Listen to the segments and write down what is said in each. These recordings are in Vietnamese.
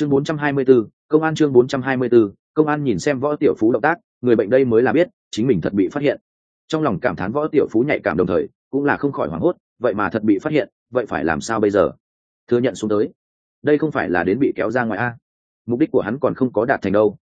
chương 424, công an chương 424, công an nhìn xem võ tiểu phú động tác người bệnh đây mới là biết chính mình thật bị phát hiện. Trong lòng cảm thán võ tiểu phú nhạy cảm đồng thời cũng là không khỏi hoảng hốt vậy mà thật bị phát hiện vậy phải làm sao bây giờ? Thừa nhận xuống tới đây không phải là đến bị kéo ra ngoài a. Mục đích của hắn còn không có đạt thành đâu.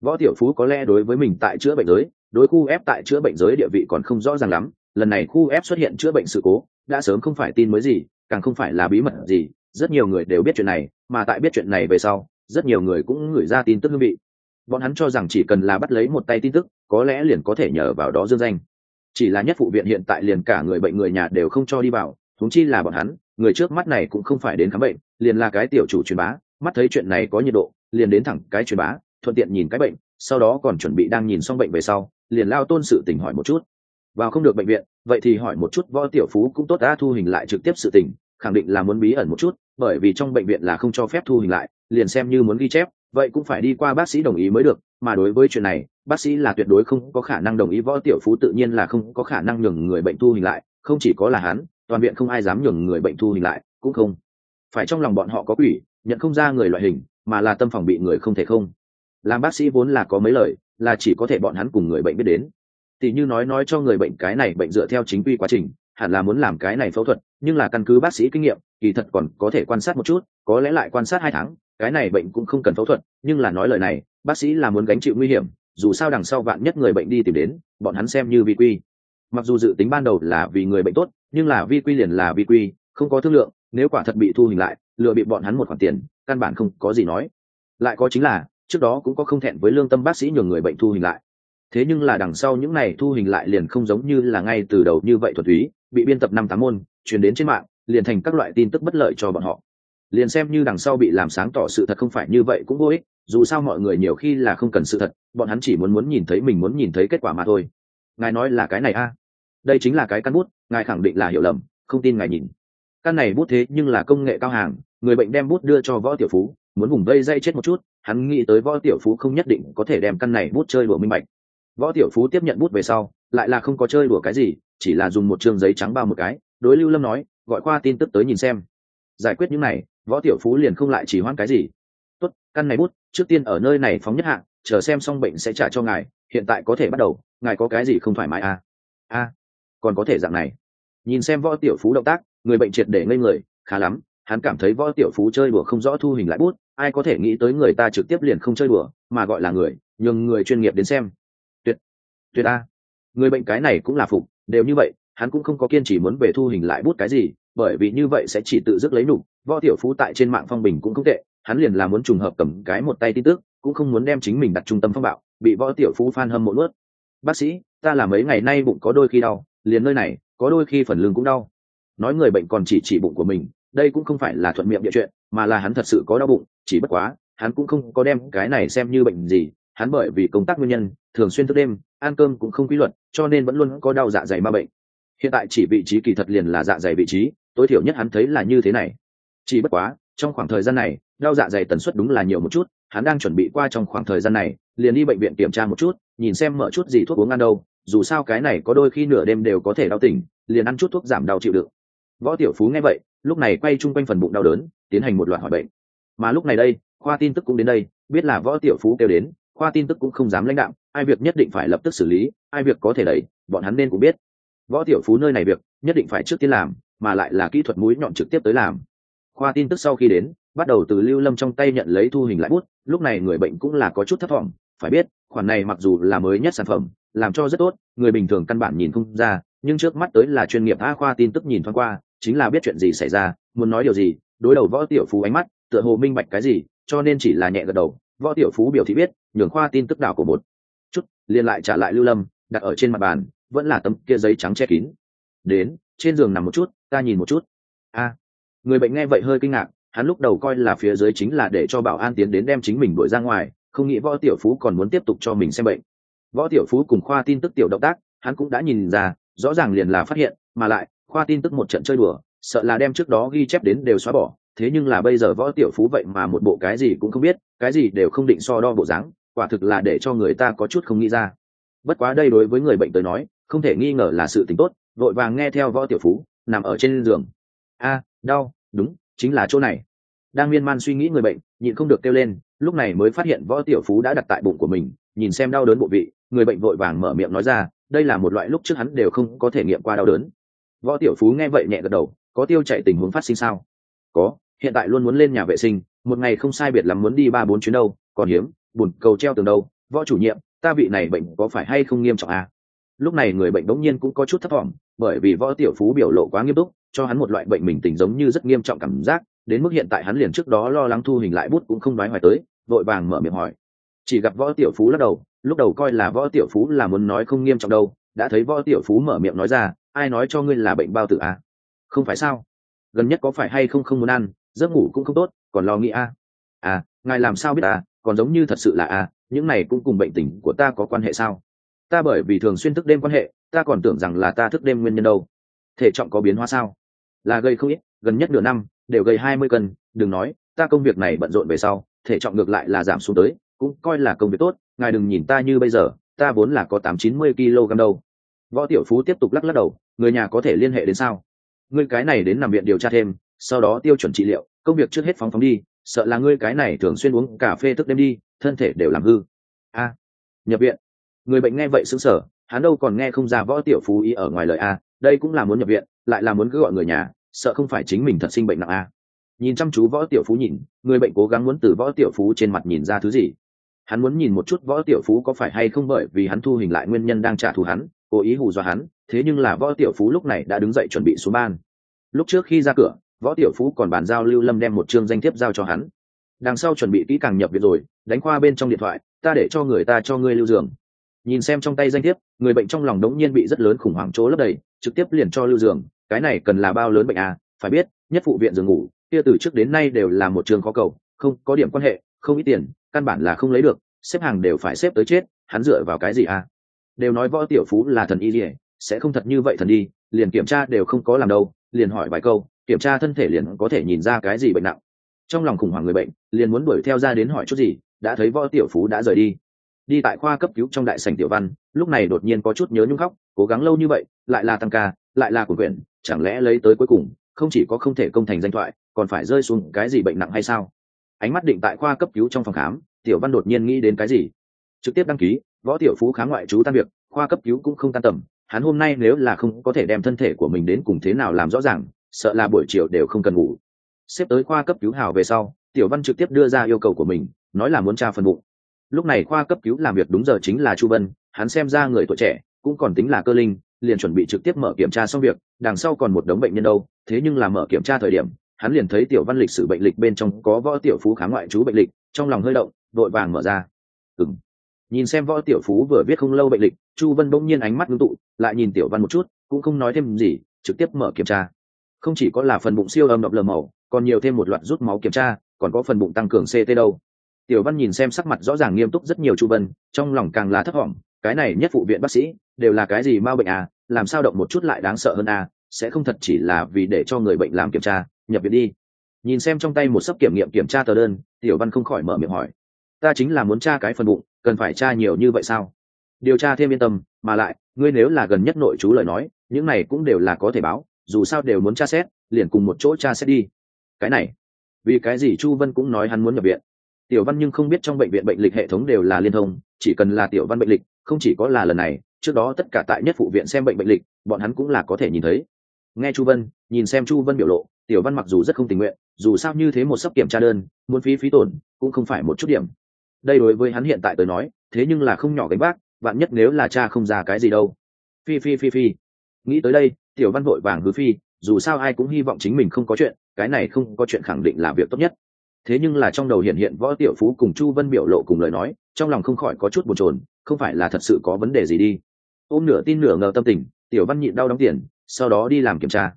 Võ tiểu phú có lẽ đối với mình tại chữa bệnh giới đối khu ép tại chữa bệnh giới địa vị còn không rõ ràng lắm. Lần này khu ép xuất hiện chữa bệnh sự cố đã sớm không phải tin mới gì càng không phải là bí mật gì rất nhiều người đều biết chuyện này, mà tại biết chuyện này về sau, rất nhiều người cũng gửi ra tin tức hương vị. Bọn hắn cho rằng chỉ cần là bắt lấy một tay tin tức, có lẽ liền có thể nhờ vào đó dương danh. Chỉ là nhất phụ viện hiện tại liền cả người bệnh người nhà đều không cho đi vào thúng chi là bọn hắn, người trước mắt này cũng không phải đến khám bệnh, liền là cái tiểu chủ truyền bá, mắt thấy chuyện này có nhiệt độ, liền đến thẳng cái truyền bá, thuận tiện nhìn cái bệnh, sau đó còn chuẩn bị đang nhìn xong bệnh về sau, liền lao tôn sự tình hỏi một chút. Vào không được bệnh viện, vậy thì hỏi một chút võ tiểu phú cũng tốt đã thu hình lại trực tiếp sự tình khẳng định là muốn bí ẩn một chút, bởi vì trong bệnh viện là không cho phép thu hình lại, liền xem như muốn ghi chép, vậy cũng phải đi qua bác sĩ đồng ý mới được. Mà đối với chuyện này, bác sĩ là tuyệt đối không có khả năng đồng ý võ tiểu phú tự nhiên là không có khả năng nhường người bệnh thu hình lại, không chỉ có là hắn, toàn viện không ai dám nhường người bệnh thu hình lại, cũng không. Phải trong lòng bọn họ có quỷ, nhận không ra người loại hình, mà là tâm phòng bị người không thể không. Làm bác sĩ vốn là có mấy lời, là chỉ có thể bọn hắn cùng người bệnh biết đến. Thì như nói nói cho người bệnh cái này bệnh dựa theo chính quy quá trình hẳn là muốn làm cái này phẫu thuật, nhưng là căn cứ bác sĩ kinh nghiệm, kỳ thật còn có thể quan sát một chút, có lẽ lại quan sát hai tháng, cái này bệnh cũng không cần phẫu thuật, nhưng là nói lời này, bác sĩ là muốn gánh chịu nguy hiểm, dù sao đằng sau vạn nhất người bệnh đi tìm đến, bọn hắn xem như vi quy. Mặc dù dự tính ban đầu là vì người bệnh tốt, nhưng là vi quy liền là vi quy, không có thương lượng, nếu quả thật bị thu hình lại, lừa bị bọn hắn một khoản tiền, căn bản không có gì nói. Lại có chính là, trước đó cũng có không thẹn với lương tâm bác sĩ nhường người bệnh thu hình lại thế nhưng là đằng sau những này thu hình lại liền không giống như là ngay từ đầu như vậy thuật túy, bị biên tập năm tám môn, truyền đến trên mạng, liền thành các loại tin tức bất lợi cho bọn họ. Liền xem như đằng sau bị làm sáng tỏ sự thật không phải như vậy cũng vô ích, dù sao mọi người nhiều khi là không cần sự thật, bọn hắn chỉ muốn muốn nhìn thấy mình muốn nhìn thấy kết quả mà thôi. Ngài nói là cái này a? Đây chính là cái căn bút, ngài khẳng định là hiểu lầm, không tin ngài nhìn. Căn này bút thế nhưng là công nghệ cao hàng, người bệnh đem bút đưa cho võ tiểu phú, muốn vùng vây dây chết một chút, hắn nghĩ tới võ tiểu phú không nhất định có thể đem căn này bút chơi đùa minh bạch võ tiểu phú tiếp nhận bút về sau lại là không có chơi đùa cái gì chỉ là dùng một chương giấy trắng bao một cái đối lưu lâm nói gọi qua tin tức tới nhìn xem. Giải quyết những này võ tiểu phú liền không lại chỉ hoãn cái gì. Tốt căn này bút trước tiên ở nơi này phóng nhất hạng chờ xem xong bệnh sẽ trả cho ngài hiện tại có thể bắt đầu ngài có cái gì không thoải mái à? a à, còn có thể dạng này. Nhìn xem võ tiểu phú động tác người bệnh triệt để ngây người khá lắm hắn cảm thấy võ tiểu phú chơi đùa không rõ thu hình lại bút ai có thể nghĩ tới người ta trực tiếp liền không chơi đùa mà gọi là người nhường người chuyên nghiệp đến xem tuyệt a. Người bệnh cái này cũng là phục, đều như vậy, hắn cũng không có kiên trì muốn về thu hình lại bút cái gì, bởi vì như vậy sẽ chỉ tự dứt lấy nụ võ tiểu phú tại trên mạng phong bình cũng không tệ, hắn liền là muốn trùng hợp cầm cái một tay tin tức, cũng không muốn đem chính mình đặt trung tâm phong bạo, bị võ tiểu phú phan hâm mộ nuốt. Bác sĩ, ta là mấy ngày nay bụng có đôi khi đau, liền nơi này, có đôi khi phần lưng cũng đau. Nói người bệnh còn chỉ chỉ bụng của mình, đây cũng không phải là thuận miệng địa chuyện, mà là hắn thật sự có đau bụng, chỉ bất quá, hắn cũng không có đem cái này xem như bệnh gì hắn bởi vì công tác nguyên nhân, thường xuyên thức đêm, ăn cơm cũng không quy luật, cho nên vẫn luôn có đau dạ dày ma bệnh. Hiện tại chỉ vị trí kỳ thật liền là dạ dày vị trí, tối thiểu nhất hắn thấy là như thế này. Chỉ bất quá, trong khoảng thời gian này, đau dạ dày tần suất đúng là nhiều một chút, hắn đang chuẩn bị qua trong khoảng thời gian này, liền đi bệnh viện kiểm tra một chút, nhìn xem mở chút gì thuốc uống ăn đâu, dù sao cái này có đôi khi nửa đêm đều có thể đau tỉnh, liền ăn chút thuốc giảm đau chịu đựng. Võ tiểu phú nghe vậy, lúc này quay chung quanh phần bụng đau đớn, tiến hành một loạt hỏi bệnh. Mà lúc này đây, khoa tin tức cũng đến đây, biết là võ tiểu phú kêu đến khoa tin tức cũng không dám lãnh đạo ai việc nhất định phải lập tức xử lý, ai việc có thể đẩy, bọn hắn nên cũng biết. Võ tiểu phú nơi này việc, nhất định phải trước tiên làm, mà lại là kỹ thuật mũi nhọn trực tiếp tới làm. Khoa tin tức sau khi đến, bắt đầu từ lưu lâm trong tay nhận lấy thu hình lại bút, lúc này người bệnh cũng là có chút thất vọng phải biết, khoản này mặc dù là mới nhất sản phẩm, làm cho rất tốt, người bình thường căn bản nhìn không ra, nhưng trước mắt tới là chuyên nghiệp a khoa tin tức nhìn thoáng qua, chính là biết chuyện gì xảy ra, muốn nói điều gì, đối đầu võ tiểu phú ánh mắt, tựa hồ minh bạch cái gì, cho nên chỉ là nhẹ gật đầu. Võ tiểu phú biểu thị biết nhường khoa tin tức đảo của một. Chút, liền lại trả lại lưu lâm, đặt ở trên mặt bàn, vẫn là tấm kia giấy trắng che kín. Đến, trên giường nằm một chút, ta nhìn một chút. A. Người bệnh nghe vậy hơi kinh ngạc, hắn lúc đầu coi là phía dưới chính là để cho bảo an tiến đến đem chính mình đuổi ra ngoài, không nghĩ võ tiểu phú còn muốn tiếp tục cho mình xem bệnh. Võ tiểu phú cùng khoa tin tức tiểu động tác, hắn cũng đã nhìn ra, rõ ràng liền là phát hiện, mà lại, khoa tin tức một trận chơi đùa, sợ là đem trước đó ghi chép đến đều xóa bỏ. Thế nhưng là bây giờ võ tiểu phú vậy mà một bộ cái gì cũng không biết, cái gì đều không định so đo bộ dáng quả thực là để cho người ta có chút không nghĩ ra. Bất quá đây đối với người bệnh tới nói, không thể nghi ngờ là sự t tốt, vội vàng nghe theo võ tiểu phú, nằm ở trên giường. A, đau, đúng, chính là chỗ này. Đang miên man suy nghĩ người bệnh, nhịn không được kêu lên, lúc này mới phát hiện võ tiểu phú đã đặt tại bụng của mình, nhìn xem đau đớn bộ vị, người bệnh vội vàng mở miệng nói ra, đây là một loại lúc trước hắn đều không có thể nghiệm qua đau đớn. Võ tiểu phú nghe vậy nhẹ gật đầu, có tiêu chạy tình huống phát sinh sao? Có, hiện tại luôn muốn lên nhà vệ sinh, một ngày không sai biệt lắm muốn đi ba bốn chuyến đâu, còn hiếm buồn cầu treo tường đâu, võ chủ nhiệm, ta vị này bệnh có phải hay không nghiêm trọng à? lúc này người bệnh đống nhiên cũng có chút thất vọng bởi vì võ tiểu phú biểu lộ quá nghiêm túc, cho hắn một loại bệnh mình tình giống như rất nghiêm trọng cảm giác, đến mức hiện tại hắn liền trước đó lo lắng thu hình lại bút cũng không nói hoài tới, vội vàng mở miệng hỏi chỉ gặp võ tiểu phú lắc đầu, lúc đầu coi là võ tiểu phú là muốn nói không nghiêm trọng đâu, đã thấy võ tiểu phú mở miệng nói ra, ai nói cho ngươi là bệnh bao tử à? không phải sao gần nhất có phải hay không không muốn ăn, giấc ngủ cũng không tốt, còn lo nghĩ à? à ngài làm sao biết à còn giống như thật sự là à những này cũng cùng bệnh tình của ta có quan hệ sao? Ta bởi vì thường xuyên thức đêm quan hệ, ta còn tưởng rằng là ta thức đêm nguyên nhân đâu. Thể trọng có biến hóa sao? Là gây không ít, gần nhất nửa năm, đều gây hai mươi cân, đừng nói, ta công việc này bận rộn về sau, thể trọng ngược lại là giảm xuống tới, cũng coi là công việc tốt, ngài đừng nhìn ta như bây giờ, ta vốn là có tám chín mươi kg đâu. Võ tiểu phú tiếp tục lắc lắc đầu, người nhà có thể liên hệ đến sao? Người cái này đến nằm viện điều tra thêm, sau đó tiêu chuẩn trị liệu, công việc trước hết phóng phóng đi sợ là ngươi cái này thường xuyên uống cà phê thức đêm đi, thân thể đều làm hư. A, nhập viện. Người bệnh nghe vậy xứng sở hắn đâu còn nghe không ra võ tiểu phú ý ở ngoài lời a, đây cũng là muốn nhập viện, lại là muốn cứ gọi người nhà, sợ không phải chính mình thật sinh bệnh nặng a. Nhìn chăm chú võ tiểu phú nhìn, người bệnh cố gắng muốn từ võ tiểu phú trên mặt nhìn ra thứ gì. Hắn muốn nhìn một chút võ tiểu phú có phải hay không bởi vì hắn thu hình lại nguyên nhân đang trả thù hắn, cố ý hù dọa hắn, thế nhưng là võ tiểu phú lúc này đã đứng dậy chuẩn bị xuống ban. Lúc trước khi ra cửa võ tiểu phú còn bàn giao lưu lâm đem một chương danh thiếp giao cho hắn. Đằng sau chuẩn bị kỹ càng nhập viện rồi, đánh khoa bên trong điện thoại, ta để cho người ta cho ngươi lưu giường. Nhìn xem trong tay danh thiếp, người bệnh trong lòng đống nhiên bị rất lớn khủng hoảng chỗ lấp đầy, trực tiếp liền cho lưu giường, cái này cần là bao lớn bệnh à? Phải biết, nhất phụ viện giường ngủ, kia từ trước đến nay đều là một trường có cầu, không có điểm quan hệ, không ít tiền, căn bản là không lấy được, xếp hàng đều phải xếp tới chết, hắn dựa vào cái gì à? Đều nói võ tiểu phú là thần y dỉa sẽ không thật như vậy thần đi, liền kiểm tra đều không có làm đâu, liền hỏi vài câu kiểm tra thân thể liền có thể nhìn ra cái gì bệnh nặng. Trong lòng khủng hoảng người bệnh, liền muốn đuổi theo ra đến hỏi chút gì, đã thấy võ tiểu phú đã rời đi. Đi tại khoa cấp cứu trong đại sảnh tiểu văn, lúc này đột nhiên có chút nhớ nhung khóc, cố gắng lâu như vậy, lại là tăng ca, lại là của quyển, chẳng lẽ lấy tới cuối cùng, không chỉ có không thể công thành danh thoại, còn phải rơi xuống cái gì bệnh nặng hay sao? Ánh mắt định tại khoa cấp cứu trong phòng khám, tiểu văn đột nhiên nghĩ đến cái gì? Trực tiếp đăng ký, võ tiểu phú khám ngoại trú tan việc, khoa cấp cứu cũng không tan tầm, hắn hôm nay nếu là không có thể đem thân thể của mình đến cùng thế nào làm rõ ràng sợ là buổi chiều đều không cần ngủ. Xếp tới khoa cấp cứu hào về sau, tiểu văn trực tiếp đưa ra yêu cầu của mình, nói là muốn tra phần bụng. Lúc này khoa cấp cứu làm việc đúng giờ chính là chu vân, hắn xem ra người tuổi trẻ, cũng còn tính là cơ linh, liền chuẩn bị trực tiếp mở kiểm tra xong việc, đằng sau còn một đống bệnh nhân đâu, thế nhưng là mở kiểm tra thời điểm, hắn liền thấy tiểu văn lịch sử bệnh lịch bên trong có võ tiểu phú kháng ngoại trú bệnh lịch, trong lòng hơi động, vội vàng mở ra. Ừng nhìn xem võ tiểu phú vừa viết không lâu bệnh lịch, chu vân bỗng nhiên ánh mắt ngưng tụ, lại nhìn tiểu văn một chút, cũng không nói thêm gì, trực tiếp mở kiểm tra không chỉ có là phần bụng siêu âm độc lờ màu, còn nhiều thêm một loạt rút máu kiểm tra, còn có phần bụng tăng cường ct đâu. Tiểu văn nhìn xem sắc mặt rõ ràng nghiêm túc rất nhiều chu vân, trong lòng càng là thất vọng, cái này nhất phụ viện bác sĩ, đều là cái gì ma bệnh à làm sao động một chút lại đáng sợ hơn à sẽ không thật chỉ là vì để cho người bệnh làm kiểm tra, nhập viện đi. Nhìn xem trong tay một sấp kiểm nghiệm kiểm tra tờ đơn, tiểu văn không khỏi mở miệng hỏi, ta chính là muốn tra cái phần bụng, cần phải tra nhiều như vậy sao? Điều tra thêm yên tâm, mà lại, ngươi nếu là gần nhất nội chú lời nói, những này cũng đều là có thể báo dù sao đều muốn tra xét, liền cùng một chỗ tra xét đi. Cái này, vì cái gì chu vân cũng nói hắn muốn nhập viện? Tiểu văn nhưng không biết trong bệnh viện bệnh lịch hệ thống đều là liên thông, chỉ cần là tiểu văn bệnh lịch, không chỉ có là lần này, trước đó tất cả tại nhất phụ viện xem bệnh bệnh lịch, bọn hắn cũng là có thể nhìn thấy. Nghe chu vân, nhìn xem chu vân biểu lộ, tiểu văn mặc dù rất không tình nguyện, dù sao như thế một sắp kiểm tra đơn, muốn phí phí tổn, cũng không phải một chút điểm. Đây đối với hắn hiện tại tới nói, thế nhưng là không nhỏ gánh vác, vạn nhất nếu là cha không ra cái gì đâu. Phi phi phi phi. Nghĩ tới đây tiểu văn vội vàng hứa phi, dù sao ai cũng hy vọng chính mình không có chuyện, cái này không có chuyện khẳng định là việc tốt nhất. Thế nhưng là trong đầu hiện hiện võ tiểu phú cùng chu vân biểu lộ cùng lời nói, trong lòng không khỏi có chút bồn chồn, không phải là thật sự có vấn đề gì đi. Ôm nửa tin nửa ngờ tâm tình, tiểu văn nhịn đau đóng tiền, sau đó đi làm kiểm tra.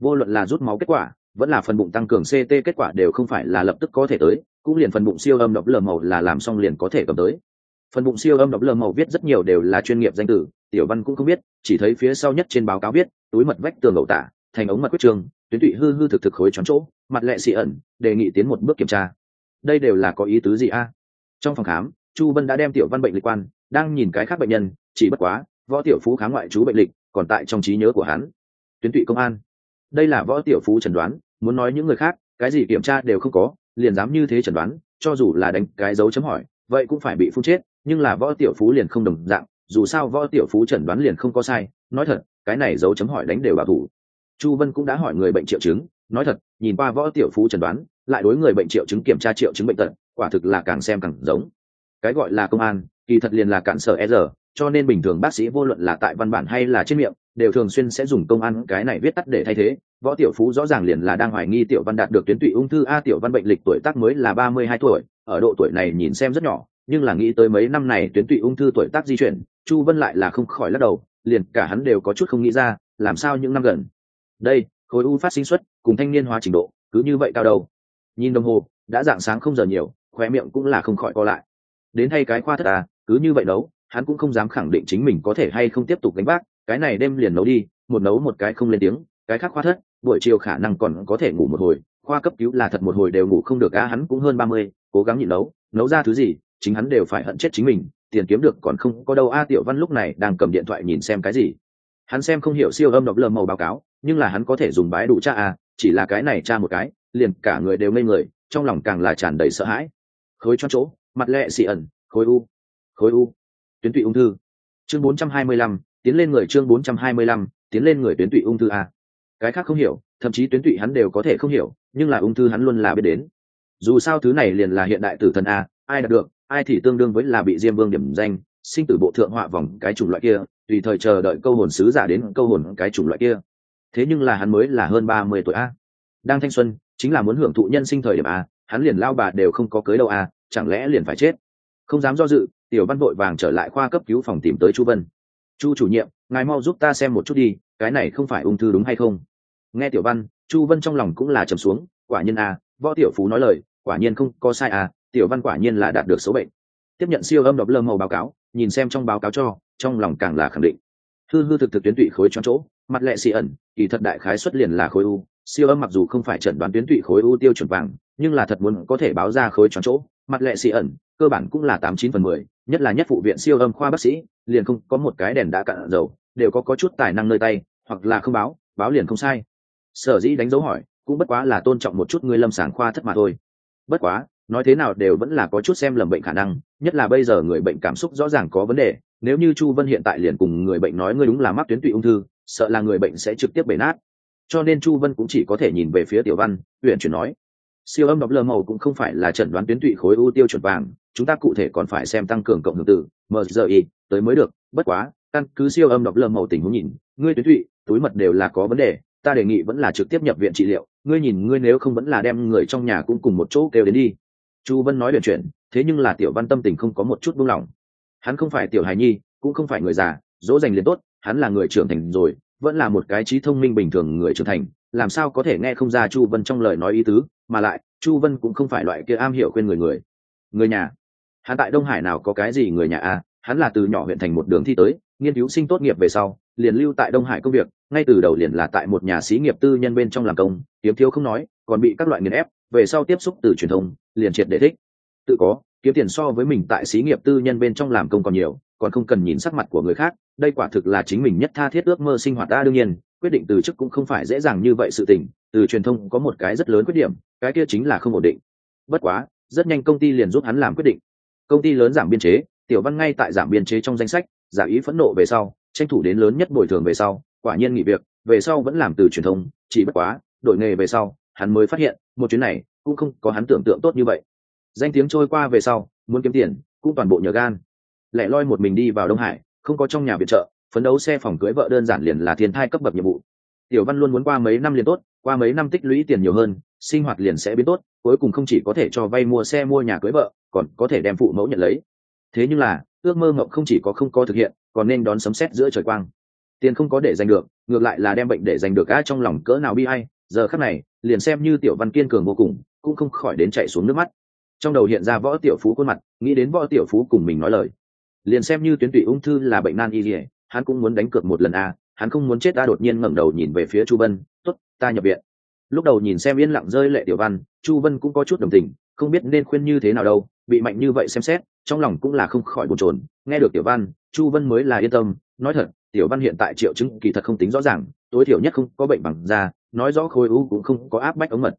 Vô luận là rút máu kết quả, vẫn là phần bụng tăng cường ct kết quả đều không phải là lập tức có thể tới, cũng liền phần bụng siêu âm độc lờ màu là làm xong liền có thể cầm tới. Phần bụng siêu âm độc lờ màu viết rất nhiều đều là chuyên nghiệp danh từ, tiểu văn cũng không biết, chỉ thấy phía sau nhất trên báo cáo viết túi mật vách tường ẩu tả, thành ống mật quyết trường, tuyến tụy hư hư thực thực khối tròn chỗ, mặt lệ xị ẩn, đề nghị tiến một bước kiểm tra. Đây đều là có ý tứ gì a? Trong phòng khám, chu vân đã đem tiểu văn bệnh lịch quan, đang nhìn cái khác bệnh nhân, chỉ bất quá, võ tiểu phú kháng ngoại trú bệnh lịch, còn tại trong trí nhớ của hắn. Tuyến tụy công an. Đây là võ tiểu phú chẩn đoán, muốn nói những người khác, cái gì kiểm tra đều không có, liền dám như thế chẩn đoán, cho dù là đánh cái dấu chấm hỏi, vậy cũng phải bị phun chết, nhưng là võ tiểu phú liền không đồng dạng, dù sao võ tiểu phú chẩn đoán liền không có sai, nói thật cái này dấu chấm hỏi đánh đều bảo thủ. Chu vân cũng đã hỏi người bệnh triệu chứng, nói thật, nhìn qua võ tiểu phú chẩn đoán, lại đối người bệnh triệu chứng kiểm tra triệu chứng bệnh tật, quả thực là càng xem càng giống. Cái gọi là công an, kỳ thật liền là cản sở e cho nên bình thường bác sĩ vô luận là tại văn bản hay là trên miệng, đều thường xuyên sẽ dùng công an cái này viết tắt để thay thế. Võ tiểu phú rõ ràng liền là đang hoài nghi tiểu văn đạt được tuyến tụy ung thư a tiểu văn bệnh lịch tuổi tác mới là ba mươi hai tuổi, ở độ tuổi này nhìn xem rất nhỏ, nhưng là nghĩ tới mấy năm này tuyến tụy ung thư tuổi tác di chuyển, chu vân lại là không khỏi lắc đầu liền cả hắn đều có chút không nghĩ ra, làm sao những năm gần. Đây, khối u phát sinh xuất cùng thanh niên hóa trình độ, cứ như vậy cao đầu nhìn đồng hồ, đã dạng sáng không giờ nhiều khoe miệng cũng là không khỏi co lại. Đến thay cái khoa thất à cứ như vậy nấu hắn cũng không dám khẳng định chính mình có thể hay không tiếp tục đánh bác cái này đêm liền nấu đi, một nấu một cái không lên tiếng, cái khác khoa thất, buổi chiều khả năng còn có thể ngủ một hồi, khoa cấp cứu là thật một hồi đều ngủ không được, á, hắn cũng hơn ba mươi, cố gắng nhịn nấu nấu ra thứ gì, chính hắn đều phải hận chết chính mình tiền kiếm được còn không có đâu. A tiểu văn lúc này đang cầm điện thoại nhìn xem cái gì. Hắn xem không hiểu siêu âm đọc lờ màu báo cáo nhưng là hắn có thể dùng bái đủ cha a chỉ là cái này cha một cái liền cả người đều ngây người trong lòng càng là tràn đầy sợ hãi. Khối cho chỗ mặt lẹ xị ẩn khối u khối u. Tuyến tụy ung thư. Chương 425, tiến lên người chương 425, tiến lên người tuyến tụy ung thư a. Cái khác không hiểu thậm chí tuyến tụy hắn đều có thể không hiểu nhưng là ung thư hắn luôn là biết đến. Dù sao thứ này liền là hiện đại tử thần a ai đạt được ai thì tương đương với là bị diêm vương điểm danh, sinh tử bộ thượng họa vòng cái chủng loại kia, tùy thời chờ đợi câu hồn sứ giả đến câu hồn cái chủng loại kia. Thế nhưng là hắn mới là hơn ba mươi tuổi a. Đang thanh xuân, chính là muốn hưởng thụ nhân sinh thời điểm a, hắn liền lao bà đều không có cưới đâu a, chẳng lẽ liền phải chết? Không dám do dự, tiểu văn vội vàng trở lại khoa cấp cứu phòng tìm tới chu vân. Chu chủ nhiệm, ngài mau giúp ta xem một chút đi, cái này không phải ung thư đúng hay không? Nghe tiểu văn, chu vân trong lòng cũng là trầm xuống, quả nhiên a, võ tiểu phú nói lời, quả nhiên không có sai à tiểu văn quả nhiên là đạt được số bệnh. Tiếp nhận siêu âm đọc lơ màu báo cáo, nhìn xem trong báo cáo cho, trong lòng càng là khẳng định. Hư hư thực thực tuyến tụy khối cho chỗ, mặt lệ xì ẩn, kỳ thật đại khái xuất liền là khối u. Siêu âm mặc dù không phải chẩn đoán tuyến tụy khối u tiêu chuẩn vàng, nhưng là thật muốn có thể báo ra khối tròn chỗ, mặt lệ xì ẩn, cơ bản cũng là tám chín phần mười, nhất là nhất phụ viện siêu âm khoa bác sĩ, liền không có một cái đèn đã cạn dầu, đều có có chút tài năng nơi tay, hoặc là không báo báo liền không sai. Sở dĩ đánh dấu hỏi, cũng bất quá là tôn trọng một chút người lâm sàng khoa thất mà thôi. Bất quá nói thế nào đều vẫn là có chút xem lầm bệnh khả năng, nhất là bây giờ người bệnh cảm xúc rõ ràng có vấn đề, nếu như chu vân hiện tại liền cùng người bệnh nói ngươi đúng là mắc tuyến tụy ung thư, sợ là người bệnh sẽ trực tiếp bể nát. Cho nên chu vân cũng chỉ có thể nhìn về phía tiểu văn huyện chuyển nói, siêu âm đọc lơ màu cũng không phải là chẩn đoán tuyến tụy khối ưu tiêu chuẩn vàng, chúng ta cụ thể còn phải xem tăng cường cộng hưởng tử mgi tới mới được, bất quá, căn cứ siêu âm đọc lơ màu tình huống nhìn, ngươi tuyến tụy, túi mật đều là có vấn đề, ta đề nghị vẫn là trực tiếp nhập viện trị liệu, ngươi nhìn ngươi nếu không vẫn là đem người trong nhà cũng cùng một chỗ kêu đến đi chu vân nói biện chuyện thế nhưng là tiểu văn tâm tình không có một chút buông lỏng. Hắn không phải tiểu hài nhi, cũng không phải người già, dỗ dành liền tốt, hắn là người trưởng thành rồi, vẫn là một cái trí thông minh bình thường người trưởng thành, làm sao có thể nghe không ra chu vân trong lời nói ý tứ, mà lại, chu vân cũng không phải loại kia am hiểu khuyên người người. Người nhà? Hắn tại đông hải nào có cái gì người nhà a à? hắn là từ nhỏ huyện thành một đường thi tới, nghiên cứu sinh tốt nghiệp về sau, liền lưu tại đông hải công việc, ngay từ đầu liền là tại một nhà xí nghiệp tư nhân bên trong làm công kiếm thiếu không nói, còn bị các loại nghiền ép về sau tiếp xúc từ truyền thông, liền triệt để thích. Tự có, kiếm tiền so với mình tại xí nghiệp tư nhân bên trong làm công còn nhiều, còn không cần nhìn sắc mặt của người khác, đây quả thực là chính mình nhất tha thiết ước mơ sinh hoạt ta đương nhiên, quyết định từ chức cũng không phải dễ dàng như vậy sự tình, từ truyền thông có một cái rất lớn khuyết điểm, cái kia chính là không ổn định. Bất quá, rất nhanh công ty liền giúp hắn làm quyết định. Công ty lớn giảm biên chế, tiểu văn ngay tại giảm biên chế trong danh sách, giả ý phẫn nộ về sau, tranh thủ đến lớn nhất bồi thường về sau, quả nhiên nghỉ việc, về sau vẫn làm từ truyền thông, chỉ bất quá, đổi nghề về sau hắn mới phát hiện, một chuyến này cũng không có hắn tưởng tượng tốt như vậy. Danh tiếng trôi qua về sau, muốn kiếm tiền, cũng toàn bộ nhờ gan. Lẻ loi một mình đi vào đông hải, không có trong nhà viện trợ, phấn đấu xe phòng cưới vợ đơn giản liền là thiên thai cấp bậc nhiệm vụ. Tiểu văn luôn muốn qua mấy năm liền tốt, qua mấy năm tích lũy tiền nhiều hơn, sinh hoạt liền sẽ biến tốt, cuối cùng không chỉ có thể cho vay mua xe mua nhà cưới vợ, còn có thể đem phụ mẫu nhận lấy. Thế nhưng là, ước mơ ngộng không chỉ có không có thực hiện, còn nên đón sấm sét giữa trời quang. Tiền không có để giành được, ngược lại là đem bệnh để giành được a trong lòng cỡ nào bi hay giờ khắc này, liền xem như tiểu văn kiên cường vô cùng, cũng không khỏi đến chạy xuống nước mắt. Trong đầu hiện ra võ tiểu phú khuôn mặt, nghĩ đến võ tiểu phú cùng mình nói lời. Liền xem như tuyến tụy ung thư là bệnh nan y dỉa hắn cũng muốn đánh cược một lần a, hắn không muốn chết ta đột nhiên ngẩng đầu nhìn về phía chu vân t ố t ta nhập viện. Lúc đầu nhìn xem yên lặng rơi lệ tiểu văn, chu vân cũng có chút đồng tình, không biết nên khuyên như thế nào đâu, bị mạnh như vậy xem xét, trong lòng cũng là không khỏi bồn chồn. Nghe được tiểu văn, chu vân mới là yên tâm, nói thật, tiểu văn hiện tại triệu chứng kỳ thật không tính rõ ràng, tối thiểu nhất không có bệnh bằng da nói rõ khối u cũng không có áp bách ống mật.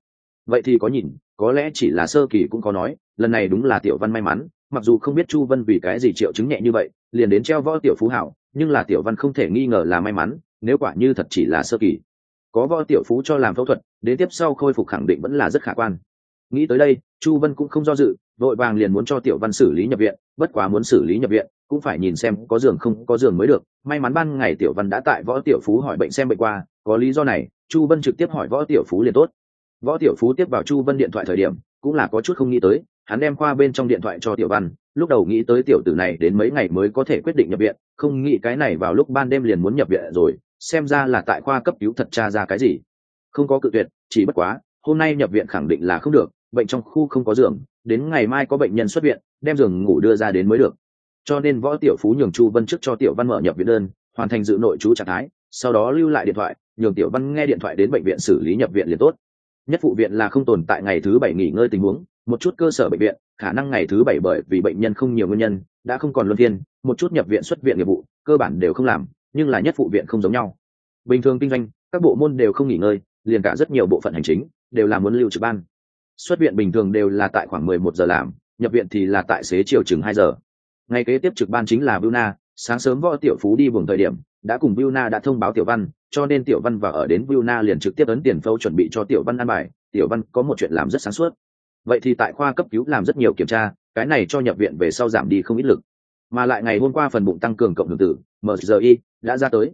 Vậy thì có nhìn, có lẽ chỉ là sơ kỳ cũng có nói, lần này đúng là tiểu văn may mắn, mặc dù không biết chu vân vì cái gì triệu chứng nhẹ như vậy, liền đến treo võ tiểu phú hảo, nhưng là tiểu văn không thể nghi ngờ là may mắn, nếu quả như thật chỉ là sơ kỳ. Có võ tiểu phú cho làm phẫu thuật, đến tiếp sau khôi phục khẳng định vẫn là rất khả quan. Nghĩ tới đây, chu vân cũng không do dự, vội vàng liền muốn cho tiểu văn xử lý nhập viện, bất quá muốn xử lý nhập viện cũng phải nhìn xem có giường không, có giường mới được. May mắn ban ngày tiểu văn đã tại võ tiểu phú hỏi bệnh xem bệnh qua, có lý do này, chu vân trực tiếp hỏi võ tiểu phú liền tốt. Võ tiểu phú tiếp vào chu vân điện thoại thời điểm, cũng là có chút không nghĩ tới, hắn đem khoa bên trong điện thoại cho tiểu văn, lúc đầu nghĩ tới tiểu tử này đến mấy ngày mới có thể quyết định nhập viện, không nghĩ cái này vào lúc ban đêm liền muốn nhập viện rồi, xem ra là tại khoa cấp cứu thật tra ra cái gì. Không có cự tuyệt, chỉ bất quá, hôm nay nhập viện khẳng định là không được, bệnh trong khu không có giường, đến ngày mai có bệnh nhân xuất viện, đem giường ngủ đưa ra đến mới được cho nên võ tiểu phú nhường chu vân trước cho tiểu văn mở nhập viện đơn, hoàn thành dự nội chú trạng thái, sau đó lưu lại điện thoại, nhường tiểu văn nghe điện thoại đến bệnh viện xử lý nhập viện liền tốt. Nhất phụ viện là không tồn tại ngày thứ bảy nghỉ ngơi tình huống, một chút cơ sở bệnh viện, khả năng ngày thứ bảy bởi vì bệnh nhân không nhiều nguyên nhân, đã không còn luân phiên, một chút nhập viện xuất viện nghiệp vụ, cơ bản đều không làm, nhưng là nhất phụ viện không giống nhau. Bình thường kinh doanh, các bộ môn đều không nghỉ ngơi, liền cả rất nhiều bộ phận hành chính đều là muốn lưu trực ban. Xuất viện bình thường đều là tại khoảng mười một giờ làm, nhập viện thì là tại xế chiều chừng hai giờ ngày kế tiếp trực ban chính là Vilna, sáng sớm võ tiểu phú đi buồng thời điểm đã cùng Vilna đã thông báo tiểu văn cho nên tiểu văn và ở đến Vilna liền trực tiếp ấn tiền phâu chuẩn bị cho tiểu văn ăn bài tiểu văn có một chuyện làm rất sáng suốt. Vậy thì tại khoa cấp cứu làm rất nhiều kiểm tra cái này cho nhập viện về sau giảm đi không ít lực. Mà lại ngày hôm qua phần bụng tăng cường cộng hưởng tử MRI đã ra tới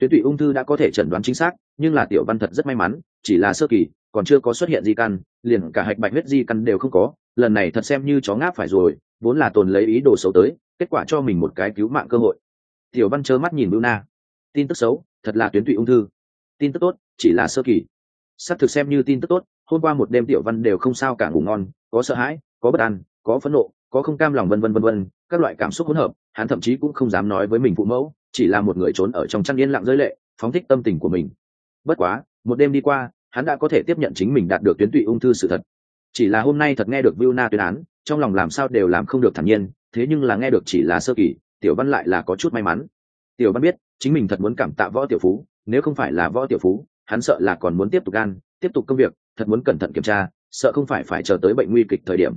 tuyến tụy ung thư đã có thể chẩn đoán chính xác, nhưng là tiểu văn thật rất may mắn, chỉ là sơ kỳ, còn chưa có xuất hiện di căn, liền cả hạch bạch huyết di căn đều không có. Lần này thật xem như chó ngáp phải rồi, vốn là tồn lấy ý đồ xấu tới, kết quả cho mình một cái cứu mạng cơ hội. Tiểu văn chớ mắt nhìn bưu na. Tin tức xấu, thật là tuyến tụy ung thư. Tin tức tốt, chỉ là sơ kỳ. S ắ c thực xem như tin tức tốt, hôm qua một đêm tiểu văn đều không sao cả ngủ ngon, có sợ hãi, có bất an, có phẫn nộ, có không cam lòng vân vân vân vân, các loại cảm xúc hỗn hợp, hắn thậm chí cũng không dám nói với mình phụ mẫu chỉ là một người trốn ở trong chăn yên lặng rơi lệ, phóng thích tâm tình của mình. Bất quá, một đêm đi qua, hắn đã có thể tiếp nhận chính mình đạt được tuyến tụy ung thư sự thật. Chỉ là hôm nay thật nghe được Viu Na tuyên án, trong lòng làm sao đều làm không được thản nhiên, thế nhưng là nghe được chỉ là sơ kỳ, tiểu văn lại là có chút may mắn. Tiểu văn biết, chính mình thật muốn cảm tạ võ tiểu phú, nếu không phải là võ tiểu phú, hắn sợ là còn muốn tiếp tục gan, tiếp tục công việc, thật muốn cẩn thận kiểm tra, sợ không phải phải chờ tới bệnh nguy kịch thời điểm.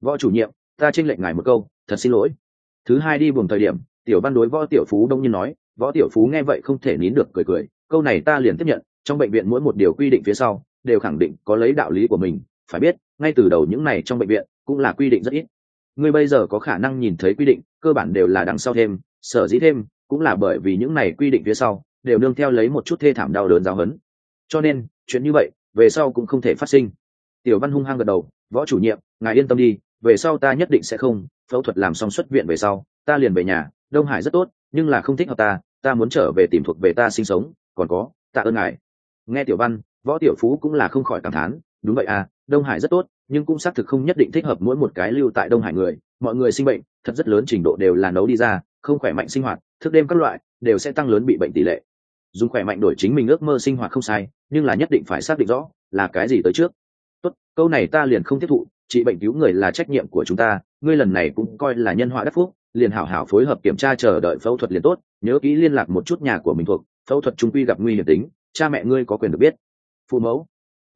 Võ chủ nhiệm, ta tranh lệnh ngài một câu, thật xin lỗi. Thứ hai đi buồng thời điểm tiểu văn đối võ tiểu phú đông nhiên nói, võ tiểu phú nghe vậy không thể nín được cười cười, câu này ta liền tiếp nhận, trong bệnh viện mỗi một điều quy định phía sau, đều khẳng định có lấy đạo lý của mình, phải biết, ngay từ đầu những này trong bệnh viện, cũng là quy định rất ít. Ngươi bây giờ có khả năng nhìn thấy quy định, cơ bản đều là đằng sau thêm, sở dĩ thêm, cũng là bởi vì những này quy định phía sau, đều nương theo lấy một chút thê thảm đau đớn giáo hấn cho nên, chuyện như vậy, về sau cũng không thể phát sinh. Tiểu văn hung hăng gật đầu, võ chủ nhiệm, ngài yên tâm đi, về sau ta nhất định sẽ không, phẫu thuật làm xong xuất viện về sau, ta liền về nhà đông hải rất tốt, nhưng là không thích hợp ta ta muốn trở về tìm thuộc về ta sinh sống, còn có, tạ ơn ngài. Nghe tiểu văn, võ tiểu phú cũng là không khỏi cảm thán, đúng vậy à đông hải rất tốt, nhưng cũng xác thực không nhất định thích hợp mỗi một cái lưu tại đông hải người, mọi người sinh bệnh, thật rất lớn trình độ đều là nấu đi ra, không khỏe mạnh sinh hoạt, thức đêm các loại, đều sẽ tăng lớn bị bệnh tỷ lệ. Dùng khỏe mạnh đổi chính mình ước mơ sinh hoạt không sai, nhưng là nhất định phải xác định rõ, là cái gì tới trước. Tốt, câu này ta liền không tiếp thụ, trị bệnh cứu người là trách nhiệm của chúng ta, ngươi lần này cũng coi là nhân họa đắc phúc liền hảo hảo phối hợp kiểm tra chờ đợi phẫu thuật liền tốt, nhớ kỹ liên lạc một chút nhà của mình thuộc, phẫu thuật trung quy gặp nguy hiểm tính, cha mẹ ngươi có quyền được biết. Phụ mẫu,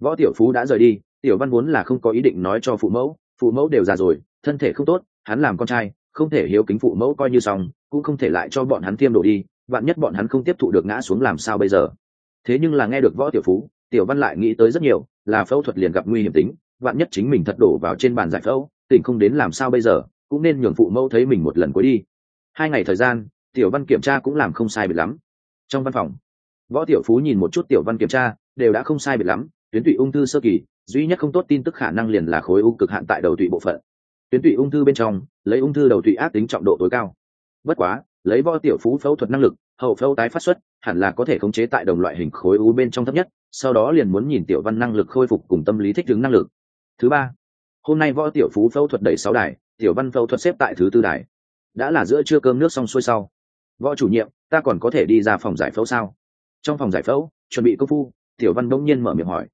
võ tiểu phú đã rời đi, tiểu văn muốn là không có ý định nói cho phụ mẫu phụ mẫu đều già rồi, thân thể không tốt, hắn làm con trai, không thể hiếu kính phụ mẫu coi như xong, cũng không thể lại cho bọn hắn tiêm đổ đi, vạn nhất bọn hắn không tiếp thụ được ngã xuống làm sao bây giờ. Thế nhưng là nghe được võ tiểu phú, tiểu văn lại nghĩ tới rất nhiều, là phẫu thuật liền gặp nguy hiểm tính, vạn nhất chính mình thật đổ vào trên bàn giải phẫu, tỉnh không đến làm sao bây giờ cũng nên nhường phụ mẫu thấy mình một lần cuối đi. Hai ngày thời gian, tiểu văn kiểm tra cũng làm không sai biệt lắm. Trong văn phòng, võ tiểu phú nhìn một chút tiểu văn kiểm tra, đều đã không sai biệt lắm. Tuyến tụy ung thư sơ kỳ, duy nhất không tốt tin tức khả năng liền là khối u cực hạn tại đầu tụy bộ phận. Tuyến tụy ung thư bên trong, lấy ung thư đầu tụy ác tính trọng độ tối cao. Bất quá, lấy võ tiểu phú phẫu thuật năng lực, hậu phẫu tái phát xuất, hẳn là có thể khống chế tại đồng loại hình khối u bên trong thấp nhất, sau đó liền muốn nhìn tiểu văn năng lực khôi phục cùng tâm lý thích ứng năng lực. Thứ ba, hôm nay võ tiểu phú phẫu thuật đẩy sáu đài tiểu văn phẫu thuật xếp tại thứ tư đài. Đã là giữa trưa cơm nước xong xuôi sau. Võ chủ nhiệm, ta còn có thể đi ra phòng giải phẫu sao? Trong phòng giải phẫu, chuẩn bị công phu, tiểu văn bỗng nhiên mở miệng hỏi.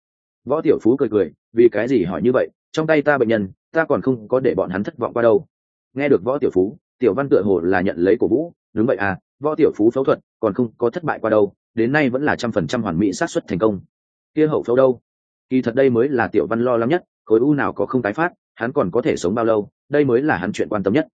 Võ tiểu phú cười cười, vì cái gì hỏi như vậy? Trong tay ta bệnh nhân, ta còn không có để bọn hắn thất vọng qua đâu. Nghe được võ tiểu phú, tiểu văn tựa hồ là nhận lấy cổ vũ. Đúng vậy à võ tiểu phú phẫu thuật còn không có thất bại qua đâu. Đến nay vẫn là trăm phần trăm hoàn mỹ sát xuất thành công. Kia hậu phẫu đâu? Kỳ thật đây mới là tiểu văn lo lắng nhất, khối u nào có không tái phát hắn còn có thể sống bao lâu, đây mới là hắn chuyện quan tâm nhất.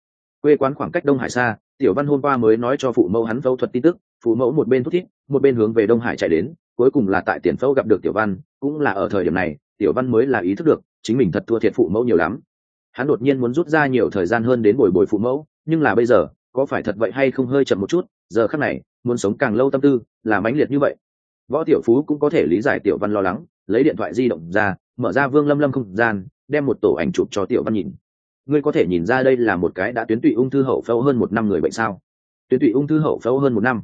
Quê quán khoảng cách đông hải xa, tiểu văn hôm qua mới nói cho phụ mẫu hắn phẫu thuật tin tức, phụ mẫu một bên thúc thiết một bên hướng về đông hải chạy đến, cuối cùng là tại tiền phẫu gặp được tiểu văn, cũng là ở thời điểm này, tiểu văn mới là ý thức được, chính mình thật thua thiệt phụ mẫu nhiều lắm. Hắn đột nhiên muốn rút ra nhiều thời gian hơn đến bồi bồi phụ mẫu, nhưng là bây giờ, có phải thật vậy hay không hơi chậm một chút, giờ khắc này, muốn sống càng lâu tâm tư, là mãnh liệt như vậy. Võ tiểu phú cũng có thể lý giải tiểu văn lo lắng, lấy điện thoại di động ra, mở ra vương lâm lâm không gian đem một tổ ảnh chụp cho tiểu văn nhìn. Ngươi có thể nhìn ra đây là một cái đã tuyến tụy ung thư hậu phẫu hơn một năm người bệnh sao? Tuyến tụy ung thư hậu phẫu hơn một năm.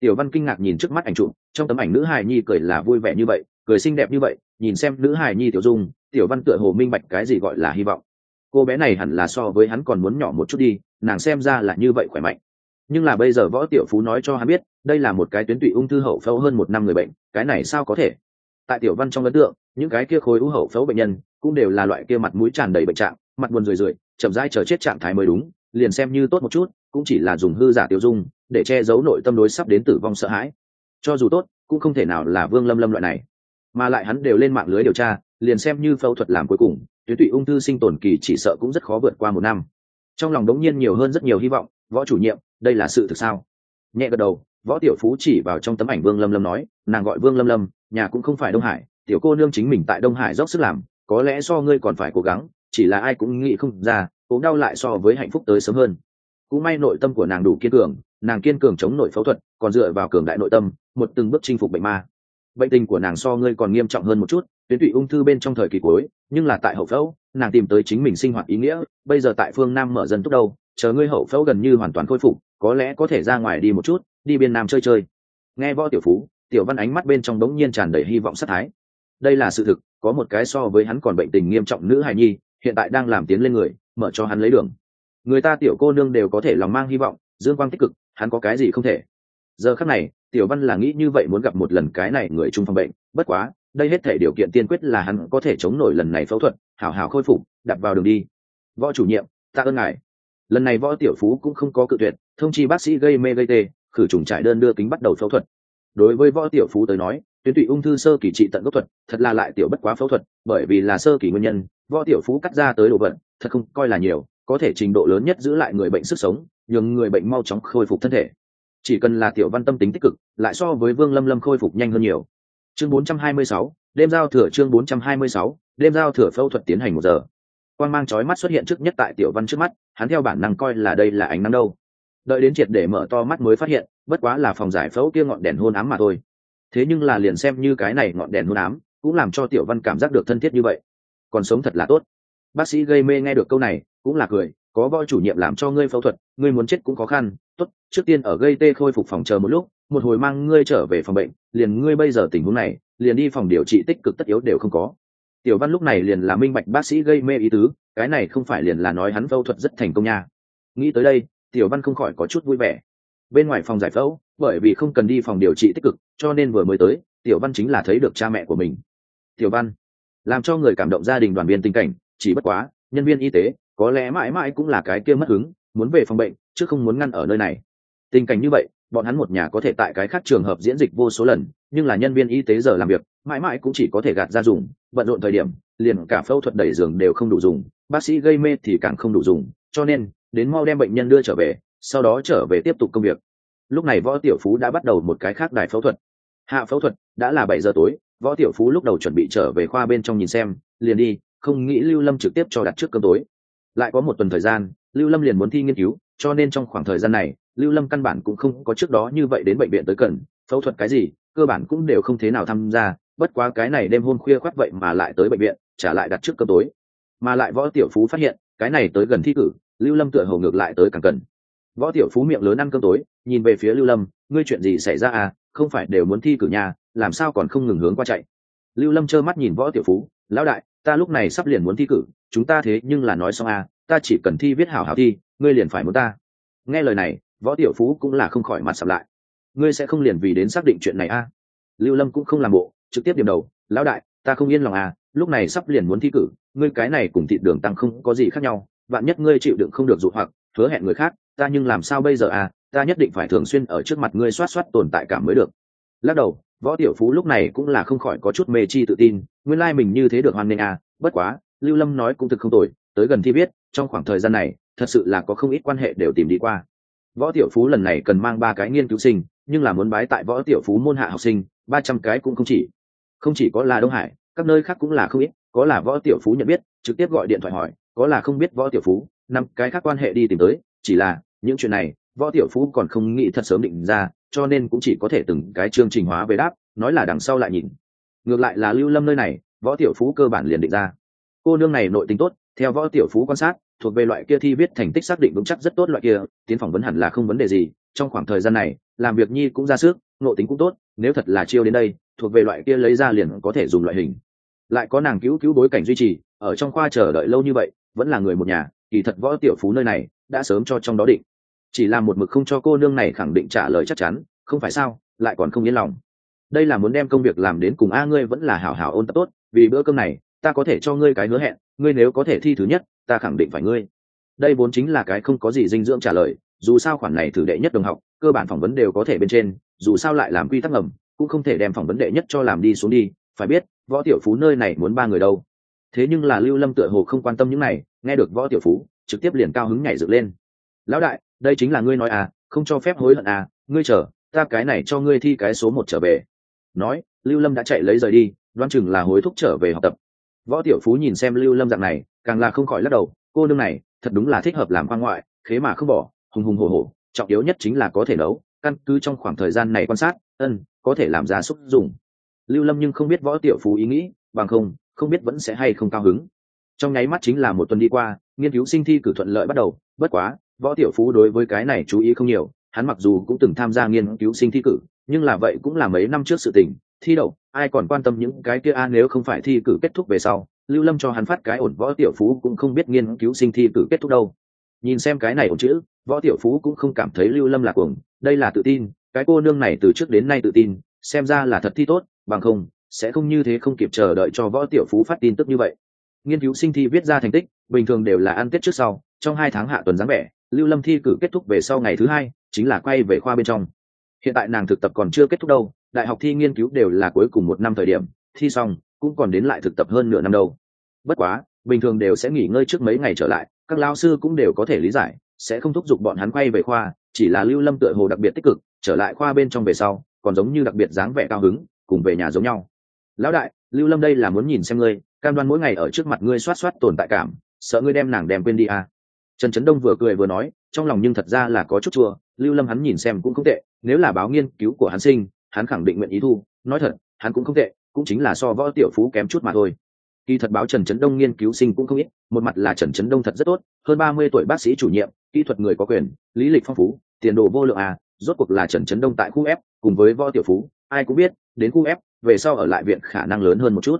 Tiểu văn kinh ngạc nhìn trước mắt ảnh chụp, trong tấm ảnh nữ hài nhi cười là vui vẻ như vậy, cười xinh đẹp như vậy, nhìn xem nữ hài nhi tiểu dung, tiểu văn tựa hồ minh bạch cái gì gọi là hy vọng. Cô bé này hẳn là so với hắn còn muốn nhỏ một chút đi, nàng xem ra là như vậy khỏe mạnh. Nhưng là bây giờ võ tiểu phú nói cho hắn biết, đây là một cái tuyến tụy ung thư hậu phẫu hơn một năm người bệnh, cái này sao có thể? Tại tiểu văn trong ấn tượng những cái kia khối u hậu phẫu bệnh nhân cũng đều là loại kia mặt mũi tràn đầy bệnh trạng, mặt buồn rười rượi, chậm rãi chờ chết trạng thái mới đúng, liền xem như tốt một chút, cũng chỉ là dùng hư giả tiêu dung để che giấu nội tâm đối sắp đến tử vong sợ hãi. Cho dù tốt, cũng không thể nào là vương lâm lâm loại này. Mà lại hắn đều lên mạng lưới điều tra, liền xem như phẫu thuật làm cuối cùng, tuyến tụy ung thư sinh tồn kỳ chỉ sợ cũng rất khó vượt qua một năm. Trong lòng đống nhiên nhiều hơn rất nhiều hy vọng, võ chủ nhiệm, đây là sự thực sao? Nhẹ gật đầu, võ tiểu phú chỉ vào trong tấm ảnh vương lâm lâm nói, nàng gọi vương lâm lâm, nhà cũng không phải đông hải tiểu cô nương chính mình tại đông hải dốc sức làm, có lẽ so ngươi còn phải cố gắng, chỉ là ai cũng nghĩ không ra, ốm đau lại so với hạnh phúc tới sớm hơn. Cũng may nội tâm của nàng đủ kiên cường, nàng kiên cường chống nội phẫu thuật, còn dựa vào cường đại nội tâm, một từng bước chinh phục bệnh ma. Bệnh tình của nàng so ngươi còn nghiêm trọng hơn một chút, tuyến tụy ung thư bên trong thời kỳ cuối, nhưng là tại hậu phẫu, nàng tìm tới chính mình sinh hoạt ý nghĩa, bây giờ tại phương nam mở dần túc đâu, chờ ngươi hậu phẫu gần như hoàn toàn khôi phục, có lẽ có thể ra ngoài đi một chút, đi biên nam chơi chơi. Nghe võ tiểu phú, tiểu văn ánh mắt bên trong đống nhiên tràn đầy hy vọng sát thái đây là sự thực, có một cái so với hắn còn bệnh tình nghiêm trọng nữ hài nhi, hiện tại đang làm tiến lên người, mở cho hắn lấy đường. Người ta tiểu cô nương đều có thể lòng mang hy vọng, dương quang tích cực, hắn có cái gì không thể. Giờ khắc này, tiểu văn là nghĩ như vậy muốn gặp một lần cái này người chung phòng bệnh, bất quá, đây hết thể điều kiện tiên quyết là hắn có thể chống nổi lần này phẫu thuật, hảo hảo khôi phục đặt vào đường đi. Võ chủ nhiệm ta ơn ngài. Lần này võ tiểu phú cũng không có cự tuyệt, thông chi bác sĩ gây mê gây tê, khử trùng trải đơn đưa kính bắt đầu phẫu thuật. Đối với võ tiểu phú tới nói tuyến tụy ung thư sơ kỳ trị tận gốc thuật thật là lại tiểu bất quá phẫu thuật bởi vì là sơ kỳ nguyên nhân võ tiểu phú cắt ra tới đồ vật thật không coi là nhiều có thể trình độ lớn nhất giữ lại người bệnh sức sống nhường người bệnh mau chóng khôi phục thân thể. Chỉ cần là tiểu văn tâm tính tích cực lại so với vương lâm lâm khôi phục nhanh hơn nhiều. Chương 426, đêm giao thừa chương 426, đêm giao thừa phẫu thuật tiến hành một giờ. Quan mang chói mắt xuất hiện trước nhất tại tiểu văn trước mắt hắn theo bản năng coi là đây là ánh nắng đâu. Đợi đến triệt để mở to mắt mới phát hiện bất quá là phòng giải phẫu kia ngọn đèn hôn ám mà thôi thế nhưng là liền xem như cái này ngọn đèn hôn ám, cũng làm cho tiểu văn cảm giác được thân thiết như vậy. Còn sống thật là tốt. Bác sĩ gây mê nghe được câu này, cũng là cười, có voi chủ nhiệm làm cho ngươi phẫu thuật, ngươi muốn chết cũng khó khăn, tốt, trước tiên ở gây tê khôi phục phòng chờ một lúc, một hồi mang ngươi trở về phòng bệnh, liền ngươi bây giờ tình huống này, liền đi phòng điều trị tích cực tất yếu đều không có. Tiểu văn lúc này liền là minh bạch bác sĩ gây mê ý tứ, cái này không phải liền là nói hắn phẫu thuật rất thành công nha. Nghĩ tới đây, tiểu văn không khỏi có chút vui vẻ. Bên ngoài phòng giải phẫu, bởi vì không cần đi phòng điều trị tích cực cho nên vừa mới tới, tiểu văn chính là thấy được cha mẹ của mình. Tiểu văn, làm cho người cảm động gia đình đoàn viên tình cảnh, chỉ bất quá, nhân viên y tế, có lẽ mãi mãi cũng là cái kia mất hứng, muốn về phòng bệnh, chứ không muốn ngăn ở nơi này. Tình cảnh như vậy, bọn hắn một nhà có thể tại cái khác trường hợp diễn dịch vô số lần, nhưng là nhân viên y tế giờ làm việc, mãi mãi cũng chỉ có thể gạt ra dùng bận rộn thời điểm, liền cả phẫu thuật đẩy giường đều không đủ dùng, bác sĩ gây mê thì càng không đủ dùng, cho nên, đến mau đem bệnh nhân đưa trở về, sau đó trở về tiếp tục công việc lúc này võ tiểu phú đã bắt đầu một cái khác đài phẫu thuật. Hạ phẫu thuật đã là bảy giờ tối, võ tiểu phú lúc đầu chuẩn bị trở về khoa bên trong nhìn xem, liền đi, không nghĩ lưu lâm trực tiếp cho đặt trước cơm tối. Lại có một tuần thời gian, lưu lâm liền muốn thi nghiên cứu, cho nên trong khoảng thời gian này, lưu lâm căn bản cũng không có trước đó như vậy đến bệnh viện tới cần, phẫu thuật cái gì, cơ bản cũng đều không thế nào tham gia, bất quá cái này đêm hôm khuya khoác vậy mà lại tới bệnh viện, trả lại đặt trước cơm tối. Mà lại võ tiểu phú phát hiện, cái này tới gần thi cử, lưu lâm tựa hồ ngược lại tới càng cần võ tiểu phú miệng lớn ăn cơm tối, nhìn về phía lưu lâm, ngươi chuyện gì xảy ra à? Không phải đều muốn thi cử nhà, làm sao còn không ngừng hướng qua chạy? Lưu lâm trơ mắt nhìn võ tiểu phú, lão đại, ta lúc này sắp liền muốn thi cử, chúng ta thế nhưng là nói xong à ta chỉ cần thi viết hảo hảo thi, ngươi liền phải muốn ta. Nghe lời này, võ tiểu phú cũng là không khỏi mặt sập lại. Ngươi sẽ không liền vì đến xác định chuyện này à? Lưu lâm cũng không làm bộ, trực tiếp điểm đầu, lão đại, ta không yên lòng à lúc này sắp liền muốn thi cử, ngươi cái này cùng thị đường tăng không có gì khác nhau, vạn nhất ngươi chịu đựng không được dụ hoặc, hứa hẹn người khác ta nhưng làm sao bây giờ à ta nhất định phải thường xuyên ở trước mặt ngươi soát soát tồn tại cảm mới được. Lắc đầu võ tiểu phú lúc này cũng là không khỏi có chút mê chi tự tin nguyên lai mình như thế được hoan nghênh à bất quá lưu lâm nói cũng thực không tồi tới gần thi biết, trong khoảng thời gian này thật sự là có không ít quan hệ đều tìm đi qua. Võ tiểu phú lần này cần mang ba cái nghiên cứu sinh nhưng là muốn bái tại võ tiểu phú môn hạ học sinh ba trăm cái cũng không chỉ. Không chỉ có là đông hải các nơi khác cũng là không ít có là võ tiểu phú nhận biết trực tiếp gọi điện thoại hỏi có là không biết võ tiểu phú năm cái khác quan hệ đi tìm tới chỉ là những chuyện này, võ tiểu phú còn không nghĩ thật sớm định ra, cho nên cũng chỉ có thể từng cái chương trình hóa về đáp, nói là đằng sau lại nhìn. Ngược lại là lưu lâm nơi này, võ tiểu phú cơ bản liền định ra. Cô nương này nội tính tốt, theo võ tiểu phú quan sát, thuộc về loại kia thi viết thành tích xác định vững chắc rất tốt loại kia, tiến phỏng vấn hẳn là không vấn đề gì, trong khoảng thời gian này, làm việc nhi cũng ra sức, nội tính cũng tốt, nếu thật là chiêu đến đây, thuộc về loại kia lấy ra liền có thể dùng loại hình. Lại có nàng cứu cứu bối cảnh duy trì, ở trong khoa chờ đợi lâu như vậy, vẫn là người một nhà, kỳ thật võ tiểu phú nơi này đã sớm cho trong đó định. Chỉ là một mực không cho cô nương này khẳng định trả lời chắc chắn, không phải sao, lại còn không yên lòng. Đây là muốn đem công việc làm đến cùng a ngươi vẫn là hảo hảo ôn tập tốt, vì bữa cơm này, ta có thể cho ngươi cái hứa hẹn, ngươi nếu có thể thi thứ nhất, ta khẳng định phải ngươi. Đây vốn chính là cái không có gì dinh dưỡng trả lời, dù sao khoản này thử đệ nhất đồng học, cơ bản phỏng vấn đều có thể bên trên, dù sao lại làm quy tắc ngầm, cũng không thể đem phỏng vấn đệ nhất cho làm đi xuống đi, phải biết, võ tiểu phú nơi này muốn ba người đâu. Thế nhưng là lưu lâm tựa hồ không quan tâm những này, nghe được võ tiểu phú trực tiếp liền cao hứng nhảy dựng lên. Lão đại, đây chính là ngươi nói à không cho phép hối hận à ngươi chờ, ta cái này cho ngươi thi cái số một trở về. Nói, lưu lâm đã chạy lấy rời đi đoan chừng là hối thúc trở về học tập. Võ tiểu phú nhìn xem lưu lâm dạng này, càng là không khỏi lắc đầu, cô nương này, thật đúng là thích hợp làm quan ngoại khế mà không bỏ, hùng hùng hổ hổ, trọng yếu nhất chính là có thể nấu, căn cứ trong khoảng thời gian này quan sát, ân, có thể làm ra xúc dùng lưu lâm nhưng không biết võ tiểu phú ý nghĩ, bằng không không biết vẫn sẽ hay không cao hứng trong nháy mắt chính là một tuần đi qua, nghiên cứu sinh thi cử thuận lợi bắt đầu, bất quá, võ tiểu phú đối với cái này chú ý không nhiều, hắn mặc dù cũng từng tham gia nghiên cứu sinh thi cử, nhưng là vậy cũng là mấy năm trước sự tình, thi đậu, ai còn quan tâm những cái kia a nếu không phải thi cử kết thúc về sau, lưu lâm cho hắn phát cái ổn, võ tiểu phú cũng không biết nghiên cứu sinh thi cử kết thúc đâu. Nhìn xem cái này ổn chữ, võ tiểu phú cũng không cảm thấy lưu lâm là cuồng, đây là tự tin, cái cô nương này từ trước đến nay tự tin, xem ra là thật thi tốt, bằng không, sẽ không như thế không kịp chờ đợi cho võ tiểu phú phát tin tức như vậy nghiên cứu sinh thi viết ra thành tích, bình thường đều là ăn tết trước sau, trong hai tháng hạ tuần dáng vẻ, lưu lâm thi cử kết thúc về sau ngày thứ hai, chính là quay về khoa bên trong. Hiện tại nàng thực tập còn chưa kết thúc đâu, đại học thi nghiên cứu đều là cuối cùng một năm thời điểm, thi xong, cũng còn đến lại thực tập hơn nửa năm đâu. Bất quá, bình thường đều sẽ nghỉ ngơi trước mấy ngày trở lại, các lao sư cũng đều có thể lý giải, sẽ không thúc giục bọn hắn quay về khoa, chỉ là lưu lâm tựa hồ đặc biệt tích cực, trở lại khoa bên trong về sau, còn giống như đặc biệt dáng vẻ cao hứng, cùng về nhà giống nhau. Lão đại, lưu lâm đây là muốn nhìn xem ngươi cam đoan mỗi ngày ở trước mặt ngươi xoát xoát tồn tại cảm, sợ ngươi đem nàng đem quên đi à. trần trấn đông vừa cười vừa nói, trong lòng nhưng thật ra là có chút chua, lưu lâm hắn nhìn xem cũng không tệ, nếu là báo nghiên cứu của hắn sinh, hắn khẳng định nguyện ý thu. Nói thật, hắn cũng không tệ, cũng chính là so võ tiểu phú kém chút mà thôi. Kỳ thật báo trần trấn đông nghiên cứu sinh cũng không ít, một mặt là trần trấn đông thật rất tốt, hơn ba mươi tuổi bác sĩ chủ nhiệm, kỹ thuật người có quyền, lý lịch phong phú, tiền đồ vô lượng à rốt cuộc là trần trấn đông tại khu f, cùng với võ tiểu phú, ai cũng biết, đến khu f, về sau ở lại viện khả năng lớn hơn một chút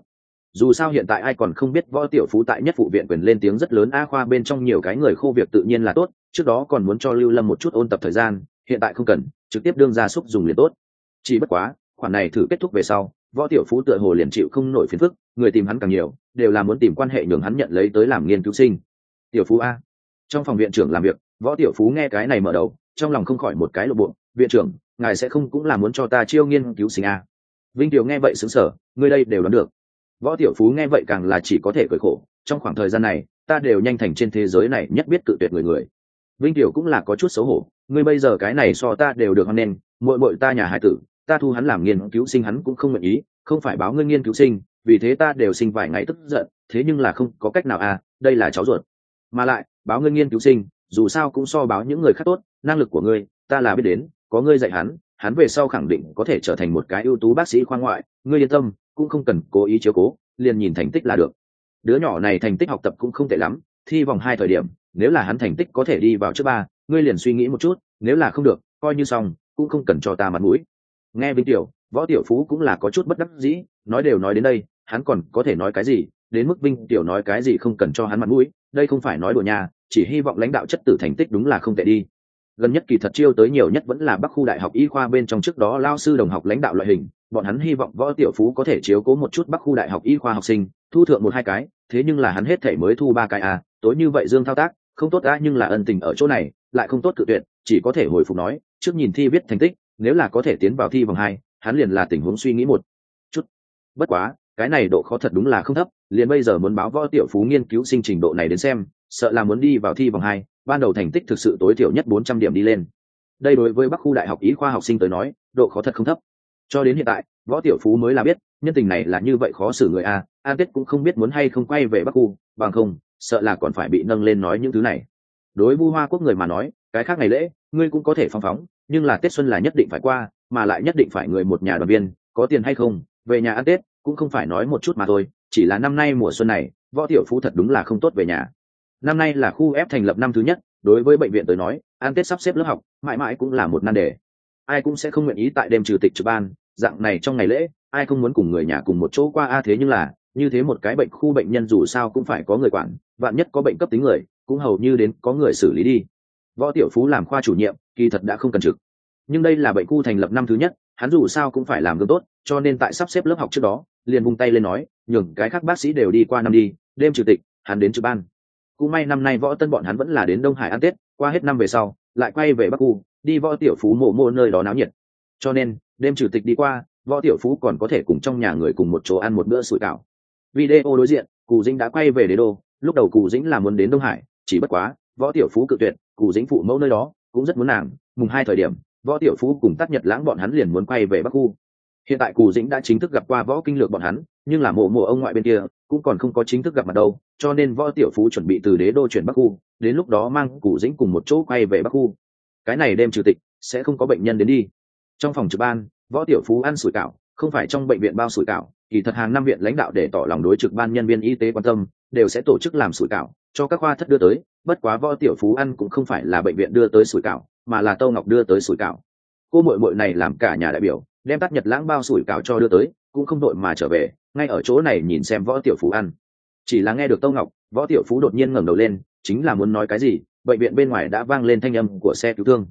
dù sao hiện tại ai còn không biết võ tiểu phú tại nhất phụ viện quyền lên tiếng rất lớn a khoa bên trong nhiều cái người khô việc tự nhiên là tốt, trước đó còn muốn cho lưu lâm một chút ôn tập thời gian, hiện tại không cần, trực tiếp đương ra xúc dùng liền tốt. Chỉ bất quá, khoản này thử kết thúc về sau, võ tiểu phú tựa hồ liền chịu không nổi phiền phức, người tìm hắn càng nhiều, đều là muốn tìm quan hệ nhường hắn nhận lấy tới làm nghiên cứu sinh. Tiểu phú a. Trong phòng viện trưởng làm việc, võ tiểu phú nghe cái này mở đầu, trong lòng không khỏi một cái lộ bộ. Viện trưởng, ngài sẽ không cũng là muốn cho ta chiêu nghiên cứu sinh a. Vinh tiểu nghe vậy xứng sở ngươi đây đều đoán được võ tiểu phú nghe vậy càng là chỉ có thể cởi khổ, trong khoảng thời gian này, ta đều nhanh thành trên thế giới này nhất biết cự tuyệt người người. Vinh tiểu cũng là có chút xấu hổ, ngươi bây giờ cái này so ta đều được hoan nên muội muội ta nhà hải tử, ta thu hắn làm nghiên cứu sinh hắn cũng không nguyện ý, không phải báo ngươi nghiên cứu sinh, vì thế ta đều sinh vài ngày tức giận, thế nhưng là không có cách nào à đây là cháu ruột. Mà lại, báo ngươi nghiên cứu sinh, dù sao cũng so báo những người khác tốt, năng lực của ngươi, ta là biết đến, có ngươi dạy hắn hắn về sau khẳng định có thể trở thành một cái ưu tú bác sĩ khoa ngoại, ngươi yên tâm cũng không cần cố ý chiếu cố, liền nhìn thành tích là được. Đứa nhỏ này thành tích học tập cũng không tệ lắm, thi vòng hai thời điểm, nếu là hắn thành tích có thể đi vào trước ba, ngươi liền suy nghĩ một chút, nếu là không được, coi như xong, cũng không cần cho ta mặt mũi. Nghe vinh tiểu, võ tiểu phú cũng là có chút bất đắc dĩ, nói đều nói đến đây, hắn còn có thể nói cái gì, đến mức vinh tiểu nói cái gì không cần cho hắn mặt mũi, đây không phải nói đùa nhà chỉ hy vọng lãnh đạo chất tử thành tích đúng là không tệ đi. Gần nhất kỳ thật chiêu tới nhiều nhất vẫn là bắc khu đại học y khoa bên trong trước đó lao sư đồng học lãnh đạo loại hình bọn hắn hy vọng võ tiểu phú có thể chiếu cố một chút bắc khu đại học y khoa học sinh, thu thượng một hai cái, thế nhưng là hắn hết thể mới thu ba cái à tối như vậy dương thao tác, không tốt đã nhưng là ân tình ở chỗ này, lại không tốt cự tuyệt, chỉ có thể hồi phục nói, trước nhìn thi viết thành tích, nếu là có thể tiến vào thi vòng hai, hắn liền là tình huống suy nghĩ một chút. Bất quá, cái này độ khó thật đúng là không thấp, liền bây giờ muốn báo võ tiểu phú nghiên cứu sinh trình độ này đến xem, sợ là muốn đi vào thi vòng hai, ban đầu thành tích thực sự tối thiểu nhất bốn trăm điểm đi lên. Đây đối với bắc khu đại học ý khoa học sinh tới nói, độ khó thật không thấp cho đến hiện tại, võ tiểu phú mới là biết, nhân tình này là như vậy khó xử người a, an tết cũng không biết muốn hay không quay về bắc khu, bằng không, sợ là còn phải bị nâng lên nói những thứ này. Đối vu hoa quốc người mà nói, cái khác ngày lễ, ngươi cũng có thể phong phóng, nhưng là tết xuân là nhất định phải qua, mà lại nhất định phải người một nhà đoàn viên, có tiền hay không, về nhà ăn tết cũng không phải nói một chút mà thôi, chỉ là năm nay mùa xuân này, võ tiểu phú thật đúng là không tốt về nhà. Năm nay là khu ép thành lập năm thứ nhất, đối với bệnh viện tới nói ăn tết sắp xếp lớp học, mãi mãi cũng là một nan đề ai cũng sẽ không nguyện ý tại đêm trừ tịch trực ban, dạng này trong ngày lễ, ai không muốn cùng người nhà cùng một chỗ qua a thế nhưng là, như thế một cái bệnh khu bệnh nhân dù sao cũng phải có người quản, vạn nhất có bệnh cấp tính người, cũng hầu như đến có người xử lý đi. Võ tiểu phú làm khoa chủ nhiệm, kỳ thật đã không cần trực. Nhưng đây là bệnh khu thành lập năm thứ nhất, hắn dù sao cũng phải làm gương tốt, cho nên tại sắp xếp lớp học trước đó, liền vung tay lên nói, nhường cái khác bác sĩ đều đi qua năm đi, đêm chủ tịch, hắn đến trực ban. Cũng may năm nay võ tân bọn hắn vẫn là đến đông hải ăn tết, qua hết năm về sau, lại quay về bắc khu đi võ tiểu phú mộ mộ nơi đó náo nhiệt. Cho nên, đêm chủ tịch đi qua, võ tiểu phú còn có thể cùng trong nhà người cùng một chỗ ăn một bữa sủi cảo. Video đối diện, cù dĩnh đã quay về đế đô, lúc đầu cù dĩnh là muốn đến đông hải, chỉ bất quá, võ tiểu phú cự tuyệt, cù dĩnh phụ mẫu nơi đó cũng rất muốn nàng, mùng hai thời điểm, võ tiểu phú cùng tác nhật lãng bọn hắn liền muốn quay về bắc khu. Hiện tại cù dĩnh đã chính thức gặp qua võ kinh lược bọn hắn, nhưng là mộ mộ ông ngoại bên kia cũng còn không có chính thức gặp mặt đâu, cho nên võ tiểu phú chuẩn bị từ đế đô chuyển bắc khu, đến lúc đó mang cù dĩnh cùng một chỗ quay về bắc khu cái này đêm trừ tịch, sẽ không có bệnh nhân đến đi. Trong phòng trực ban, võ tiểu phú ăn sủi cảo, không phải trong bệnh viện bao sủi cảo, kỳ thật hàng năm viện lãnh đạo để tỏ lòng đối trực ban nhân viên y tế quan tâm, đều sẽ tổ chức làm sủi cảo, cho các khoa thất đưa tới, bất quá võ tiểu phú ăn cũng không phải là bệnh viện đưa tới sủi cảo, mà là tâu ngọc đưa tới sủi cảo. Cô mội mội này làm cả nhà đại biểu, đem tắt nhật lãng bao sủi cảo cho đưa tới, cũng không đội mà trở về, ngay ở chỗ này nhìn xem võ tiểu phú ăn. Chỉ là nghe được tâu ngọc, võ tiểu phú đột nhiên ngẩng đầu lên, chính là muốn nói cái gì? Bệnh viện bên ngoài đã vang lên thanh âm của xe cứu thương.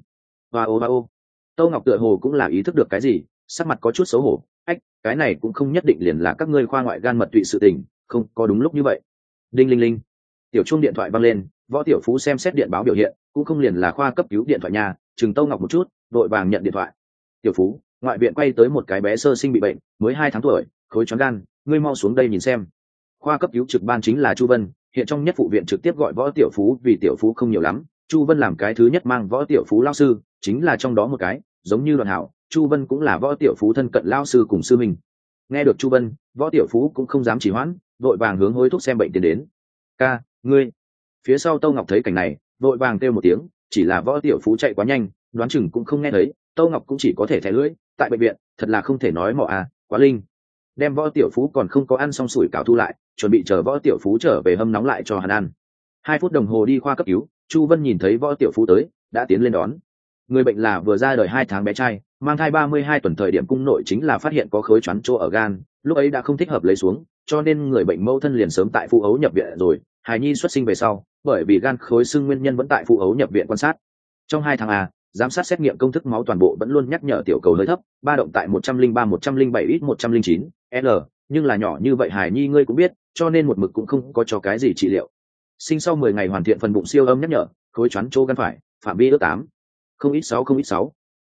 Và ô, hoa ô. Tâu ngọc tựa hồ cũng là ý thức được cái gì, sắc mặt có chút xấu hổ. Ách, cái này cũng không nhất định liền là các ngươi khoa ngoại gan mật tụy sự tình, không, có đúng lúc như vậy. Đinh linh linh. Tiểu chuông điện thoại vang lên, võ tiểu phú xem xét điện báo biểu hiện, cũng không liền là khoa cấp cứu điện thoại nhà chừng tâu ngọc một chút, đội vàng nhận điện thoại. Tiểu phú, ngoại viện quay tới một cái bé sơ sinh bị bệnh, mới hai tháng tuổi, khối chóng gan, ngươi mau xuống đây nhìn xem. Khoa cấp cứu trực ban chính là chu vân hiện trong nhất phụ viện trực tiếp gọi võ tiểu phú, vì tiểu phú không nhiều lắm, chu vân làm cái thứ nhất mang võ tiểu phú lao sư, chính là trong đó một cái, giống như đoàn hảo, chu vân cũng là võ tiểu phú thân cận lao sư cùng sư mình. Nghe được chu vân, võ tiểu phú cũng không dám chỉ hoãn, vội vàng hướng hối thúc xem bệnh tiến đến. Ca, ngươi. Phía sau tâu ngọc thấy cảnh này, vội vàng kêu một tiếng, chỉ là võ tiểu phú chạy quá nhanh, đoán chừng cũng không nghe thấy, tâu ngọc cũng chỉ có thể thẻ lưỡi, tại bệnh viện, thật là không thể nói mọ à quá linh đem võ tiểu phú còn không có ăn xong sủi cảo thu lại, chuẩn bị chờ võ tiểu phú trở về hâm nóng lại cho hắn ăn hai phút đồng hồ đi khoa cấp cứu, chu vân nhìn thấy võ tiểu phú tới, đã tiến lên đón người bệnh là vừa ra đời hai tháng bé trai, mang thai ba mươi hai tuần thời điểm cung nội chính là phát hiện có khối choán chỗ ở gan, lúc ấy đã không thích hợp lấy xuống, cho nên người bệnh mâu thân liền sớm tại phụ ấu nhập viện rồi, hài nhi xuất sinh về sau, bởi vì gan khối xương nguyên nhân vẫn tại phụ ấu nhập viện quan sát trong hai tháng à giám sát xét nghiệm công thức máu toàn bộ vẫn luôn nhắc nhở tiểu cầu hơi thấp, ba động tại một trăm linh ba, một trăm linh bảy ít một trăm linh chín, l, nhưng là nhỏ như vậy hài nhi ngươi cũng biết, cho nên một mực cũng không có cho cái gì trị liệu. Sinh sau mười ngày hoàn thiện phần bụng siêu âm nhắc nhở, khối choán chỗ gan phải, phạm vi ước tám, không ít sáu, không ít sáu.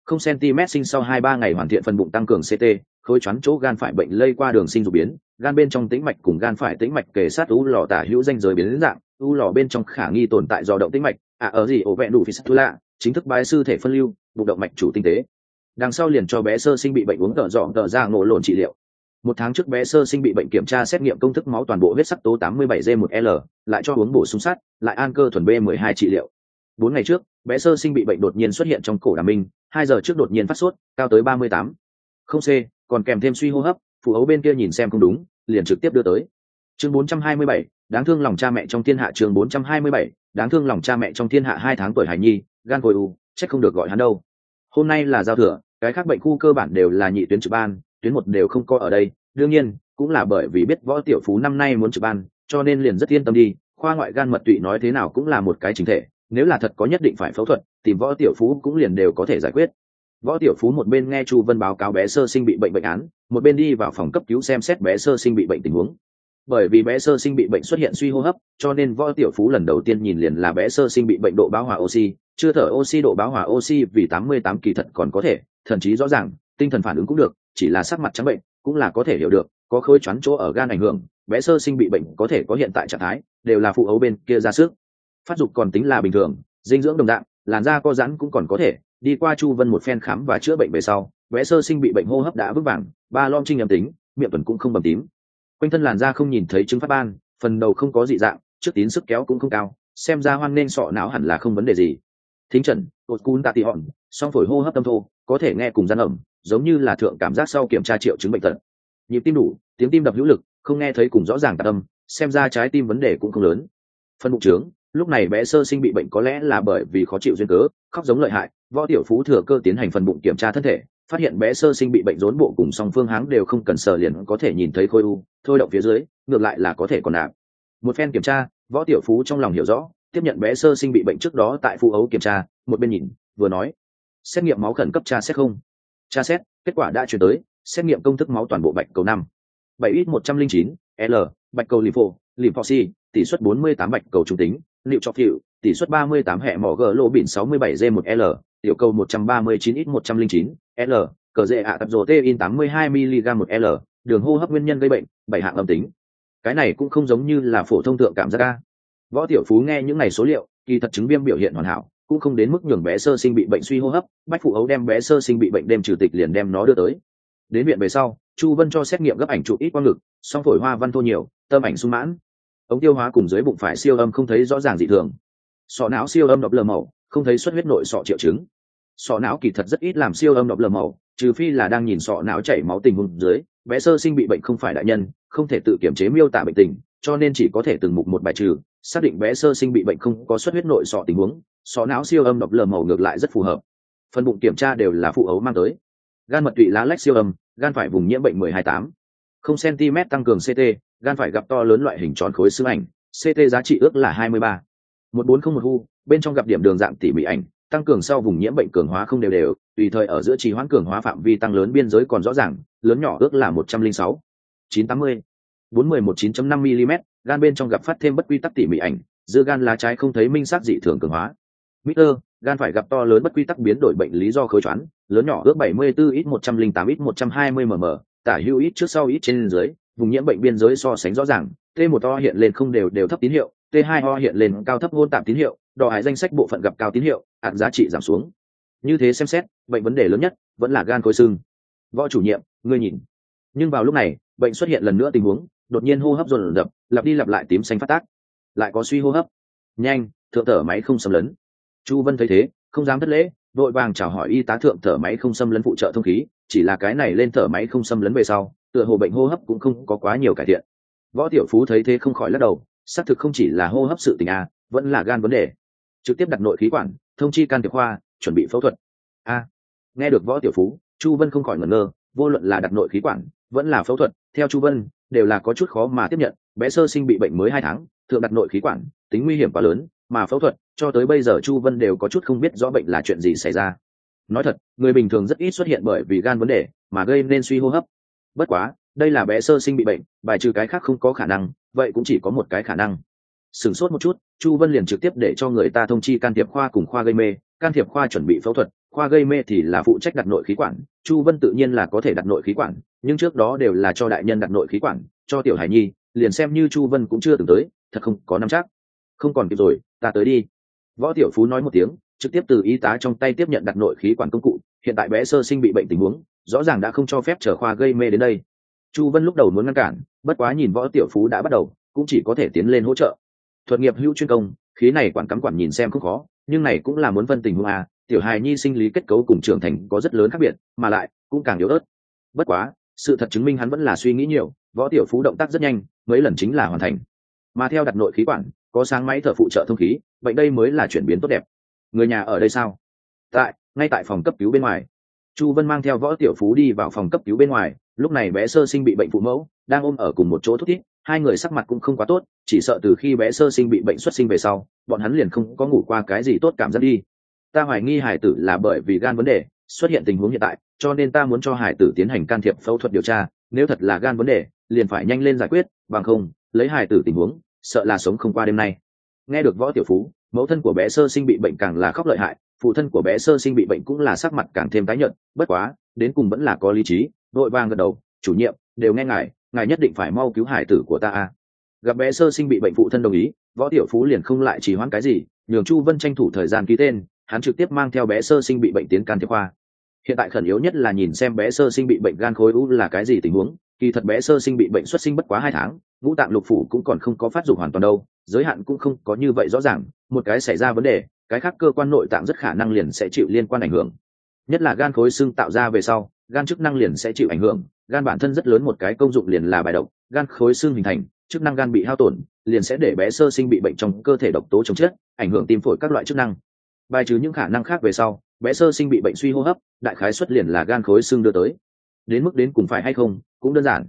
Không cm sinh sau hai, ba ngày hoàn thiện phần bụng tăng cường ct khối choán chỗ gan phải bệnh lây qua đường sinh dục biến, gan bên trong tĩnh mạch cùng gan phải tĩnh mạch kề sát u lò tả hữu danh giới biến dạng, u lò bên trong khả nghi tồn tại do động tĩnh mạch à ở gì, ổ vẹn đủ phi sắc lạ chính thức bái sư thể phân lưu bụng động mạch chủ tinh tế. Đằng sau liền cho bé sơ sinh bị bệnh uống tợ dọn tợ ra ngộ lộn trị liệu. Một tháng trước bé sơ sinh bị bệnh kiểm tra xét nghiệm công thức máu toàn bộ huyết sắc tố 87 g 1 l lại cho uống bổ sung sắt lại an cơ thuần b 12 trị liệu. Bốn ngày trước bé sơ sinh bị bệnh đột nhiên xuất hiện trong cổ đàm minh hai giờ trước đột nhiên phát sốt cao tới 38. không c còn kèm thêm suy hô hấp phụ ấu bên kia nhìn xem không đúng liền trực tiếp đưa tới. Chương 427, đáng thương lòng cha mẹ trong thiên hạ chương 427, đáng thương lòng cha mẹ trong thiên hạ hai tháng tuổi hải nhi gan cồi u, chắc không được gọi hắn đâu. Hôm nay là giao thừa, cái khác bệnh khu cơ bản đều là nhị tuyến trực ban, tuyến một đều không có ở đây. Đương nhiên, cũng là bởi vì biết võ tiểu phú năm nay muốn trực ban, cho nên liền rất yên tâm đi. Khoa ngoại gan mật tụy nói thế nào cũng là một cái chính thể, nếu là thật có nhất định phải phẫu thuật, tìm võ tiểu phú cũng liền đều có thể giải quyết. Võ tiểu phú một bên nghe chu vân báo cáo bé sơ sinh bị bệnh bệnh án, một bên đi vào phòng cấp cứu xem xét bé sơ sinh bị bệnh tình huống. Bởi vì bé sơ sinh bị bệnh xuất hiện suy hô hấp, cho nên võ tiểu phú lần đầu tiên nhìn liền là bé sơ sinh bị bệnh độ báo hòa oxy chưa thở oxy độ báo hòa oxy vì 88 kỳ thật còn có thể thậm chí rõ ràng, tinh thần phản ứng cũng được, chỉ là sắc mặt trắng bệnh, cũng là có thể hiểu được, có khối choán chỗ ở gan ảnh hưởng, bé sơ sinh bị bệnh có thể có hiện tại trạng thái, đều là phụ ấu bên kia ra sức. Phát dục còn tính là bình thường, dinh dưỡng đồng đạm, làn da co giãn cũng còn có thể, đi qua chu vân một phen khám và chữa bệnh về sau, bé sơ sinh bị bệnh hô hấp đã vững vàng, ba lom trinh âm tính, miệng tuần cũng không bầm tím. Quanh thân làn da không nhìn thấy chứng phát ban, phần đầu không có dị dạng, trước tín sức kéo cũng không cao, xem ra hoan nên sọ não hẳn là không vấn đề gì thính trần tột cun tạ tị hòn song phổi hô hấp tâm thô, có thể nghe cùng gian ẩm, giống như là thượng cảm giác sau kiểm tra triệu chứng bệnh tật. Nhịp tim đủ, tiếng tim đập hữu lực, không nghe thấy cùng rõ ràng tạ tâm xem ra trái tim vấn đề cũng không lớn. Phân bụng trướng, lúc này bé sơ sinh bị bệnh có lẽ là bởi vì khó chịu duyên cớ, khóc giống lợi hại, võ tiểu phú thừa cơ tiến hành phần bụng kiểm tra thân thể, phát hiện bé sơ sinh bị bệnh rốn bộ cùng song phương háng đều không cần sờ liền có thể nhìn thấy khối u, thôi động phía dưới, ngược lại là có thể còn nạp. Một phen kiểm tra, võ tiểu phú trong lòng hiểu rõ tiếp nhận bé sơ sinh bị bệnh trước đó tại phụ ấu kiểm tra, một bên nhìn, vừa nói, xét nghiệm máu khẩn cấp tra xét không? Tra xét, kết quả đã chuyển tới, xét nghiệm công thức máu toàn bộ bạch cầu năm. Bảy ít một trăm linh chín, l, bạch cầu lympho lipoxy tỷ suất bốn mươi tám bạch cầu trung tính, liệu cho phiệu tỷ suất ba mươi tám hệ mỏ g lô bỉn sáu mươi bảy g một l, tiểu cầu một trăm ba mươi chín ít một trăm linh chín, l, cờ dễ ạ tập rổ tê in tám mươi hai mg một l, đường hô hấp nguyên nhân gây bệnh, bảy hạng âm tính. Cái này cũng không giống như là phổ thông thượng cảm giác ca võ tiểu phú nghe những ngày số liệu, kỳ thật chứng viêm biểu hiện hoàn hảo, cũng không đến mức nhường bé sơ sinh bị bệnh suy hô hấp, bách phụ ấu đem bé sơ sinh bị bệnh đem trừ tịch liền đem nó đưa tới. Đến viện về sau, chu vân cho xét nghiệm gấp ảnh chụp ít quang ngực song phổi hoa văn thô nhiều, tâm ảnh sung mãn. Ống tiêu hóa cùng dưới bụng phải siêu âm không thấy rõ ràng dị thường. Sọ não siêu âm độc lờ màu không thấy xuất huyết nội sọ triệu chứng. Sọ não kỳ thật rất ít làm siêu âm độc lờ màu trừ phi là đang nhìn sọ não chảy máu tình huống dưới, bé sơ sinh bị bệnh không phải đại nhân, không thể tự kiểm chế miêu tả bệnh tình cho nên chỉ có thể từng mục một bài trừ, xác định bé sơ sinh bị bệnh không có xuất huyết nội sọ tình huống, sọ não siêu âm độc lờ màu ngược lại rất phù hợp phần bụng kiểm tra đều là phụ ấu mang tới gan mật tụy lá lách siêu âm, gan phải vùng nhiễm bệnh 1028. không cm tăng cường ct gan phải gặp to lớn loại hình tròn khối xương ảnh ct giá trị ước là 23. 1401 hu bên trong gặp điểm đường dạng tỉ mỉ ảnh, tăng cường sau vùng nhiễm bệnh cường hóa không đều đều, tùy thời ở giữa trì hoãn cường hóa phạm vi tăng lớn biên giới còn rõ ràng, lớn nhỏ ước là 106. 980. 411 mm gan bên trong gặp phát thêm bất quy tắc tỉ mỉ ảnh dưa gan lá trái không thấy minh xác dị thường cường hóa Miter, gan phải gặp to lớn bất quy tắc biến đổi bệnh lý do khối choán, lớn nhỏ ước 74 ít 108 ít 120 mm, tả hữu ít trước sau ít trên dưới, vùng nhiễm bệnh biên giới so sánh rõ ràng, T1O hiện lên không đều đều thấp tín hiệu, T2O hiện lên cao thấp hôn tạm tín hiệu, đỏ hải danh sách bộ phận gặp cao tín hiệu, hạn giá trị giảm xuống. Như thế xem xét, bệnh vấn đề lớn nhất vẫn là gan khối xương. Võ chủ nhiệm, ngươi nhìn. Nhưng vào lúc này, bệnh xuất hiện lần nữa tình huống, đột nhiên hô hấp dồn dập, lặp đi lặp lại tím xanh phát tác. Lại có suy hô hấp. Nhanh, thượng thở máy không xâm lấn chu vân thấy thế không dám thất lễ đội vàng chào hỏi y tá thượng thở máy không xâm lấn phụ trợ thông khí chỉ là cái này lên thở máy không xâm lấn về sau tựa hồ bệnh hô hấp cũng không có quá nhiều cải thiện võ tiểu phú thấy thế không khỏi lắc đầu xác thực không chỉ là hô hấp sự tình a vẫn là gan vấn đề trực tiếp đặt nội khí quản thông chi can thiệp khoa chuẩn bị phẫu thuật a nghe được võ tiểu phú chu vân không khỏi ngẩn ngơ vô luận là đặt nội khí quản vẫn là phẫu thuật, theo chu vân, đều là có chút khó mà tiếp nhận, bé sơ sinh bị bệnh mới hai tháng, thượng đặt nội khí quản, tính nguy hiểm quá lớn, mà phẫu thuật, cho tới bây giờ chu vân đều có chút không biết rõ bệnh là chuyện gì xảy ra. Nói thật, người bình thường rất ít xuất hiện bởi vì gan vấn đề, mà gây nên suy hô hấp. Bất quá, đây là bé sơ sinh bị bệnh, bài trừ cái khác không có khả năng, vậy cũng chỉ có một cái khả năng. Sửng sốt một chút, chu vân liền trực tiếp để cho người ta thông chi can thiệp khoa cùng khoa gây mê, can thiệp khoa chuẩn bị phẫu thuật khoa gây mê thì là phụ trách đặt nội khí quản, chu vân tự nhiên là có thể đặt nội khí quản, nhưng trước đó đều là cho đại nhân đặt nội khí quản, cho tiểu hải nhi, liền xem như chu vân cũng chưa từng tới, thật không có năm chắc. Không còn kịp rồi, ta tới đi. Võ tiểu phú nói một tiếng, trực tiếp từ y tá trong tay tiếp nhận đặt nội khí quản công cụ, hiện tại bé sơ sinh bị bệnh tình huống, rõ ràng đã không cho phép chở khoa gây mê đến đây. Chu vân lúc đầu muốn ngăn cản, bất quá nhìn võ tiểu phú đã bắt đầu, cũng chỉ có thể tiến lên hỗ trợ. Thuật nghiệp hữu chuyên công, khí này quản cắm quản nhìn xem không khó, nhưng này cũng là muốn phân tình huống à? Tiểu hài nhi sinh lý kết cấu cùng trưởng thành có rất lớn khác biệt, mà lại cũng càng yếu ớt. Bất quá, sự thật chứng minh hắn vẫn là suy nghĩ nhiều, võ tiểu phú động tác rất nhanh, mấy lần chính là hoàn thành. Mà theo đặt nội khí quản, có sáng máy thở phụ trợ thông khí, vậy đây mới là chuyển biến tốt đẹp. Người nhà ở đây sao? Tại, ngay tại phòng cấp cứu bên ngoài. Chu vân mang theo võ tiểu phú đi vào phòng cấp cứu bên ngoài, lúc này bé sơ sinh bị bệnh phụ mẫu, đang ôm ở cùng một chỗ thút thít, hai người sắc mặt cũng không quá tốt, chỉ sợ từ khi bé sơ sinh bị bệnh xuất sinh về sau, bọn hắn liền không có ngủ qua cái gì tốt cảm giác đi ta hoài nghi hải tử là bởi vì gan vấn đề xuất hiện tình huống hiện tại, cho nên ta muốn cho hải tử tiến hành can thiệp phẫu thuật điều tra. Nếu thật là gan vấn đề, liền phải nhanh lên giải quyết, bằng không, lấy hải tử tình huống, sợ là sống không qua đêm nay. Nghe được võ tiểu phú, mẫu thân của bé sơ sinh bị bệnh càng là khóc lợi hại, phụ thân của bé sơ sinh bị bệnh cũng là sắc mặt càng thêm tái nhợt, bất quá, đến cùng vẫn là có lý trí, vội vàng gật đầu, chủ nhiệm, đều nghe ngài ngài nhất định phải mau cứu hải tử của ta a. Gặp bé sơ sinh bị bệnh phụ thân đồng ý, võ tiểu phú liền không lại chỉ hoãn cái gì, nhường chu vân tranh thủ thời gian ký tên hắn trực tiếp mang theo bé sơ sinh bị bệnh tiến can thiệp khoa. Hiện tại khẩn yếu nhất là nhìn xem bé sơ sinh bị bệnh gan khối u là cái gì tình huống, kỳ thật bé sơ sinh bị bệnh xuất sinh bất quá hai tháng, ngũ tạng lục phủ cũng còn không có phát dục hoàn toàn đâu, giới hạn cũng không có như vậy rõ ràng, một cái xảy ra vấn đề, cái khác cơ quan nội tạng rất khả năng liền sẽ chịu liên quan ảnh hưởng. Nhất là gan khối xương tạo ra về sau, gan chức năng liền sẽ chịu ảnh hưởng, gan bản thân rất lớn một cái công dụng liền là bài độc, gan khối xương hình thành, chức năng gan bị hao tổn, liền sẽ để bé sơ sinh bị bệnh trong cơ thể độc tố chống chết ảnh hưởng tim phổi các loại chức năng bài trừ những khả năng khác về sau, bé sơ sinh bị bệnh suy hô hấp, đại khái xuất liền là gan khối xương đưa tới. Đến mức đến cùng phải hay không, cũng đơn giản.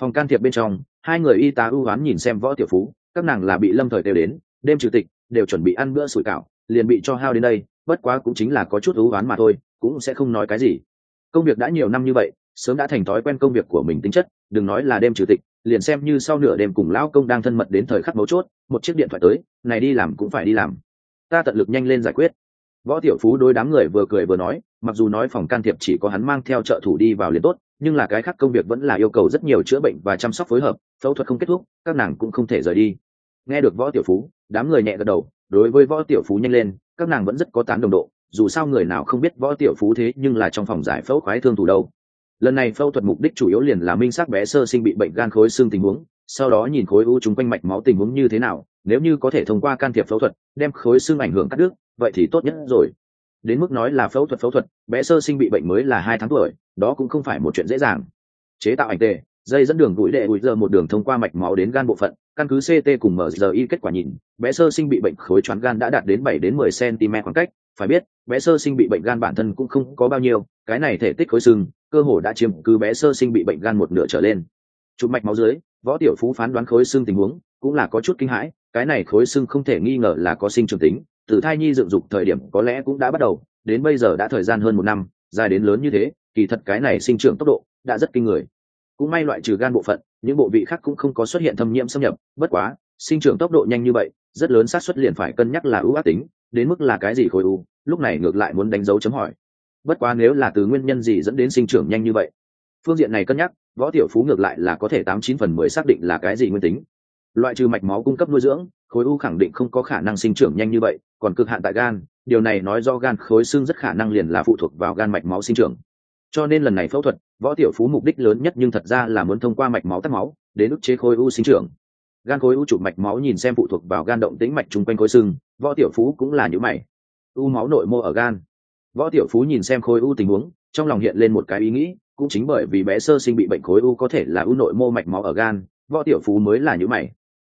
Phòng can thiệp bên trong, hai người y tá ưu oán nhìn xem võ tiểu phú, các nàng là bị lâm thời đều đến, đêm chủ tịch, đều chuẩn bị ăn bữa sủi cảo, liền bị cho hao đến đây, bất quá cũng chính là có chút ưu oán mà thôi, cũng sẽ không nói cái gì. Công việc đã nhiều năm như vậy, sớm đã thành thói quen công việc của mình tính chất, đừng nói là đêm chủ tịch, liền xem như sau nửa đêm cùng lão công đang thân mật đến thời khắc mấu chốt, một chiếc điện thoại tới, này đi làm cũng phải đi làm ta tận lực nhanh lên giải quyết. Võ tiểu phú đối đám người vừa cười vừa nói, mặc dù nói phòng can thiệp chỉ có hắn mang theo trợ thủ đi vào liền tốt, nhưng là cái khác công việc vẫn là yêu cầu rất nhiều chữa bệnh và chăm sóc phối hợp, phẫu thuật không kết thúc, các nàng cũng không thể rời đi. Nghe được võ tiểu phú, đám người nhẹ gật đầu, đối với võ tiểu phú nhanh lên, các nàng vẫn rất có tán đồng độ, dù sao người nào không biết võ tiểu phú thế nhưng là trong phòng giải phẫu khoái thương thủ đâu. Lần này phẫu thuật mục đích chủ yếu liền là minh xác bé sơ sinh bị bệnh gan khối xương tình huống sau đó nhìn khối u chúng quanh mạch máu tình huống như thế nào, nếu như có thể thông qua can thiệp phẫu thuật đem khối xương ảnh hưởng cắt đứt, vậy thì tốt nhất rồi. Đến mức nói là phẫu thuật phẫu thuật, bé sơ sinh bị bệnh mới là hai tháng tuổi, đó cũng không phải một chuyện dễ dàng. Chế tạo ảnh tề, dây dẫn đường đuổi đệ ủi giờ một đường thông qua mạch máu đến gan bộ phận, căn cứ ct cùng mri kết quả nhìn, bé sơ sinh bị bệnh khối choán gan đã đạt đến bảy đến mười cm khoảng cách. Phải biết, bé sơ sinh bị bệnh gan bản thân cũng không có bao nhiêu, cái này thể tích khối sưng cơ hồ đã chiếm cứ bé sơ sinh bị bệnh gan một nửa trở lên. Chụp mạch máu dưới võ tiểu phú phán đoán khối xương tình huống, cũng là có chút kinh hãi, cái này khối xương không thể nghi ngờ là có sinh trường tính từ thai nhi dựng dục thời điểm có lẽ cũng đã bắt đầu, đến bây giờ đã thời gian hơn một năm, dài đến lớn như thế, kỳ thật cái này sinh trưởng tốc độ đã rất kinh người. Cũng may loại trừ gan bộ phận, những bộ vị khác cũng không có xuất hiện thâm nhiễm xâm nhập, bất quá, sinh trưởng tốc độ nhanh như vậy, rất lớn xác suất liền phải cân nhắc là ưu ác tính, đến mức là cái gì khối u, lúc này ngược lại muốn đánh dấu chấm hỏi. Bất quá nếu là từ nguyên nhân gì dẫn đến sinh trưởng nhanh như vậy phương diện này cân nhắc, võ tiểu phú ngược lại là có thể tám chín phần mười xác định là cái gì nguyên tính. Loại trừ mạch máu cung cấp nuôi dưỡng, khối u khẳng định không có khả năng sinh trưởng nhanh như vậy, còn cực hạn tại gan, điều này nói do gan khối xương rất khả năng liền là phụ thuộc vào gan mạch máu sinh trưởng. Cho nên lần này phẫu thuật, võ tiểu phú mục đích lớn nhất nhưng thật ra là muốn thông qua mạch máu tắc máu đến ức chế khối u sinh trưởng. Gan khối u chụp mạch máu nhìn xem phụ thuộc vào gan động tĩnh mạch chung quanh khối xương, võ tiểu phú cũng là như mày. U máu nội mô ở gan. Võ tiểu phú nhìn xem khối u tình huống, trong lòng hiện lên một cái ý nghĩ cũng chính bởi vì bé sơ sinh bị bệnh khối u có thể là u nội mô mạch máu ở gan, võ tiểu phú mới là như mày.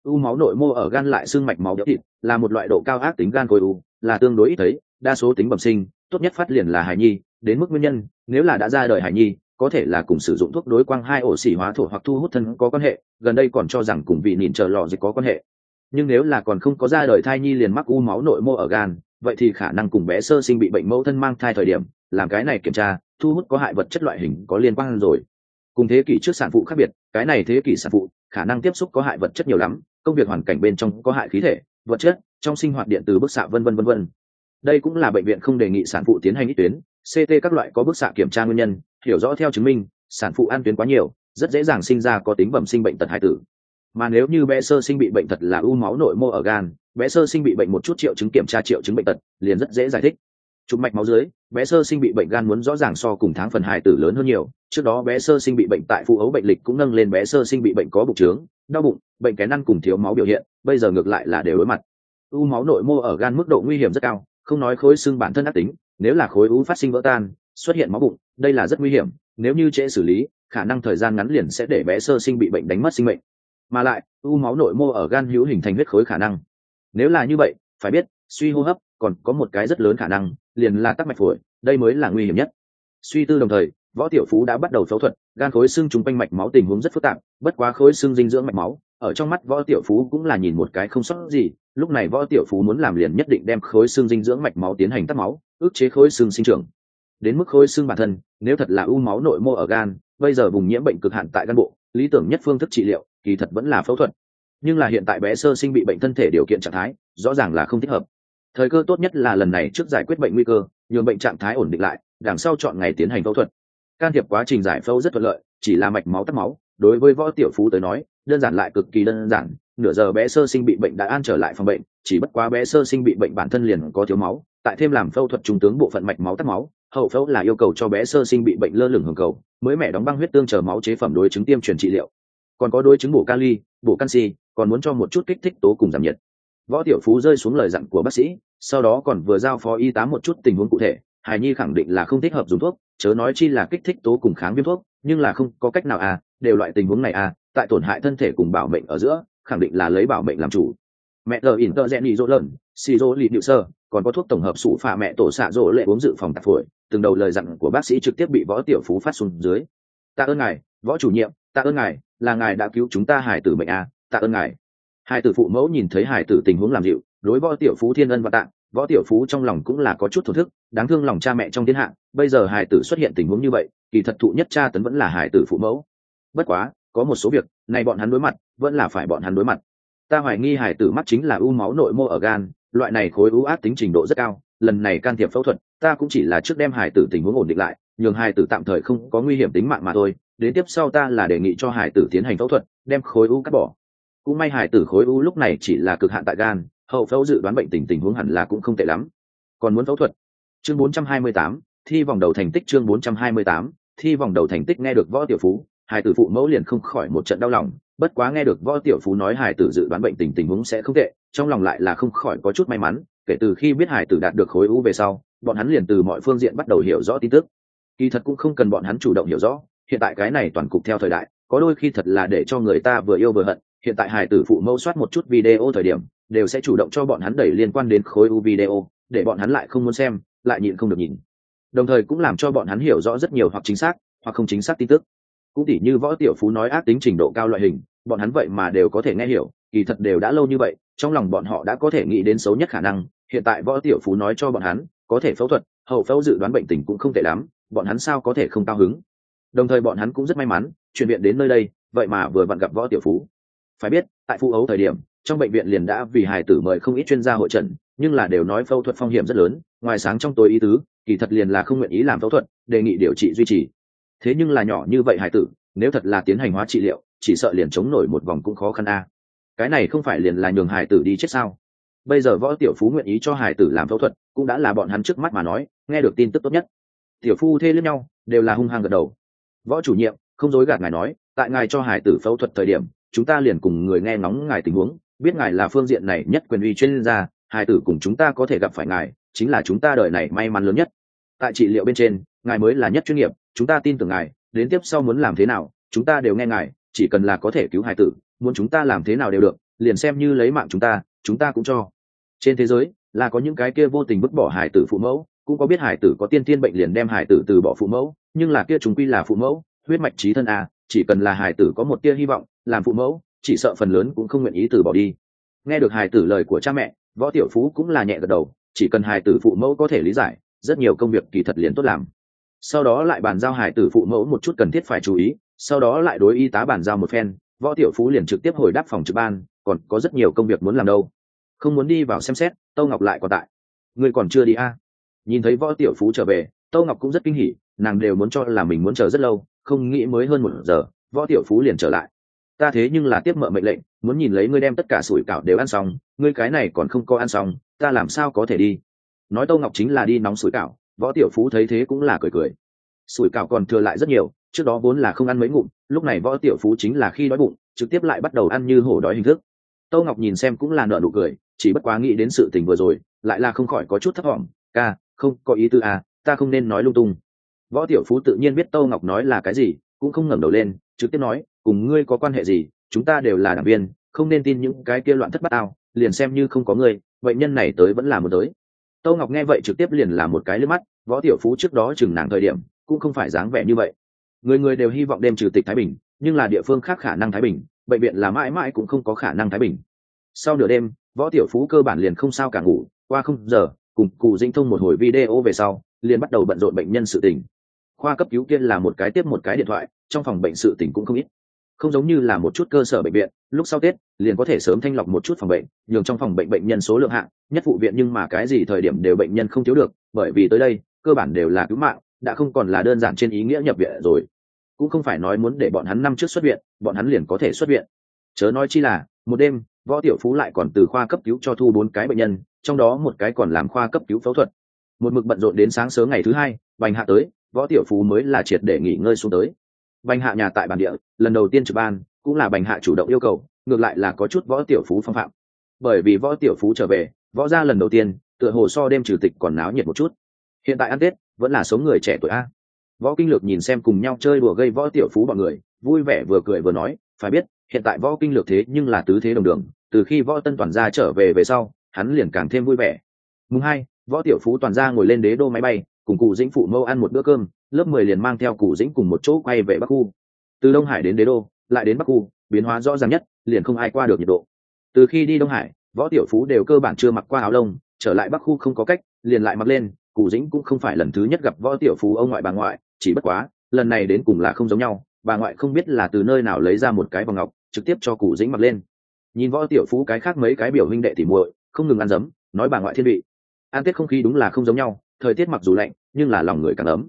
U máu nội mô ở gan lại xương mạch máu béo thịt, là một loại độ cao ác tính gan khối u, là tương đối ít thấy, đa số tính bẩm sinh, tốt nhất phát liền là hài nhi, đến mức nguyên nhân, nếu là đã ra đời hài nhi, có thể là cùng sử dụng thuốc đối quang hai ổ xỉ hóa thổ hoặc thu hút thân có quan hệ, gần đây còn cho rằng cùng vị nhìn chờ lò dịch có quan hệ. Nhưng nếu là còn không có ra đời thai nhi liền mắc u máu nội mô ở gan, vậy thì khả năng cùng bé sơ sinh bị bệnh mẫu thân mang thai thời điểm, làm cái này kiểm tra thu hút có hại vật chất loại hình có liên quan rồi. Cùng thế kỷ trước sản phụ khác biệt, cái này thế kỷ sản phụ, khả năng tiếp xúc có hại vật chất nhiều lắm, công việc hoàn cảnh bên trong có hại khí thể, vật chất, trong sinh hoạt điện từ bức xạ vân vân vân vân. Đây cũng là bệnh viện không đề nghị sản phụ tiến hành ít tuyến ct các loại có bức xạ kiểm tra nguyên nhân, hiểu rõ theo chứng minh, sản phụ ăn tuyến quá nhiều, rất dễ dàng sinh ra có tính bẩm sinh bệnh tật hai tử. Mà nếu như bé sơ sinh bị bệnh thật là u máu nội mô ở gan, bé sơ sinh bị bệnh một chút triệu chứng kiểm tra triệu chứng bệnh tật, liền rất dễ giải thích chụp mạch máu dưới, bé sơ sinh bị bệnh gan muốn rõ ràng so cùng tháng phần hài tử lớn hơn nhiều. Trước đó bé sơ sinh bị bệnh tại phụ ấu bệnh lịch cũng nâng lên bé sơ sinh bị bệnh có bụng trướng, đau bụng, bệnh kén ăn cùng thiếu máu biểu hiện, bây giờ ngược lại là đều đối mặt. U máu nội mô ở gan mức độ nguy hiểm rất cao, không nói khối xương bản thân ác tính, nếu là khối u phát sinh vỡ tan, xuất hiện máu bụng, đây là rất nguy hiểm, nếu như trễ xử lý, khả năng thời gian ngắn liền sẽ để bé sơ sinh bị bệnh đánh mất sinh mệnh. Mà lại, u máu nội mô ở gan hữu hình thành huyết khối khả năng. Nếu là như vậy, phải biết, suy hô hấp còn có một cái rất lớn khả năng, liền là tắc mạch phổi, đây mới là nguy hiểm nhất. Suy tư đồng thời, võ tiểu phú đã bắt đầu phẫu thuật, gan khối xương chúng quanh mạch máu tình huống rất phức tạp, bất quá khối xương dinh dưỡng mạch máu, ở trong mắt võ tiểu phú cũng là nhìn một cái không sót gì, lúc này võ tiểu phú muốn làm liền nhất định đem khối xương dinh dưỡng mạch máu tiến hành tắc máu, ức chế khối xương sinh trưởng. Đến mức khối xương bản thân, nếu thật là u máu nội mô ở gan, bây giờ vùng nhiễm bệnh cực hạn tại gan bộ, lý tưởng nhất phương thức trị liệu, kỳ thật vẫn là phẫu thuật. Nhưng là hiện tại bé sơ sinh bị bệnh thân thể điều kiện trạng thái, rõ ràng là không thích hợp thời cơ tốt nhất là lần này trước giải quyết bệnh nguy cơ, nhường bệnh trạng thái ổn định lại, đằng sau chọn ngày tiến hành phẫu thuật. Can thiệp quá trình giải phẫu rất thuận lợi, chỉ là mạch máu tắc máu. Đối với võ tiểu phú tới nói, đơn giản lại cực kỳ đơn giản, nửa giờ bé sơ sinh bị bệnh đã an trở lại phòng bệnh, chỉ bất quá bé sơ sinh bị bệnh bản thân liền có thiếu máu, tại thêm làm phẫu thuật trung tướng bộ phận mạch máu tắc máu, hậu phẫu là yêu cầu cho bé sơ sinh bị bệnh lơ lửng hưởng cầu, mới mẹ đóng băng huyết tương chờ máu chế phẩm đối chứng tiêm truyền trị liệu. Còn có đối chứng bổ kali bổ canxi, còn muốn cho một chút kích thích tố cùng giảm nhiệt võ tiểu phú rơi xuống lời dặn của bác sĩ, sau đó còn vừa giao phó y tá một chút tình huống cụ thể, hải nhi khẳng định là không thích hợp dùng thuốc, chớ nói chi là kích thích tố cùng kháng viêm thuốc, nhưng là không có cách nào à đều loại tình huống này à tại tổn hại thân thể cùng bảo mệnh ở giữa, khẳng định là lấy bảo mệnh làm chủ. Mẹ tờ ỉn tờ rẽ nhị rỗ lợn, xì rỗ lịt nhự sơ, còn có thuốc tổng hợp sụ phà mẹ tổ xạ rỗ lệ uống dự phòng tạp phổi, từng đầu lời dặn của bác sĩ trực tiếp bị võ tiểu phú phát xuống dưới. Tạ ơn ngài, võ chủ nhiệm, tạ ơn ngài, là ngài đã cứu chúng ta hải tử mệnh à tạ ơn ngài hải tử phụ mẫu nhìn thấy hải tử tình huống làm dịu, đối võ tiểu phú thiên ân và tạng võ tiểu phú trong lòng cũng là có chút thổ thức, đáng thương lòng cha mẹ trong thiên hạ, bây giờ hải tử xuất hiện tình huống như vậy, kỳ thật thụ nhất cha tấn vẫn là hải tử phụ mẫu. Bất quá, có một số việc này bọn hắn đối mặt, vẫn là phải bọn hắn đối mặt. Ta hoài nghi hải tử mắt chính là u máu nội mô ở gan, loại này khối u ác tính trình độ rất cao, lần này can thiệp phẫu thuật, ta cũng chỉ là trước đem hải tử tình huống ổn định lại, nhường hải tử tạm thời không có nguy hiểm tính mạng mà thôi, đến tiếp sau ta là đề nghị cho hải tử tiến hành phẫu thuật, đem khối u cắt bỏ cũng may hải tử khối u lúc này chỉ là cực hạn tại gan hậu phẫu dự đoán bệnh tình tình huống hẳn là cũng không tệ lắm. Còn muốn phẫu thuật? Chương 428, thi vòng đầu thành tích chương 428, thi vòng đầu thành tích nghe được võ tiểu phú hải tử phụ mẫu liền không khỏi một trận đau lòng bất quá nghe được võ tiểu phú nói hải tử dự đoán bệnh tình tình huống sẽ không tệ trong lòng lại là không khỏi có chút may mắn kể từ khi biết hải tử đạt được khối u về sau bọn hắn liền từ mọi phương diện bắt đầu hiểu rõ tin tức. Kỳ thật cũng không cần bọn hắn chủ động hiểu rõ hiện tại cái này toàn cục theo thời đại có đôi khi thật là để cho người ta vừa yêu vừa hận hiện tại hải tử phụ mẫu soát một chút video thời điểm, đều sẽ chủ động cho bọn hắn đẩy liên quan đến khối u video, để bọn hắn lại không muốn xem, lại nhịn không được nhìn. Đồng thời cũng làm cho bọn hắn hiểu rõ rất nhiều hoặc chính xác, hoặc không chính xác tin tức. Cũng tỉ như võ tiểu phú nói ác tính trình độ cao loại hình, bọn hắn vậy mà đều có thể nghe hiểu, kỳ thật đều đã lâu như vậy, trong lòng bọn họ đã có thể nghĩ đến xấu nhất khả năng, hiện tại võ tiểu phú nói cho bọn hắn, có thể phẫu thuật, hậu phẫu dự đoán bệnh tình cũng không tệ lắm, bọn hắn sao có thể không cao hứng? Đồng thời bọn hắn cũng rất may mắn, chuyển viện đến nơi đây, vậy mà vừa vặn gặp võ tiểu phú phải biết, tại phụ ấu thời điểm, trong bệnh viện liền đã vì hài tử mời không ít chuyên gia hội trần nhưng là đều nói phẫu thuật phong hiểm rất lớn, ngoài sáng trong tối ý tứ, kỳ thật liền là không nguyện ý làm phẫu thuật, đề nghị điều trị duy trì. Thế nhưng là nhỏ như vậy hài tử, nếu thật là tiến hành hóa trị liệu, chỉ sợ liền chống nổi một vòng cũng khó khăn a. Cái này không phải liền là nhường hài tử đi chết sao? Bây giờ võ tiểu phú nguyện ý cho hài tử làm phẫu thuật, cũng đã là bọn hắn trước mắt mà nói, nghe được tin tức tốt nhất. Tiểu phu thê lẫn nhau, đều là hung hăng gật đầu. Võ chủ nhiệm, không dối gạt ngài nói, tại ngài cho hải tử phẫu thuật thời điểm chúng ta liền cùng người nghe ngóng ngài tình huống, biết ngài là phương diện này nhất quyền uy chuyên gia hải tử cùng chúng ta có thể gặp phải ngài, chính là chúng ta đời này may mắn lớn nhất. Tại trị liệu bên trên, ngài mới là nhất chuyên nghiệp, chúng ta tin tưởng ngài, đến tiếp sau muốn làm thế nào, chúng ta đều nghe ngài, chỉ cần là có thể cứu hải tử, muốn chúng ta làm thế nào đều được, liền xem như lấy mạng chúng ta chúng ta cũng cho. Trên thế giới, là có những cái kia vô tình vứt bỏ hải tử phụ mẫu, cũng có biết hải tử có tiên tiên bệnh liền đem hải tử từ bỏ phụ mẫu, nhưng là kia chúng quy là phụ mẫu, huyết mạch trí thân à chỉ cần là hải tử có một tia hy vọng, làm phụ mẫu, chỉ sợ phần lớn cũng không nguyện ý từ bỏ đi. Nghe được hải tử lời của cha mẹ, võ tiểu phú cũng là nhẹ gật đầu, chỉ cần hải tử phụ mẫu có thể lý giải, rất nhiều công việc kỳ thật liền tốt làm. Sau đó lại bàn giao hải tử phụ mẫu một chút cần thiết phải chú ý, sau đó lại đối y tá bàn giao một phen, võ tiểu phú liền trực tiếp hồi đáp phòng trực ban, còn có rất nhiều công việc muốn làm đâu. Không muốn đi vào xem xét, tâu ngọc lại còn tại. Người còn chưa đi a à? nhìn thấy võ tiểu phú trở về, tâu ngọc cũng rất kinh hỉ, nàng đều muốn cho là mình muốn chờ rất lâu không nghĩ mới hơn một giờ, võ tiểu phú liền trở lại. Ta thế nhưng là tiếp mợ mệnh lệnh, muốn nhìn lấy ngươi đem tất cả sủi cảo đều ăn xong, ngươi cái này còn không có ăn xong, ta làm sao có thể đi? Nói tâu ngọc chính là đi nóng sủi cảo, võ tiểu phú thấy thế cũng là cười cười. Sủi cảo còn thừa lại rất nhiều, trước đó vốn là không ăn mấy ngụm, lúc này võ tiểu phú chính là khi đói bụng, trực tiếp lại bắt đầu ăn như hổ đói hình thức. Tâu ngọc nhìn xem cũng là nợ nụ cười, chỉ bất quá nghĩ đến sự tình vừa rồi, lại là không khỏi có chút thất vọng. Ca, không có ý tư à ta không nên nói lung tung võ tiểu phú tự nhiên biết tâu ngọc nói là cái gì, cũng không ngẩng đầu lên, trực tiếp nói, cùng ngươi có quan hệ gì, chúng ta đều là đảng viên, không nên tin những cái kia loạn thất bát ao liền xem như không có ngươi, bệnh nhân này tới vẫn là một tới. Tâu ngọc nghe vậy trực tiếp liền là một cái lướt mắt, võ tiểu phú trước đó chừng nàng thời điểm, cũng không phải dáng vẻ như vậy. Người người đều hy vọng đem trừ tịch thái bình, nhưng là địa phương khác khả năng thái bình, bệnh viện là mãi mãi cũng không có khả năng thái bình. Sau nửa đêm, võ tiểu phú cơ bản liền không sao cả ngủ, qua không giờ, cùng cụ dinh thông một hồi video về sau, liền bắt đầu bận rộn bệnh nhân sự tình khoa cấp cứu kia là một cái tiếp một cái điện thoại, trong phòng bệnh sự tình cũng không ít. Không giống như là một chút cơ sở bệnh viện, lúc sau tết, liền có thể sớm thanh lọc một chút phòng bệnh, nhường trong phòng bệnh bệnh nhân số lượng hạng, nhất vụ viện nhưng mà cái gì thời điểm đều bệnh nhân không thiếu được, bởi vì tới đây, cơ bản đều là cứu mạng, đã không còn là đơn giản trên ý nghĩa nhập viện rồi. Cũng không phải nói muốn để bọn hắn năm trước xuất viện, bọn hắn liền có thể xuất viện. Chớ nói chi là, một đêm, võ tiểu phú lại còn từ khoa cấp cứu cho thu bốn cái bệnh nhân, trong đó một cái còn làm khoa cấp cứu phẫu thuật. Một mực bận rộn đến sáng sớm ngày thứ hai, bành hạ tới võ tiểu phú mới là triệt để nghỉ ngơi xuống tới. Bành hạ nhà tại bản địa, lần đầu tiên trực ban, cũng là bành hạ chủ động yêu cầu, ngược lại là có chút võ tiểu phú phong phạm. Bởi vì võ tiểu phú trở về, võ ra lần đầu tiên, tựa hồ so đêm trừ tịch còn náo nhiệt một chút. Hiện tại ăn tết, vẫn là số người trẻ tuổi a. Võ kinh lược nhìn xem cùng nhau chơi đùa gây võ tiểu phú bọn người, vui vẻ vừa cười vừa nói, phải biết, hiện tại võ kinh lược thế nhưng là tứ thế đồng đường, từ khi võ tân toàn gia trở về về sau, hắn liền càng thêm vui vẻ. Mùng hai, võ tiểu phú toàn gia ngồi lên đế đô máy bay cùng cụ dĩnh phụ mâu ăn một bữa cơm, lớp mười liền mang theo cụ dĩnh cùng một chỗ quay về bắc khu. Từ đông hải đến đế đô, lại đến bắc khu, biến hóa rõ ràng nhất, liền không ai qua được nhiệt độ. Từ khi đi đông hải, võ tiểu phú đều cơ bản chưa mặc qua áo lông, trở lại bắc khu không có cách, liền lại mặc lên, cụ dĩnh cũng không phải lần thứ nhất gặp võ tiểu phú ông ngoại bà ngoại, chỉ bất quá, lần này đến cùng là không giống nhau, bà ngoại không biết là từ nơi nào lấy ra một cái vòng ngọc, trực tiếp cho cụ dĩnh mặc lên. Nhìn võ tiểu phú cái khác mấy cái biểu huynh đệ thì muội, không ngừng ăn dấm nói bà ngoại thiên vị. Ăn tết không khí đúng là không giống nhau thời tiết mặc dù lạnh, nhưng là lòng người càng ấm.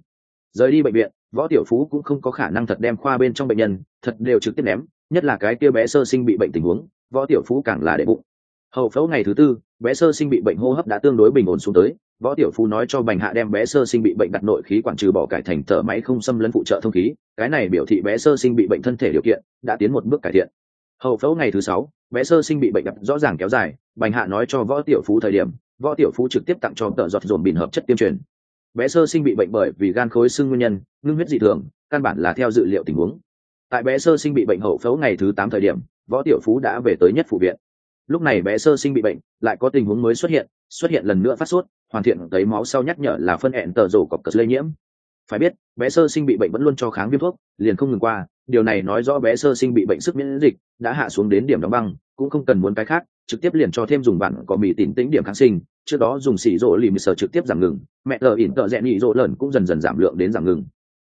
Rời đi bệnh viện, võ tiểu phú cũng không có khả năng thật đem khoa bên trong bệnh nhân, thật đều trực tiếp ném, nhất là cái kia bé sơ sinh bị bệnh tình huống, võ tiểu phú càng là đệ bụng. Hậu phẫu ngày thứ tư, bé sơ sinh bị bệnh hô hấp đã tương đối bình ổn xuống tới, võ tiểu phú nói cho bành hạ đem bé sơ sinh bị bệnh đặt nội khí quản trừ bỏ cải thành thở máy không xâm lấn phụ trợ thông khí, cái này biểu thị bé sơ sinh bị bệnh thân thể điều kiện đã tiến một bước cải thiện. Hậu phẫu ngày thứ sáu, bé sơ sinh bị bệnh đặt rõ ràng kéo dài, bành hạ nói cho võ tiểu phú thời điểm võ tiểu phú trực tiếp tặng cho tợ giọt dồn bình hợp chất tiêm truyền. Bé sơ sinh bị bệnh bởi vì gan khối xương nguyên nhân, ngưng huyết dị thường, căn bản là theo dự liệu tình huống. Tại bé sơ sinh bị bệnh hậu phẫu ngày thứ tám thời điểm, võ tiểu phú đã về tới nhất phủ viện. Lúc này bé sơ sinh bị bệnh, lại có tình huống mới xuất hiện xuất hiện lần nữa phát sốt, hoàn thiện tấy máu sau nhắc nhở là phân hẹn tờ rổ cọc cật lây nhiễm. Phải biết, bé sơ sinh bị bệnh vẫn luôn cho kháng viêm thuốc, liền không ngừng qua, điều này nói rõ bé sơ sinh bị bệnh sức miễn dịch đã hạ xuống đến điểm đóng băng, cũng không cần muốn cái khác, trực tiếp liền cho thêm dùng bản có mì tìm tính điểm kháng sinh trước đó dùng xỉ rỗ lìm sờ trực tiếp giảm ngừng, mẹ tờ ỉn tợ rẽ nhị rỗ lần cũng dần dần giảm lượng đến giảm ngừng.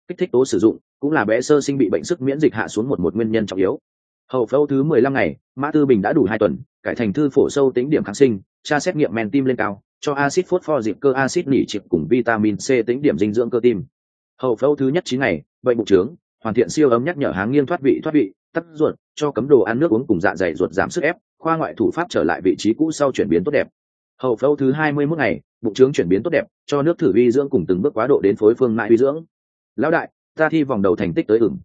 Kích thích tố sử dụng, cũng là bé sơ sinh bị bệnh sức miễn dịch hạ xuống một một nguyên nhân trọng yếu. Hậu phẫu thứ mười lăm ngày, mã tư bình đã đủ hai tuần, cải thành thư phổ sâu tính điểm kháng sinh, tra xét nghiệm men tim lên cao, cho acid phosphor dịp cơ acid nỉ chịp cùng vitamin c tính điểm dinh dưỡng cơ tim. Hậu phẫu thứ nhất chín ngày, bệnh bụng trướng, hoàn thiện siêu ấm nhắc nhở háng nghiêng thoát vị thoát vị tắt ruột, cho cấm đồ ăn nước uống cùng dạ dày ruột giảm sức ép, khoa ngoại thủ pháp trở lại vị trí cũ sau chuyển biến tốt đẹp hậu phẫu thứ hai mươi 21 ngày, bụng trướng chuyển biến tốt đẹp, cho nước thử vi dưỡng cùng từng bước quá độ đến phối phương mại vi dưỡng. Lão đại, ta thi vòng đầu thành tích tới ửng.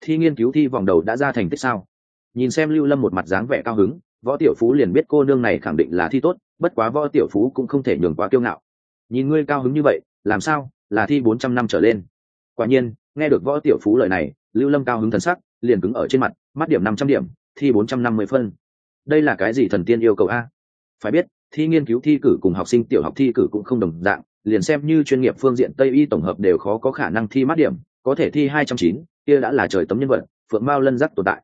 Thi nghiên cứu thi vòng đầu đã ra thành tích sao? Nhìn xem lưu lâm một mặt dáng vẻ cao hứng, võ tiểu phú liền biết cô nương này khẳng định là thi tốt, bất quá võ tiểu phú cũng không thể nhường quá kiêu ngạo. Nhìn ngươi cao hứng như vậy, làm sao? Là thi bốn trăm năm trở lên. Quả nhiên, nghe được võ tiểu phú lời này, lưu lâm cao hứng thần sắc liền cứng ở trên mặt, mắt điểm năm trăm điểm, thi bốn trăm năm mươi phân. Đây là cái gì thần tiên yêu cầu a? Phải biết thi nghiên cứu thi cử cùng học sinh tiểu học thi cử cũng không đồng dạng, liền xem như chuyên nghiệp phương diện tây y tổng hợp đều khó có khả năng thi mát điểm, có thể thi hai trăm chín, kia đã là trời tấm nhân vật, phượng mao lân giác tồn tại.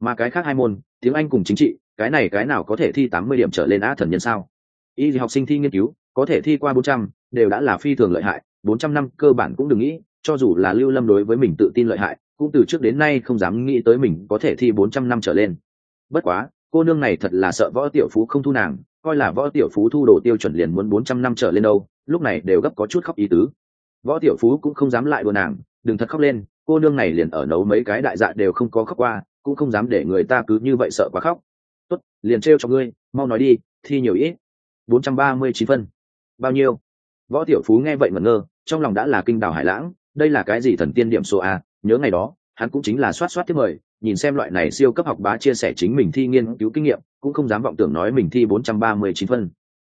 Mà cái khác hai môn, tiếng anh cùng chính trị, cái này cái nào có thể thi tám mươi điểm trở lên á thần nhân sao? Y học sinh thi nghiên cứu, có thể thi qua bốn trăm, đều đã là phi thường lợi hại, bốn trăm năm cơ bản cũng đừng nghĩ, cho dù là lưu lâm đối với mình tự tin lợi hại, cũng từ trước đến nay không dám nghĩ tới mình có thể thi bốn trăm năm trở lên. Bất quá, cô nương này thật là sợ võ tiểu phú không thu nàng coi là võ tiểu phú thu đồ tiêu chuẩn liền muốn bốn trăm năm trở lên đâu, lúc này đều gấp có chút khóc ý tứ. Võ tiểu phú cũng không dám lại đùa nàng, đừng thật khóc lên, cô nương này liền ở nấu mấy cái đại dạ đều không có khóc qua, cũng không dám để người ta cứ như vậy sợ quá khóc. Tốt, liền trêu cho ngươi, mau nói đi, thi nhiều ít. bốn trăm ba mươi chín phân. Bao nhiêu? Võ tiểu phú nghe vậy ngẩn ngơ, trong lòng đã là kinh đảo hải lãng, đây là cái gì thần tiên điểm số a, nhớ ngày đó, hắn cũng chính là soát soát tiếp mời nhìn xem loại này siêu cấp học bá chia sẻ chính mình thi nghiên cứu kinh nghiệm, cũng không dám vọng tưởng nói mình thi bốn trăm ba mươi chín phân.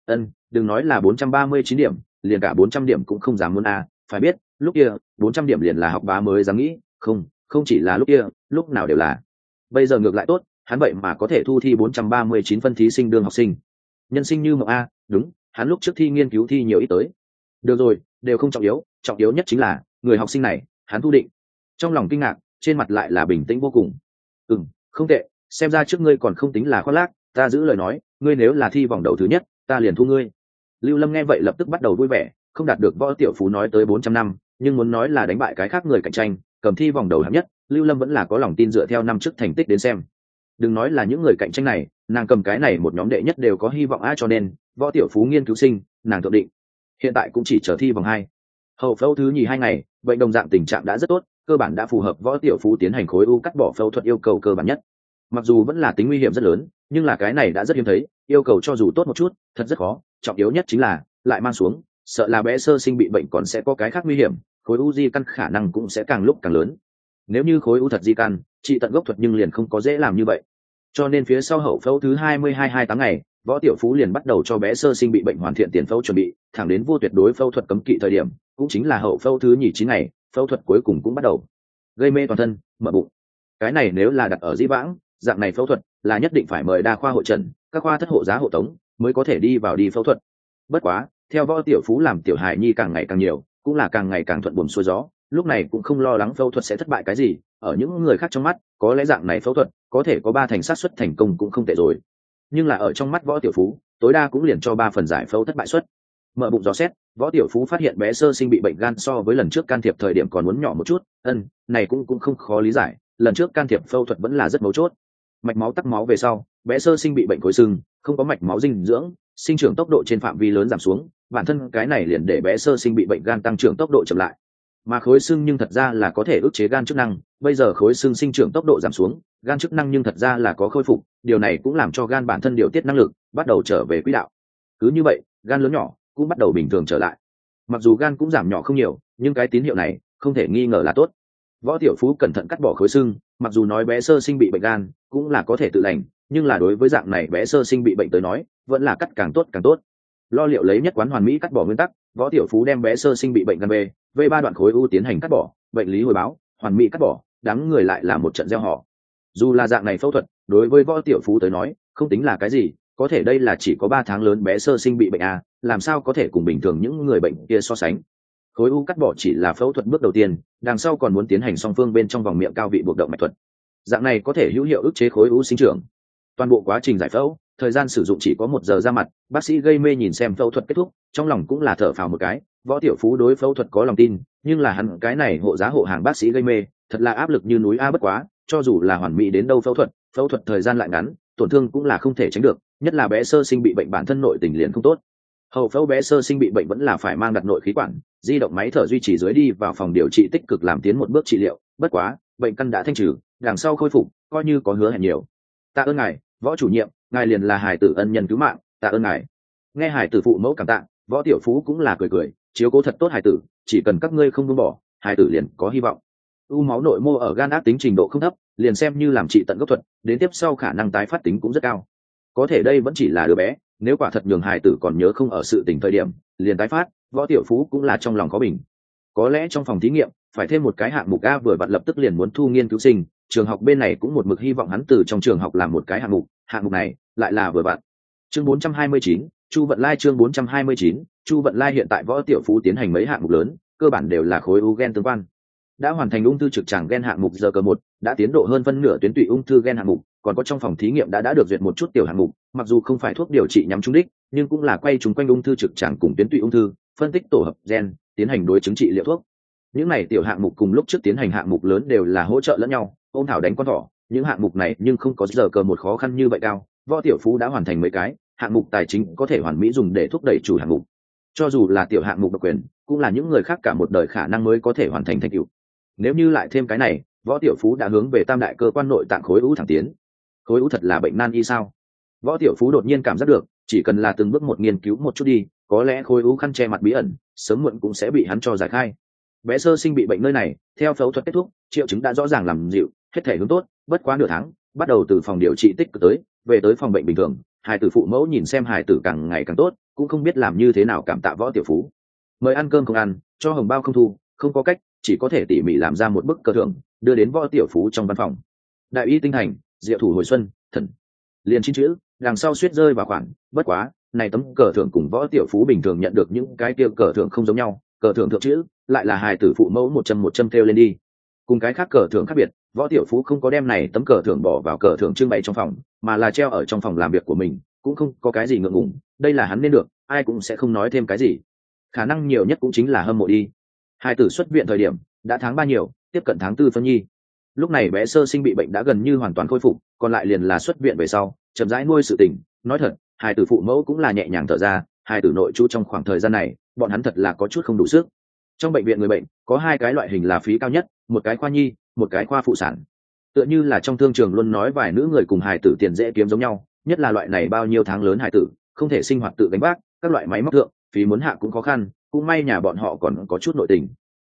Ân, đừng nói là bốn trăm ba mươi chín điểm, liền cả bốn trăm điểm cũng không dám muốn a phải biết, lúc kia, bốn trăm điểm liền là học bá mới dám nghĩ, không không chỉ là lúc kia, lúc nào đều là. Bây giờ ngược lại tốt, hắn vậy mà có thể thu thi bốn trăm ba mươi chín phân thí sinh đương học sinh. Nhân sinh như mộng a, đúng, hắn lúc trước thi nghiên cứu thi nhiều ít tới. Được rồi, đều không trọng yếu trọng yếu nhất chính là người học sinh này, hắn thu định. Trong lòng kinh ngạc trên mặt lại là bình tĩnh vô cùng. Ừ m không tệ, xem ra trước ngươi còn không tính là khoác lác, ta giữ lời nói, ngươi nếu là thi vòng đầu thứ nhất, ta liền thu ngươi. Lưu lâm nghe vậy lập tức bắt đầu vui vẻ, không đạt được võ tiểu phú nói tới bốn trăm năm, nhưng muốn nói là đánh bại cái khác người cạnh tranh, cầm thi vòng đầu hạng nhất, lưu lâm vẫn là có lòng tin dựa theo năm trước thành tích đến xem. Đừng nói là những người cạnh tranh này, nàng cầm cái này một nhóm đệ nhất đều có hy vọng a cho nên, võ tiểu phú nghiên cứu sinh, nàng thượng định. Hiện tại cũng chỉ chờ thi vòng hai. Hậu phẫu thứ nhì hai ngày bệnh đồng dạng tình trạng đã rất tốt, cơ bản đã phù hợp võ tiểu phú tiến hành khối u cắt bỏ phẫu thuật yêu cầu cơ bản nhất. Mặc dù vẫn là tính nguy hiểm rất lớn, nhưng là cái này đã rất hiếm thấy, yêu cầu cho dù tốt một chút, thật rất khó. Trọng yếu nhất chính là, lại mang xuống, sợ là bé sơ sinh bị bệnh còn sẽ có cái khác nguy hiểm, khối u di căn khả năng cũng sẽ càng lúc càng lớn. Nếu như khối u thật di căn, trị tận gốc thuật nhưng liền không có dễ làm như vậy. Cho nên phía sau hậu phẫu thứ hai mươi hai hai tháng ngày võ tiểu phú liền bắt đầu cho bé sơ sinh bị bệnh hoàn thiện tiền phẫu chuẩn bị, thẳng đến vô tuyệt đối phẫu thuật cấm kỵ thời điểm, cũng chính là hậu phẫu thứ nhì chín ngày, phẫu thuật cuối cùng cũng bắt đầu. Gây mê toàn thân, mở bụng. Cái này nếu là đặt ở di vãng, dạng này phẫu thuật là nhất định phải mời đa khoa hội trần, các khoa thất hộ giá hộ tống mới có thể đi vào đi phẫu thuật. Bất quá, theo võ tiểu phú làm tiểu hài nhi càng ngày càng nhiều, cũng là càng ngày càng thuận buồm xuôi gió, lúc này cũng không lo lắng phẫu thuật sẽ thất bại cái gì, ở những người khác trong mắt, có lẽ dạng này phẫu thuật có thể có ba thành sát xuất thành công cũng không tệ rồi nhưng là ở trong mắt võ tiểu phú, tối đa cũng liền cho ba phần giải phẫu thất bại suất. Mở bụng dò xét, võ tiểu phú phát hiện bé sơ sinh bị bệnh gan so với lần trước can thiệp thời điểm còn muốn nhỏ một chút, ân, này cũng cũng không khó lý giải, lần trước can thiệp phẫu thuật vẫn là rất mấu chốt. Mạch máu tắc máu về sau, bé sơ sinh bị bệnh khối sưng không có mạch máu dinh dưỡng, sinh trưởng tốc độ trên phạm vi lớn giảm xuống, bản thân cái này liền để bé sơ sinh bị bệnh gan tăng trưởng tốc độ chậm lại. Mà khối xương nhưng thật ra là có thể ức chế gan chức năng bây giờ khối xương sinh trưởng tốc độ giảm xuống, gan chức năng nhưng thật ra là có khôi phục, điều này cũng làm cho gan bản thân điều tiết năng lực bắt đầu trở về quỹ đạo. Cứ như vậy, gan lớn nhỏ cũng bắt đầu bình thường trở lại. Mặc dù gan cũng giảm nhỏ không nhiều, nhưng cái tín hiệu này không thể nghi ngờ là tốt. Võ tiểu phú cẩn thận cắt bỏ khối xương, mặc dù nói bé sơ sinh bị bệnh gan cũng là có thể tự lành, nhưng là đối với dạng này bé sơ sinh bị bệnh tới nói, vẫn là cắt càng tốt càng tốt. Lo liệu lấy nhất quán hoàn mỹ cắt bỏ nguyên tắc, võ tiểu phú đem bé sơ sinh bị bệnh gan b, v ba đoạn khối u tiến hành cắt bỏ, bệnh lý hồi báo, hoàn mỹ cắt bỏ đám người lại là một trận gieo họ. Dù là dạng này phẫu thuật, đối với võ tiểu phú tới nói, không tính là cái gì, có thể đây là chỉ có ba tháng lớn bé sơ sinh bị bệnh a làm sao có thể cùng bình thường những người bệnh kia so sánh. Khối u cắt bỏ chỉ là phẫu thuật bước đầu tiên, đằng sau còn muốn tiến hành song phương bên trong vòng miệng cao vị buộc động mạch thuật. Dạng này có thể hữu hiệu ức chế khối u sinh trưởng. Toàn bộ quá trình giải phẫu, thời gian sử dụng chỉ có một giờ ra mặt, bác sĩ gây mê nhìn xem phẫu thuật kết thúc, trong lòng cũng là thở phào một cái. Võ tiểu phú đối phẫu thuật có lòng tin, nhưng là hắn cái này hộ giá hộ hàng bác sĩ gây mê thật là áp lực như núi a bất quá, cho dù là hoàn mỹ đến đâu phẫu thuật phẫu thuật thời gian lại ngắn, tổn thương cũng là không thể tránh được, nhất là bé sơ sinh bị bệnh bản thân nội tình liền không tốt. Hậu phẫu bé sơ sinh bị bệnh vẫn là phải mang đặt nội khí quản, di động máy thở duy trì dưới đi vào phòng điều trị tích cực làm tiến một bước trị liệu, bất quá, bệnh căn đã thanh trừ, đằng sau khôi phục, coi như có hứa hẹn nhiều. Tạ ơn ngài, võ chủ nhiệm, ngài liền là hải tử ân nhân cứu mạng, tạ ơn ngài. Nghe hải tử phụ mẫu cảm tạ, võ tiểu phú cũng là cười cười, chiếu cố thật tốt hải tử, chỉ cần các ngươi không buông bỏ hải tử liền có hy vọng u máu nội mô ở gan ác tính trình độ không thấp liền xem như làm trị tận gốc thuật đến tiếp sau khả năng tái phát tính cũng rất cao. Có thể đây vẫn chỉ là đứa bé nếu quả thật nhường hải tử còn nhớ không ở sự tình thời điểm liền tái phát võ tiểu phú cũng là trong lòng có bình. Có lẽ trong phòng thí nghiệm phải thêm một cái hạng mục a vừa vặn lập tức liền muốn thu nghiên cứu sinh trường học bên này cũng một mực hy vọng hắn từ trong trường học làm một cái hạng mục hạng mục này lại là vừa vặn. Chương 429, chu vận lai chương 429, chu vận lai hiện tại võ tiểu phú tiến hành mấy hạng mục lớn cơ bản đều là khối u gen tương quan đã hoàn thành ung thư trực tràng gen hạng mục giờ cờ một, đã tiến độ hơn phân nửa tuyến tụy ung thư gen hạng mục, còn có trong phòng thí nghiệm đã đã được duyệt một chút tiểu hạng mục, mặc dù không phải thuốc điều trị nhắm trúng đích, nhưng cũng là quay chúng quanh ung thư trực tràng cùng tuyến tụy ung thư, phân tích tổ hợp gen, tiến hành đối chứng trị liệu thuốc. Những này tiểu hạng mục cùng lúc trước tiến hành hạng mục lớn đều là hỗ trợ lẫn nhau ôm thảo đánh con thỏ, những hạng mục này nhưng không có giờ cờ một khó khăn như vậy cao, võ tiểu phú đã hoàn thành mấy cái, hạng mục tài chính có thể hoàn mỹ dùng để thúc đẩy chủ hạng mục. Cho dù là tiểu hạng mục độc quyền, cũng là những người khác cả một đời khả năng mới có thể hoàn thành thành tựu nếu như lại thêm cái này, võ tiểu phú đã hướng về tam đại cơ quan nội tạng khối u thẳng tiến. Khối u thật là bệnh nan y sao? Võ tiểu phú đột nhiên cảm giác được, chỉ cần là từng bước một nghiên cứu một chút đi, có lẽ khối u khăn che mặt bí ẩn, sớm muộn cũng sẽ bị hắn cho giải khai. Bé sơ sinh bị bệnh nơi này, theo phẫu thuật kết thúc, triệu chứng đã rõ ràng làm dịu, hết thể hướng tốt, bất quá nửa tháng, bắt đầu từ phòng điều trị tích cực tới, về tới phòng bệnh bình thường hải tử phụ mẫu nhìn xem hải tử càng ngày càng tốt, cũng không biết làm như thế nào cảm tạ võ tiểu phú. Mời ăn cơm không ăn, cho hồng bao không thu, không có cách chỉ có thể tỉ mỉ làm ra một bức cờ thưởng, đưa đến võ tiểu phú trong văn phòng. Đại y tinh thành diệu thủ hồi xuân, thần. Liền chín chữ, đằng sau suýt rơi vào khoản bất quá, này tấm cờ thưởng cùng võ tiểu phú bình thường nhận được những cái tiêu cờ thưởng không giống nhau, cờ thưởng thượng chữ, lại là hài tử phụ mẫu một trăm một trăm theo lên đi. Cùng cái khác cờ thưởng khác biệt, võ tiểu phú không có đem này tấm cờ thưởng bỏ vào cờ thưởng trưng bày trong phòng, mà là treo ở trong phòng làm việc của mình, cũng không có cái gì ngượng ngùng, đây là hắn nên được, ai cũng sẽ không nói thêm cái gì. Khả năng nhiều nhất cũng chính là hâm mộ đi hai tử xuất viện thời điểm, đã tháng ba nhiều, tiếp cận tháng tư phân nhi. Lúc này bé sơ sinh bị bệnh đã gần như hoàn toàn khôi phục, còn lại liền là xuất viện về sau, chậm rãi nuôi sự tình. Nói thật, hai tử phụ mẫu cũng là nhẹ nhàng thở ra, hai tử nội chú trong khoảng thời gian này, bọn hắn thật là có chút không đủ sức. Trong bệnh viện người bệnh, có hai cái loại hình là phí cao nhất, một cái khoa nhi, một cái khoa phụ sản. Tựa như là trong thương trường luôn nói vài nữ người cùng hài tử tiền dễ kiếm giống nhau, nhất là loại này bao nhiêu tháng lớn hài tử, không thể sinh hoạt tự gánh vác, các loại máy móc thượng phí muốn hạ cũng khó khăn, cũng may nhà bọn họ còn có chút nội tình.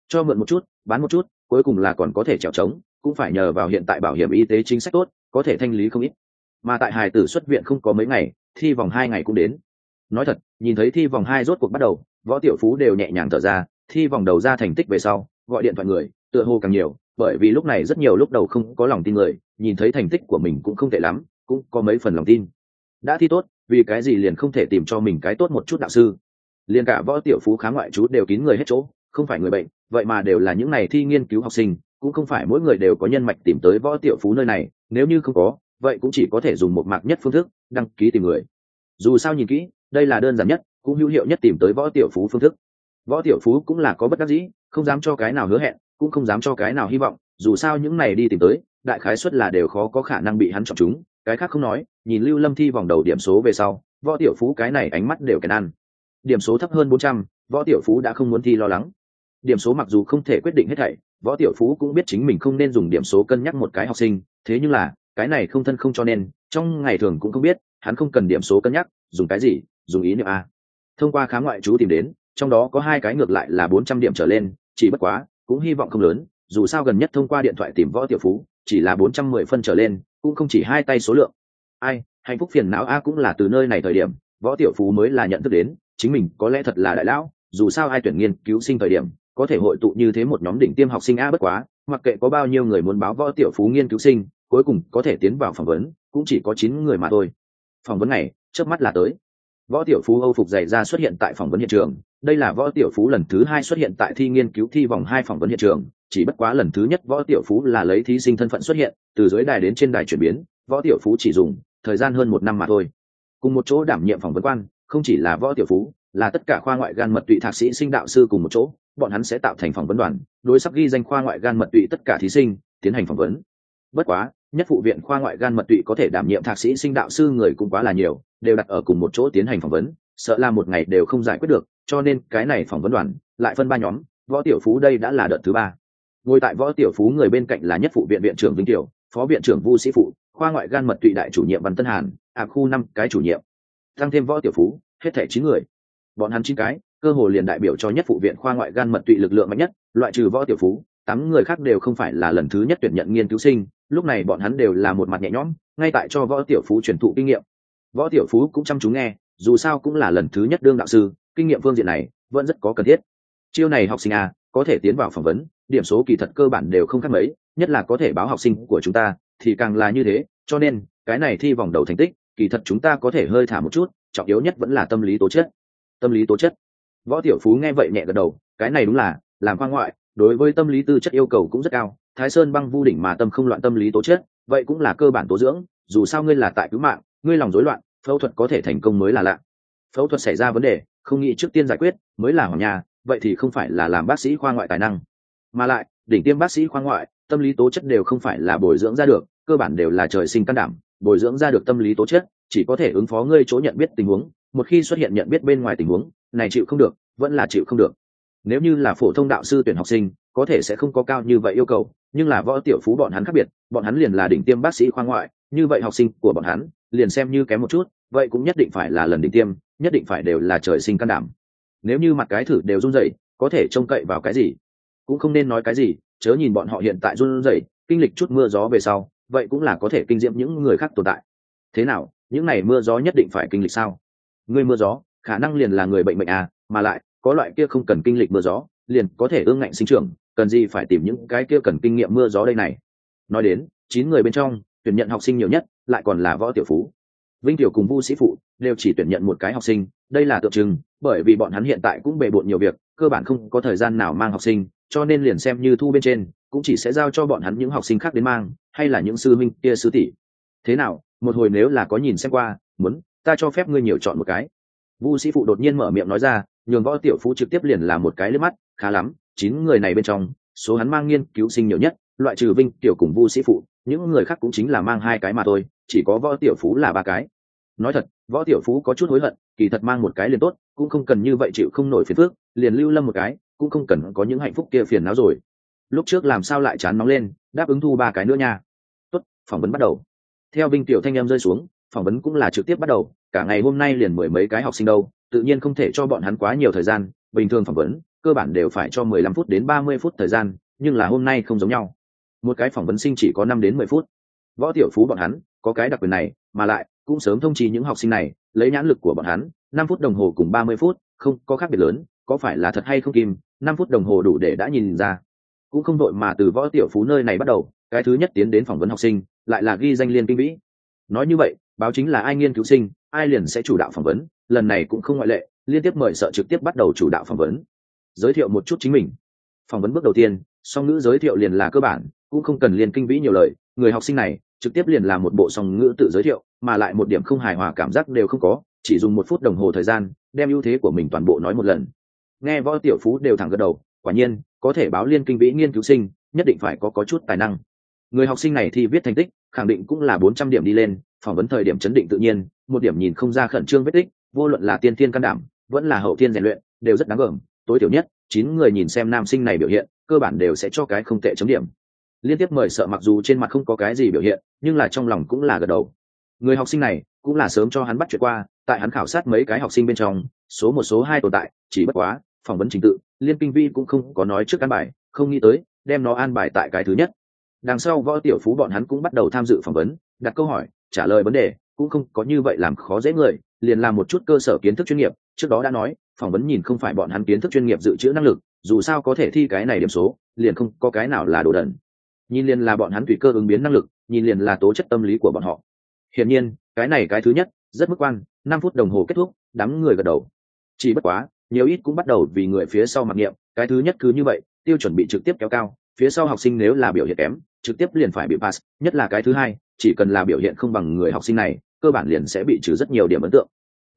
Cho mượn một chút, bán một chút, cuối cùng là còn có thể trèo trống, cũng phải nhờ vào hiện tại bảo hiểm y tế chính sách tốt, có thể thanh lý không ít. Mà tại hài tử xuất viện không có mấy ngày, thi vòng hai ngày cũng đến. Nói thật, nhìn thấy thi vòng hai rốt cuộc bắt đầu, võ tiểu phú đều nhẹ nhàng thở ra, thi vòng đầu ra thành tích về sau, gọi điện thoại người, tựa hồ càng nhiều, bởi vì lúc này rất nhiều lúc đầu không có lòng tin người, nhìn thấy thành tích của mình cũng không tệ lắm, cũng có mấy phần lòng tin. Đã thi tốt, vì cái gì liền không thể tìm cho mình cái tốt một chút đạo sư? Liền cả võ tiểu phú khá ngoại chú đều kín người hết chỗ, không phải người bệnh, vậy mà đều là những này thi nghiên cứu học sinh, cũng không phải mỗi người đều có nhân mạch tìm tới võ tiểu phú nơi này, nếu như không có, vậy cũng chỉ có thể dùng một mạc nhất phương thức, đăng ký tìm người. Dù sao nhìn kỹ, đây là đơn giản nhất, cũng hữu hiệu nhất tìm tới võ tiểu phú phương thức. Võ tiểu phú cũng là có bất đắc dĩ, không dám cho cái nào hứa hẹn, cũng không dám cho cái nào hy vọng, dù sao những này đi tìm tới, đại khái suất là đều khó có khả năng bị hắn chọn chúng. Cái khác không nói, nhìn lưu lâm thi vòng đầu điểm số về sau, võ tiểu phú cái này ánh mắt đều kèn ăn điểm số thấp hơn bốn trăm, võ tiểu phú đã không muốn thi lo lắng. Điểm số mặc dù không thể quyết định hết thảy, võ tiểu phú cũng biết chính mình không nên dùng điểm số cân nhắc một cái học sinh, thế nhưng là, cái này không thân không cho nên, trong ngày thường cũng không biết, hắn không cần điểm số cân nhắc, dùng cái gì, dùng ý niệm a. Thông qua khám ngoại chú tìm đến, trong đó có hai cái ngược lại là bốn trăm điểm trở lên, chỉ bất quá, cũng hy vọng không lớn, dù sao gần nhất thông qua điện thoại tìm võ tiểu phú, chỉ là bốn trăm mười phân trở lên, cũng không chỉ hai tay số lượng. Ai, hạnh phúc phiền não a cũng là từ nơi này thời điểm, võ tiểu phú mới là nhận thức đến chính mình có lẽ thật là đại lão, dù sao ai tuyển nghiên cứu sinh thời điểm, có thể hội tụ như thế một nhóm đỉnh tiêm học sinh a bất quá, mặc kệ có bao nhiêu người muốn báo võ tiểu phú nghiên cứu sinh, cuối cùng có thể tiến vào phỏng vấn, cũng chỉ có chín người mà thôi. Phỏng vấn này trước mắt là tới. Võ tiểu phú âu phục dày ra xuất hiện tại phỏng vấn hiện trường, đây là võ tiểu phú lần thứ hai xuất hiện tại thi nghiên cứu thi vòng hai phỏng vấn hiện trường, chỉ bất quá lần thứ nhất võ tiểu phú là lấy thí sinh thân phận xuất hiện, từ dưới đài đến trên đài chuyển biến, võ tiểu phú chỉ dùng thời gian hơn một năm mà thôi. Cùng một chỗ đảm nhiệm phỏng vấn quan không chỉ là võ tiểu phú, là tất cả khoa ngoại gan mật tụy thạc sĩ sinh đạo sư cùng một chỗ, bọn hắn sẽ tạo thành phỏng vấn đoàn, đối sắp ghi danh khoa ngoại gan mật tụy tất cả thí sinh, tiến hành phỏng vấn. Bất quá, nhất phụ viện khoa ngoại gan mật tụy có thể đảm nhiệm thạc sĩ sinh đạo sư người cũng quá là nhiều, đều đặt ở cùng một chỗ tiến hành phỏng vấn, sợ là một ngày đều không giải quyết được, cho nên cái này phỏng vấn đoàn lại phân ba nhóm, võ tiểu phú đây đã là đợt thứ ba. Ngồi tại võ tiểu phú người bên cạnh là nhất phụ viện viện trưởng vinh tiểu phó viện trưởng vu sĩ phụ, khoa ngoại gan mật tụy đại chủ nhiệm văn tân hàn à khu năm cái chủ nhiệm tăng thêm võ tiểu phú, hết thẻ chín người. Bọn hắn chín cái, cơ hồ liền đại biểu cho nhất phụ viện khoa ngoại gan mật tụy lực lượng mạnh nhất, loại trừ võ tiểu phú, tám người khác đều không phải là lần thứ nhất tuyển nhận nghiên cứu sinh, lúc này bọn hắn đều là một mặt nhẹ nhõm, ngay tại cho võ tiểu phú truyền thụ kinh nghiệm. Võ tiểu phú cũng chăm chú nghe, dù sao cũng là lần thứ nhất đương đạo sư, kinh nghiệm phương diện này vẫn rất có cần thiết. Chiêu này học sinh a, có thể tiến vào phỏng vấn, điểm số kỳ thật cơ bản đều không khác mấy, nhất là có thể báo học sinh của chúng ta, thì càng là như thế, cho nên, cái này thi vòng đầu thành tích kỳ thật chúng ta có thể hơi thả một chút, trọng yếu nhất vẫn là tâm lý tố chất. Tâm lý tố chất. Võ tiểu phú nghe vậy nhẹ gật đầu, cái này đúng là, làm khoa ngoại, đối với tâm lý tư chất yêu cầu cũng rất cao, thái sơn băng vu đỉnh mà tâm không loạn tâm lý tố chất, vậy cũng là cơ bản tố dưỡng, dù sao ngươi là tại cứu mạng, ngươi lòng rối loạn, phẫu thuật có thể thành công mới là lạ. Phẫu thuật xảy ra vấn đề, không nghĩ trước tiên giải quyết, mới là hoàng nhà, vậy thì không phải là làm bác sĩ khoa ngoại tài năng. Mà lại, đỉnh tiêm bác sĩ khoa ngoại, tâm lý tố chất đều không phải là bồi dưỡng ra được, cơ bản đều là trời sinh can đảm bồi dưỡng ra được tâm lý tố chất, chỉ có thể ứng phó ngươi chỗ nhận biết tình huống, một khi xuất hiện nhận biết bên ngoài tình huống, này chịu không được, vẫn là chịu không được. Nếu như là phổ thông đạo sư tuyển học sinh, có thể sẽ không có cao như vậy yêu cầu, nhưng là võ tiểu phú bọn hắn khác biệt, bọn hắn liền là đỉnh tiêm bác sĩ khoa ngoại, như vậy học sinh của bọn hắn, liền xem như kém một chút, vậy cũng nhất định phải là lần đỉnh tiêm, nhất định phải đều là trời sinh can đảm. Nếu như mặt cái thử đều run rẩy, có thể trông cậy vào cái gì? Cũng không nên nói cái gì, chớ nhìn bọn họ hiện tại run rẩy, kinh lịch chút mưa gió về sau vậy cũng là có thể kinh diễm những người khác tồn tại. Thế nào, những ngày mưa gió nhất định phải kinh lịch sao? Người mưa gió, khả năng liền là người bệnh bệnh à mà lại, có loại kia không cần kinh lịch mưa gió, liền có thể ương ngạnh sinh trưởng, cần gì phải tìm những cái kia cần kinh nghiệm mưa gió đây này? Nói đến, chín người bên trong, tuyển nhận học sinh nhiều nhất, lại còn là võ tiểu phú. Vinh tiểu cùng vu sĩ phụ đều chỉ tuyển nhận một cái học sinh, đây là tượng trưng, bởi vì bọn hắn hiện tại cũng bề bộn nhiều việc, cơ bản không có thời gian nào mang học sinh cho nên liền xem như thu bên trên, cũng chỉ sẽ giao cho bọn hắn những học sinh khác đến mang, hay là những sư minh kia sư tỷ. Thế nào, một hồi nếu là có nhìn xem qua, muốn, ta cho phép ngươi nhiều chọn một cái. Vu sĩ phụ đột nhiên mở miệng nói ra, nhường võ tiểu phú trực tiếp liền là một cái lướt mắt, khá lắm, chín người này bên trong, số hắn mang nghiên cứu sinh nhiều nhất, loại trừ vinh, tiểu cùng vu sĩ phụ, những người khác cũng chính là mang hai cái mà thôi, chỉ có võ tiểu phú là ba cái. Nói thật, võ tiểu phú có chút hối hận, kỳ thật mang một cái liền tốt, cũng không cần như vậy chịu không nổi phiền phước liền lưu lâm một cái cũng không cần có những hạnh phúc kia phiền não rồi. Lúc trước làm sao lại chán nóng lên, đáp ứng thu ba cái nữa nha. Tốt, phỏng vấn bắt đầu. Theo vinh tiểu thanh em rơi xuống, phỏng vấn cũng là trực tiếp bắt đầu, cả ngày hôm nay liền mười mấy cái học sinh đâu, tự nhiên không thể cho bọn hắn quá nhiều thời gian, bình thường phỏng vấn, cơ bản đều phải cho mười lăm phút đến ba mươi phút thời gian, nhưng là hôm nay không giống nhau. Một cái phỏng vấn sinh chỉ có năm đến mười phút. Võ tiểu phú bọn hắn, có cái đặc quyền này, mà lại, cũng sớm thông trì những học sinh này, lấy nhãn lực của bọn hắn, năm phút đồng hồ cùng ba mươi phút, không có khác biệt lớn có phải là thật hay không kim? Năm phút đồng hồ đủ để đã nhìn ra. Cũng không đội mà từ võ tiểu phú nơi này bắt đầu, cái thứ nhất tiến đến phỏng vấn học sinh, lại là ghi danh liên kinh vĩ. Nói như vậy, báo chính là ai nghiên cứu sinh, ai liền sẽ chủ đạo phỏng vấn, lần này cũng không ngoại lệ, liên tiếp mời sợ trực tiếp bắt đầu chủ đạo phỏng vấn. Giới thiệu một chút chính mình. Phỏng vấn bước đầu tiên, song ngữ giới thiệu liền là cơ bản, cũng không cần liên kinh vĩ nhiều lời, người học sinh này, trực tiếp liền là một bộ song ngữ tự giới thiệu, mà lại một điểm không hài hòa cảm giác đều không có, chỉ dùng một phút đồng hồ thời gian, đem ưu thế của mình toàn bộ nói một lần nghe võ tiểu phú đều thẳng gật đầu, quả nhiên, có thể báo liên kinh vĩ nghiên cứu sinh, nhất định phải có có chút tài năng. Người học sinh này thì viết thành tích, khẳng định cũng là bốn trăm điểm đi lên, phỏng vấn thời điểm chấn định tự nhiên, một điểm nhìn không ra khẩn trương vết tích, vô luận là tiên thiên can đảm, vẫn là hậu thiên rèn luyện, đều rất đáng gờm. Tối thiểu nhất, chín người nhìn xem nam sinh này biểu hiện, cơ bản đều sẽ cho cái không tệ chấm điểm. Liên tiếp mời sợ mặc dù trên mặt không có cái gì biểu hiện, nhưng là trong lòng cũng là gật đầu. Người học sinh này, cũng là sớm cho hắn bắt chuyện qua tại hắn khảo sát mấy cái học sinh bên trong, số một, số hai tồn tại, chỉ bất quá, phỏng vấn trình tự, liên kinh vi cũng không có nói trước an bài, không nghĩ tới, đem nó an bài tại cái thứ nhất. Đằng sau võ tiểu phú bọn hắn cũng bắt đầu tham dự phỏng vấn, đặt câu hỏi, trả lời vấn đề, cũng không có như vậy làm khó dễ người, liền làm một chút cơ sở kiến thức chuyên nghiệp, trước đó đã nói, phỏng vấn nhìn không phải bọn hắn kiến thức chuyên nghiệp dự trữ năng lực, dù sao có thể thi cái này điểm số, liền không có cái nào là đồ đần. Nhìn liền là bọn hắn tùy cơ ứng biến năng lực, nhìn liền là tố chất tâm lý của bọn họ. Hiển nhiên, cái này cái thứ nhất, rất mức quan năm phút đồng hồ kết thúc, đám người gật đầu. Chỉ bất quá, nhiều ít cũng bắt đầu vì người phía sau mặc niệm, cái thứ nhất cứ như vậy, tiêu chuẩn bị trực tiếp kéo cao, phía sau học sinh nếu là biểu hiện kém, trực tiếp liền phải bị pass, nhất là cái thứ hai, chỉ cần là biểu hiện không bằng người học sinh này, cơ bản liền sẽ bị trừ rất nhiều điểm ấn tượng.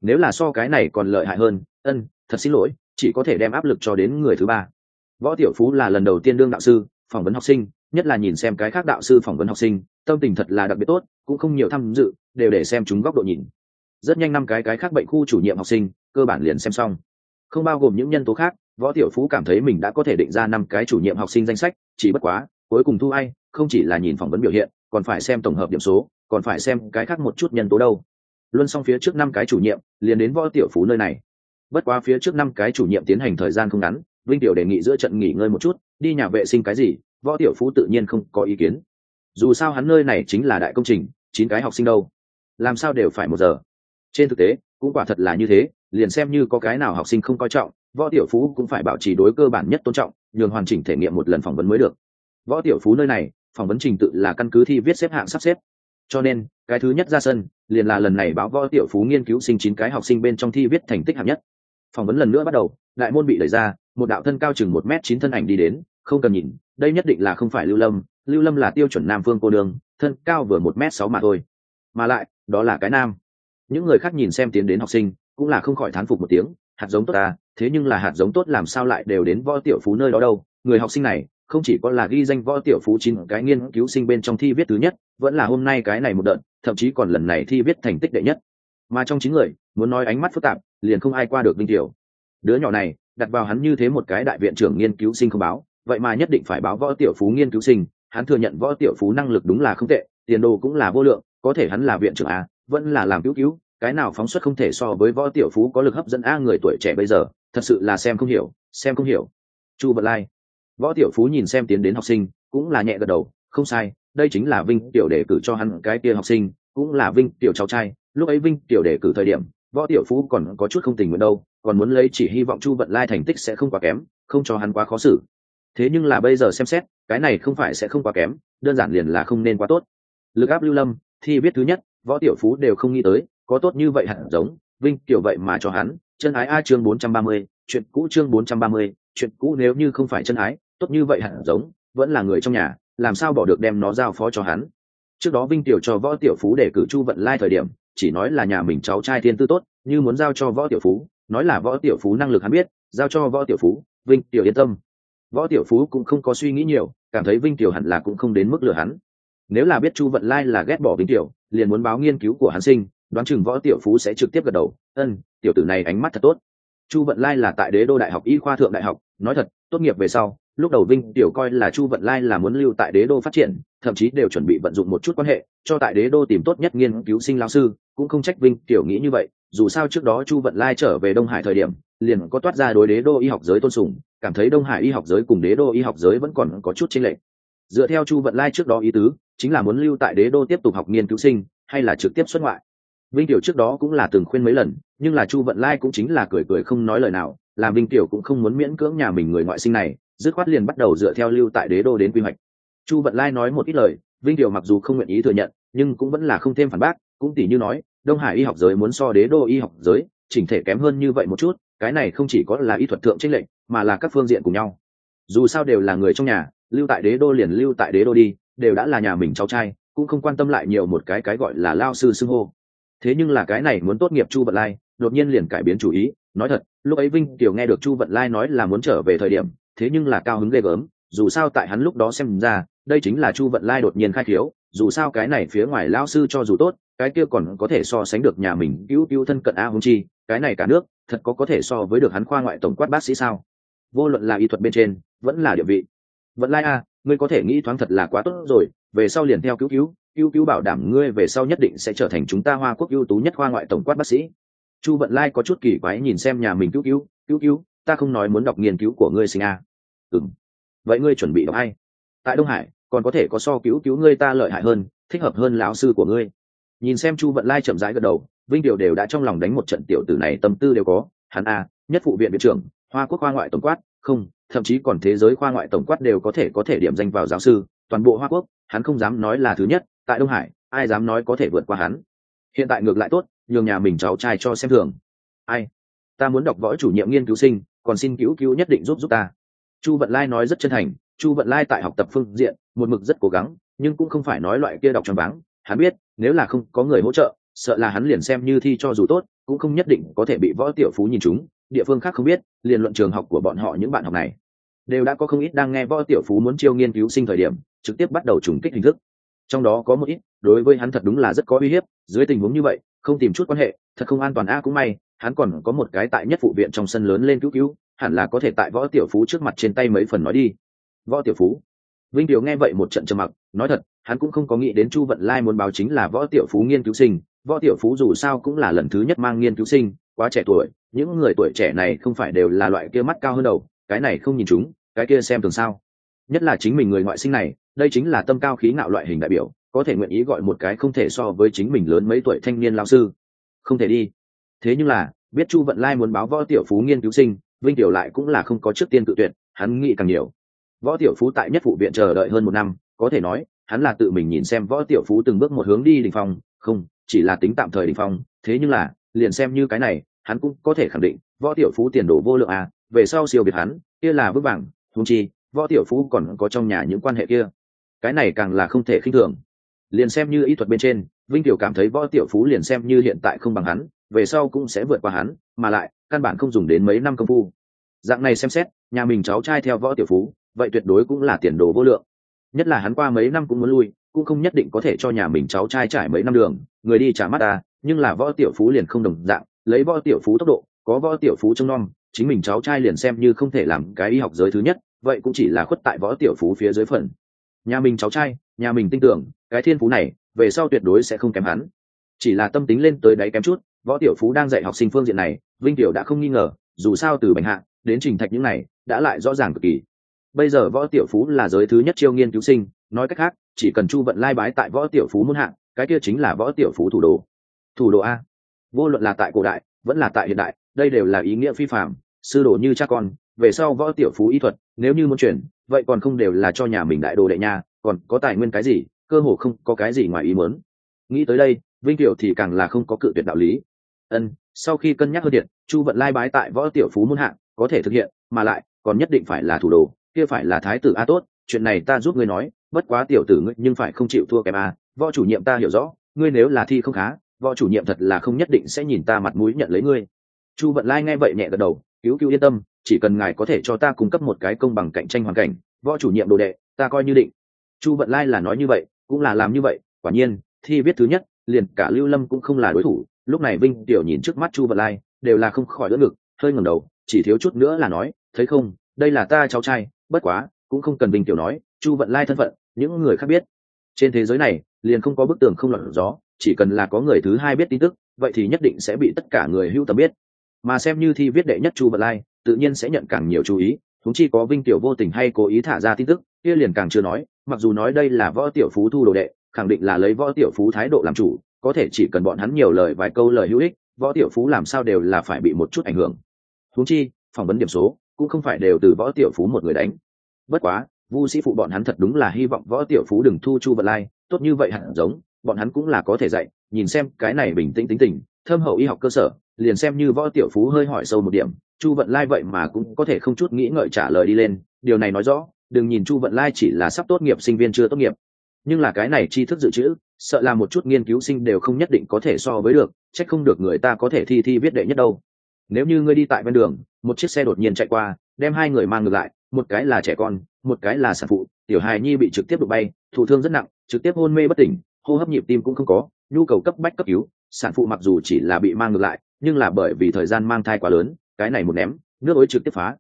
Nếu là so cái này còn lợi hại hơn, ân, thật xin lỗi, chỉ có thể đem áp lực cho đến người thứ ba. Võ tiểu phú là lần đầu tiên đương đạo sư, phỏng vấn học sinh, nhất là nhìn xem cái khác đạo sư phỏng vấn học sinh, tâm tình thật là đặc biệt tốt, cũng không nhiều tham dự, đều để xem chúng góc độ nhìn rất nhanh năm cái cái khác bệnh khu chủ nhiệm học sinh, cơ bản liền xem xong. Không bao gồm những nhân tố khác, võ tiểu phú cảm thấy mình đã có thể định ra năm cái chủ nhiệm học sinh danh sách, chỉ bất quá, cuối cùng thu ai, không chỉ là nhìn phỏng vấn biểu hiện, còn phải xem tổng hợp điểm số, còn phải xem cái khác một chút nhân tố đâu. Luân xong phía trước năm cái chủ nhiệm, liền đến võ tiểu phú nơi này. Bất quá phía trước năm cái chủ nhiệm tiến hành thời gian không ngắn, vinh tiểu đề nghị giữa trận nghỉ ngơi một chút, đi nhà vệ sinh cái gì, võ tiểu phú tự nhiên không có ý kiến. Dù sao hắn nơi này chính là đại công trình, chín cái học sinh đâu. Làm sao đều phải một giờ trên thực tế, cũng quả thật là như thế, liền xem như có cái nào học sinh không coi trọng, võ tiểu phú cũng phải bảo trì đối cơ bản nhất tôn trọng, nhường hoàn chỉnh thể nghiệm một lần phỏng vấn mới được. Võ tiểu phú nơi này, phỏng vấn trình tự là căn cứ thi viết xếp hạng sắp xếp. Cho nên, cái thứ nhất ra sân, liền là lần này báo võ tiểu phú nghiên cứu sinh chín cái học sinh bên trong thi viết thành tích hạng nhất. Phỏng vấn lần nữa bắt đầu, đại môn bị đẩy ra, một đạo thân cao chừng một m chín thân ảnh đi đến, không cần nhìn, đây nhất định là không phải lưu lâm. Lưu lâm là tiêu chuẩn nam phương cô đường thân cao vừa một m sáu mà thôi. Mà lại, đó là cái nam những người khác nhìn xem tiến đến học sinh, cũng là không khỏi thán phục một tiếng, hạt giống tốt ta thế nhưng là hạt giống tốt làm sao lại đều đến võ tiểu phú nơi đó đâu? Người học sinh này, không chỉ có là ghi danh võ tiểu phú chín cái nghiên cứu sinh bên trong thi viết thứ nhất, vẫn là hôm nay cái này một đợt, thậm chí còn lần này thi viết thành tích đệ nhất. Mà trong chín người, muốn nói ánh mắt phức tạp, liền không ai qua được đinh tiểu. Đứa nhỏ này, đặt vào hắn như thế một cái đại viện trưởng nghiên cứu sinh không báo, vậy mà nhất định phải báo võ tiểu phú nghiên cứu sinh, hắn thừa nhận võ tiểu phú năng lực đúng là không tệ, tiền đồ cũng là vô lượng, có thể hắn là viện trưởng a vẫn là làm cứu cứu, cái nào phóng xuất không thể so với võ tiểu phú có lực hấp dẫn a người tuổi trẻ bây giờ, thật sự là xem không hiểu, xem không hiểu. Chu bật lai. Võ tiểu phú nhìn xem tiến đến học sinh, cũng là nhẹ gật đầu, không sai, đây chính là vinh tiểu đề cử cho hắn cái kia học sinh, cũng là vinh tiểu cháu trai. Lúc ấy vinh tiểu đề cử thời điểm, võ tiểu phú còn có chút không tình nguyện đâu, còn muốn lấy chỉ hy vọng chu vận lai thành tích sẽ không quá kém, không cho hắn quá khó xử. Thế nhưng là bây giờ xem xét, cái này không phải sẽ không quá kém, đơn giản liền là không nên quá tốt. Lực áp lưu lâm, thi viết thứ nhất võ tiểu phú đều không nghĩ tới, có tốt như vậy hẳn giống, vinh tiểu vậy mà cho hắn, chân ái a chương bốn trăm ba mươi, chuyện cũ chương bốn trăm ba mươi, chuyện cũ nếu như không phải chân ái, tốt như vậy hẳn giống, vẫn là người trong nhà, làm sao bỏ được đem nó giao phó cho hắn. Trước đó vinh tiểu cho võ tiểu phú để cử chu vận lai thời điểm, chỉ nói là nhà mình cháu trai thiên tư tốt, như muốn giao cho võ tiểu phú, nói là võ tiểu phú năng lực hắn biết, giao cho võ tiểu phú, vinh tiểu yên tâm. Võ tiểu phú cũng không có suy nghĩ nhiều, cảm thấy vinh tiểu hẳn là cũng không đến mức lừa hắn nếu là biết chu vận lai là ghét bỏ vinh tiểu, liền muốn báo nghiên cứu của hắn sinh, đoán chừng võ tiểu phú sẽ trực tiếp gật đầu. Ân tiểu tử này ánh mắt thật tốt. Chu vận lai là tại đế đô đại học y khoa thượng đại học, nói thật, tốt nghiệp về sau, lúc đầu vinh tiểu coi là chu vận lai là muốn lưu tại đế đô phát triển, thậm chí đều chuẩn bị vận dụng một chút quan hệ, cho tại đế đô tìm tốt nhất nghiên cứu sinh lao sư, cũng không trách vinh tiểu nghĩ như vậy, dù sao trước đó chu vận lai trở về đông hải thời điểm, liền có toát ra đối đế đô y học giới tôn sùng, cảm thấy đông hải y học giới cùng đế đô y học giới vẫn còn có chút chênh lệch. Dựa theo chu vận lai trước đó ý tứ chính là muốn lưu tại đế đô tiếp tục học nghiên cứu sinh, hay là trực tiếp xuất ngoại? Vinh tiểu trước đó cũng là từng khuyên mấy lần, nhưng là chu vận lai cũng chính là cười cười không nói lời nào, làm vinh tiểu cũng không muốn miễn cưỡng nhà mình người ngoại sinh này, dứt khoát liền bắt đầu dựa theo lưu tại đế đô đến quy hoạch. Chu vận lai nói một ít lời, vinh tiểu mặc dù không nguyện ý thừa nhận, nhưng cũng vẫn là không thêm phản bác, cũng tỷ như nói, đông hải y học giới muốn so đế đô y học giới, chỉnh thể kém hơn như vậy một chút, cái này không chỉ có là y thuật thượng trinh lệnh mà là các phương diện cùng nhau. Dù sao đều là người trong nhà, lưu tại đế đô liền lưu tại đế đô đi đều đã là nhà mình cháu trai, cũng không quan tâm lại nhiều một cái cái gọi là lao sư xưng hô. Thế nhưng là cái này muốn tốt nghiệp chu vận lai, đột nhiên liền cải biến chủ ý, nói thật, lúc ấy vinh kiều nghe được chu vận lai nói là muốn trở về thời điểm, thế nhưng là cao hứng ghê gớm, dù sao tại hắn lúc đó xem ra, đây chính là chu vận lai đột nhiên khai thiếu dù sao cái này phía ngoài lao sư cho dù tốt, cái kia còn có thể so sánh được nhà mình cứu cứu thân cận a hung chi, cái này cả nước, thật có có thể so với được hắn khoa ngoại tổng quát bác sĩ sao? Vô luận là y thuật bên trên, vẫn là địa vị. Vận lai a ngươi có thể nghĩ thoáng thật là quá tốt rồi, về sau liền theo cứu cứu cứu cứu bảo đảm ngươi về sau nhất định sẽ trở thành chúng ta hoa quốc ưu tú nhất Hoa ngoại tổng quát bác sĩ. Chu vận lai có chút kỳ quái nhìn xem nhà mình cứu cứu cứu cứu, ta không nói muốn đọc nghiên cứu của ngươi sinh a. À. ừng vậy ngươi chuẩn bị đọc ai? Tại đông hải, còn có thể có so cứu cứu ngươi ta lợi hại hơn, thích hợp hơn lão sư của ngươi. Nhìn xem chu vận lai chậm rãi gật đầu, vinh điều đều đã trong lòng đánh một trận tiểu tử này tâm tư đều có. Hắn a, nhất phụ viện viện trưởng, hoa quốc Hoa ngoại tổng quát, không thậm chí còn thế giới khoa ngoại tổng quát đều có thể có thể điểm danh vào giáo sư, toàn bộ hoa quốc, hắn không dám nói là thứ nhất, tại đông hải, ai dám nói có thể vượt qua hắn. Hiện tại ngược lại tốt, nhường nhà mình cháu trai cho xem thường. Ai? Ta muốn đọc võ chủ nhiệm nghiên cứu sinh, còn xin cứu cứu nhất định giúp giúp ta. Chu vận lai nói rất chân thành, chu vận lai tại học tập phương diện, một mực rất cố gắng, nhưng cũng không phải nói loại kia đọc tròn váng. Hắn biết, nếu là không có người hỗ trợ, sợ là hắn liền xem như thi cho dù tốt, cũng không nhất định có thể bị võ tiểu phú nhìn chúng địa phương khác không biết, liền luận trường học của bọn họ những bạn học này. Đều đã có không ít đang nghe võ tiểu phú muốn chiêu nghiên cứu sinh thời điểm, trực tiếp bắt đầu trùng kích hình thức. Trong đó có một ít, đối với hắn thật đúng là rất có uy hiếp, dưới tình huống như vậy, không tìm chút quan hệ, thật không an toàn a, cũng may, hắn còn có một cái tại nhất phụ viện trong sân lớn lên cứu cứu, hẳn là có thể tại võ tiểu phú trước mặt trên tay mấy phần nói đi. Võ tiểu phú. Vinh điều nghe vậy một trận trầm mặc, nói thật, hắn cũng không có nghĩ đến chu vận lai muốn báo chính là võ tiểu phú nghiên cứu sinh võ tiểu phú dù sao cũng là lần thứ nhất mang nghiên cứu sinh quá trẻ tuổi những người tuổi trẻ này không phải đều là loại kia mắt cao hơn đầu cái này không nhìn chúng cái kia xem thường sao? Nhất là chính mình người ngoại sinh này đây chính là tâm cao khí ngạo loại hình đại biểu có thể nguyện ý gọi một cái không thể so với chính mình lớn mấy tuổi thanh niên lao sư. Không thể đi. Thế nhưng là biết chu vận lai muốn báo võ tiểu phú nghiên cứu sinh vinh tiểu lại cũng là không có trước tiên tự tuyệt hắn nghĩ càng nhiều. Võ tiểu phú tại nhất phụ viện chờ đợi hơn một năm có thể nói hắn là tự mình nhìn xem võ tiểu phú từng bước một hướng đi đình phòng, không chỉ là tính tạm thời đình phong, thế nhưng là, liền xem như cái này, hắn cũng có thể khẳng định, võ tiểu phú tiền đồ vô lượng à về sau siêu việt hắn, kia là vững vàng húng chi, võ tiểu phú còn có trong nhà những quan hệ kia. Cái này càng là không thể khinh thường. Liền xem như ý thuật bên trên, vinh tiểu cảm thấy võ tiểu phú liền xem như hiện tại không bằng hắn, về sau cũng sẽ vượt qua hắn, mà lại, căn bản không dùng đến mấy năm công phu. Dạng này xem xét, nhà mình cháu trai theo võ tiểu phú, vậy tuyệt đối cũng là tiền đồ vô lượng. Nhất là hắn qua mấy năm cũng muốn lui cũng không nhất định có thể cho nhà mình cháu trai trải mấy năm đường, người đi trả mắt ta, nhưng là võ tiểu phú liền không đồng dạng, lấy võ tiểu phú tốc độ, có võ tiểu phú trông nom, chính mình cháu trai liền xem như không thể làm cái y học giới thứ nhất, vậy cũng chỉ là khuất tại võ tiểu phú phía dưới phần. Nhà mình cháu trai, nhà mình tin tưởng, cái thiên phú này, về sau tuyệt đối sẽ không kém hắn. Chỉ là tâm tính lên tới đáy kém chút, võ tiểu phú đang dạy học sinh phương diện này, vinh tiểu đã không nghi ngờ, dù sao từ bành hạ, đến trình thạch những này, đã lại rõ ràng cực kỳ. Bây giờ võ tiểu phú là giới thứ nhất chiêu nghiên cứu sinh nói cách khác, chỉ cần chu vận lai bái tại võ tiểu phú muôn hạng cái kia chính là võ tiểu phú thủ đồ. Thủ đồ a. Vô luận là tại cổ đại, vẫn là tại hiện đại, đây đều là ý nghĩa phi phạm sư đồ như cha con, về sau võ tiểu phú y thuật, nếu như muốn chuyển, vậy còn không đều là cho nhà mình đại đồ đệ nha, còn có tài nguyên cái gì, cơ hồ không có cái gì ngoài ý muốn. Nghĩ tới đây, vinh tiểu thì càng là không có cự tuyệt đạo lý. Ân, sau khi cân nhắc hơn điện chu vận lai bái tại võ tiểu phú muôn hạng có thể thực hiện, mà lại, còn nhất định phải là thủ đồ, kia phải là thái tử a tốt, chuyện này ta giúp ngươi nói bất quá tiểu tử ngươi nhưng phải không chịu thua kém a võ chủ nhiệm ta hiểu rõ, ngươi nếu là thi không khá, võ chủ nhiệm thật là không nhất định sẽ nhìn ta mặt mũi nhận lấy ngươi. Chu vận lai nghe vậy nhẹ gật đầu, cứu cứu yên tâm, chỉ cần ngài có thể cho ta cung cấp một cái công bằng cạnh tranh hoàn cảnh, võ chủ nhiệm đồ đệ, ta coi như định. Chu vận lai là nói như vậy, cũng là làm như vậy, quả nhiên, thi viết thứ nhất, liền cả lưu lâm cũng không là đối thủ, lúc này vinh tiểu nhìn trước mắt chu vận lai, đều là không khỏi đỡ ngực, hơi ngẩng đầu, chỉ thiếu chút nữa là nói, thấy không, đây là ta cháu trai, bất quá, cũng không cần bình tiểu nói, chu vận lai thân phận những người khác biết. Trên thế giới này, liền không có bức tường không lọt gió, chỉ cần là có người thứ hai biết tin tức, vậy thì nhất định sẽ bị tất cả người hưu tầm biết. Mà xem như thi viết đệ nhất chu bật lai, tự nhiên sẽ nhận càng nhiều chú ý thúng chi có vinh tiểu vô tình hay cố ý thả ra tin tức, kia liền càng chưa nói, mặc dù nói đây là võ tiểu phú thu đồ đệ, khẳng định là lấy võ tiểu phú thái độ làm chủ, có thể chỉ cần bọn hắn nhiều lời vài câu lời hữu ích, võ tiểu phú làm sao đều là phải bị một chút ảnh hưởng. Thúng chi, phỏng vấn điểm số cũng không phải đều từ võ tiểu phú một người đánh. Bất quá vu sĩ phụ bọn hắn thật đúng là hy vọng võ tiểu phú đừng thu chu vận lai, tốt như vậy hẳn giống, bọn hắn cũng là có thể dạy, nhìn xem cái này bình tĩnh tính tình thơm hậu y học cơ sở, liền xem như võ tiểu phú hơi hỏi sâu một điểm, chu vận lai vậy mà cũng có thể không chút nghĩ ngợi trả lời đi lên, điều này nói rõ, đừng nhìn chu vận lai chỉ là sắp tốt nghiệp sinh viên chưa tốt nghiệp. Nhưng là cái này tri thức dự trữ, sợ là một chút nghiên cứu sinh đều không nhất định có thể so với được c h ắ c không được người ta có thể thi thi viết đệ nhất đâu. Nếu như ngươi đi tại ven đường, một chiếc xe đột nhiên chạy qua, đem hai người mang ngược lại một cái là trẻ con, một cái là sản phụ, tiểu hài nhi bị trực tiếp đụng bay, thụ thương rất nặng, trực tiếp hôn mê bất tỉnh, hô hấp nhịp tim cũng không có, nhu cầu cấp bách cấp cứu, sản phụ mặc dù chỉ là bị mang ngược lại, nhưng là bởi vì thời gian mang thai quá lớn, cái này một ném, nước ối trực tiếp phá.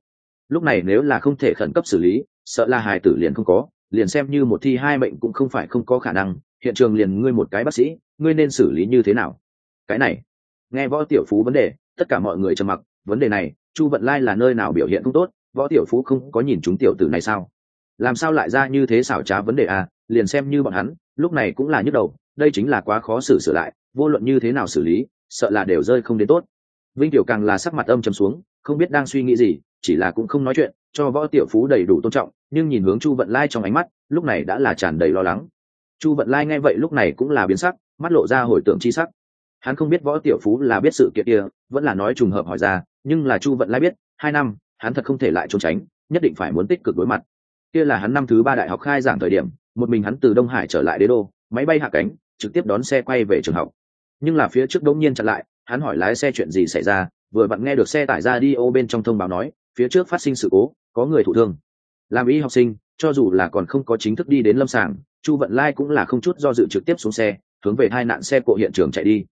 Lúc này nếu là không thể khẩn cấp xử lý, sợ là hài tử liền không có, liền xem như một thi hai mệnh cũng không phải không có khả năng, hiện trường liền ngươi một cái bác sĩ, ngươi nên xử lý như thế nào? Cái này, nghe võ tiểu phú vấn đề, tất cả mọi người trầm mặc, vấn đề này, chu vận lai là nơi nào biểu hiện không tốt? Võ tiểu phú không có nhìn chúng tiểu tử này sao? Làm sao lại ra như thế xảo trá vấn đề à? Liền xem như bọn hắn, lúc này cũng là nhức đầu, đây chính là quá khó xử sửa lại, vô luận như thế nào xử lý, sợ là đều rơi không đến tốt. Vinh tiểu càng là sắc mặt âm trầm xuống, không biết đang suy nghĩ gì, chỉ là cũng không nói chuyện, cho võ tiểu phú đầy đủ tôn trọng, nhưng nhìn hướng chu vận lai trong ánh mắt, lúc này đã là tràn đầy lo lắng. Chu vận lai nghe vậy lúc này cũng là biến sắc, mắt lộ ra hồi tưởng chi sắc. Hắn không biết võ tiểu phú là biết sự kiện kia, vẫn là nói trùng hợp hỏi ra, nhưng là chu vận lai biết, hai năm hắn thật không thể lại trốn tránh, nhất định phải muốn tích cực đối mặt. Kia là hắn năm thứ ba đại học khai giảng thời điểm, một mình hắn từ đông hải trở lại đế đô, máy bay hạ cánh, trực tiếp đón xe quay về trường học. Nhưng là phía trước đống nhiên chặn lại, hắn hỏi lái xe chuyện gì xảy ra, vừa vặn nghe được xe tải ra đi ô bên trong thông báo nói, phía trước phát sinh sự cố, có người thụ thương. Làm y học sinh, cho dù là còn không có chính thức đi đến lâm sàng, chu vận lai cũng là không chút do dự trực tiếp xuống xe, hướng về hai nạn xe cộ hiện trường chạy đi.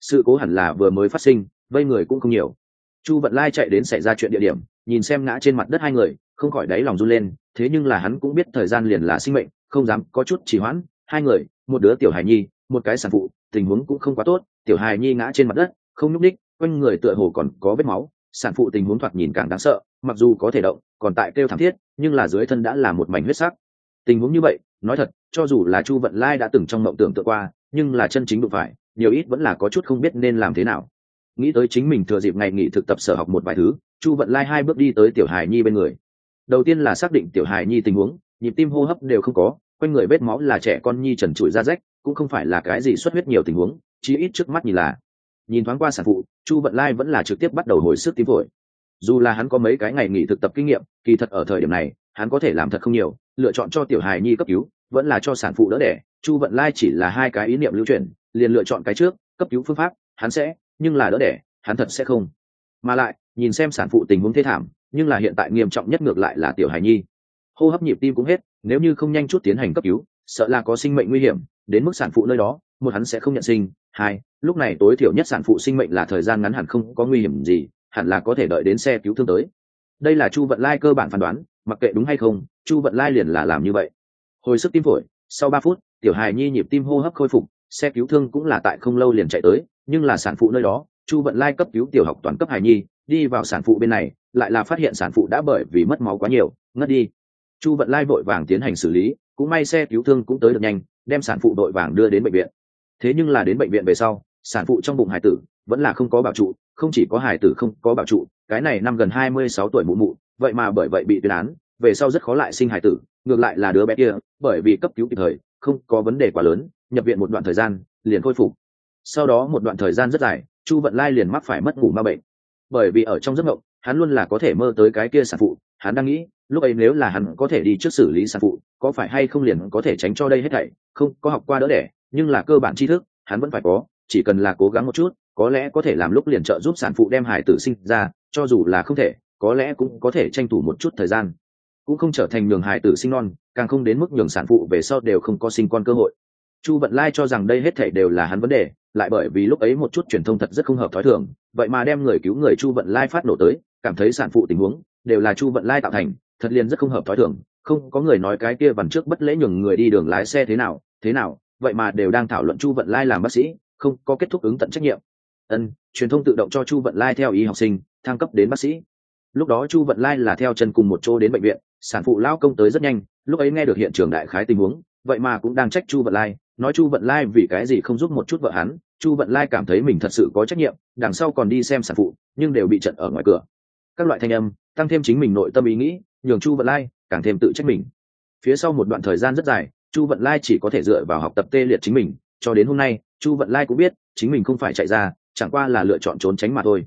Sự cố hẳn là vừa mới phát sinh, vây người cũng không nhiều. Chu vận lai chạy đến xảy ra chuyện địa điểm nhìn xem ngã trên mặt đất hai người, không khỏi đáy lòng run lên, thế nhưng là hắn cũng biết thời gian liền là sinh mệnh, không dám có chút trì hoãn. Hai người, một đứa tiểu hài nhi, một cái sản phụ, tình huống cũng không quá tốt, tiểu hài nhi ngã trên mặt đất, không nhúc ních quanh người tựa hồ còn có vết máu, sản phụ tình huống thoạt nhìn càng đáng sợ, mặc dù có thể động, còn tại kêu thảm thiết, nhưng là dưới thân đã là một mảnh huyết sắc. Tình huống như vậy, nói thật, cho dù là chu vận lai đã từng trong mộng tưởng tượng qua, nhưng là chân chính đụng phải, nhiều ít vẫn là có chút không biết nên làm thế nào nghĩ tới chính mình thừa dịp ngày nghỉ thực tập sở học một vài thứ, chu vận lai hai bước đi tới tiểu hài nhi bên người. Đầu tiên là xác định tiểu hài nhi tình huống, nhịp tim hô hấp đều không có, quanh người vết máu là trẻ con nhi trần trụi ra rách, cũng không phải là cái gì xuất huyết nhiều tình huống, chí ít trước mắt nhìn là. Nhìn thoáng qua sản phụ, chu vận lai vẫn là trực tiếp bắt đầu hồi sức tim phổi. Dù là hắn có mấy cái ngày nghỉ thực tập kinh nghiệm, kỳ thật ở thời điểm này, hắn có thể làm thật không nhiều, lựa chọn cho tiểu hài nhi cấp cứu, vẫn là cho sản phụ đỡ đẻ. Chu vận lai chỉ là hai cái ý niệm lưu truyền, liền lựa chọn cái trước, cấp cứu phương pháp, hắn sẽ nhưng là đỡ đẻ, hắn thật sẽ không. Mà lại, nhìn xem sản phụ tình huống thế thảm, nhưng là hiện tại nghiêm trọng nhất ngược lại là tiểu hài nhi. Hô hấp nhịp tim cũng hết, nếu như không nhanh chút tiến hành cấp cứu, sợ là có sinh mệnh nguy hiểm, đến mức sản phụ nơi đó, một hắn sẽ không nhận sinh. Hai, lúc này tối thiểu nhất sản phụ sinh mệnh là thời gian ngắn hẳn không có nguy hiểm gì, hẳn là có thể đợi đến xe cứu thương tới. Đây là chu vận lai cơ bản phán đoán, mặc kệ đúng hay không, chu vận lai liền là làm như vậy. Hồi sức tim phổi, sau ba phút, tiểu hài nhi nhịp tim hô hấp khôi phục xe cứu thương cũng là tại không lâu liền chạy tới, nhưng là sản phụ nơi đó, chu vận lai cấp cứu tiểu học toàn cấp hài nhi, đi vào sản phụ bên này, lại là phát hiện sản phụ đã bởi vì mất máu quá nhiều, ngất đi. Chu vận lai vội vàng tiến hành xử lý, cũng may xe cứu thương cũng tới được nhanh, đem sản phụ đội vàng đưa đến bệnh viện. Thế nhưng là đến bệnh viện về sau, sản phụ trong bụng hải tử vẫn là không có bảo trụ, không chỉ có hải tử không có bảo trụ, cái này năm gần hai mươi sáu tuổi mụ mụ, vậy mà bởi vậy bị tuyên án, về sau rất khó lại sinh hải tử, ngược lại là đứa bé kia, bởi vì cấp cứu kịp thời, không có vấn đề quá lớn nhập viện một đoạn thời gian, liền khôi phục. Sau đó một đoạn thời gian rất dài, chu vận lai liền mắc phải mất ngủ ma bệnh. Bởi vì ở trong giấc mộng, hắn luôn là có thể mơ tới cái kia sản phụ, hắn đang nghĩ, lúc ấy nếu là hắn có thể đi trước xử lý sản phụ, có phải hay không liền có thể tránh cho đây hết thảy, không, có học qua đỡ đẻ, nhưng là cơ bản tri thức, hắn vẫn phải có, chỉ cần là cố gắng một chút, có lẽ có thể làm lúc liền trợ giúp sản phụ đem hải tử sinh ra, cho dù là không thể, có lẽ cũng có thể tranh thủ một chút thời gian. Cũng không trở thành nhường hải tử sinh non, càng không đến mức nhường sản phụ về sau đều không có sinh con cơ hội chu vận lai cho rằng đây hết thảy đều là hắn vấn đề, lại bởi vì lúc ấy một chút truyền thông thật rất không hợp thói thường, vậy mà đem người cứu người chu vận lai phát nổ tới, cảm thấy sản phụ tình huống đều là chu vận lai tạo thành, thật liền rất không hợp thói thường. Không, có người nói cái kia vằn trước bất lễ nhường người đi đường lái xe thế nào thế nào, vậy mà đều đang thảo luận chu vận lai làm bác sĩ, không, có kết thúc ứng tận trách nhiệm. Ân, truyền thông tự động cho chu vận lai theo ý học sinh, thăng cấp đến bác sĩ. Lúc đó chu vận lai là theo chân cùng một chỗ đến bệnh viện, sản phụ lao công tới rất nhanh, lúc ấy nghe được hiện trường đại khái tình huống, vậy mà cũng đang trách chu vận lai nói chu vận lai vì cái gì không giúp một chút vợ hắn chu vận lai cảm thấy mình thật sự có trách nhiệm đằng sau còn đi xem sản phụ nhưng đều bị trận ở ngoài cửa. Các loại thanh âm tăng thêm chính mình nội tâm ý nghĩ nhường chu vận lai càng thêm tự trách mình. Phía sau một đoạn thời gian rất dài chu vận lai chỉ có thể dựa vào học tập tê liệt chính mình cho đến hôm nay chu vận lai cũng biết chính mình không phải chạy ra chẳng qua là lựa chọn trốn tránh mà thôi.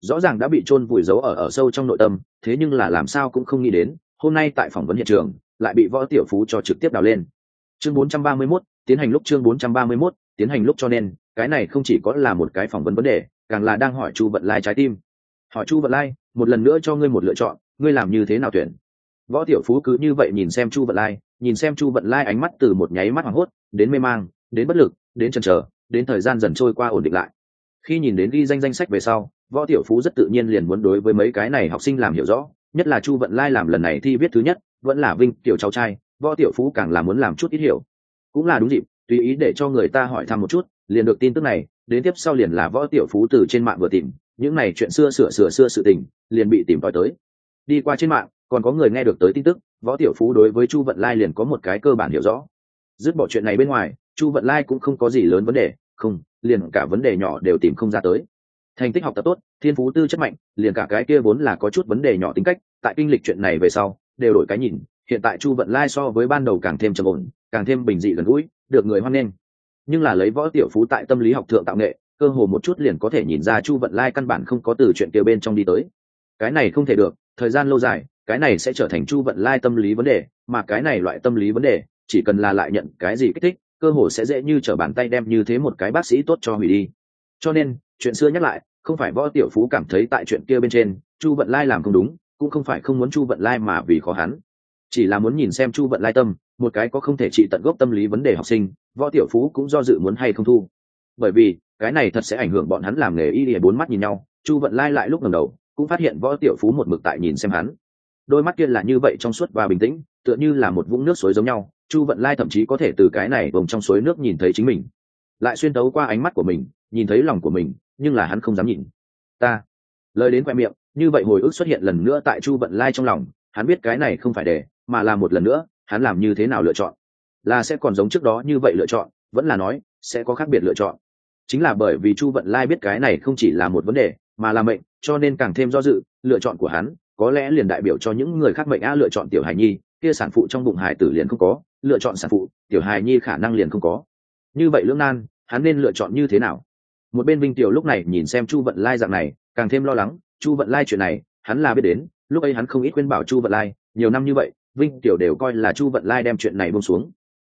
Rõ ràng đã bị chôn vùi giấu ở ở sâu trong nội tâm thế nhưng là làm sao cũng không nghĩ đến hôm nay tại phỏng vấn hiện trường lại bị võ tiểu phú cho trực tiếp đào lên. Chương 431, tiến hành lúc chương 431, tiến hành lúc cho nên cái này không chỉ có là một cái phỏng vấn vấn đề càng là đang hỏi chu vận lai trái tim. Hỏi chu vận lai một lần nữa cho ngươi một lựa chọn ngươi làm như thế nào tuyển? Võ tiểu phú cứ như vậy nhìn xem chu vận lai nhìn xem chu vận lai ánh mắt từ một nháy mắt hoảng hốt đến mê mang đến bất lực đến chần chờ đến thời gian dần trôi qua ổn định lại. Khi nhìn đến ghi danh danh sách về sau võ tiểu phú rất tự nhiên liền muốn đối với mấy cái này học sinh làm hiểu rõ nhất là chu vận lai làm lần này thi viết thứ nhất vẫn là vinh tiểu cháu trai võ tiểu phú càng là muốn làm chút ít hiểu cũng là đúng dịp, tùy ý để cho người ta hỏi thăm một chút, liền được tin tức này, đến tiếp sau liền là võ tiểu phú từ trên mạng vừa tìm, những này chuyện xưa sửa sửa xưa sự tình, liền bị tìm tòi tới. Đi qua trên mạng, còn có người nghe được tới tin tức, võ tiểu phú đối với chu vận lai liền có một cái cơ bản hiểu rõ. Dứt bỏ chuyện này bên ngoài, chu vận lai cũng không có gì lớn vấn đề, không, liền cả vấn đề nhỏ đều tìm không ra tới. Thành tích học tập tốt, thiên phú tư chất mạnh, liền cả cái kia vốn là có chút vấn đề nhỏ tính cách, tại kinh lịch chuyện này về sau, đều đổi cái nhìn hiện tại chu vận lai so với ban đầu càng thêm trầm ổn, càng thêm bình dị gần gũi, được người hoan nghênh. Nhưng là lấy võ tiểu phú tại tâm lý học thượng tạo nghệ, cơ hồ một chút liền có thể nhìn ra chu vận lai căn bản không có từ chuyện kia bên trong đi tới. Cái này không thể được, thời gian lâu dài, cái này sẽ trở thành chu vận lai tâm lý vấn đề, mà cái này loại tâm lý vấn đề, chỉ cần là lại nhận cái gì kích thích, cơ hồ sẽ dễ như t r ở bàn tay đem như thế một cái bác sĩ tốt cho hủy đi. Cho nên, chuyện xưa nhắc lại, không phải võ tiểu phú cảm thấy tại chuyện kia bên trên, chu vận lai làm không đúng, cũng không phải không muốn chu vận lai mà vì khó hắn chỉ là muốn nhìn xem chu vận lai tâm, một cái có không thể trị tận gốc tâm lý vấn đề học sinh, võ tiểu phú cũng do dự muốn hay không thu. Bởi vì, cái này thật sẽ ảnh hưởng bọn hắn làm nghề y lìa bốn mắt nhìn nhau, chu vận lai lại lúc ngầm đầu, cũng phát hiện võ tiểu phú một mực tại nhìn xem hắn. Đôi mắt kia là như vậy trong suốt và bình tĩnh, tựa như là một vũng nước suối giống nhau, chu vận lai thậm chí có thể từ cái này vùng trong suối nước nhìn thấy chính mình. Lại xuyên tấu qua ánh mắt của mình, nhìn thấy lòng của mình, nhưng là hắn không dám nhìn. Ta. Lời đến khoe miệng, như vậy hồi ức xuất hiện lần nữa tại chu vận lai trong lòng, hắn biết cái này không phải để mà là một lần nữa, hắn làm như thế nào lựa chọn? Là sẽ còn giống trước đó như vậy lựa chọn, vẫn là nói, sẽ có khác biệt lựa chọn. Chính là bởi vì chu vận lai biết cái này không chỉ là một vấn đề, mà là mệnh, cho nên càng thêm do dự, lựa chọn của hắn, có lẽ liền đại biểu cho những người khác mệnh a lựa chọn tiểu hài nhi, kia sản phụ trong bụng hải tử liền không có, lựa chọn sản phụ, tiểu hài nhi khả năng liền không có. Như vậy lưỡng nan, hắn nên lựa chọn như thế nào? Một bên vinh tiểu lúc này nhìn xem chu vận lai dạng này, càng thêm lo lắng, chu vận lai chuyện này, hắn là biết đến, lúc ấy hắn không ít khuyên bảo chu vận lai, nhiều năm như vậy vinh tiểu đều coi là chu vận lai đem chuyện này bông xuống.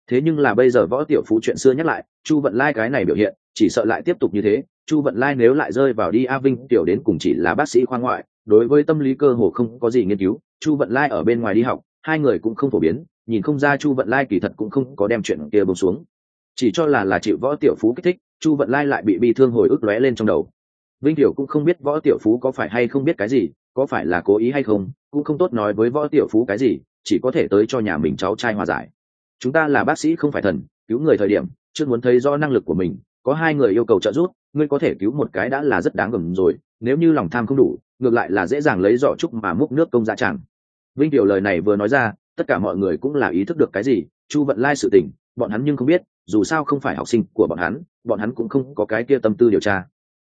Thế nhưng là bây giờ võ tiểu phú chuyện xưa nhắc lại, chu vận lai cái này biểu hiện, chỉ sợ lại tiếp tục như thế, chu vận lai nếu lại rơi vào đi a vinh tiểu đến cùng chỉ là bác sĩ khoa ngoại, đối với tâm lý cơ hồ không có gì nghiên cứu, chu vận lai ở bên ngoài đi học, hai người cũng không phổ biến, nhìn không ra chu vận lai kỳ thật cũng không có đem chuyện kia bông xuống. Chỉ cho là là chịu võ tiểu phú kích thích, chu vận lai lại bị bị thương hồi ức lóe lên trong đầu. Vinh tiểu cũng không biết võ tiểu phú có phải hay không biết cái gì, có phải là cố ý hay không, cũng không tốt nói với võ tiểu phú cái gì chỉ có thể tới cho nhà mình cháu trai hòa giải. Chúng ta là bác sĩ không phải thần, cứu người thời điểm chưa muốn thấy do năng lực của mình, có hai người yêu cầu trợ giúp, ngươi có thể cứu một cái đã là rất đáng gầm rồi, nếu như lòng tham không đủ, ngược lại là dễ dàng lấy giỏ trúc mà múc nước công ra chẳng vinh tiểu lời này vừa nói ra, tất cả mọi người cũng là ý thức được cái gì, chu vận lai sự tình, bọn hắn nhưng không biết, dù sao không phải học sinh của bọn hắn bọn hắn cũng không có cái kia tâm tư điều tra.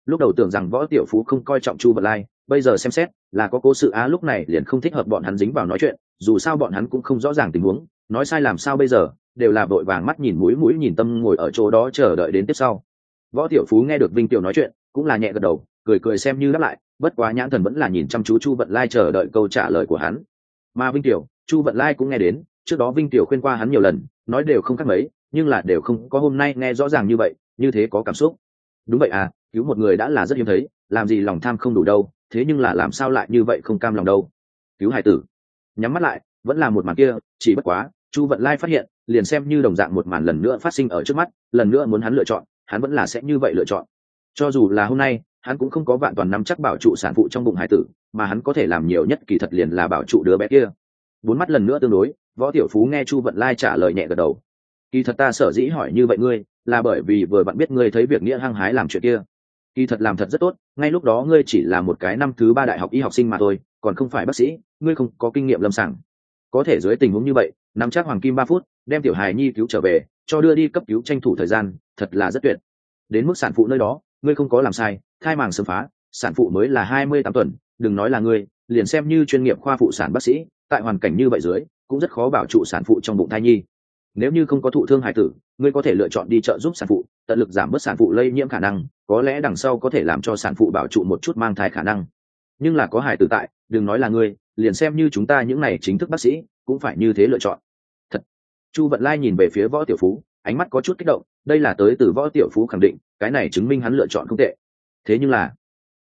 Lúc đầu tưởng rằng võ tiểu phú không coi trọng chu vận lai, bây giờ xem xét, là có cố sự á, lúc này liền không thích hợp bọn hắn dính vào nói chuyện dù sao bọn hắn cũng không rõ ràng tình huống, nói sai làm sao bây giờ, đều là vội vàng mắt nhìn mũi mũi nhìn tâm ngồi ở chỗ đó chờ đợi đến tiếp sau. Võ tiểu phú nghe được vinh tiểu nói chuyện, cũng là nhẹ gật đầu, cười cười xem như đáp lại, bất quá nhãn thần vẫn là nhìn chăm chú chu vận lai chờ đợi câu trả lời của hắn. Mà vinh tiểu, chu vận lai cũng nghe đến, trước đó vinh tiểu khuyên qua hắn nhiều lần, nói đều không khác mấy, nhưng là đều không có hôm nay nghe rõ ràng như vậy, như thế có cảm xúc. Đúng vậy à cứu một người đã là rất hiếm thấy, làm gì lòng tham không đủ đâu, thế nhưng là làm sao lại như vậy không cam lòng đâu. Cứu hải tử nhắm mắt lại, vẫn là một màn kia, chỉ bất quá, chu vận lai phát hiện, liền xem như đồng dạng một màn lần nữa phát sinh ở trước mắt, lần nữa muốn hắn lựa chọn, hắn vẫn là sẽ như vậy lựa chọn. Cho dù là hôm nay, hắn cũng không có vạn toàn nắm chắc bảo trụ sản phụ trong bụng hải tử, mà hắn có thể làm nhiều nhất kỳ thật liền là bảo trụ đứa bé kia. Bốn mắt lần nữa tương đối, võ tiểu phú nghe chu vận lai trả lời nhẹ gật đầu. Kỳ thật ta sở dĩ hỏi như vậy ngươi, là bởi vì vừa bạn biết ngươi thấy việc nghĩa hăng hái làm chuyện kia. Kỳ thật làm thật rất tốt, ngay lúc đó ngươi chỉ là một cái năm thứ ba đại học y học sinh mà thôi còn không phải bác sĩ, ngươi không có kinh nghiệm lâm sàng. Có thể dưới tình huống như vậy, nắm chắc hoàng kim ba phút, đem tiểu hài nhi cứu trở về, cho đưa đi cấp cứu tranh thủ thời gian, thật là rất tuyệt. Đến mức sản phụ nơi đó, ngươi không có làm sai, thai màng sớm phá, sản phụ mới là hai mươi tám tuần, đừng nói là ngươi, liền xem như chuyên nghiệp khoa phụ sản bác sĩ, tại hoàn cảnh như vậy dưới, cũng rất khó bảo trụ sản phụ trong bụng thai nhi. Nếu như không có thụ thương hải tử, ngươi có thể lựa chọn đi trợ giúp sản phụ, tận lực giảm bớt sản phụ lây nhiễm khả năng, có lẽ đằng sau có thể làm cho sản phụ bảo trụ một chút mang thai khả năng nhưng là có hải tử tại, đừng nói là ngươi, liền xem như chúng ta những n à y chính thức bác sĩ, cũng phải như thế lựa chọn. Thật. Chu vận lai nhìn về phía võ tiểu phú, ánh mắt có chút kích động, đây là tới từ võ tiểu phú khẳng định, cái này chứng minh hắn lựa chọn không tệ. Thế nhưng là,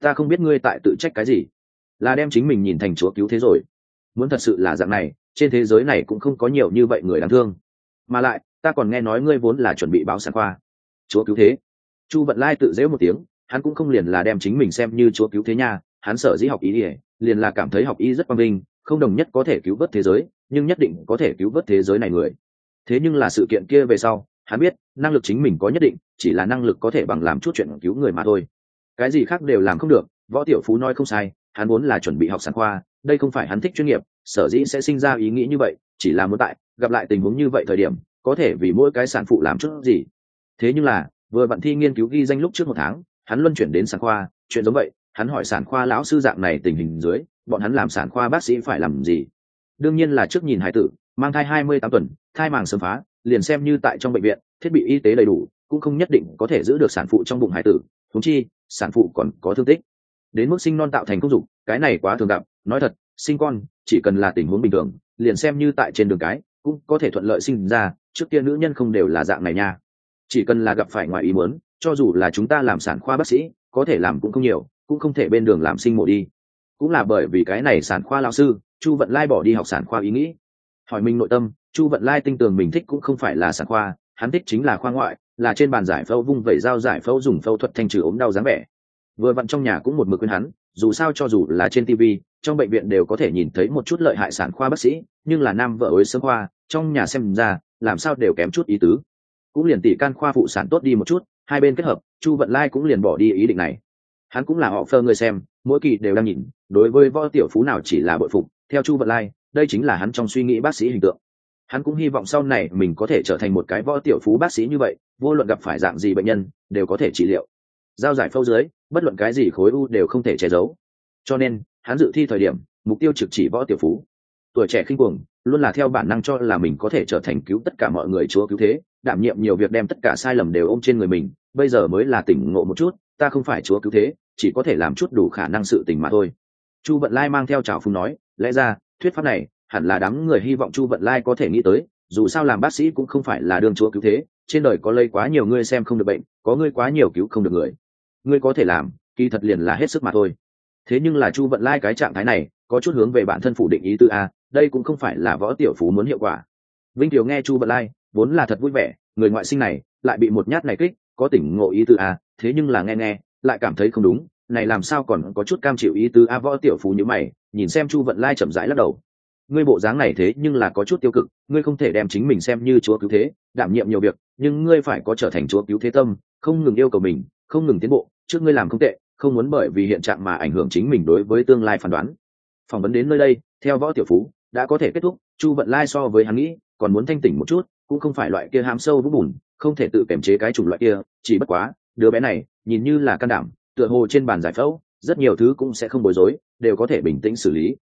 ta không biết ngươi tại tự trách cái gì. Là đem chính mình nhìn thành chúa cứu thế rồi. Muốn thật sự là dạng này, trên thế giới này cũng không có nhiều như vậy người đáng thương. Mà lại, ta còn nghe nói ngươi vốn là chuẩn bị báo sản khoa. Chúa cứu thế. Chu vận lai tự dễu một tiếng, hắn cũng không liền là đem chính mình xem như chúa cứu thế nha hắn sở dĩ học ý ỉa, liền là cảm thấy học y rất quang vinh, không đồng nhất có thể cứu vớt thế giới, nhưng nhất định có thể cứu vớt thế giới này người. Thế nhưng là sự kiện kia về sau, hắn biết, năng lực chính mình có nhất định, chỉ là năng lực có thể bằng làm chút chuyện cứu người mà thôi. Cái gì khác đều làm không được, võ tiểu phú nói không sai, hắn muốn là chuẩn bị học sản khoa, đây không phải hắn thích chuyên nghiệp, sở dĩ sẽ sinh ra ý nghĩ như vậy, chỉ là muốn tại, gặp lại tình huống như vậy thời điểm, có thể vì mỗi cái sản phụ làm chút gì. Thế nhưng là, vừa bạn thi nghiên cứu ghi danh lúc trước một tháng, hắn luân chuyển đến sản khoa, chuyện giống vậy hắn hỏi sản khoa lão sư dạng này tình hình dưới, bọn hắn làm sản khoa bác sĩ phải làm gì? Đương nhiên là trước nhìn hải tử, mang thai hai mươi tám tuần, thai màng sớm phá, liền xem như tại trong bệnh viện, thiết bị y tế đầy đủ, cũng không nhất định có thể giữ được sản phụ trong bụng hải tử thúng chi, sản phụ còn có thương tích. Đến mức sinh non tạo thành công dụng cái này quá thường gặp, nói thật, sinh con, chỉ cần là tình huống bình thường, liền xem như tại trên đường cái, cũng có thể thuận lợi sinh ra, trước kia nữ nhân không đều là dạng này nha. Chỉ cần là gặp phải ngoài ý muốn, cho dù là chúng ta làm sản khoa bác sĩ, có thể làm cũng không nhiều cũng không thể bên đường làm sinh mổ đi. Cũng là bởi vì cái này sản khoa lao sư, chu vận lai bỏ đi học sản khoa ý nghĩ. Hỏi mình nội tâm, chu vận lai tinh tường mình thích cũng không phải là sản khoa, hắn thích chính là khoa ngoại, là trên bàn giải phẫu vung vẩy dao giải phẫu dùng phẫu thuật thanh trừ ốm đau dáng vẻ. Vừa vặn trong nhà cũng một mực khuyên hắn, dù sao cho dù là trên tv trong bệnh viện đều có thể nhìn thấy một chút lợi hại sản khoa bác sĩ, nhưng là nam vợ ối sớm khoa, trong nhà xem ra, làm sao đều kém chút ý tứ. Cũng liền tỷ can khoa phụ sản tốt đi một chút, hai bên kết hợp, chu vận lai cũng liền bỏ đi ý định này hắn cũng là họ phơ người xem, mỗi kỳ đều đang nhìn, đối với võ tiểu phú nào chỉ là bội phục, theo chu vận lai, đây chính là hắn trong suy nghĩ bác sĩ hình tượng. Hắn cũng hy vọng sau này mình có thể trở thành một cái võ tiểu phú bác sĩ như vậy, vô luận gặp phải dạng gì bệnh nhân, đều có thể trị liệu. Giao giải phâu dưới, bất luận cái gì khối u đều không thể che giấu. Cho nên, hắn dự thi thời điểm, mục tiêu trực chỉ võ tiểu phú. Tuổi trẻ khinh cuồng, luôn là theo bản năng cho là mình có thể trở thành cứu tất cả mọi người chúa cứu thế, đảm nhiệm nhiều việc đem tất cả sai lầm đều ôm trên người mình bây giờ mới là tỉnh ngộ một chút, ta không phải chúa cứu thế, chỉ có thể làm chút đủ khả năng sự tình mà thôi. Chu vận lai mang theo trào phùng nói, lẽ ra, thuyết pháp này, hẳn là đám người hy vọng chu vận lai có thể nghĩ tới, dù sao làm bác sĩ cũng không phải là đương chúa cứu thế, trên đời có lây quá nhiều người xem không được bệnh, có ngươi quá nhiều cứu không được người. Ngươi có thể làm, kỳ thật liền là hết sức mà thôi. Thế nhưng là chu vận lai cái trạng thái này, có chút hướng về bản thân phủ định ý tư a, đây cũng không phải là võ tiểu phú muốn hiệu quả. Vinh tiểu nghe chu vận lai, vốn là thật vui vẻ, người ngoại sinh này, lại bị một nhát này kích có tỉnh ngộ ý tư a, thế nhưng là nghe nghe, lại cảm thấy không đúng, này làm sao còn có chút cam chịu ý tư a, võ tiểu phú như mày, nhìn xem chu vận lai chậm rãi lắc đầu. Ngươi bộ dáng này thế nhưng là có chút tiêu cực, ngươi không thể đem chính mình xem như chúa cứu thế, đảm nhiệm nhiều việc, nhưng ngươi phải có trở thành chúa cứu thế tâm, không ngừng yêu cầu mình, không ngừng tiến bộ, trước ngươi làm không tệ, không muốn bởi vì hiện trạng mà ảnh hưởng chính mình đối với tương lai phán đoán. Phỏng vấn đến nơi đây, theo võ tiểu phú, đã có thể kết thúc, chu vận lai so với hắn nghĩ, còn muốn thanh tỉnh một chút cũng không phải loại kia ham sâu vũng bùn, không thể tự kiềm chế cái chủng loại kia, chỉ bất quá, đứa bé này, nhìn như là can đảm, tựa hồ trên bàn giải phẫu, rất nhiều thứ cũng sẽ không bối rối, đều có thể bình tĩnh xử lý.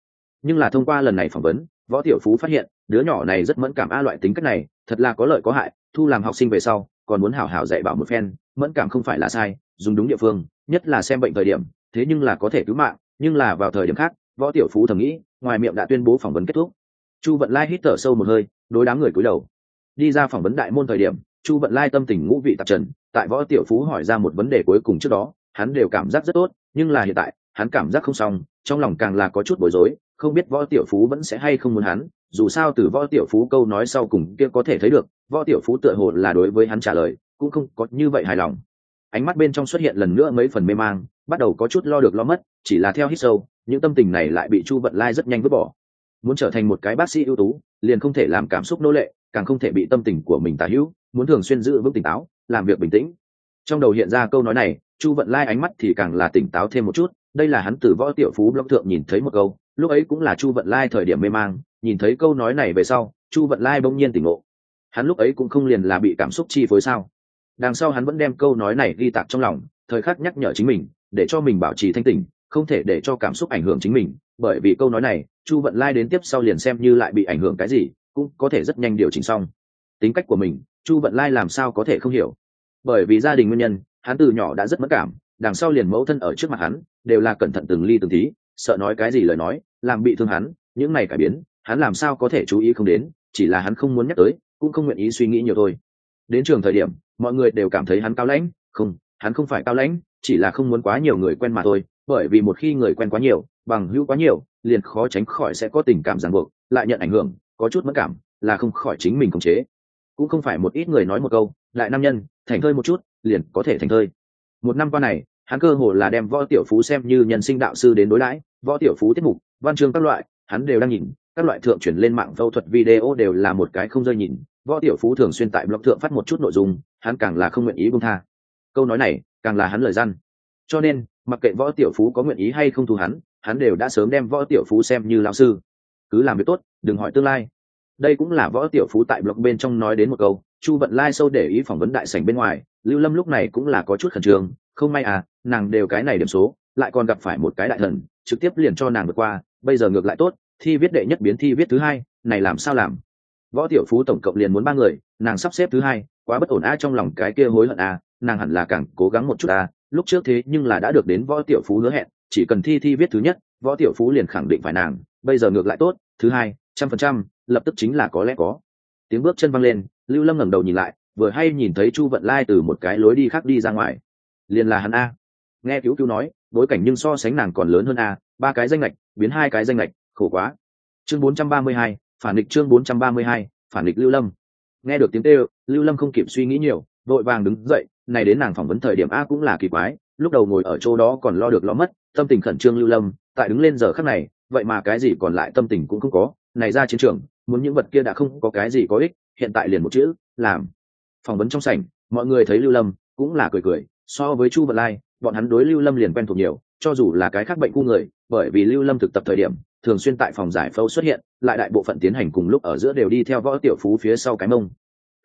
Nhưng là thông qua lần này phỏng vấn, võ tiểu phú phát hiện, đứa nhỏ này rất mẫn cảm a loại tính cách này, thật là có lợi có hại, thu làm học sinh về sau, còn muốn hảo hảo dạy bảo một phen, mẫn cảm không phải là sai, dùng đúng địa phương, nhất là xem bệnh thời điểm, thế nhưng là có thể cứu mạng, nhưng là vào thời điểm khác, võ tiểu phú thầm nghĩ, ngoài miệng đã tuyên bố phỏng vấn kết thúc. Chu vận lai hít thở sâu một hơi, đối đám người cúi đầu đi ra phỏng vấn đại môn thời điểm, chu vận lai tâm tình ngũ vị tạp trần, tại võ tiểu phú hỏi ra một vấn đề cuối cùng trước đó, hắn đều cảm giác rất tốt, nhưng là hiện tại, hắn cảm giác không xong, trong lòng càng là có chút bối rối, không biết võ tiểu phú vẫn sẽ hay không muốn hắn, dù sao từ võ tiểu phú câu nói sau cùng kia có thể thấy được, võ tiểu phú tựa hồ là đối với hắn trả lời, cũng không có như vậy hài lòng. Ánh mắt bên trong xuất hiện lần nữa mấy phần mê mang, bắt đầu có chút lo được lo mất, chỉ là theo hít sâu, những tâm tình này lại bị chu vận lai rất nhanh vứt bỏ. Muốn trở thành một cái bác sĩ ưu tú, liền không thể làm cảm xúc nô lệ càng không thể bị tâm tình của mình tả hữu, muốn thường xuyên giữ vững tỉnh táo, làm việc bình tĩnh. Trong đầu hiện ra câu nói này, chu vận lai ánh mắt thì càng là tỉnh táo thêm một chút, đây là hắn từ võ tiểu phú blog thượng nhìn thấy một câu, lúc ấy cũng là chu vận lai thời điểm mê mang, nhìn thấy câu nói này về sau, chu vận lai bỗng nhiên tỉnh ngộ. Hắn lúc ấy cũng không liền là bị cảm xúc chi phối sao? Đằng sau hắn vẫn đem câu nói này ghi tạc trong lòng, thời khắc nhắc nhở chính mình, để cho mình bảo trì thanh tỉnh, không thể để cho cảm xúc ảnh hưởng chính mình. Bởi vì câu nói này, chu vận lai đến tiếp sau liền xem như lại bị ảnh hưởng cái gì cũng có thể rất nhanh điều chỉnh xong. Tính cách của mình, chu vận lai làm sao có thể không hiểu? Bởi vì gia đình nguyên nhân, hắn từ nhỏ đã rất mất cảm, đằng sau liền mẫu thân ở trước mặt hắn, đều là cẩn thận từng ly từng tí, sợ nói cái gì lời nói, làm bị thương hắn, những này cải biến, hắn làm sao có thể chú ý không đến, chỉ là hắn không muốn nhắc tới, cũng không nguyện ý suy nghĩ nhiều thôi. Đến trường thời điểm, mọi người đều cảm thấy hắn cao lãnh, không, hắn không phải cao lãnh, chỉ là không muốn quá nhiều người quen mà thôi, bởi vì một khi người quen quá nhiều, bằng hữu quá nhiều, liền khó tránh khỏi sẽ có tình cảm ràng buộc, lại nhận ảnh hưởng có chút mất cảm, là không khỏi chính mình khống chế. Cũng không phải một ít người nói một câu, lại nam nhân, thành thơi một chút, liền có thể thành thơi. Một năm qua này, hắn cơ hồ là đem võ tiểu phú xem như nhân sinh đạo sư đến đối đãi, võ tiểu phú tiết mục, văn chương các loại, hắn đều đang nhìn, các loại thượng chuyển lên mạng phẫu thuật video đều là một cái không rơi nhìn, võ tiểu phú thường xuyên tại blog thượng phát một chút nội dung, hắn càng là không nguyện ý buông tha. Câu nói này, càng là hắn lời răn cho nên, mặc kệ võ tiểu phú có nguyện ý hay không thu hắn hắn đều đã sớm đem võ tiểu phú xem như lão sư. Cứ làm việc tốt đừng hỏi tương lai. Đây cũng là võ tiểu phú tại blog bên trong nói đến một câu, chu vận lai sâu để ý phỏng vấn đại sảnh bên ngoài, lưu lâm lúc này cũng là có chút khẩn trương, không may à nàng đều cái này điểm số, lại còn gặp phải một cái đại thần, trực tiếp liền cho nàng vượt qua, bây giờ ngược lại tốt, thi viết đệ nhất biến thi viết thứ hai, này làm sao làm? Võ tiểu phú tổng cộng liền muốn ba người, nàng sắp xếp thứ hai, quá bất ổn a trong lòng cái kia hối hận a nàng hẳn là càng cố gắng một chút a lúc trước thế nhưng là đã được đến võ tiểu phú hứa hẹn, chỉ cần thi thi viết thứ nhất, võ tiểu phú liền khẳng định phải nàng, bây giờ ngược lại tốt, thứ hai trăm phần trăm, lập tức chính là có lẽ có. Tiếng bước chân văng lên, lưu lâm ngẩng đầu nhìn lại, vừa hay nhìn thấy chu vận lai từ một cái lối đi khác đi ra ngoài. Liền là hắn a. Nghe cứu cứu nói, bối cảnh nhưng so sánh nàng còn lớn hơn a, ba cái danh lệch biến hai cái danh lệch khổ quá. Chương bốn trăm ba mươi hai, phản địch chương bốn trăm ba mươi hai, phản địch lưu lâm. Nghe được tiếng kêu, lưu lâm không kịp suy nghĩ nhiều vội vàng đứng dậy, này đến nàng phỏng vấn thời điểm a cũng là kỳ quái, lúc đầu ngồi ở chỗ đó còn lo được lo mất, tâm tình khẩn trương lưu lâm, tại đứng lên giờ khắc này, vậy mà cái gì còn lại tâm tình cũng không có này ra chiến trường, muốn những vật kia đã không có cái gì có ích, hiện tại liền một chữ, làm. Phỏng vấn trong sảnh, mọi người thấy lưu lâm, cũng là cười cười, so với chu vận lai, bọn hắn đối lưu lâm liền quen thuộc nhiều, cho dù là cái khác bệnh khu người, bởi vì lưu lâm thực tập thời điểm, thường xuyên tại phòng giải phẫu xuất hiện, lại đại bộ phận tiến hành cùng lúc ở giữa đều đi theo võ tiểu phú phía sau cái mông.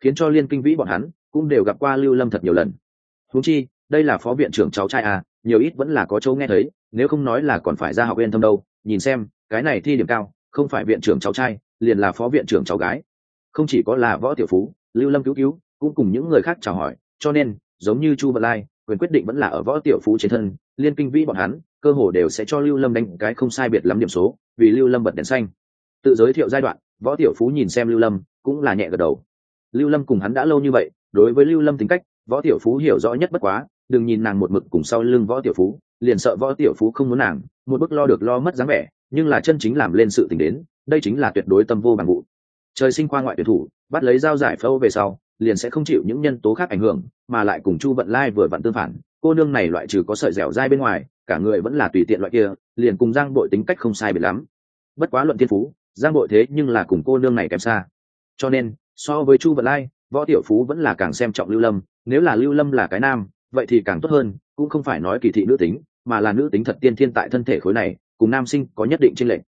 Khiến cho liên kinh vĩ bọn hắn, cũng đều gặp qua lưu lâm thật nhiều lần. Húng chi, đây là phó viện trưởng cháu trai à nhiều ít vẫn là có chỗ nghe thấy, nếu không nói là còn phải ra học yên thâm đâu, nhìn xem, cái này thi điểm cao không phải viện trưởng cháu trai, liền là phó viện trưởng cháu gái. Không chỉ có là võ tiểu phú, lưu lâm cứu cứu, cũng cùng những người khác chào hỏi, cho nên, giống như chu vận lai, quyền quyết định vẫn là ở võ tiểu phú trên thân, liên kinh vĩ bọn hắn, cơ hồ đều sẽ cho lưu lâm đánh cái không sai biệt lắm điểm số, vì lưu lâm bật đèn xanh. Tự giới thiệu giai đoạn, võ tiểu phú nhìn xem lưu lâm, cũng là nhẹ gật đầu. Lưu lâm cùng hắn đã lâu như vậy, đối với lưu lâm tính cách, võ tiểu phú hiểu rõ nhất bất quá, đừng nhìn nàng một mực cùng sau lưng võ tiểu phú, liền sợ võ tiểu phú không muốn nàng, một bức lo được lo mất dáng vẻ nhưng là chân chính làm lên sự tình đến, đây chính là tuyệt đối tâm vô bằng vụ trời sinh khoa ngoại tuyển thủ, bắt lấy dao giải phẫu về sau, liền sẽ không chịu những nhân tố khác ảnh hưởng, mà lại cùng chu vận lai vừa vặn tương phản, cô nương này loại trừ có sợi dẻo dai bên ngoài, cả người vẫn là tùy tiện loại kia, liền cùng giang bội tính cách không sai biệt lắm. Bất quá luận thiên phú, giang bội thế nhưng là cùng cô nương này kém xa. Cho nên, so với chu vận lai, võ tiểu phú vẫn là càng xem trọng lưu lâm, nếu là lưu lâm là cái nam, vậy thì càng tốt hơn, cũng không phải nói kỳ thị nữ tính, mà là nữ tính thật tiên thiên tại thân thể khối này cùng nam sinh có nhất định trên lệnh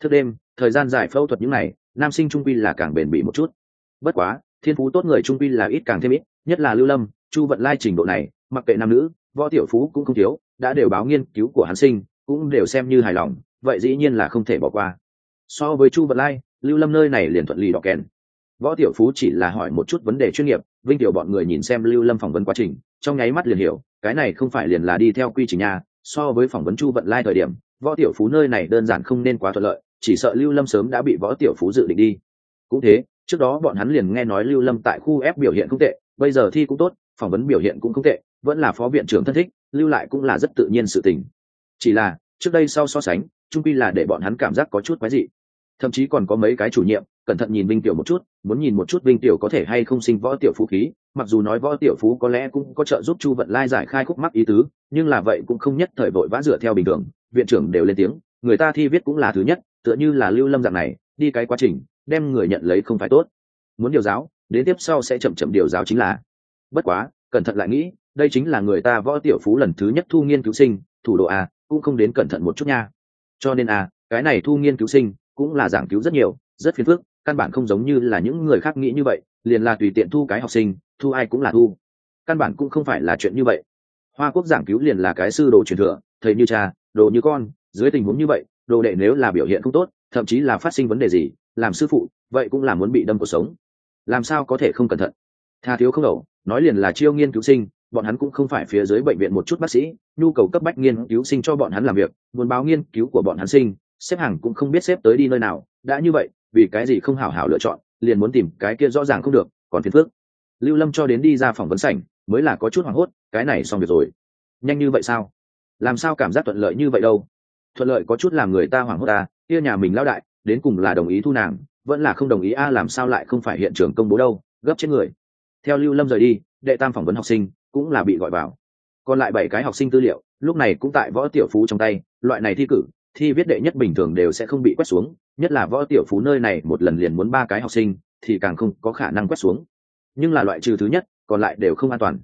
thức đêm, thời gian giải phẫu thuật những này, nam sinh trung quy là càng bền bỉ một chút. Bất quá, thiên phú tốt người trung quy là ít càng thêm ít, nhất là lưu lâm, chu vận lai trình độ này, mặc kệ nam nữ, võ tiểu phú cũng không thiếu, đã đều báo nghiên cứu của hắn sinh, cũng đều xem như hài lòng, vậy dĩ nhiên là không thể bỏ qua. So với chu vận lai, lưu lâm nơi này liền thuận lì đỏ kèn. Võ tiểu phú chỉ là hỏi một chút vấn đề chuyên nghiệp, vinh tiểu bọn người nhìn xem lưu lâm phỏng vấn quá trình, trong nháy mắt liền hiểu, cái này không phải liền là đi theo quy trình nhà so với phỏng vấn chu vận lai thời điểm võ tiểu phú nơi này đơn giản không nên quá thuận lợi, chỉ sợ lưu lâm sớm đã bị võ tiểu phú dự định đi. Cũng thế, trước đó bọn hắn liền nghe nói lưu lâm tại khu ép biểu hiện không tệ, bây giờ thi cũng tốt, phỏng vấn biểu hiện cũng không tệ, vẫn là phó viện trưởng thân thích, lưu lại cũng là rất tự nhiên sự tình. Chỉ là, trước đây sau so sánh trung pi là để bọn hắn cảm giác có chút quái dị. Thậm chí còn có mấy cái chủ nhiệm, cẩn thận nhìn vinh tiểu một chút, muốn nhìn một chút vinh tiểu có thể hay không sinh võ tiểu phú khí, mặc dù nói võ tiểu phú có lẽ cũng có trợ giúp chu vận lai giải khai khúc mắc ý tứ, nhưng là vậy cũng không nhất thời vội vã dựa theo bình thường viện trưởng đều lên tiếng, người ta thi viết cũng là thứ nhất, tựa như là lưu lâm dạng này, đi cái quá trình, đem người nhận lấy không phải tốt. Muốn điều giáo, đến tiếp sau sẽ chậm chậm điều giáo chính là. Bất quá, cẩn thận lại nghĩ, đây chính là người ta võ tiểu phú lần thứ nhất thu nghiên cứu sinh, thủ đô a, cũng không đến cẩn thận một chút nha. Cho nên a, cái này thu nghiên cứu sinh, cũng là giảng cứu rất nhiều, rất phiền phức, căn bản không giống như là những người khác nghĩ như vậy, liền là tùy tiện thu cái học sinh, thu ai cũng là thu. Căn bản cũng không phải là chuyện như vậy. Hoa quốc giảng cứu liền là cái sư đồ truyền thừa, thầy như cha đồ như con, dưới tình huống như vậy, đồ đệ nếu là biểu hiện không tốt, thậm chí là phát sinh vấn đề gì, làm sư phụ, vậy cũng là muốn bị đâm cuộc sống. Làm sao có thể không cẩn thận? Tha thiếu không đầu nói liền là chiêu nghiên cứu sinh, bọn hắn cũng không phải phía dưới bệnh viện một chút bác sĩ, nhu cầu cấp bách nghiên cứu sinh cho bọn hắn làm việc, muốn báo nghiên cứu của bọn hắn sinh, xếp hàng cũng không biết xếp tới đi nơi nào, đã như vậy, vì cái gì không hảo hảo lựa chọn, liền muốn tìm cái kia rõ ràng không được, còn phiền phước lưu lâm cho đến đi ra phỏng vấn sảnh, mới là có chút hoảng hốt, cái này xong việc rồi. Nhanh như vậy sao? Làm sao cảm giác thuận lợi như vậy đâu? Thuận lợi có chút làm người ta hoảng hốt ta kia nhà mình lao đại, đến cùng là đồng ý thu nàng, vẫn là không đồng ý a làm sao lại không phải hiện trường công bố đâu, gấp chết người. Theo lưu lâm rời đi, đệ tam phỏng vấn học sinh cũng là bị gọi vào. Còn lại bảy cái học sinh tư liệu, lúc này cũng tại võ tiểu phú trong tay, loại này thi cử, thi viết đệ nhất bình thường đều sẽ không bị quét xuống, nhất là võ tiểu phú nơi này một lần liền muốn ba cái học sinh, thì càng không có khả năng quét xuống. Nhưng là loại trừ thứ nhất, còn lại đều không an toàn.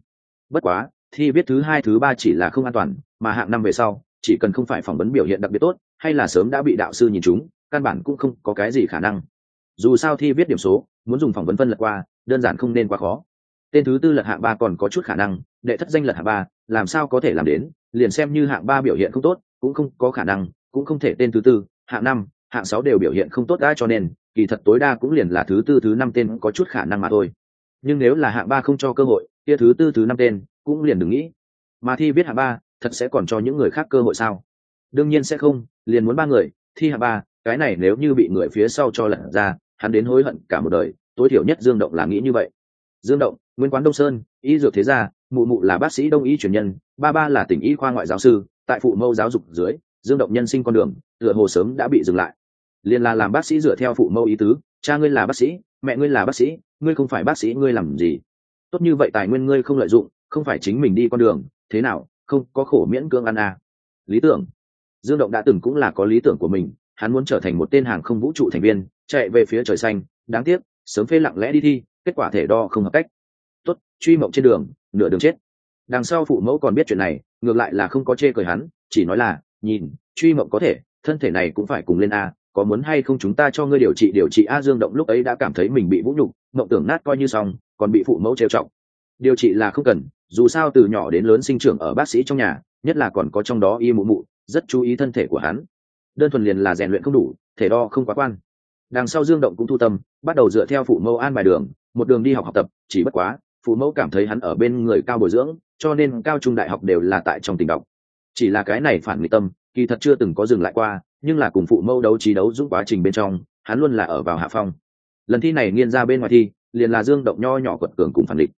Bất quá, thi viết thứ hai, thứ ba chỉ là không an toàn mà hạng năm về sau, chỉ cần không phải phỏng vấn biểu hiện đặc biệt tốt, hay là sớm đã bị đạo sư nhìn chúng, căn bản cũng không có cái gì khả năng. Dù sao thi viết điểm số, muốn dùng phỏng vấn phân lật qua, đơn giản không nên quá khó. Tên thứ tư lật hạng ba còn có chút khả năng, đệ thất danh lật hạng ba, làm sao có thể làm đến, liền xem như hạng ba biểu hiện không tốt, cũng không có khả năng, cũng không thể tên thứ tư, hạng năm, hạng sáu đều biểu hiện không tốt đã cho nên, kỳ thật tối đa cũng liền là thứ tư, thứ năm tên có chút khả năng mà thôi. Nhưng nếu là hạng ba không cho cơ hội, kia thứ tư, thứ năm tên cũng liền đừng nghĩ. Mà thi viết hạng ba thật sẽ còn cho những người khác cơ hội sao? Đương nhiên sẽ không, liền muốn ba người, thi hạ ba, cái này nếu như bị người phía sau cho lận ra, hắn đến hối hận cả một đời, tối thiểu nhất dương động là nghĩ như vậy. Dương động, nguyên quán đông sơn, y dược thế gia, mụ mụ là bác sĩ đông y truyền nhân, ba ba là tỉnh y khoa ngoại giáo sư, tại phụ mâu giáo dục dưới, dương động nhân sinh con đường, tựa hồ sớm đã bị dừng lại. Liền là làm bác sĩ dựa theo phụ mâu ý tứ, cha ngươi là bác sĩ, mẹ ngươi là bác sĩ, ngươi không phải bác sĩ, ngươi làm gì? Tốt như vậy tài nguyên ngươi không lợi dụng, không phải chính mình đi con đường, thế nào? Không có khổ miễn cưỡng ăn à. lý tưởng. Dương động đã từng cũng là có lý tưởng của mình, hắn muốn trở thành một tên hàng không vũ trụ thành viên, chạy về phía trời xanh, đáng tiếc, sớm phê lặng lẽ đi thi, kết quả thể đo không hợp cách. Tốt, truy mộng trên đường, nửa đường chết. Đằng sau phụ mẫu còn biết chuyện này, ngược lại là không có chê cười hắn, chỉ nói là, nhìn, truy mộng có thể, thân thể này cũng phải cùng lên a, có muốn hay không chúng ta cho ngươi điều trị điều trị a. Dương động lúc ấy đã cảm thấy mình bị vũ nhục, mộng tưởng nát coi như xong, còn bị phụ mẫu trêu trọng điều trị là không cần dù sao từ nhỏ đến lớn sinh trưởng ở bác sĩ trong nhà, nhất là còn có trong đó y mụ mụ, rất chú ý thân thể của hắn. Đơn thuần liền là rèn luyện không đủ, thể đo không quá quan. Đằng sau dương động cũng thu tâm, bắt đầu dựa theo phụ mẫu an bài đường, một đường đi học học tập, chỉ bất quá, phụ mẫu cảm thấy hắn ở bên người cao bồi dưỡng, cho nên cao trung đại học đều là tại trong tình đọc. Chỉ là cái này phản nghịch tâm, kỳ thật chưa từng có dừng lại qua, nhưng là cùng phụ mẫu đấu trí đấu dũng quá trình bên trong, hắn luôn là ở vào hạ phong. Lần thi này nghiên ra bên ngoài thi, liền là dương động nho nhỏ quật cường cùng phản địch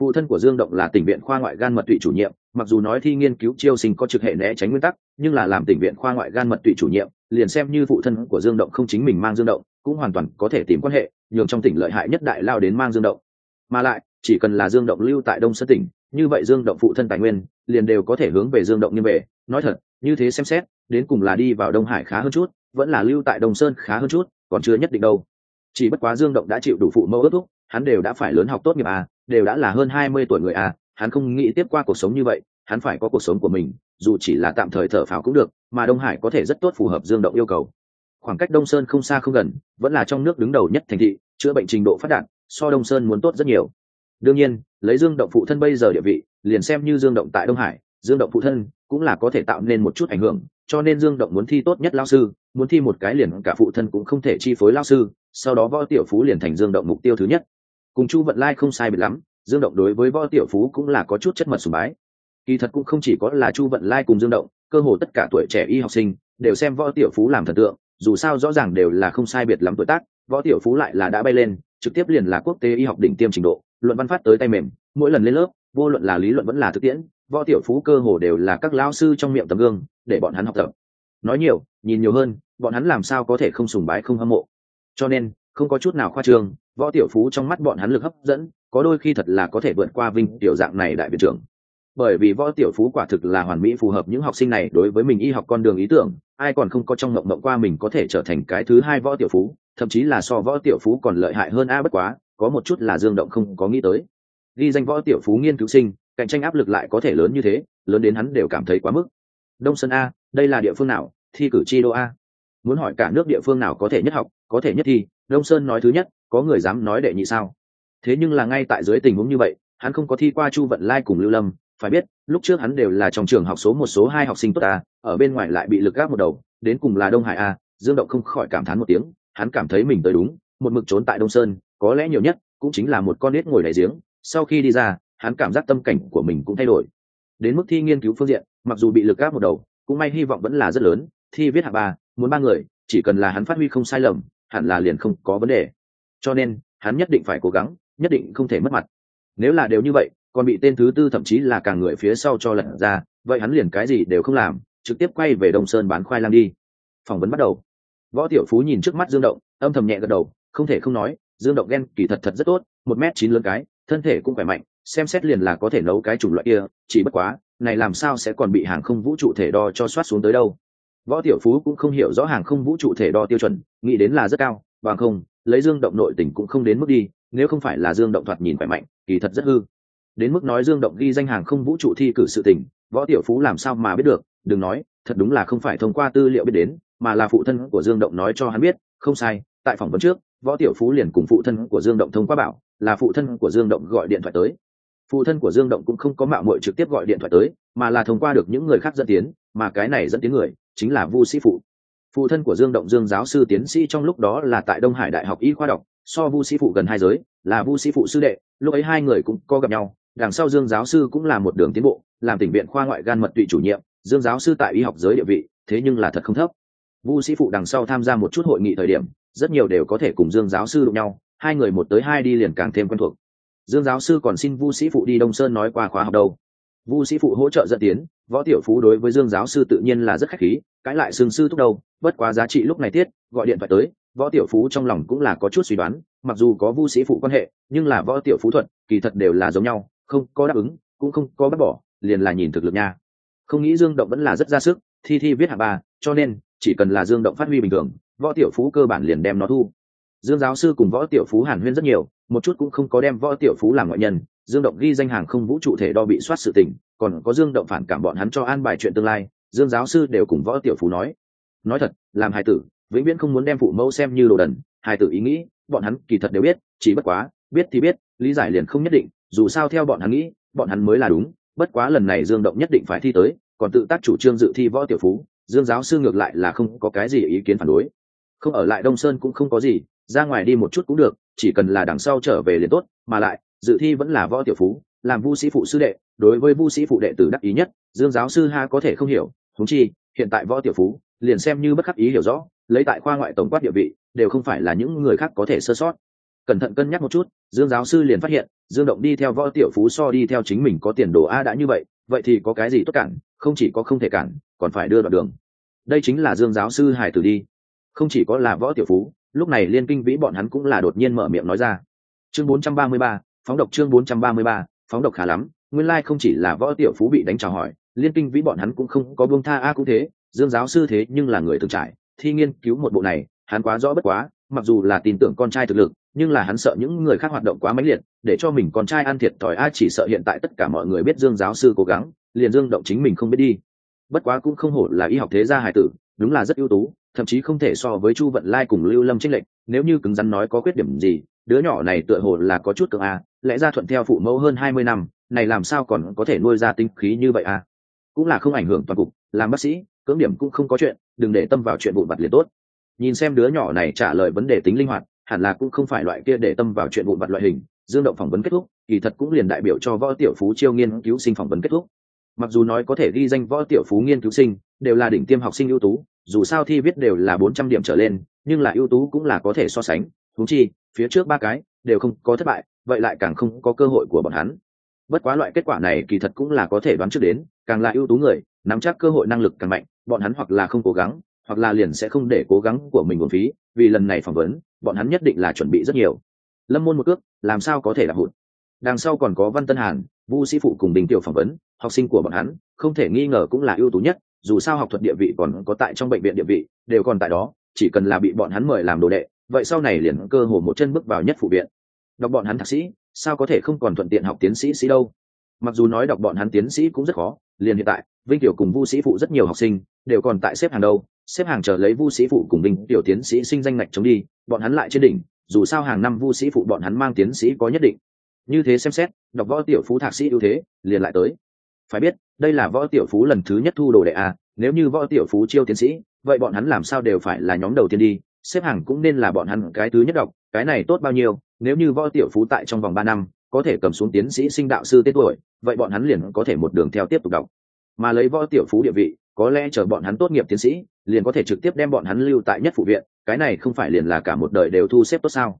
phụ thân của dương động là tỉnh viện khoa ngoại gan mật tụy chủ nhiệm, mặc dù nói thi nghiên cứu chiêu sinh có trực hệ né tránh nguyên tắc, nhưng là làm tỉnh viện khoa ngoại gan mật tụy chủ nhiệm, liền xem như phụ thân của dương động không chính mình mang dương động, cũng hoàn toàn có thể tìm quan hệ, nhường trong tỉnh lợi hại nhất đại lao đến mang dương động. Mà lại, chỉ cần là dương động lưu tại đông sơn tỉnh, như vậy dương động phụ thân tài nguyên, liền đều có thể hướng về dương động như về nói thật, như thế xem xét, đến cùng là đi vào đông hải khá hơn chút, vẫn là lưu tại đông sơn khá hơn chút, còn chưa nhất định đâu. Chỉ bất quá dương động đã chịu đủ phụ mẫu ước thúc, hắn đều đã phải lớn học tốt nghiệp à đều đã là hơn hai mươi tuổi người à hắn không nghĩ tiếp qua cuộc sống như vậy, hắn phải có cuộc sống của mình, dù chỉ là tạm thời thở phào cũng được, mà đông hải có thể rất tốt phù hợp dương động yêu cầu. Khoảng cách đông sơn không xa không gần, vẫn là trong nước đứng đầu nhất thành thị, chữa bệnh trình độ phát đạt, so đông sơn muốn tốt rất nhiều. Đương nhiên, lấy dương động phụ thân bây giờ địa vị, liền xem như dương động tại đông hải, dương động phụ thân cũng là có thể tạo nên một chút ảnh hưởng, cho nên dương động muốn thi tốt nhất lao sư, muốn thi một cái liền cả phụ thân cũng không thể chi phối lao sư, sau đó võ tiểu phú liền thành dương động mục tiêu thứ nhất cùng chu vận lai không sai biệt lắm, dương động đối với võ tiểu phú cũng là có chút chất mật sùng bái. Kỳ thật cũng không chỉ có là chu vận lai cùng dương động, cơ hồ tất cả tuổi trẻ y học sinh đều xem võ tiểu phú làm thần tượng, dù sao rõ ràng đều là không sai biệt lắm tuổi tác, võ tiểu phú lại là đã bay lên, trực tiếp liền là quốc tế y học đỉnh tiêm trình độ, luận văn phát tới tay mềm, mỗi lần lên lớp, vô luận là lý luận vẫn là thực tiễn, võ tiểu phú cơ hồ đều là các lao sư trong miệng tấm gương, để bọn hắn học tập. Nói nhiều, nhìn nhiều hơn, bọn hắn làm sao có thể không sùng bái không hâm mộ. Cho nên không có chút nào khoa trương, võ tiểu phú trong mắt bọn hắn lực hấp dẫn, có đôi khi thật là có thể vượt qua vinh tiểu dạng này đại viện trưởng. Bởi vì võ tiểu phú quả thực là hoàn mỹ phù hợp những học sinh này đối với mình y học con đường ý tưởng, ai còn không có trong mộng mộng qua mình có thể trở thành cái thứ hai võ tiểu phú, thậm chí là so võ tiểu phú còn lợi hại hơn a bất quá, có một chút là dương động không có nghĩ tới. Ghi danh võ tiểu phú nghiên cứu sinh, cạnh tranh áp lực lại có thể lớn như thế, lớn đến hắn đều cảm thấy quá mức. Đông sơn a, đây là địa phương nào? Thi cử chi đô a. Muốn hỏi cả nước địa phương nào có thể nhất học, có thể nhất thi đông sơn nói thứ nhất, có người dám nói đệ nhị sao? Thế nhưng là ngay tại dưới tình huống như vậy, hắn không có thi qua chu vận lai cùng lưu lâm, phải biết, lúc trước hắn đều là trong trường học số một, số hai học sinh tốt ta, ở bên ngoài lại bị lực gác một đầu, đến cùng là đông hải a, dương động không khỏi cảm thán một tiếng, hắn cảm thấy mình tới đúng, một mực trốn tại đông sơn, có lẽ nhiều nhất, cũng chính là một con nết ngồi đại giếng, sau khi đi ra, hắn cảm giác tâm cảnh của mình cũng thay đổi. Đến mức thi nghiên cứu phương diện, mặc dù bị lực gác một đầu, cũng may hy vọng vẫn là rất lớn, thi viết hạng ba, muốn ba người, chỉ cần là hắn phát huy không sai lầm hẳn là liền không có vấn đề. Cho nên, hắn nhất định phải cố gắng, nhất định không thể mất mặt. Nếu là đều như vậy, còn bị tên thứ tư thậm chí là cả người phía sau cho lật ra, vậy hắn liền cái gì đều không làm, trực tiếp quay về đông sơn bán khoai lang đi. Phỏng vấn bắt đầu. Võ tiểu phú nhìn trước mắt dương động, âm thầm nhẹ gật đầu, không thể không nói, dương động ghen kỳ thật thật rất tốt, một m chín lớn cái, thân thể cũng khỏe mạnh, xem xét liền là có thể nấu cái chủng loại kia, chỉ bất quá, này làm sao sẽ còn bị hàng không vũ trụ thể đo cho soát xuống tới đâu võ tiểu phú cũng không hiểu rõ hàng không vũ trụ thể đo tiêu chuẩn, nghĩ đến là rất cao, bằng không, lấy dương động nội tình cũng không đến mức đi, nếu không phải là dương động thoạt nhìn khỏe mạnh, kỳ thật rất hư. Đến mức nói dương động ghi danh hàng không vũ trụ thi cử sự tình, võ tiểu phú làm sao mà biết được, đừng nói, thật đúng là không phải thông qua tư liệu biết đến, mà là phụ thân của dương động nói cho hắn biết, không sai, tại phỏng vấn trước, võ tiểu phú liền cùng phụ thân của dương động thông qua bảo, là phụ thân của dương động gọi điện thoại tới. Phụ thân của dương động cũng không có mạo muội trực tiếp gọi điện thoại tới, mà là thông qua được những người khác dẫn tiến, mà cái này dẫn tiến người chính là vu sĩ phụ. Phụ thân của dương động dương giáo sư tiến sĩ trong lúc đó là tại đông hải đại học y khoa đọc, so vu sĩ phụ gần hai giới, là vu sĩ phụ sư đệ, lúc ấy hai người cũng có gặp nhau, đằng sau dương giáo sư cũng là một đường tiến bộ, làm tỉnh viện khoa ngoại gan mật tụy chủ nhiệm, dương giáo sư tại y học giới địa vị, thế nhưng là thật không thấp. Vu sĩ phụ đằng sau tham gia một chút hội nghị thời điểm, rất nhiều đều có thể cùng dương giáo sư đụng nhau, hai người một tới hai đi liền càng thêm quen thuộc. Dương giáo sư còn xin vu sĩ phụ đi đông sơn nói qua khóa học đâu. Vu sĩ phụ hỗ trợ dẫn tiến võ tiểu phú đối với dương giáo sư tự nhiên là rất khách khí cãi lại sương sư thúc đâu, bất quá giá trị lúc này tiết, gọi điện thoại tới, võ tiểu phú trong lòng cũng là có chút suy đoán, mặc dù có vu sĩ phụ quan hệ, nhưng là võ tiểu phú thuật, kỳ thật đều là giống nhau, không có đáp ứng, cũng không có bắt bỏ, liền là nhìn thực lực nha. Không nghĩ dương động vẫn là rất ra sức, thi thi viết hạ ba, cho nên, chỉ cần là dương động phát huy bình thường, võ tiểu phú cơ bản liền đem nó thu. Dương giáo sư cùng võ tiểu phú hàn huyên rất nhiều, một chút cũng không có đem võ tiểu phú làm ngoại nhân, dương động ghi danh hàng không vũ trụ thể đo bị soát sự tình còn có dương động phản cảm bọn hắn cho an bài chuyện tương lai, dương giáo sư đều cùng võ tiểu phú nói. Nói thật, làm hài tử, vĩnh viễn không muốn đem phụ mẫu xem như đồ đần, hài tử ý nghĩ, bọn hắn kỳ thật đều biết, chỉ bất quá, biết thì biết, lý giải liền không nhất định, dù sao theo bọn hắn nghĩ, bọn hắn mới là đúng, bất quá lần này dương động nhất định phải thi tới, còn tự tác chủ trương dự thi võ tiểu phú, dương giáo sư ngược lại là không có cái gì ý kiến phản đối. Không ở lại đông sơn cũng không có gì, ra ngoài đi một chút cũng được, chỉ cần là đằng sau trở về liền tốt, mà lại, dự thi vẫn là võ tiểu phú làm vu sĩ phụ sư đệ đối với vu sĩ phụ đệ tử đắc ý nhất dương giáo sư ha có thể không hiểu thúng chi hiện tại võ tiểu phú liền xem như bất khắc ý hiểu rõ lấy tại khoa ngoại tổng quát địa vị đều không phải là những người khác có thể sơ sót. Cẩn thận cân nhắc một chút dương giáo sư liền phát hiện dương động đi theo võ tiểu phú so đi theo chính mình có tiền đồ a đã như vậy vậy thì có cái gì tốt cản không chỉ có không thể cản còn phải đưa đoạn đường. Đây chính là dương giáo sư hải tử đi. Không chỉ có là võ tiểu phú lúc này liên kinh vĩ bọn hắn cũng là đột nhiên mở miệng nói ra. Chương 433, phóng độc chương 433, phóng độc khá lắm, nguyên lai không chỉ là võ tiểu phú bị đánh chào hỏi, liên kinh vĩ bọn hắn cũng không có buông tha a cũng thế, dương giáo sư thế nhưng là người từng trải, thi nghiên cứu một bộ này, hắn quá rõ bất quá, mặc dù là tin tưởng con trai thực lực, nhưng là hắn sợ những người khác hoạt động quá mãnh liệt, để cho mình con trai ăn thiệt thòi a chỉ sợ hiện tại tất cả mọi người biết dương giáo sư cố gắng, liền dương động chính mình không biết đi. Bất quá cũng không hổ là y học thế gia hải tử, đúng là rất ưu tú, thậm chí không thể so với chu vận lai cùng lưu lâm trinh lệnh nếu như cứng rắn nói có khuyết điểm gì đứa nhỏ này tựa hồ là có chút cường a, lẽ ra thuận theo phụ mẫu hơn hai mươi năm, này làm sao còn có thể nuôi ra tinh khí như vậy a? Cũng là không ảnh hưởng toàn cục, làm bác sĩ, cưỡng điểm cũng không có chuyện, đừng để tâm vào chuyện vụn vặt liền tốt. Nhìn xem đứa nhỏ này trả lời vấn đề tính linh hoạt, hẳn là cũng không phải loại kia để tâm vào chuyện vụn vặt loại hình, dương động phỏng vấn kết thúc, kỳ thật cũng liền đại biểu cho võ tiểu phú chiêu nghiên cứu sinh phỏng vấn kết thúc. Mặc dù nói có thể ghi danh võ tiểu phú nghiên cứu sinh, đều là đỉnh tiêm học sinh ưu tú, dù sao thi viết đều là bốn trăm điểm trở lên, nhưng là ưu tú cũng là có thể so sánh thú chi phía trước ba cái đều không có thất bại, vậy lại càng không có cơ hội của bọn hắn. Bất quá loại kết quả này kỳ thật cũng là có thể đoán trước đến, càng là ưu tú người, nắm chắc cơ hội năng lực càng mạnh, bọn hắn hoặc là không cố gắng, hoặc là liền sẽ không để cố gắng của mình một phí, vì lần này phỏng vấn, bọn hắn nhất định là chuẩn bị rất nhiều. Lâm môn một cước, làm sao có thể là hụt? Đằng sau còn có văn tân hàn, vu sĩ phụ cùng đình tiểu phỏng vấn, học sinh của bọn hắn, không thể nghi ngờ cũng là ưu tú nhất, dù sao học thuật địa vị còn có tại trong bệnh viện địa vị, đều còn tại đó, chỉ cần là bị bọn hắn mời làm đồ đệ vậy sau này liền cơ hồ một chân bước vào nhất phụ viện. Đọc bọn hắn thạc sĩ, sao có thể không còn thuận tiện học tiến sĩ sĩ đâu? Mặc dù nói đọc bọn hắn tiến sĩ cũng rất khó, liền hiện tại, vinh tiểu cùng vu sĩ phụ rất nhiều học sinh đều còn tại xếp hàng đâu, xếp hàng chờ lấy vu sĩ phụ cùng vinh tiểu tiến sĩ sinh danh ngạch chống đi, bọn hắn lại trên đỉnh, dù sao hàng năm vu sĩ phụ bọn hắn mang tiến sĩ có nhất định. Như thế xem xét, đọc võ tiểu phú thạc sĩ ưu thế, liền lại tới. Phải biết, đây là võ tiểu phú lần thứ nhất thu đồ đệ a, nếu như võ tiểu phú chiêu tiến sĩ, vậy bọn hắn làm sao đều phải là nhóm đầu tiên đi xếp hàng cũng nên là bọn hắn cái thứ nhất đọc, cái này tốt bao nhiêu, nếu như võ tiểu phú tại trong vòng ba năm, có thể cầm xuống tiến sĩ sinh đạo sư tên tuổi, vậy bọn hắn liền có thể một đường theo tiếp tục đọc. Mà lấy võ tiểu phú địa vị, có lẽ chờ bọn hắn tốt nghiệp tiến sĩ, liền có thể trực tiếp đem bọn hắn lưu tại nhất phụ viện, cái này không phải liền là cả một đời đều thu xếp tốt sao?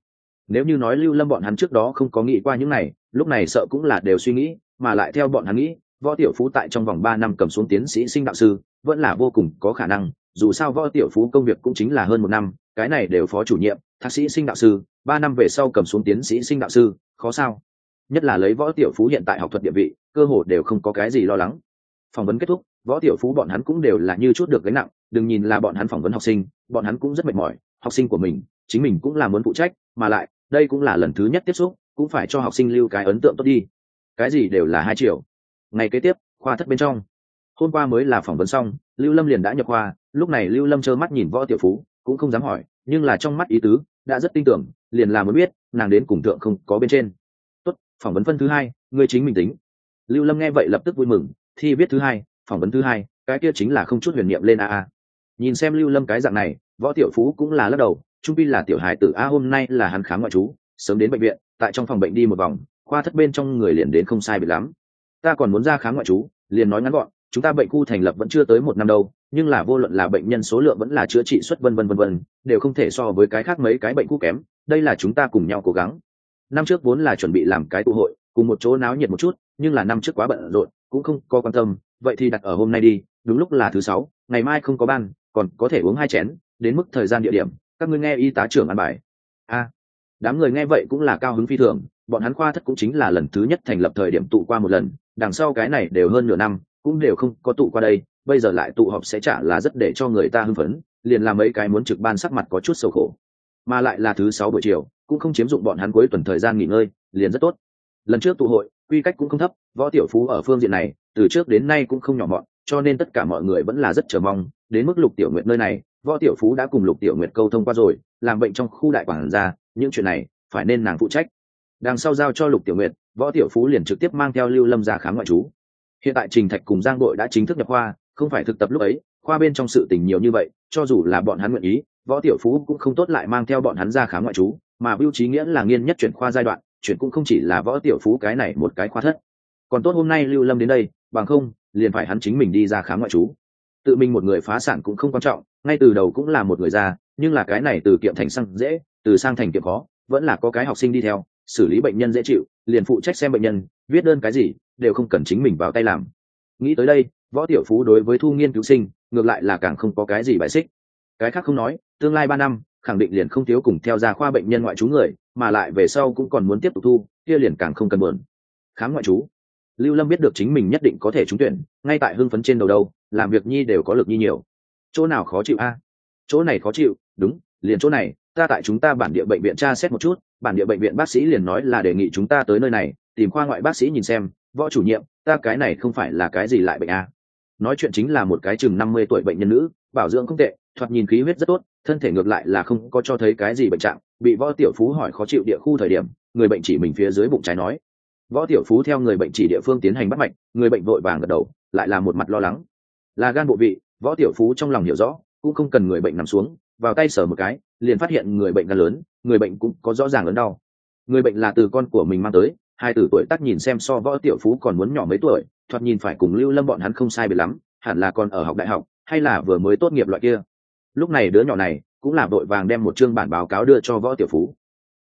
Nếu như nói lưu lâm bọn hắn trước đó không có nghĩ qua những này, lúc này sợ cũng là đều suy nghĩ, mà lại theo bọn hắn nghĩ, võ tiểu phú tại trong vòng ba năm cầm xuống tiến sĩ sinh đạo sư, vẫn là vô cùng có khả năng, dù sao võ tiểu phú công việc cũng chính là hơn một năm cái này đều phó chủ nhiệm, thạc sĩ sinh đạo sư, ba năm về sau cầm xuống tiến sĩ sinh đạo sư, khó sao? Nhất là lấy võ tiểu phú hiện tại học thuật địa vị, cơ hồ đều không có cái gì lo lắng. Phỏng vấn kết thúc, võ tiểu phú bọn hắn cũng đều là như chút được gánh nặng, đừng nhìn là bọn hắn phỏng vấn học sinh, bọn hắn cũng rất mệt mỏi, học sinh của mình, chính mình cũng là muốn phụ trách, mà lại, đây cũng là lần thứ nhất tiếp xúc, cũng phải cho học sinh lưu cái ấn tượng tốt đi. Cái gì đều là hai triệu ngày kế tiếp, khoa thất bên trong. Hôm qua mới là phỏng vấn xong, lưu lâm liền đã nhập khoa, lúc này lưu lâm trơ mắt nhìn võ tiểu phú cũng không dám hỏi, nhưng là trong mắt ý tứ, đã rất tin tưởng, liền là mới biết, nàng đến cùng thượng không có bên trên. Tốt, phỏng vấn phân thứ hai, ngươi chính mình tính. Lưu lâm nghe vậy lập tức vui mừng, thi viết thứ hai, phỏng vấn thứ hai, cái kia chính là không chút huyền niệm lên a a. Nhìn xem lưu lâm cái dạng này, võ tiểu phú cũng là lắc đầu, trung pi là tiểu hài tử a hôm nay là hắn khám ngoại trú, sớm đến bệnh viện, tại trong phòng bệnh đi một vòng, khoa thất bên trong người liền đến không sai bị lắm. Ta còn muốn ra khám ngoại trú, liền nói ngắn gọn chúng ta bệnh khu thành lập vẫn chưa tới một năm đâu, nhưng là vô luận là bệnh nhân số lượng vẫn là chữa trị xuất vân vân vân vân, đều không thể so với cái khác mấy cái bệnh khu kém, đây là chúng ta cùng nhau cố gắng. Năm trước vốn là chuẩn bị làm cái tụ hội, cùng một chỗ náo nhiệt một chút, nhưng là năm trước quá bận rộn, cũng không có quan tâm, vậy thì đặt ở hôm nay đi, đúng lúc là thứ sáu, ngày mai không có ban, còn có thể uống hai chén, đến mức thời gian địa điểm, các ngươi nghe y tá trưởng ăn bài. A, đám người nghe vậy cũng là cao hứng phi thường, bọn hắn khoa thất cũng chính là lần thứ nhất thành lập thời điểm tụ qua một lần, đằng sau cái này đều hơn nửa năm cũng đều không có tụ qua đây, bây giờ lại tụ họp sẽ trả là rất để cho người ta hưng phấn, liền làm mấy cái muốn trực ban sắc mặt có chút sầu khổ. Mà lại là thứ sáu buổi chiều, cũng không chiếm dụng bọn hắn cuối tuần thời gian nghỉ ngơi, liền rất tốt. Lần trước tụ hội, quy cách cũng không thấp, võ tiểu phú ở phương diện này, từ trước đến nay cũng không nhỏ mọn, cho nên tất cả mọi người vẫn là rất chờ mong, đến mức lục tiểu nguyện nơi này, võ tiểu phú đã cùng lục tiểu nguyện câu thông qua rồi, làm bệnh trong khu đại quản gia, những chuyện này, phải nên nàng phụ trách. Đằng sau giao cho lục tiểu nguyện võ tiểu phú liền trực tiếp mang theo lưu lâm ra khám ngoại trú hiện tại trình thạch cùng giang đội đã chính thức nhập khoa, không phải thực tập lúc ấy, khoa bên trong sự tình nhiều như vậy, cho dù là bọn hắn nguyện ý, võ tiểu phú cũng không tốt lại mang theo bọn hắn ra khám ngoại trú, mà biêu trí nghĩa là nghiên nhất chuyển khoa giai đoạn, chuyển cũng không chỉ là võ tiểu phú cái này một cái khoa thất. Còn tốt hôm nay lưu lâm đến đây, bằng không, liền phải hắn chính mình đi ra khám ngoại trú. Tự mình một người phá sản cũng không quan trọng, ngay từ đầu cũng là một người ra nhưng là cái này từ kiệm thành sang dễ, từ sang thành kiệm khó, vẫn là có cái học sinh đi theo, xử lý bệnh nhân dễ chịu, liền phụ trách xem bệnh nhân, viết đơn cái gì đều không cần chính mình vào tay làm. Nghĩ tới đây, võ tiểu phú đối với thu nghiên cứu sinh, ngược lại là càng không có cái gì bài xích. Cái khác không nói, tương lai ba năm, khẳng định liền không thiếu cùng theo ra khoa bệnh nhân ngoại trú người, mà lại về sau cũng còn muốn tiếp tục thu, kia liền càng không cần buồn. Khám ngoại trú. Lưu lâm biết được chính mình nhất định có thể trúng tuyển, ngay tại hưng phấn trên đầu đâu, làm việc nhi đều có lực nhi nhiều. Chỗ nào khó chịu a? Chỗ này khó chịu, đúng, liền chỗ này, ta tại chúng ta bản địa bệnh viện tra xét một chút, bản địa bệnh viện bác sĩ liền nói là đề nghị chúng ta tới nơi này, tìm khoa ngoại bác sĩ nhìn xem võ chủ nhiệm, ta cái này không phải là cái gì lại bệnh a nói chuyện chính là một cái chừng năm mươi tuổi bệnh nhân nữ, bảo dưỡng không tệ, thoạt nhìn khí huyết rất tốt, thân thể ngược lại là không có cho thấy cái gì bệnh trạng, bị võ tiểu phú hỏi khó chịu địa khu thời điểm, người bệnh chỉ mình phía dưới bụng trái nói. Võ tiểu phú theo người bệnh chỉ địa phương tiến hành bắt mạch, người bệnh vội vàng gật đầu, lại là một mặt lo lắng. Là gan bộ vị, võ tiểu phú trong lòng hiểu rõ, cũng không cần người bệnh nằm xuống, vào tay sờ một cái, liền phát hiện người bệnh gan lớn, người bệnh cũng có rõ ràng lớn đau. Người bệnh là từ con của mình mang tới hai tử tuổi tác nhìn xem so võ tiểu phú còn muốn nhỏ mấy tuổi, thoạt nhìn phải cùng lưu lâm bọn hắn không sai biệt lắm, hẳn là còn ở học đại học, hay là vừa mới tốt nghiệp loại kia. Lúc này đứa nhỏ này cũng là vội vàng đem một chương bản báo cáo đưa cho võ tiểu phú.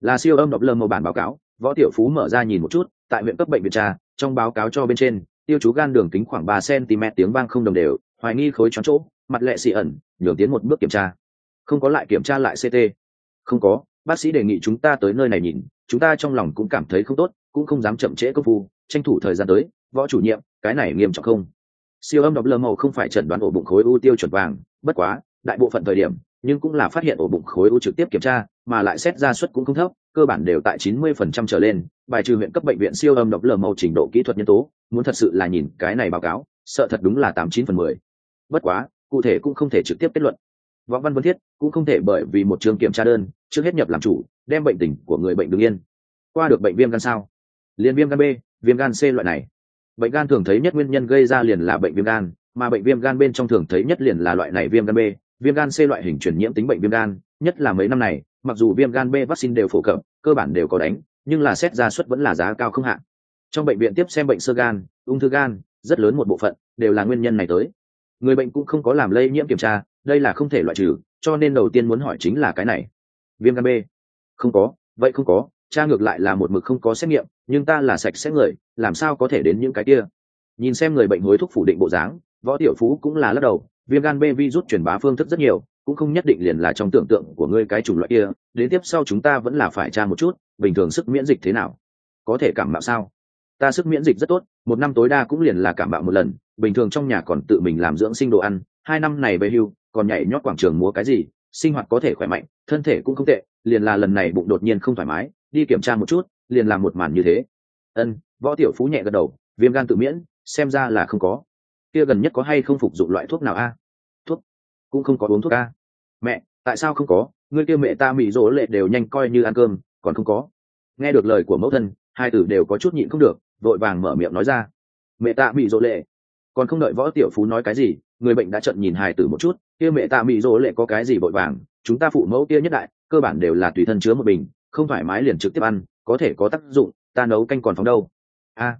Là siêu âm độc lâm một bản báo cáo, võ tiểu phú mở ra nhìn một chút, tại huyện cấp bệnh viện tra, trong báo cáo cho bên trên, tiêu chú gan đường kính khoảng ba cm tiếng vang không đồng đều, hoài nghi khối choáng chỗ, mặt lệ xị ẩn, nhường tiến một bước kiểm tra. Không có lại kiểm tra lại ct không có, bác sĩ đề nghị chúng ta tới nơi này nhìn, chúng ta trong lòng cũng cảm thấy không tốt cũng không dám chậm trễ công phu, tranh thủ thời gian tới, võ chủ nhiệm, cái này nghiêm trọng không? Siêu âm đọc lơ màu không phải chẩn đoán ổ bụng khối u tiêu chuẩn vàng, bất quá, đại bộ phận thời điểm, nhưng cũng là phát hiện ổ bụng khối u trực tiếp kiểm tra, mà lại xét ra suất cũng không thấp, cơ bản đều tại 90% trở lên, bài trừ huyện cấp bệnh viện siêu âm đọc lờ màu trình độ kỹ thuật nhân tố, muốn thật sự là nhìn cái này báo cáo, sợ thật đúng là 89 phần 10. bất quá, cụ thể cũng không thể trực tiếp kết luận. Võ văn vân thiết cũng không thể bởi vì một trường kiểm tra đơn, trước hết nhập làm chủ, đem bệnh tình của người bệnh đứng yên. Qua được bệnh viêm gan sao? Liên viêm gan b, viêm gan c loại này. Bệnh gan thường thấy nhất nguyên nhân gây ra liền là bệnh viêm gan, mà bệnh viêm gan bên trong thường thấy nhất liền là loại này viêm gan b. Viêm gan c loại hình truyền nhiễm tính bệnh viêm gan, nhất là mấy năm này, mặc dù viêm gan b vaccine đều phổ cập, cơ bản đều có đánh, nhưng là xét ra suất vẫn là giá cao không hạn trong bệnh viện tiếp xem bệnh sơ gan, ung thư gan, rất lớn một bộ phận đều là nguyên nhân này tới. Người bệnh cũng không có làm lây nhiễm kiểm tra, đây là không thể loại trừ, cho nên đầu tiên muốn hỏi chính là cái này. Viêm gan b. Không có, vậy không có cha ngược lại là một mực không có xét nghiệm, nhưng ta là sạch sẽ người, làm sao có thể đến những cái kia? Nhìn xem người bệnh hối thúc phủ định bộ dáng, võ tiểu phú cũng là lắc đầu, viêm gan b virus truyền bá phương thức rất nhiều, cũng không nhất định liền là trong tưởng tượng của ngươi cái chủng loại kia, đến tiếp sau chúng ta vẫn là phải tra một chút, bình thường sức miễn dịch thế nào? Có thể cảm mạo sao? Ta sức miễn dịch rất tốt, một năm tối đa cũng liền là cảm mạo một lần, bình thường trong nhà còn tự mình làm dưỡng sinh đồ ăn, hai năm này về hưu còn nhảy nhót quảng trường múa cái gì, sinh hoạt có thể khỏe mạnh, thân thể cũng không tệ, liền là lần này bụng đột nhiên không thoải mái đi kiểm tra một chút, liền làm một màn như thế. Ân, võ tiểu phú nhẹ gật đầu, viêm gan tự miễn, xem ra là không có. Kia gần nhất có hay không phục dụng loại thuốc nào a? Thuốc? Cũng không có uống thuốc a. Mẹ, tại sao không có? Ngươi kia mẹ ta mị rỗ lệ đều nhanh coi như ăn cơm, còn không có. Nghe được lời của mẫu thân, hai tử đều có chút nhịn không được, vội vàng mở miệng nói ra. Mẹ ta mị rỗ lệ. Còn không đợi võ tiểu phú nói cái gì, người bệnh đã trận nhìn hài tử một chút, kia mẹ ta mị rỗ lệ có cái gì vội vàng, chúng ta phụ mẫu kia nhất đại, cơ bản đều là tùy thân chứa một bình không thoải mái liền trực tiếp ăn, có thể có tác dụng, ta nấu canh còn phóng đâu. A,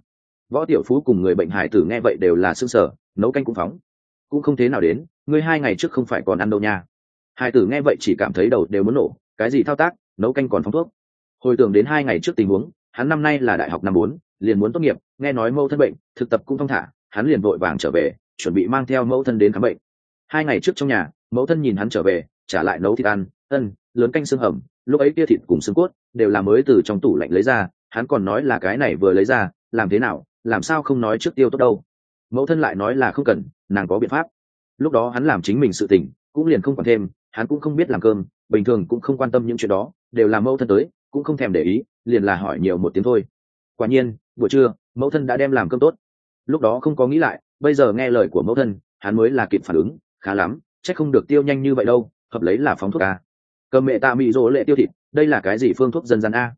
võ tiểu phú cùng người bệnh hải tử nghe vậy đều là s ư ơ n g sở nấu canh cũng phóng. Cũng không thế nào đến, ngươi hai ngày trước không phải còn ăn đâu nha. Hải tử nghe vậy chỉ cảm thấy đầu đều muốn nổ, cái gì thao tác, nấu canh còn phóng thuốc. Hồi tưởng đến hai ngày trước tình huống, hắn năm nay là đại học năm bốn, liền muốn tốt nghiệp, nghe nói mẫu thân bệnh, thực tập cũng thong thả, hắn liền vội vàng trở về, chuẩn bị mang theo mẫu thân đến khám bệnh. Hai ngày trước trong nhà, mẫu thân nhìn hắn trở về, trả lại nấu thịt ăn, ân lớn canh xương hầm, lúc ấy kia thịt cùng xương cốt đều là mới từ trong tủ lạnh lấy ra, hắn còn nói là cái này vừa lấy ra, làm thế nào, làm sao không nói trước tiêu tốt đâu. Mẫu thân lại nói là không cần, nàng có biện pháp. Lúc đó hắn làm chính mình sự tình, cũng liền không còn thêm, hắn cũng không biết làm cơm, bình thường cũng không quan tâm những chuyện đó, đều là mẫu thân tới, cũng không thèm để ý, liền là hỏi nhiều một tiếng thôi. Quả nhiên, buổi trưa, mẫu thân đã đem làm cơm tốt. Lúc đó không có nghĩ lại, bây giờ nghe lời của mẫu thân, hắn mới là kịp phản ứng, khá lắm c h ắ c không được tiêu nhanh như vậy đâu, hợp lấy là phóng thuốc ca cầm mẹ tạ mỹ rỗ lệ tiêu thịt, đây là cái gì phương thuốc dân gian a?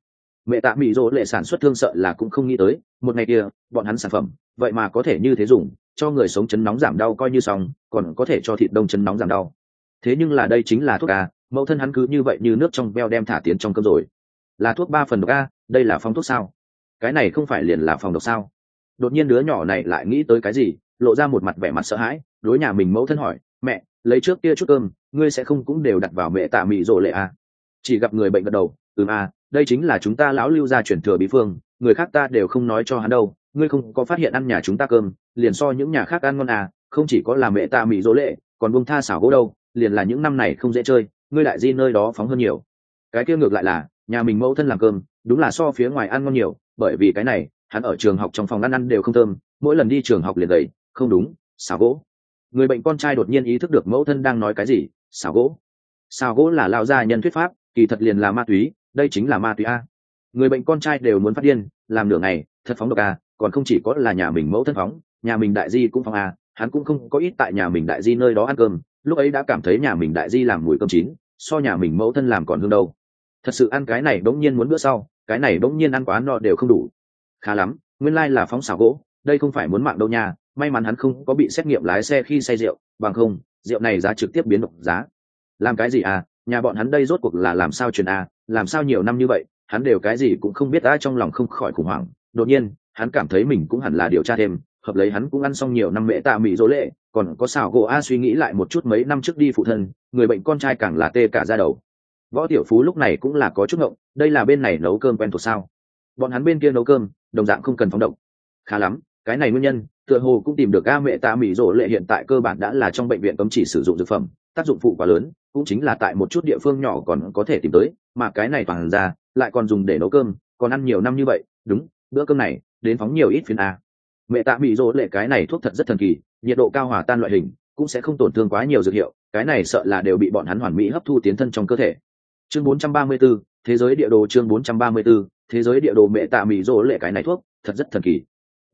Mẹ tạ mỹ rỗ lệ sản xuất thương sợ là cũng không nghĩ tới, một ngày kia, bọn hắn sản phẩm, vậy mà có thể như thế dùng, cho người sống chấn nóng giảm đau coi như xong, còn có thể cho thịt đông chấn nóng giảm đau. Thế nhưng là đây chính là thuốc a, mẫu thân hắn cứ như vậy như nước trong beo đem thả tiến trong cơm rồi. Là thuốc ba phần độc a, đây là phong thuốc sao? Cái này không phải liền là phòng độc sao? Đột nhiên đứa nhỏ này lại nghĩ tới cái gì, lộ ra một mặt vẻ mặt sợ hãi, đối nhà mình mẫu thân hỏi, mẹ, lấy trước kia chút cơm ngươi sẽ không cũng đều đặt vào mẹ tạ mị rộ lệ à. chỉ gặp người bệnh gật đầu, ừm à đây chính là chúng ta lão lưu gia chuyển thừa bí phương, người khác ta đều không nói cho hắn đâu, ngươi không có phát hiện ăn nhà chúng ta cơm, liền so những nhà khác ăn ngon à không chỉ có là mẹ tạ mị rỗ lệ, còn bông tha xảo gỗ đâu, liền là những năm này không dễ chơi, ngươi đại di nơi đó phóng hơn nhiều cái kia ngược lại là, nhà mình mẫu thân làm cơm, đúng là so phía ngoài ăn ngon nhiều, bởi vì cái này, hắn ở trường học trong phòng ăn ăn đều không thơm, mỗi lần đi trường học liền gầy, không đúng, xảo gỗ người bệnh con trai đột nhiên ý thức được mẫu thân đang nói cái gì xào gỗ. Xào gỗ là lao gia nhân thuyết pháp, kỳ thật liền là ma túy, đây chính là ma túy a. Người bệnh con trai đều muốn phát điên, làm nửa ngày, thật phóng độc a, còn không chỉ có là nhà mình mẫu thân phóng, nhà mình đại di cũng phóng a, hắn cũng không có ít tại nhà mình đại di nơi đó ăn cơm, lúc ấy đã cảm thấy nhà mình đại di làm mùi cơm chín, so nhà mình mẫu thân làm còn hương đâu. Thật sự ăn cái này bỗng nhiên muốn bữa sau, cái này bỗng nhiên ăn quá no đều không đủ. Khá lắm, nguyên lai là phóng xào gỗ, đây không phải muốn mạng đâu nha, may mắn hắn không có bị xét nghiệm lái xe khi say rượu, bằng không rượu này giá trực tiếp biến động giá. Làm cái gì à? Nhà bọn hắn đây rốt cuộc là làm sao truyền à? Làm sao nhiều năm như vậy, hắn đều cái gì cũng không biết, ai trong lòng không khỏi khủng hoảng. Đột nhiên, hắn cảm thấy mình cũng hẳn là điều tra thêm, hợp lấy hắn cũng ăn xong nhiều năm mẹ tạ mỹ dỗ lệ, còn có xào gỗ a suy nghĩ lại một chút mấy năm trước đi phụ thân, người bệnh con trai càng là tê cả ra đầu. Võ tiểu phú lúc này cũng là có chút ngộng, đây là bên này nấu cơm quen thuộc sao? Bọn hắn bên kia nấu cơm, đồng dạng không cần phóng động khá lắm cái này nguyên nhân tựa hồ cũng tìm được a mẹ tạ mỹ rỗ lệ hiện tại cơ bản đã là trong bệnh viện cấm chỉ sử dụng dược phẩm tác dụng phụ quá lớn cũng chính là tại một chút địa phương nhỏ còn có thể tìm tới mà cái này toàn ra lại còn dùng để nấu cơm còn ăn nhiều năm như vậy đúng bữa cơm này đến phóng nhiều ít phiên a. Mẹ tạ mỹ rỗ lệ cái này thuốc thật rất thần kỳ nhiệt độ cao hòa tan loại hình cũng sẽ không tổn thương quá nhiều dược hiệu cái này sợ là đều bị bọn hắn hoàn mỹ hấp thu tiến thân trong cơ thể. Chương 434, thế giới địa đồ chương 434, thế giới địa đồ mẹ tạ mỹ rỗ lệ cái này thuốc thật rất thần kỳ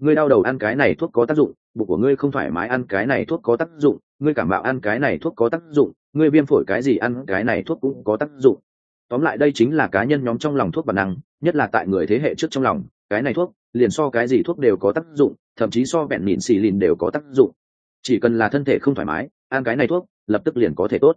ngươi đau đầu ăn cái này thuốc có tác dụng, bụng của ngươi không thoải mái ăn cái này thuốc có tác dụng, ngươi cảm mạo ăn cái này thuốc có tác dụng, ngươi viêm phổi cái gì ăn cái này thuốc cũng có tác dụng. Tóm lại đây chính là cá nhân nhóm trong lòng thuốc bản năng, nhất là tại người thế hệ trước trong lòng, cái này thuốc, liền so cái gì thuốc đều có tác dụng, thậm chí so vẹn mịn xì lìn đều có tác dụng. Chỉ cần là thân thể không thoải mái, ăn cái này thuốc, lập tức liền có thể tốt.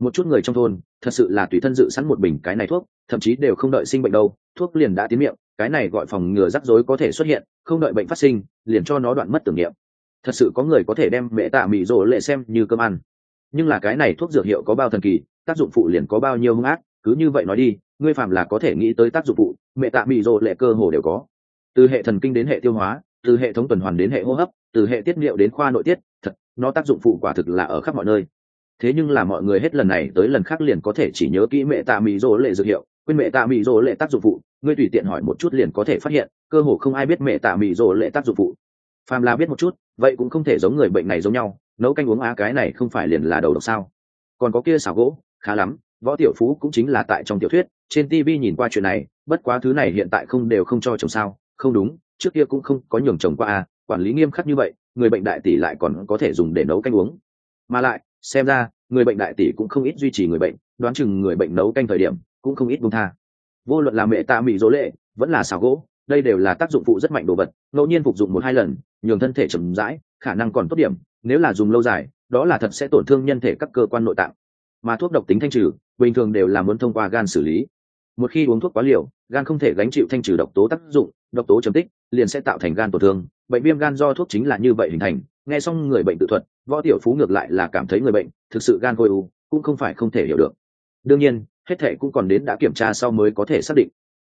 Một chút người trong thôn, thật sự là tùy thân dự sẵn một bình cái này thuốc, thậm chí đều không đợi sinh bệnh đâu, thuốc liền đã tiến miệng cái này gọi phòng ngừa rắc rối có thể xuất hiện, không đợi bệnh phát sinh, liền cho nó đoạn mất tưởng niệm. Thật sự có người có thể đem mẹ tạ mị rỗ lệ xem như cơm ăn. Nhưng là cái này thuốc dược hiệu có bao thần kỳ, tác dụng phụ liền có bao nhiêu hung ác, cứ như vậy nói đi, ngươi phạm là có thể nghĩ tới tác dụng phụ, mẹ tạ mị rỗ lệ cơ hồ đều có. Từ hệ thần kinh đến hệ tiêu hóa, từ hệ thống tuần hoàn đến hệ hô hấp, từ hệ tiết niệu đến khoa nội tiết, thật, nó tác dụng phụ quả thực là ở khắp mọi nơi. Thế nhưng là mọi người hết lần này tới lần khác liền có thể chỉ nhớ kỹ mẹ tạ mị rỗ lệ dược hiệu, quên mẹ tạ mị rỗ lệ tác dụng phụ ngươi tùy tiện hỏi một chút liền có thể phát hiện, cơ hồ không ai biết mẹ tạ mị rỗ lệ tác dụng phụ. Phàm là biết một chút, vậy cũng không thể giống người bệnh này giống nhau, nấu canh uống á cái này không phải liền là đầu độc sao? Còn có kia xảo gỗ, khá lắm, võ tiểu phú cũng chính là tại trong tiểu thuyết, trên tv nhìn qua chuyện này, bất quá thứ này hiện tại không đều không cho chồng sao? Không đúng, trước kia cũng không có nhường chồng qua à quản lý nghiêm khắc như vậy, người bệnh đại tỷ lại còn có thể dùng để nấu canh uống. Mà lại, xem ra, người bệnh đại tỷ cũng không ít duy trì người bệnh, đoán chừng người bệnh nấu canh thời điểm cũng không ít buông tha vô luận là mẹ tạ mỹ dỗ lệ, vẫn là xào gỗ, đây đều là tác dụng phụ rất mạnh đồ vật, ngẫu nhiên phục dụng một hai lần, nhường thân thể chậm rãi, khả năng còn tốt điểm, nếu là dùng lâu dài, đó là thật sẽ tổn thương nhân thể các cơ quan nội tạng. Mà thuốc độc tính thanh trừ, bình thường đều là muốn thông qua gan xử lý. Một khi uống thuốc quá liều, gan không thể gánh chịu thanh trừ độc tố tác dụng, độc tố chấm tích, liền sẽ tạo thành gan tổn thương. Bệnh viêm gan do thuốc chính là như vậy hình thành, nghe xong người bệnh tự thuật, võ tiểu phú ngược lại là cảm thấy người bệnh thực sự gan khôi u, cũng không phải không thể hiểu được đương nhiên, hết thể cũng còn đến đã kiểm tra sau mới có thể xác định.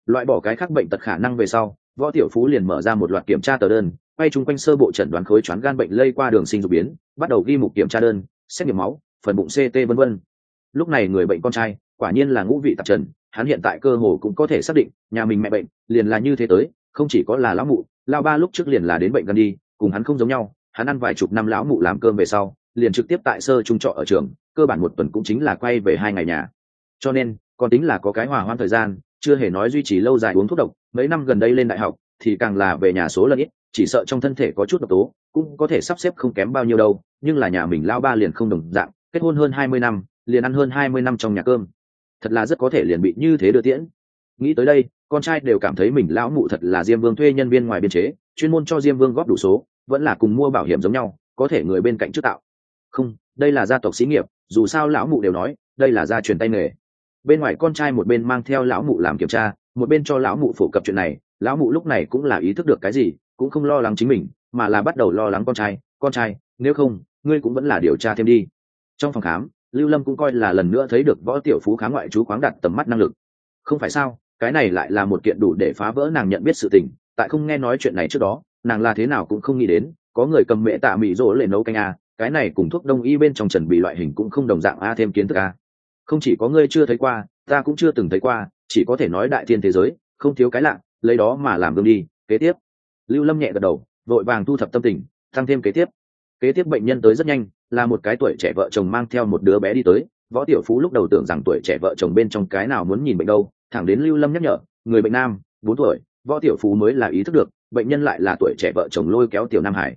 Loại bỏ cái khác bệnh tật khả năng về sau, võ tiểu phú liền mở ra một loạt kiểm tra tờ đơn, quay chung quanh sơ bộ chẩn đoán khối choán gan bệnh lây qua đường sinh dục biến, bắt đầu ghi mục kiểm tra đơn, xét nghiệm máu, phần bụng ct v v lúc này người bệnh con trai, quả nhiên là ngũ vị tạp trần, hắn hiện tại cơ hồ cũng có thể xác định, nhà mình mẹ bệnh, liền là như thế tới, không chỉ có là lão mụ lao ba lúc trước liền là đến bệnh gần đi, cùng hắn không giống nhau, hắn ăn vài chục năm lão mụ làm cơm về sau, liền trực tiếp tại sơ trung trọ ở trường, cơ bản một tuần cũng chính là quay về hai ngày nhà cho nên, còn tính là có cái hòa hoan thời gian, chưa hề nói duy trì lâu dài uống thuốc độc, mấy năm gần đây lên đại học, thì càng là về nhà số lần ít, chỉ sợ trong thân thể có chút độc tố, cũng có thể sắp xếp không kém bao nhiêu đâu, nhưng là nhà mình lao ba liền không đồng dạng, kết hôn hơn hai mươi năm, liền ăn hơn hai mươi năm trong nhà cơm. Thật là rất có thể liền bị như thế đưa tiễn. Nghĩ tới đây, con trai đều cảm thấy mình lão mụ thật là diêm vương thuê nhân viên ngoài biên chế, chuyên môn cho diêm vương góp đủ số, vẫn là cùng mua bảo hiểm giống nhau, có thể người bên cạnh trước tạo. Không, đây là gia tộc xí nghiệp, dù sao lão mụ đều nói, đây là gia truyền tay nghề bên ngoài con trai một bên mang theo lão mụ làm kiểm tra, một bên cho lão mụ phổ cập chuyện này, lão mụ lúc này cũng là ý thức được cái gì, cũng không lo lắng chính mình, mà là bắt đầu lo lắng con trai con trai, nếu không, ngươi cũng vẫn là điều tra thêm đi. Trong phòng khám, lưu lâm cũng coi là lần nữa thấy được võ tiểu phú khá ngoại chú khoáng đặt tầm mắt năng lực. Không phải sao, cái này lại là một kiện đủ để phá vỡ nàng nhận biết sự tình, tại không nghe nói chuyện này trước đó, nàng là thế nào cũng không nghĩ đến, có người cầm mẹ tạ mỹ rỗ lệ nấu canh a, cái này cùng thuốc đông y bên trong trần bị loại hình cũng không đồng dạng a, thêm kiến thức a không chỉ có ngươi chưa thấy qua, ta cũng chưa từng thấy qua, chỉ có thể nói đại thiên thế giới, không thiếu cái lạ, lấy đó mà làm gương đi, kế tiếp. Lưu lâm nhẹ gật đầu, vội vàng thu thập tâm tình tăng thêm kế tiếp. Kế tiếp bệnh nhân tới rất nhanh, là một cái tuổi trẻ vợ chồng mang theo một đứa bé đi tới. Võ tiểu phú lúc đầu tưởng rằng tuổi trẻ vợ chồng bên trong cái nào muốn nhìn bệnh đâu, thẳng đến lưu lâm nhắc nhở, người bệnh nam, bốn tuổi. Võ tiểu phú mới là ý thức được, bệnh nhân lại là tuổi trẻ vợ chồng lôi kéo tiểu nam hải.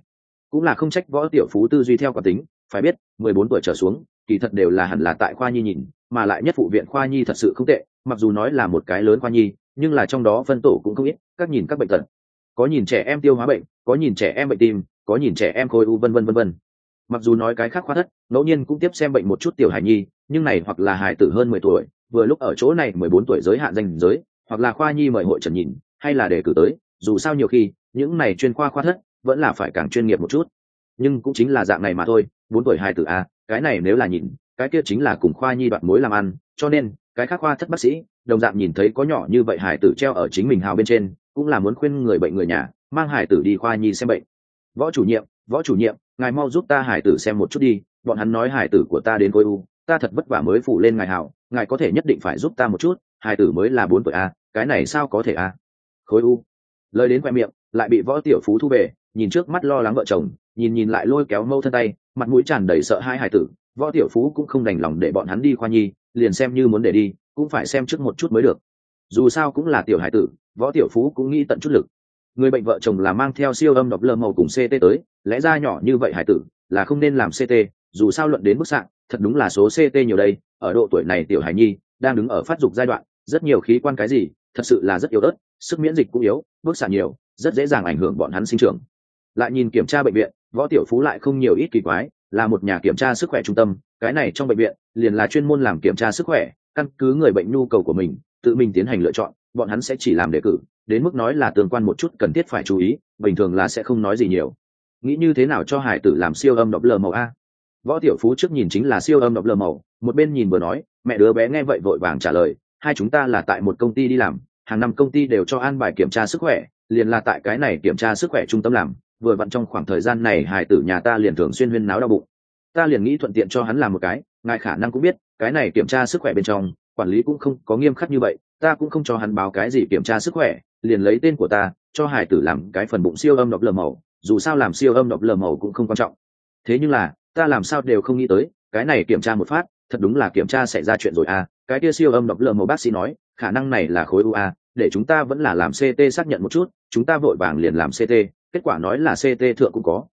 Cũng là không trách võ tiểu phú tư duy theo quả tính, phải biết, mười bốn tuổi trở xuống, kỳ thật đều là hẳn là tại khoa nhi nhìn mà lại nhất phụ viện khoa nhi thật sự không tệ, mặc dù nói là một cái lớn khoa nhi, nhưng là trong đó phân tổ cũng không ít, các nhìn các bệnh tật. Có nhìn trẻ em tiêu hóa bệnh, có nhìn trẻ em bệnh tim, có nhìn trẻ em khối u vân vân vân vân. Mặc dù nói cái khác khoa thất, ngẫu nhiên cũng tiếp xem bệnh một chút tiểu hải nhi, nhưng này hoặc là hải tử hơn mười tuổi, vừa lúc ở chỗ này mười bốn tuổi giới hạn danh giới, hoặc là khoa nhi mời hội trần nhìn, hay là đề cử tới, dù sao nhiều khi, những này chuyên khoa khoa thất, vẫn là phải càng chuyên nghiệp một chút. Nhưng cũng chính là dạng này mà thôi, bốn tuổi hai tử a, cái này nếu là nhìn cái kia chính là cùng khoa nhi đoạn mối làm ăn cho nên cái khác khoa thất bác sĩ đồng dạng nhìn thấy có nhỏ như vậy hải tử treo ở chính mình hào bên trên cũng là muốn khuyên người bệnh người nhà mang hải tử đi khoa nhi xem bệnh. Võ chủ nhiệm võ chủ nhiệm ngài mau giúp ta hải tử xem một chút đi bọn hắn nói hải tử của ta đến khối u ta thật vất vả mới phủ lên ngài hào, ngài có thể nhất định phải giúp ta một chút hải tử mới là bốn tuổi a cái này sao có thể a? Khối u. Lời đến khoe miệng lại bị võ tiểu phú thu về nhìn trước mắt lo lắng vợ chồng nhìn nhìn lại lôi kéo mâu thân tay, mặt mũi tràn đầy sợ hai hải tử, võ tiểu phú cũng không đành lòng để bọn hắn đi khoa nhi, liền xem như muốn để đi, cũng phải xem trước một chút mới được. Dù sao cũng là tiểu hải tử, võ tiểu phú cũng nghĩ tận chút lực. Người bệnh vợ chồng là mang theo siêu âm độc lơ màu cùng ct tới, lẽ ra nhỏ như vậy hải tử, là không nên làm ct dù sao luận đến bức xạ thật đúng là số ct nhiều đây, ở độ tuổi này tiểu hải nhi, đang đứng ở phát dục giai đoạn, rất nhiều khí quan cái gì, thật sự là rất yếu ớt, sức miễn dịch cũng yếu, bức xạ nhiều, rất dễ dàng ảnh hưởng bọn hắn sinh trưởng. Lại nhìn kiểm tra bệnh viện võ tiểu phú lại không nhiều ít kỳ quái, là một nhà kiểm tra sức khỏe trung tâm, cái này trong bệnh viện, liền là chuyên môn làm kiểm tra sức khỏe, căn cứ người bệnh nhu cầu của mình, tự mình tiến hành lựa chọn, bọn hắn sẽ chỉ làm đề cử, đến mức nói là tương quan một chút cần thiết phải chú ý, bình thường là sẽ không nói gì nhiều. Nghĩ như thế nào cho hải tử làm siêu âm độc lờ màu a? Võ tiểu phú trước nhìn chính là siêu âm độc lờ màu, một bên nhìn vừa nói, mẹ đứa bé nghe vậy vội vàng trả lời, hai chúng ta là tại một công ty đi làm, hàng năm công ty đều cho an bài kiểm tra sức khỏe, liền là tại cái này kiểm tra sức khỏe trung tâm làm vừa vặn trong khoảng thời gian này hải tử nhà ta liền thường xuyên huyên náo đau bụng. Ta liền nghĩ thuận tiện cho hắn làm một cái ngài khả năng cũng biết cái này kiểm tra sức khỏe bên trong quản lý cũng không có nghiêm khắc như vậy ta cũng không cho hắn báo cái gì kiểm tra sức khỏe liền lấy tên của ta cho hải tử làm cái phần bụng siêu âm độc lờ màu dù sao làm siêu âm độc lờ màu cũng không quan trọng. Thế nhưng là ta làm sao đều không nghĩ tới cái này kiểm tra một phát thật đúng là kiểm tra xảy ra chuyện rồi à cái kia siêu âm độc lờ màu bác sĩ nói khả năng này là khối u a, để chúng ta vẫn là làm ct xác nhận một chút chúng ta vội vàng liền làm ct kết quả nói là ct thượng cũng có.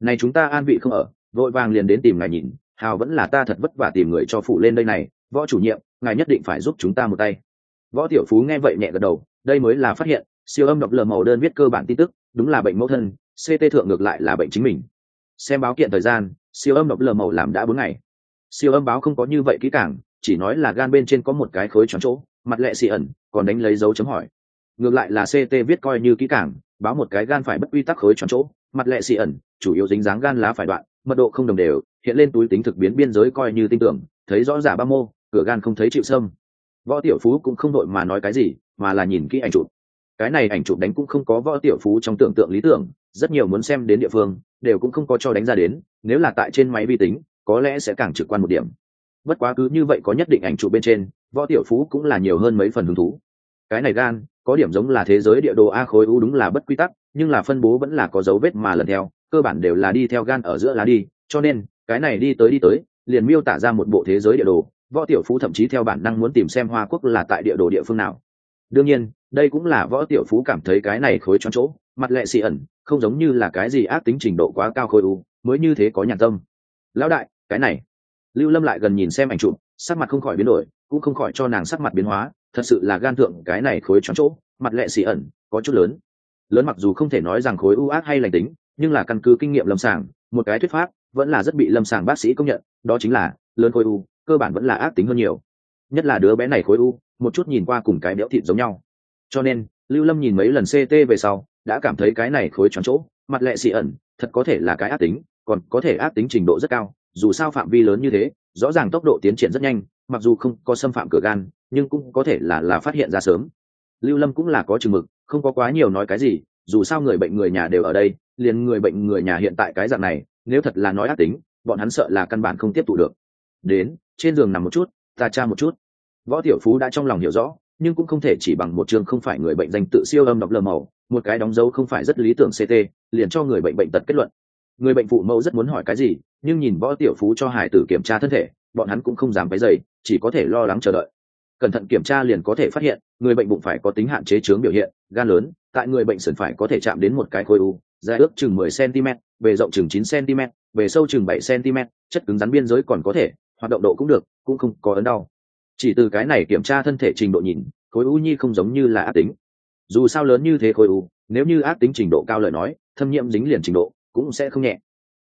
Này chúng ta an vị không ở, vội vàng liền đến tìm ngài nhìn, hào vẫn là ta thật vất vả tìm người cho phụ lên đây này, võ chủ nhiệm, ngài nhất định phải giúp chúng ta một tay. Võ tiểu phú nghe vậy nhẹ gật đầu, đây mới là phát hiện, siêu âm độc lờ màu đơn viết cơ bản tin tức, đúng là bệnh mẫu thân ct thượng ngược lại là bệnh chính mình. Xem báo kiện thời gian, siêu âm độc lờ màu làm đã bốn ngày. Siêu âm báo không có như vậy kỹ càng, chỉ nói là gan bên trên có một cái khối tròn chỗ, mặt lệ xị ẩn, còn đánh lấy dấu chấm hỏi. Ngược lại là ct viết coi như kỹ càng báo một cái gan phải bất quy tắc khối tròn chỗ, mặt lệ xì ẩn, chủ yếu dính dáng gan lá phải đoạn, mật độ không đồng đều, hiện lên túi tính thực biến biên giới coi như tinh tưởng, thấy rõ giả ba mô, cửa gan không thấy chịu sâm. Võ tiểu phú cũng không đội mà nói cái gì, mà là nhìn kỹ ảnh chụp. Cái này ảnh chụp đánh cũng không có võ tiểu phú trong tưởng tượng lý tưởng, rất nhiều muốn xem đến địa phương, đều cũng không có cho đánh ra đến, nếu là tại trên máy vi tính, có lẽ sẽ càng trực quan một điểm. Bất quá cứ như vậy có nhất định ảnh chụp bên trên, võ tiểu phú cũng là nhiều hơn mấy phần hứng thú. Cái này gan có điểm giống là thế giới địa đồ a khối u đúng là bất quy tắc, nhưng là phân bố vẫn là có dấu vết mà lần theo, cơ bản đều là đi theo gan ở giữa lá đi, cho nên, cái này đi tới đi tới, liền miêu tả ra một bộ thế giới địa đồ, võ tiểu phú thậm chí theo bản năng muốn tìm xem hoa quốc là tại địa đồ địa phương nào. Đương nhiên, đây cũng là võ tiểu phú cảm thấy cái này khối tròn chỗ, mặt lệ xị ẩn, không giống như là cái gì ác tính trình độ quá cao khối u, mới như thế có nhàn tâm. Lão đại, cái này. Lưu lâm lại gần nhìn xem ảnh chụp, sắc mặt không khỏi biến đổi, cũng không khỏi cho nàng sắc mặt biến hóa thật sự là gan thượng cái này khối tròn chỗ, mặt lệ xì ẩn, có chút lớn. Lớn mặc dù không thể nói rằng khối u ác hay lành tính, nhưng là căn cứ kinh nghiệm lâm sàng, một cái thuyết pháp vẫn là rất bị lâm sàng bác sĩ công nhận, đó chính là lớn khối u, cơ bản vẫn là ác tính hơn nhiều. Nhất là đứa bé này khối u, một chút nhìn qua cùng cái đẽo thịt giống nhau. Cho nên, lưu lâm nhìn mấy lần ct về sau, đã cảm thấy cái này khối tròn chỗ, mặt lệ xì ẩn, thật có thể là cái ác tính, còn có thể ác tính trình độ rất cao, dù sao phạm vi lớn như thế, rõ ràng tốc độ tiến triển rất nhanh, mặc dù không có xâm phạm cửa gan nhưng cũng có thể là là phát hiện ra sớm. Lưu lâm cũng là có chừng mực, không có quá nhiều nói cái gì, dù sao người bệnh người nhà đều ở đây, liền người bệnh người nhà hiện tại cái dạng này, nếu thật là nói ác tính, bọn hắn sợ là căn bản không tiếp thụ được. Đến, trên giường nằm một chút, ta tra một chút. Võ tiểu phú đã trong lòng hiểu rõ, nhưng cũng không thể chỉ bằng một chương không phải người bệnh danh tự siêu âm đọc lờ màu, một cái đóng dấu không phải rất lý tưởng ct liền cho người bệnh bệnh tật kết luận. Người bệnh phụ mẫu rất muốn hỏi cái gì, nhưng nhìn võ tiểu phú cho hải tử kiểm tra thân thể, bọn hắn cũng không dám cái dày chỉ có thể lo lắng chờ đợi cẩn thận kiểm tra liền có thể phát hiện, người bệnh bụng phải có tính hạn chế chướng biểu hiện, gan lớn, tại người bệnh sườn phải có thể chạm đến một cái khối u, dài ước chừng 10 cm về rộng chừng 9 cm về sâu chừng 7 cm chất cứng rắn biên giới còn có thể, hoạt động độ cũng được, cũng không có ấn đau. Chỉ từ cái này kiểm tra thân thể trình độ nhìn, khối u nhi không giống như là ác tính. Dù sao lớn như thế khối u, nếu như ác tính trình độ cao lời nói, thâm nhiễm dính liền trình độ cũng sẽ không nhẹ.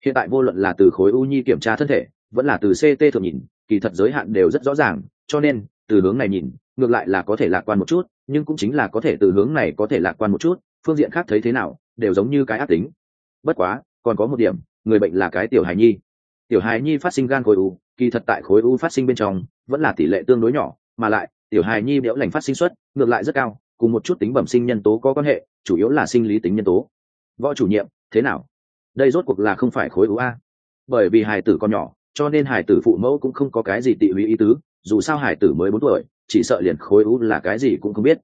Hiện tại vô luận là từ khối u nhi kiểm tra thân thể, vẫn là từ ct thường nhìn, kỳ thật giới hạn đều rất rõ ràng, cho nên từ hướng này nhìn, ngược lại là có thể lạc quan một chút, nhưng cũng chính là có thể từ hướng này có thể lạc quan một chút, phương diện khác thấy thế nào, đều giống như cái ác tính. Bất quá, còn có một điểm, người bệnh là cái tiểu hài nhi. Tiểu hài nhi phát sinh gan khối u, kỳ thật tại khối u phát sinh bên trong, vẫn là tỷ lệ tương đối nhỏ, mà lại, tiểu hài nhi béo lành phát sinh suất, ngược lại rất cao, cùng một chút tính bẩm sinh nhân tố có quan hệ, chủ yếu là sinh lý tính nhân tố. Võ chủ nhiệm, thế nào? Đây rốt cuộc là không phải khối u a. Bởi vì hài tử còn nhỏ, cho nên hài tử phụ mẫu cũng không có cái gì tị húy ý tứ dù sao Hải tử mới bốn tuổi, chỉ sợ liền khối u là cái gì cũng không biết.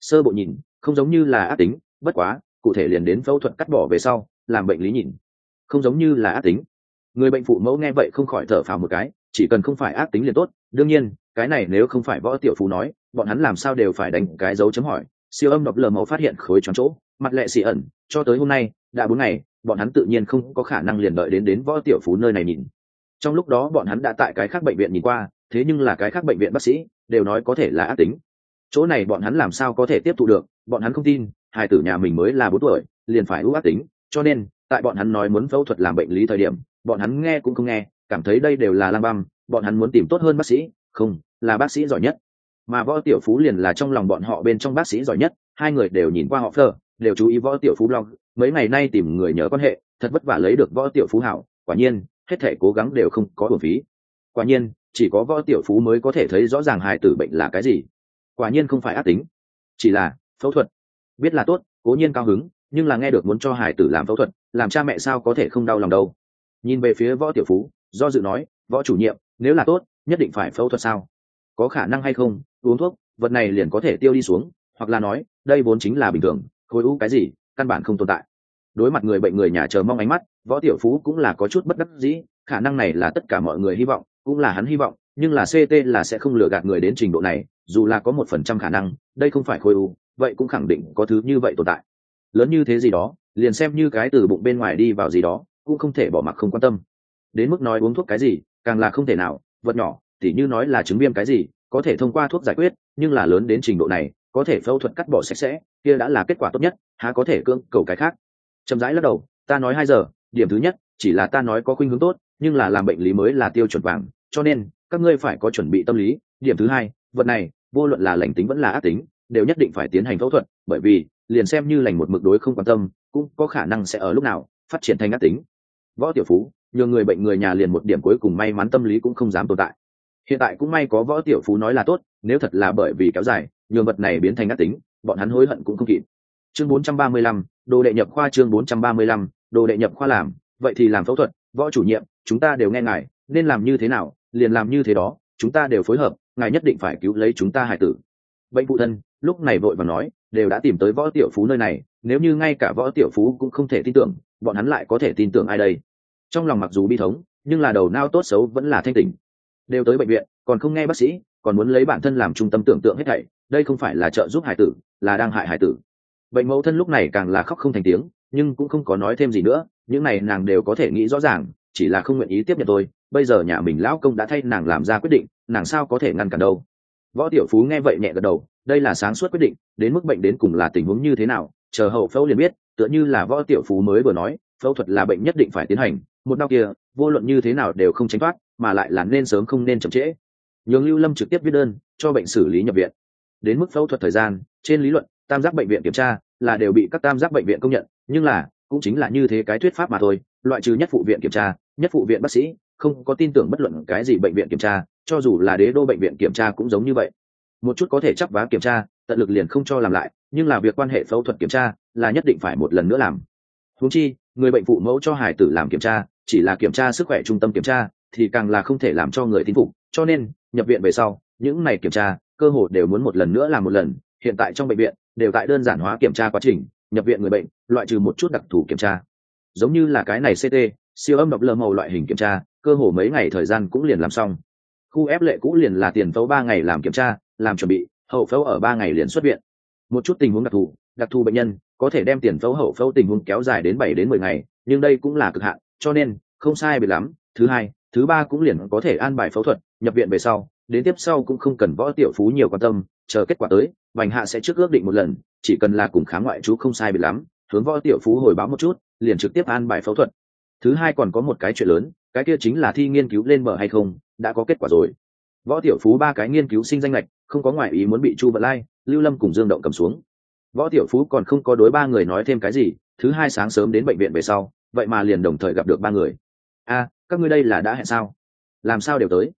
Sơ bộ nhìn, không giống như là ác tính, bất quá, cụ thể liền đến phẫu thuật cắt bỏ về sau, làm bệnh lý nhìn. Không giống như là ác tính. Người bệnh phụ mẫu nghe vậy không khỏi thở phào một cái, chỉ cần không phải ác tính liền tốt. Đương nhiên, cái này nếu không phải võ tiểu phú nói, bọn hắn làm sao đều phải đánh cái dấu chấm hỏi. Siêu âm độc lờ mẫu phát hiện khối tròn chỗ, mặt lệ xì ẩn, cho tới hôm nay, đã bốn ngày, bọn hắn tự nhiên không có khả năng liền đợi đến đến võ tiểu phú nơi này nhìn. Trong lúc đó bọn hắn đã tại cái khác bệnh viện nhìn qua thế nhưng là cái khác bệnh viện bác sĩ đều nói có thể là ác tính. Chỗ này bọn hắn làm sao có thể tiếp thu được, bọn hắn không tin, hai tử nhà mình mới là bốn tuổi, liền phải ưu ác tính. Cho nên, tại bọn hắn nói muốn phẫu thuật làm bệnh lý thời điểm, bọn hắn nghe cũng không nghe, cảm thấy đây đều là lang băm, bọn hắn muốn tìm tốt hơn bác sĩ, không, là bác sĩ giỏi nhất. Mà võ tiểu phú liền là trong lòng bọn họ bên trong bác sĩ giỏi nhất, hai người đều nhìn qua họ phơ đều chú ý võ tiểu phú blog, mấy ngày nay tìm người nhớ quan hệ, thật vất vả lấy được võ tiểu phú hảo, quả nhiên, hết thể cố gắng đều không có bổn phí. Quả nhiên chỉ có võ tiểu phú mới có thể thấy rõ ràng hài tử bệnh là cái gì. Quả nhiên không phải ác tính, chỉ là phẫu thuật. Biết là tốt, cố nhiên cao hứng, nhưng là nghe được muốn cho hài tử làm phẫu thuật, làm cha mẹ sao có thể không đau lòng đâu. Nhìn về phía võ tiểu phú, do dự nói, võ chủ nhiệm, nếu là tốt, nhất định phải phẫu thuật sao? Có khả năng hay không? Uống thuốc, vật này liền có thể tiêu đi xuống, hoặc là nói, đây vốn chính là bình thường, khối u cái gì, căn bản không tồn tại. Đối mặt người bệnh người nhà chờ mong ánh mắt, võ tiểu phú cũng là có chút bất đắc dĩ, khả năng này là tất cả mọi người hy vọng cũng là hắn hy vọng, nhưng là ct là sẽ không lừa gạt người đến trình độ này, dù là có một phần trăm khả năng, đây không phải khối u, vậy cũng khẳng định có thứ như vậy tồn tại. Lớn như thế gì đó, liền xem như cái từ bụng bên ngoài đi vào gì đó, cũng không thể bỏ mặc không quan tâm. Đến mức nói uống thuốc cái gì, càng là không thể nào, vật nhỏ, tỉ như nói là chứng viêm cái gì, có thể thông qua thuốc giải quyết, nhưng là lớn đến trình độ này, có thể phẫu thuật cắt bỏ sạch sẽ, kia đã là kết quả tốt nhất, há có thể cưỡng cầu cái khác. Chậm rãi lắc đầu, ta nói hai giờ, điểm thứ nhất, chỉ là ta nói có khuynh hướng tốt, nhưng là làm bệnh lý mới là tiêu chuẩn vàng cho nên các ngươi phải có chuẩn bị tâm lý. Điểm thứ hai vật này vô luận là lành tính vẫn là ác tính đều nhất định phải tiến hành phẫu thuật bởi vì liền xem như lành một mực đối không quan tâm cũng có khả năng sẽ ở lúc nào phát triển thành ác tính. Võ tiểu phú nhiều người bệnh người nhà liền một điểm cuối cùng may mắn tâm lý cũng không dám tồn tại. Hiện tại cũng may có võ tiểu phú nói là tốt nếu thật là bởi vì kéo dài nhường vật này biến thành ác tính bọn hắn hối hận cũng không kịp. Chương 435, đồ đệ nhập khoa chương 435, đồ đệ nhập khoa làm vậy thì làm phẫu thuật võ chủ nhiệm chúng ta đều nghe ngài nên làm như thế nào liền làm như thế đó, chúng ta đều phối hợp, ngài nhất định phải cứu lấy chúng ta hải tử. Bệnh phụ thân, lúc này vội và nói, đều đã tìm tới võ tiểu phú nơi này, nếu như ngay cả võ tiểu phú cũng không thể tin tưởng, bọn hắn lại có thể tin tưởng ai đây? Trong lòng mặc dù bi thống, nhưng là đầu nao tốt xấu vẫn là thanh tình đều tới bệnh viện, còn không nghe bác sĩ, còn muốn lấy bản thân làm trung tâm tưởng tượng hết thảy, đây không phải là trợ giúp hải tử, là đang hại hải tử. Bệnh mẫu thân lúc này càng là khóc không thành tiếng, nhưng cũng không có nói thêm gì nữa, những này nàng đều có thể nghĩ rõ ràng, chỉ là không nguyện ý tiếp nhận tôi bây giờ nhà mình lão công đã thay nàng làm ra quyết định, nàng sao có thể ngăn cản đâu? Võ tiểu phú nghe vậy nhẹ gật đầu, đây là sáng suốt quyết định, đến mức bệnh đến cùng là tình huống như thế nào, chờ hậu phẫu liền biết, tựa như là võ tiểu phú mới vừa nói, phẫu thuật là bệnh nhất định phải tiến hành, một đau kia, vô luận như thế nào đều không tránh thoát, mà lại là nên sớm không nên chậm trễ. Nhường lưu lâm trực tiếp viết đơn, cho bệnh xử lý nhập viện. Đến mức phẫu thuật thời gian, trên lý luận, tam giác bệnh viện kiểm tra là đều bị các tam giác bệnh viện công nhận, nhưng là, cũng chính là như thế cái thuyết pháp mà thôi, loại trừ nhất phụ viện kiểm tra, nhất phụ viện bác sĩ không có tin tưởng bất luận cái gì bệnh viện kiểm tra, cho dù là đế đô bệnh viện kiểm tra cũng giống như vậy. Một chút có thể chấp vá kiểm tra, tận lực liền không cho làm lại, nhưng là việc quan hệ phẫu thuật kiểm tra là nhất định phải một lần nữa làm. Húng chi, người bệnh phụ mẫu cho hải tử làm kiểm tra, chỉ là kiểm tra sức khỏe trung tâm kiểm tra, thì càng là không thể làm cho người tin phục. Cho nên, nhập viện về sau, những này kiểm tra, cơ hồ đều muốn một lần nữa làm một lần. Hiện tại trong bệnh viện, đều tại đơn giản hóa kiểm tra quá trình, nhập viện người bệnh, loại trừ một chút đặc thù kiểm tra. Giống như là cái này ct siêu âm độc lơ màu loại hình kiểm tra cơ hồ mấy ngày thời gian cũng liền làm xong. Khu ép lệ cũ liền là tiền phẫu ba ngày làm kiểm tra, làm chuẩn bị, hậu phẫu ở ba ngày liền xuất viện. Một chút tình huống đặc thù đặc thù bệnh nhân, có thể đem tiền phẫu hậu phẫu tình huống kéo dài đến bảy đến mười ngày, nhưng đây cũng là cực hạn, cho nên, không sai biệt lắm, thứ hai, thứ ba cũng liền có thể an bài phẫu thuật, nhập viện về sau, đến tiếp sau cũng không cần võ tiểu phú nhiều quan tâm, chờ kết quả tới vành hạ sẽ trước ước định một lần, chỉ cần là cùng kháng ngoại chú không sai biệt lắm, hướng võ tiểu phú hồi báo một chút, liền trực tiếp an bài phẫu thuật. Thứ hai còn có một cái chuyện lớn cái kia chính là thi nghiên cứu lên mở hay không, đã có kết quả rồi. Võ tiểu phú ba cái nghiên cứu sinh danh lệch, không có ngoại ý muốn bị chu vận lai, lưu lâm cùng dương động cầm xuống. Võ tiểu phú còn không có đối ba người nói thêm cái gì, thứ hai sáng sớm đến bệnh viện về sau, vậy mà liền đồng thời gặp được ba người. A, các ngươi đây là đã hẹn sao? Làm sao đều tới?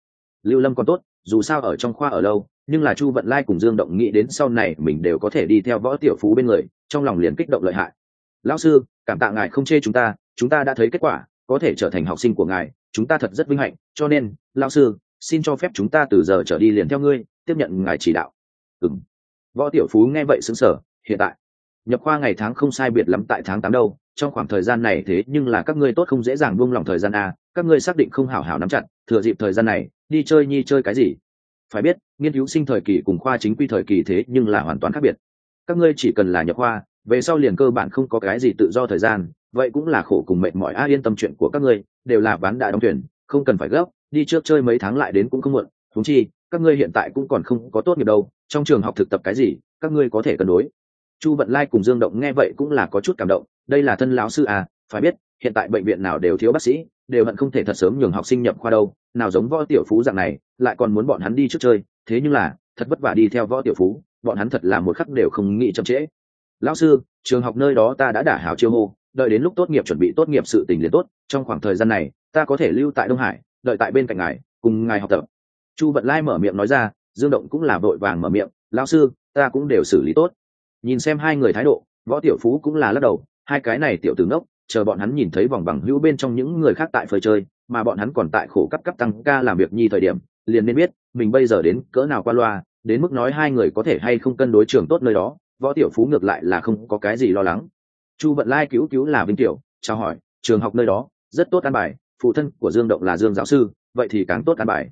Lưu lâm còn tốt, dù sao ở trong khoa ở lâu, nhưng là chu vận lai cùng dương động nghĩ đến sau này mình đều có thể đi theo võ tiểu phú bên người, trong lòng liền kích động lợi hại. Lão sư, cảm tạ ngài không chê chúng ta chúng ta đã thấy kết quả có thể trở thành học sinh của ngài, chúng ta thật rất vinh hạnh, cho nên, lão sư, xin cho phép chúng ta từ giờ trở đi liền theo ngươi, tiếp nhận ngài chỉ đạo. Ừng võ tiểu phú nghe vậy xứng sở hiện tại, nhập khoa ngày tháng không sai biệt lắm tại tháng tám đâu, trong khoảng thời gian này thế nhưng là các ngươi tốt không dễ dàng buông lỏng thời gian a, các ngươi xác định không hảo hảo nắm chặt, thừa dịp thời gian này, đi chơi nhi chơi cái gì? Phải biết, nghiên cứu sinh thời kỳ cùng khoa chính quy thời kỳ thế nhưng là hoàn toàn khác biệt. Các ngươi chỉ cần là nhập khoa, về sau liền cơ bản không có cái gì tự do thời gian vậy cũng là khổ cùng mệt mỏi. A, yên tâm chuyện của các ngươi, đều là ván đại đóng tuyển không cần phải gấp, đi trước chơi mấy tháng lại đến cũng không muộn. Thúng chi, các ngươi hiện tại cũng còn không có tốt nghiệp đâu, trong trường học thực tập cái gì, các ngươi có thể cân đối. Chu vận lai cùng dương động nghe vậy cũng là có chút cảm động. Đây là thân lão sư à phải biết, hiện tại bệnh viện nào đều thiếu bác sĩ, đều hận không thể thật sớm nhường học sinh nhập khoa đâu. Nào giống võ tiểu phú dạng này, lại còn muốn bọn hắn đi trước chơi. Thế nhưng là, thật vất vả đi theo võ tiểu phú, bọn hắn thật là một khắc đều không nghĩ chậm trễ. Lão sư, trường học nơi đó ta đã đả hảo chiêu hô đợi đến lúc tốt nghiệp chuẩn bị tốt nghiệp sự tình liền tốt, trong khoảng thời gian này, ta có thể lưu tại đông hải, đợi tại bên cạnh ngài, cùng ngài học tập. Chu vận lai mở miệng nói ra, dương động cũng là vội vàng mở miệng, lão sư, ta cũng đều xử lý tốt. Nhìn xem hai người thái độ, võ tiểu phú cũng là lắc đầu, hai cái này tiểu tử ngốc, chờ bọn hắn nhìn thấy vòng bằng hữu bên trong những người khác tại phơi chơi, mà bọn hắn còn tại khổ cấp cấp tăng ca làm việc nhi thời điểm, liền nên biết, mình bây giờ đến cỡ nào qua loa, đến mức nói hai người có thể hay không cân đối trường tốt nơi đó. Võ tiểu phú ngược lại là không có cái gì lo lắng chu vận lai cứu cứu là vinh tiểu, chào hỏi, trường học nơi đó, rất tốt an bài, phụ thân của dương động là dương giáo sư, vậy thì càng tốt an bài.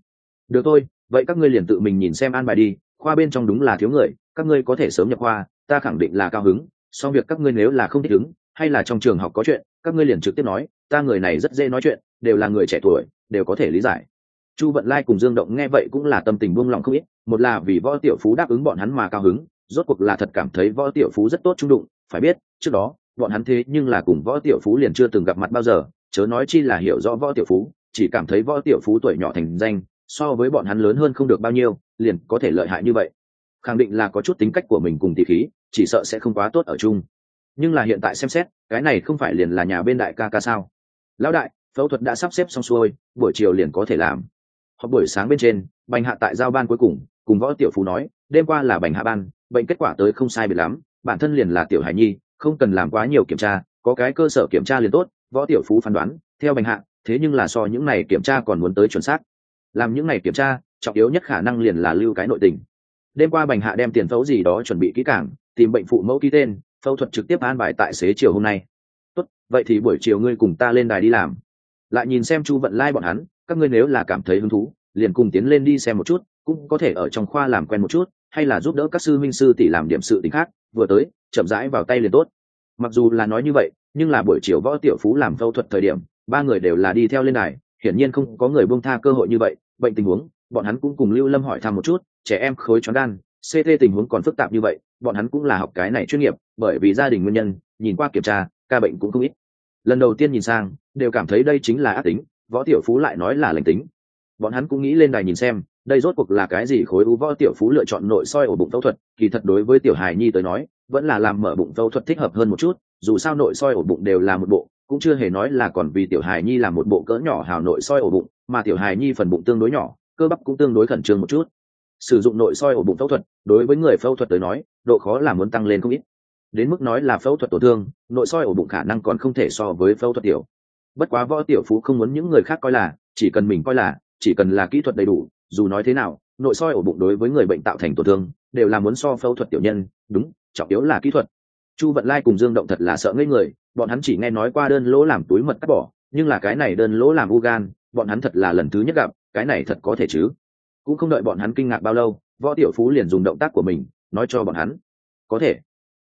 Được thôi, vậy các ngươi liền tự mình nhìn xem an bài đi, khoa bên trong đúng là thiếu người, các ngươi có thể sớm nhập khoa, ta khẳng định là cao hứng song việc các ngươi nếu là không thích ứng, hay là trong trường học có chuyện, các ngươi liền trực tiếp nói, ta người này rất dễ nói chuyện, đều là người trẻ tuổi, đều có thể lý giải. Chu vận lai cùng dương động nghe vậy cũng là tâm tình buông lòng không ít, một là vì võ tiểu phú đáp ứng bọn hắn mà cao hứng, rốt cuộc là thật cảm thấy võ tiểu phú rất tốt trung đụng, phải biết, trước đó bọn hắn thế nhưng là cùng võ tiểu phú liền chưa từng gặp mặt bao giờ, chớ nói chi là hiểu rõ võ tiểu phú, chỉ cảm thấy võ tiểu phú tuổi nhỏ thành danh, so với bọn hắn lớn hơn không được bao nhiêu, liền có thể lợi hại như vậy. Khẳng định là có chút tính cách của mình cùng tỷ khí, chỉ sợ sẽ không quá tốt ở chung. Nhưng là hiện tại xem xét, cái này không phải liền là nhà bên đại ca ca sao? Lão đại, phẫu thuật đã sắp xếp xong xuôi, buổi chiều liền có thể làm. Họp buổi sáng bên trên, bành hạ tại giao ban cuối cùng cùng võ tiểu phú nói, đêm qua là bành hạ ban, bệnh kết quả tới không sai biệt lắm, bản thân liền là tiểu hải nhi không cần làm quá nhiều kiểm tra, có cái cơ sở kiểm tra liền tốt, võ tiểu phú phán đoán, theo bành hạ, thế nhưng là so những này kiểm tra còn muốn tới chuẩn xác. Làm những này kiểm tra, trọng yếu nhất khả năng liền là lưu cái nội tình. Đêm qua bành hạ đem tiền phẫu gì đó chuẩn bị kỹ càng, tìm bệnh phụ mẫu ký tên, phẫu thuật trực tiếp an bài tại xế chiều hôm nay. Tốt, vậy thì buổi chiều ngươi cùng ta lên đài đi làm. Lại nhìn xem chu vận lai、like、bọn hắn, các ngươi nếu là cảm thấy hứng thú, liền cùng tiến lên đi xem một chút cũng có thể ở trong khoa làm quen một chút, hay là giúp đỡ các sư minh sư tỷ làm điểm sự t khác, vừa tới, chậm rãi vào tay liền tốt. Mặc dù là nói như vậy, nhưng là buổi chiều võ tiểu phú làm phẫu thuật thời điểm, ba người đều là đi theo lên đài, hiển nhiên không có người buông tha cơ hội như vậy, bệnh tình huống, bọn hắn cũng cùng lưu lâm hỏi thăm một chút, trẻ em khối chó đan ct tình huống còn phức tạp như vậy, bọn hắn cũng là học cái này chuyên nghiệp, bởi vì gia đình nguyên nhân, nhìn qua kiểm tra, ca bệnh cũng không ít. Lần đầu tiên nhìn sang, đều cảm thấy đây chính là ác tính, võ tiểu phú lại nói là lành tính. Bọn hắn cũng nghĩ lên đài nhìn xem đây rốt cuộc là cái gì khối u võ tiểu phú lựa chọn nội soi ổ bụng phẫu thuật? Kỳ thật đối với tiểu hài nhi tới nói, vẫn là làm mở bụng phẫu thuật thích hợp hơn một chút, dù sao nội soi ổ bụng đều là một bộ, cũng chưa hề nói là còn vì tiểu hài nhi làm một bộ cỡ nhỏ hào nội soi ổ bụng, mà tiểu hài nhi phần bụng tương đối nhỏ, cơ bắp cũng tương đối khẩn trương một chút. Sử dụng nội soi ổ bụng phẫu thuật, đối với người phẫu thuật tới nói, độ khó là muốn tăng lên không ít. Đến mức nói là phẫu thuật tổn thương, nội soi ổ bụng khả năng còn không thể so với phẫu thuật tiểu. Bất quá võ tiểu phú không muốn những người khác coi là, chỉ cần mình coi là, chỉ cần là kỹ thuật đầy đủ dù nói thế nào, nội soi ổ bụng đối với người bệnh tạo thành tổn thương, đều là muốn so phẫu thuật tiểu nhân, đúng, trọng yếu là kỹ thuật. Chu vận lai cùng dương động thật là sợ ngây người, bọn hắn chỉ nghe nói qua đơn lỗ làm túi mật cắt bỏ, nhưng là cái này đơn lỗ làm u gan, bọn hắn thật là lần thứ nhất gặp, cái này thật có thể chứ? Cũng không đợi bọn hắn kinh ngạc bao lâu, võ tiểu phú liền dùng động tác của mình, nói cho bọn hắn. Có thể.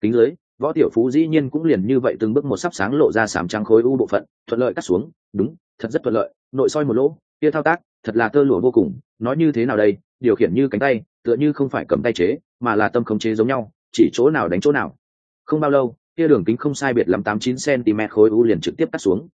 Kính dưới, võ tiểu phú dĩ nhiên cũng liền như vậy từng bước một sắp sáng lộ ra sám trắng khối u bộ phận, thuận lợi cắt xuống, đúng, thật rất thuận lợi, nội soi một lỗ, kia thao tác, thật là tơ lụa vô cùng nói như thế nào đây, điều khiển như cánh tay, tựa như không phải cầm tay chế, mà là tâm khống chế giống nhau, chỉ chỗ nào đánh chỗ nào. Không bao lâu, kia đường kính không sai biệt lắm tám chín cm khối u liền trực tiếp cắt xuống.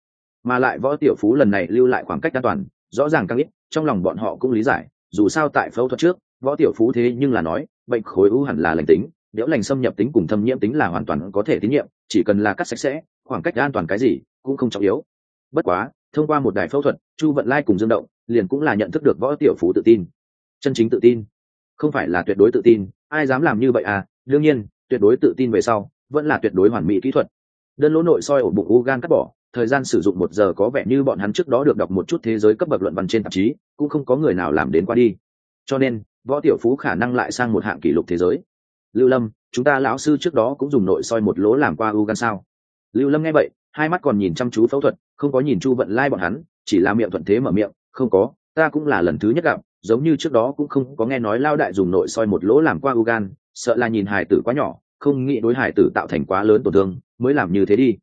Mà lại võ tiểu phú lần này lưu lại khoảng cách an toàn, rõ ràng càng ít, trong lòng bọn họ cũng lý giải, dù sao tại phẫu thuật trước, võ tiểu phú thế nhưng là nói, bệnh khối u hẳn là lành tính nếu lành xâm nhập tính cùng thâm nhiễm tính là hoàn toàn có thể tín nhiệm, chỉ cần là cắt sạch sẽ, khoảng cách an toàn cái gì cũng không trọng yếu. Bất quá thông qua một đài phẫu thuật, chu vận lai cùng dương động liền cũng là nhận thức được võ tiểu phú tự tin. Chân chính tự tin. Không phải là tuyệt đối tự tin, ai dám làm như vậy à? Đương nhiên, tuyệt đối tự tin về sau, vẫn là tuyệt đối hoàn mỹ kỹ thuật. Đơn lỗ nội soi ổ bụng u gan cắt bỏ, thời gian sử dụng một giờ có vẻ như bọn hắn trước đó được đọc một chút thế giới cấp bậc luận văn trên tạp chí, cũng không có người nào làm đến qua đi. Cho nên, võ tiểu phú khả năng lại sang một hạng kỷ lục thế giới. Lưu lâm, chúng ta lão sư trước đó cũng dùng nội soi một lỗ làm qua u gan sao? Lưu lâm nghe vậy hai mắt còn nhìn chăm chú phẫu thuật, không có nhìn chu vận lai bọn hắn, chỉ là miệng thuận thế mở miệng, không có, ta cũng là lần thứ nhất gặp, giống như trước đó cũng không có nghe nói lao đại dùng nội soi một lỗ làm qua u gan, sợ là nhìn hải tử quá nhỏ, không nghĩ đối hải tử tạo thành quá lớn tổn thương, mới làm như thế đi.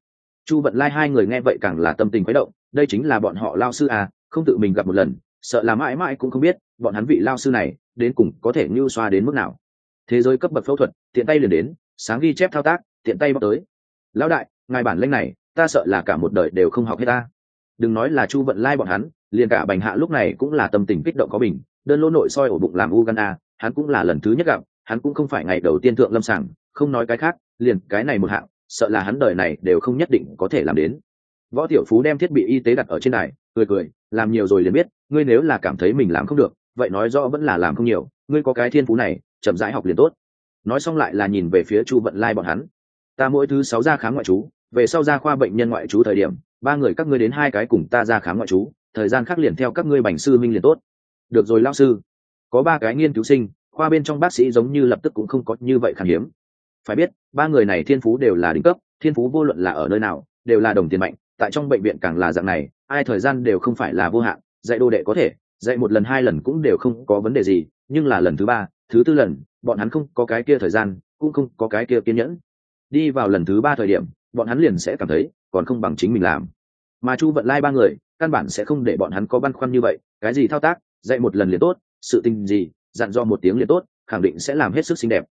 Chu vận lai hai người nghe vậy càng là tâm tình khuấy động, đây chính là bọn họ lao sư à không tự mình gặp một lần, sợ là mãi mãi cũng không biết, bọn hắn vị lao sư này, đến cùng có thể ngưu xoa đến mức nào. Thế giới cấp bậc phẫu thuật, tiện tay liền đến, sáng ghi chép thao tác, tiện tay bóc tới. Lão đại, ngài bản lanh này ta sợ là cả một đời đều không học hết ta. Đừng nói là chu vận lai bọn hắn, liền cả bành hạ lúc này cũng là tâm tình kích động có bình, đơn lỗ nội soi ổ bụng làm u gan hắn cũng là lần thứ nhất gặp, hắn cũng không phải ngày đầu tiên thượng lâm sàng, không nói cái khác, liền cái này một hạng, sợ là hắn đời này đều không nhất định có thể làm đến. Võ tiểu phú đem thiết bị y tế đặt ở trên đài, cười cười, làm nhiều rồi liền biết, ngươi nếu là cảm thấy mình làm không được, vậy nói rõ vẫn là làm không nhiều, ngươi có cái thiên phú này, chậm rãi học liền tốt. Nói xong lại là nhìn về phía chu vận lai bọn hắn. Ta mỗi thứ sáu ra khám ngoại trú về sau ra khoa bệnh nhân ngoại trú thời điểm, ba người các ngươi đến hai cái cùng ta ra khám ngoại trú, thời gian khác liền theo các ngươi bành sư minh liền tốt. Được rồi lao sư. Có ba cái nghiên cứu sinh, khoa bên trong bác sĩ giống như lập tức cũng không có như vậy khan hiếm. Phải biết, ba người này thiên phú đều là đỉnh cấp, thiên phú vô luận là ở nơi nào, đều là đồng tiền mạnh, tại trong bệnh viện càng là dạng này, ai thời gian đều không phải là vô hạn, dạy đồ đệ có thể, dạy một lần hai lần cũng đều không có vấn đề gì, nhưng là lần thứ ba, thứ tư lần, bọn hắn không có cái kia thời gian, cũng không có cái kia kiên nhẫn. Đi vào lần thứ ba thời điểm bọn hắn liền sẽ cảm thấy còn không bằng chính mình làm. Mà chu vận lai ba người, căn bản sẽ không để bọn hắn có băn khoăn như vậy, cái gì thao tác, dạy một lần liền tốt, sự tình gì, dặn do một tiếng liền tốt, khẳng định sẽ làm hết sức xinh đẹp.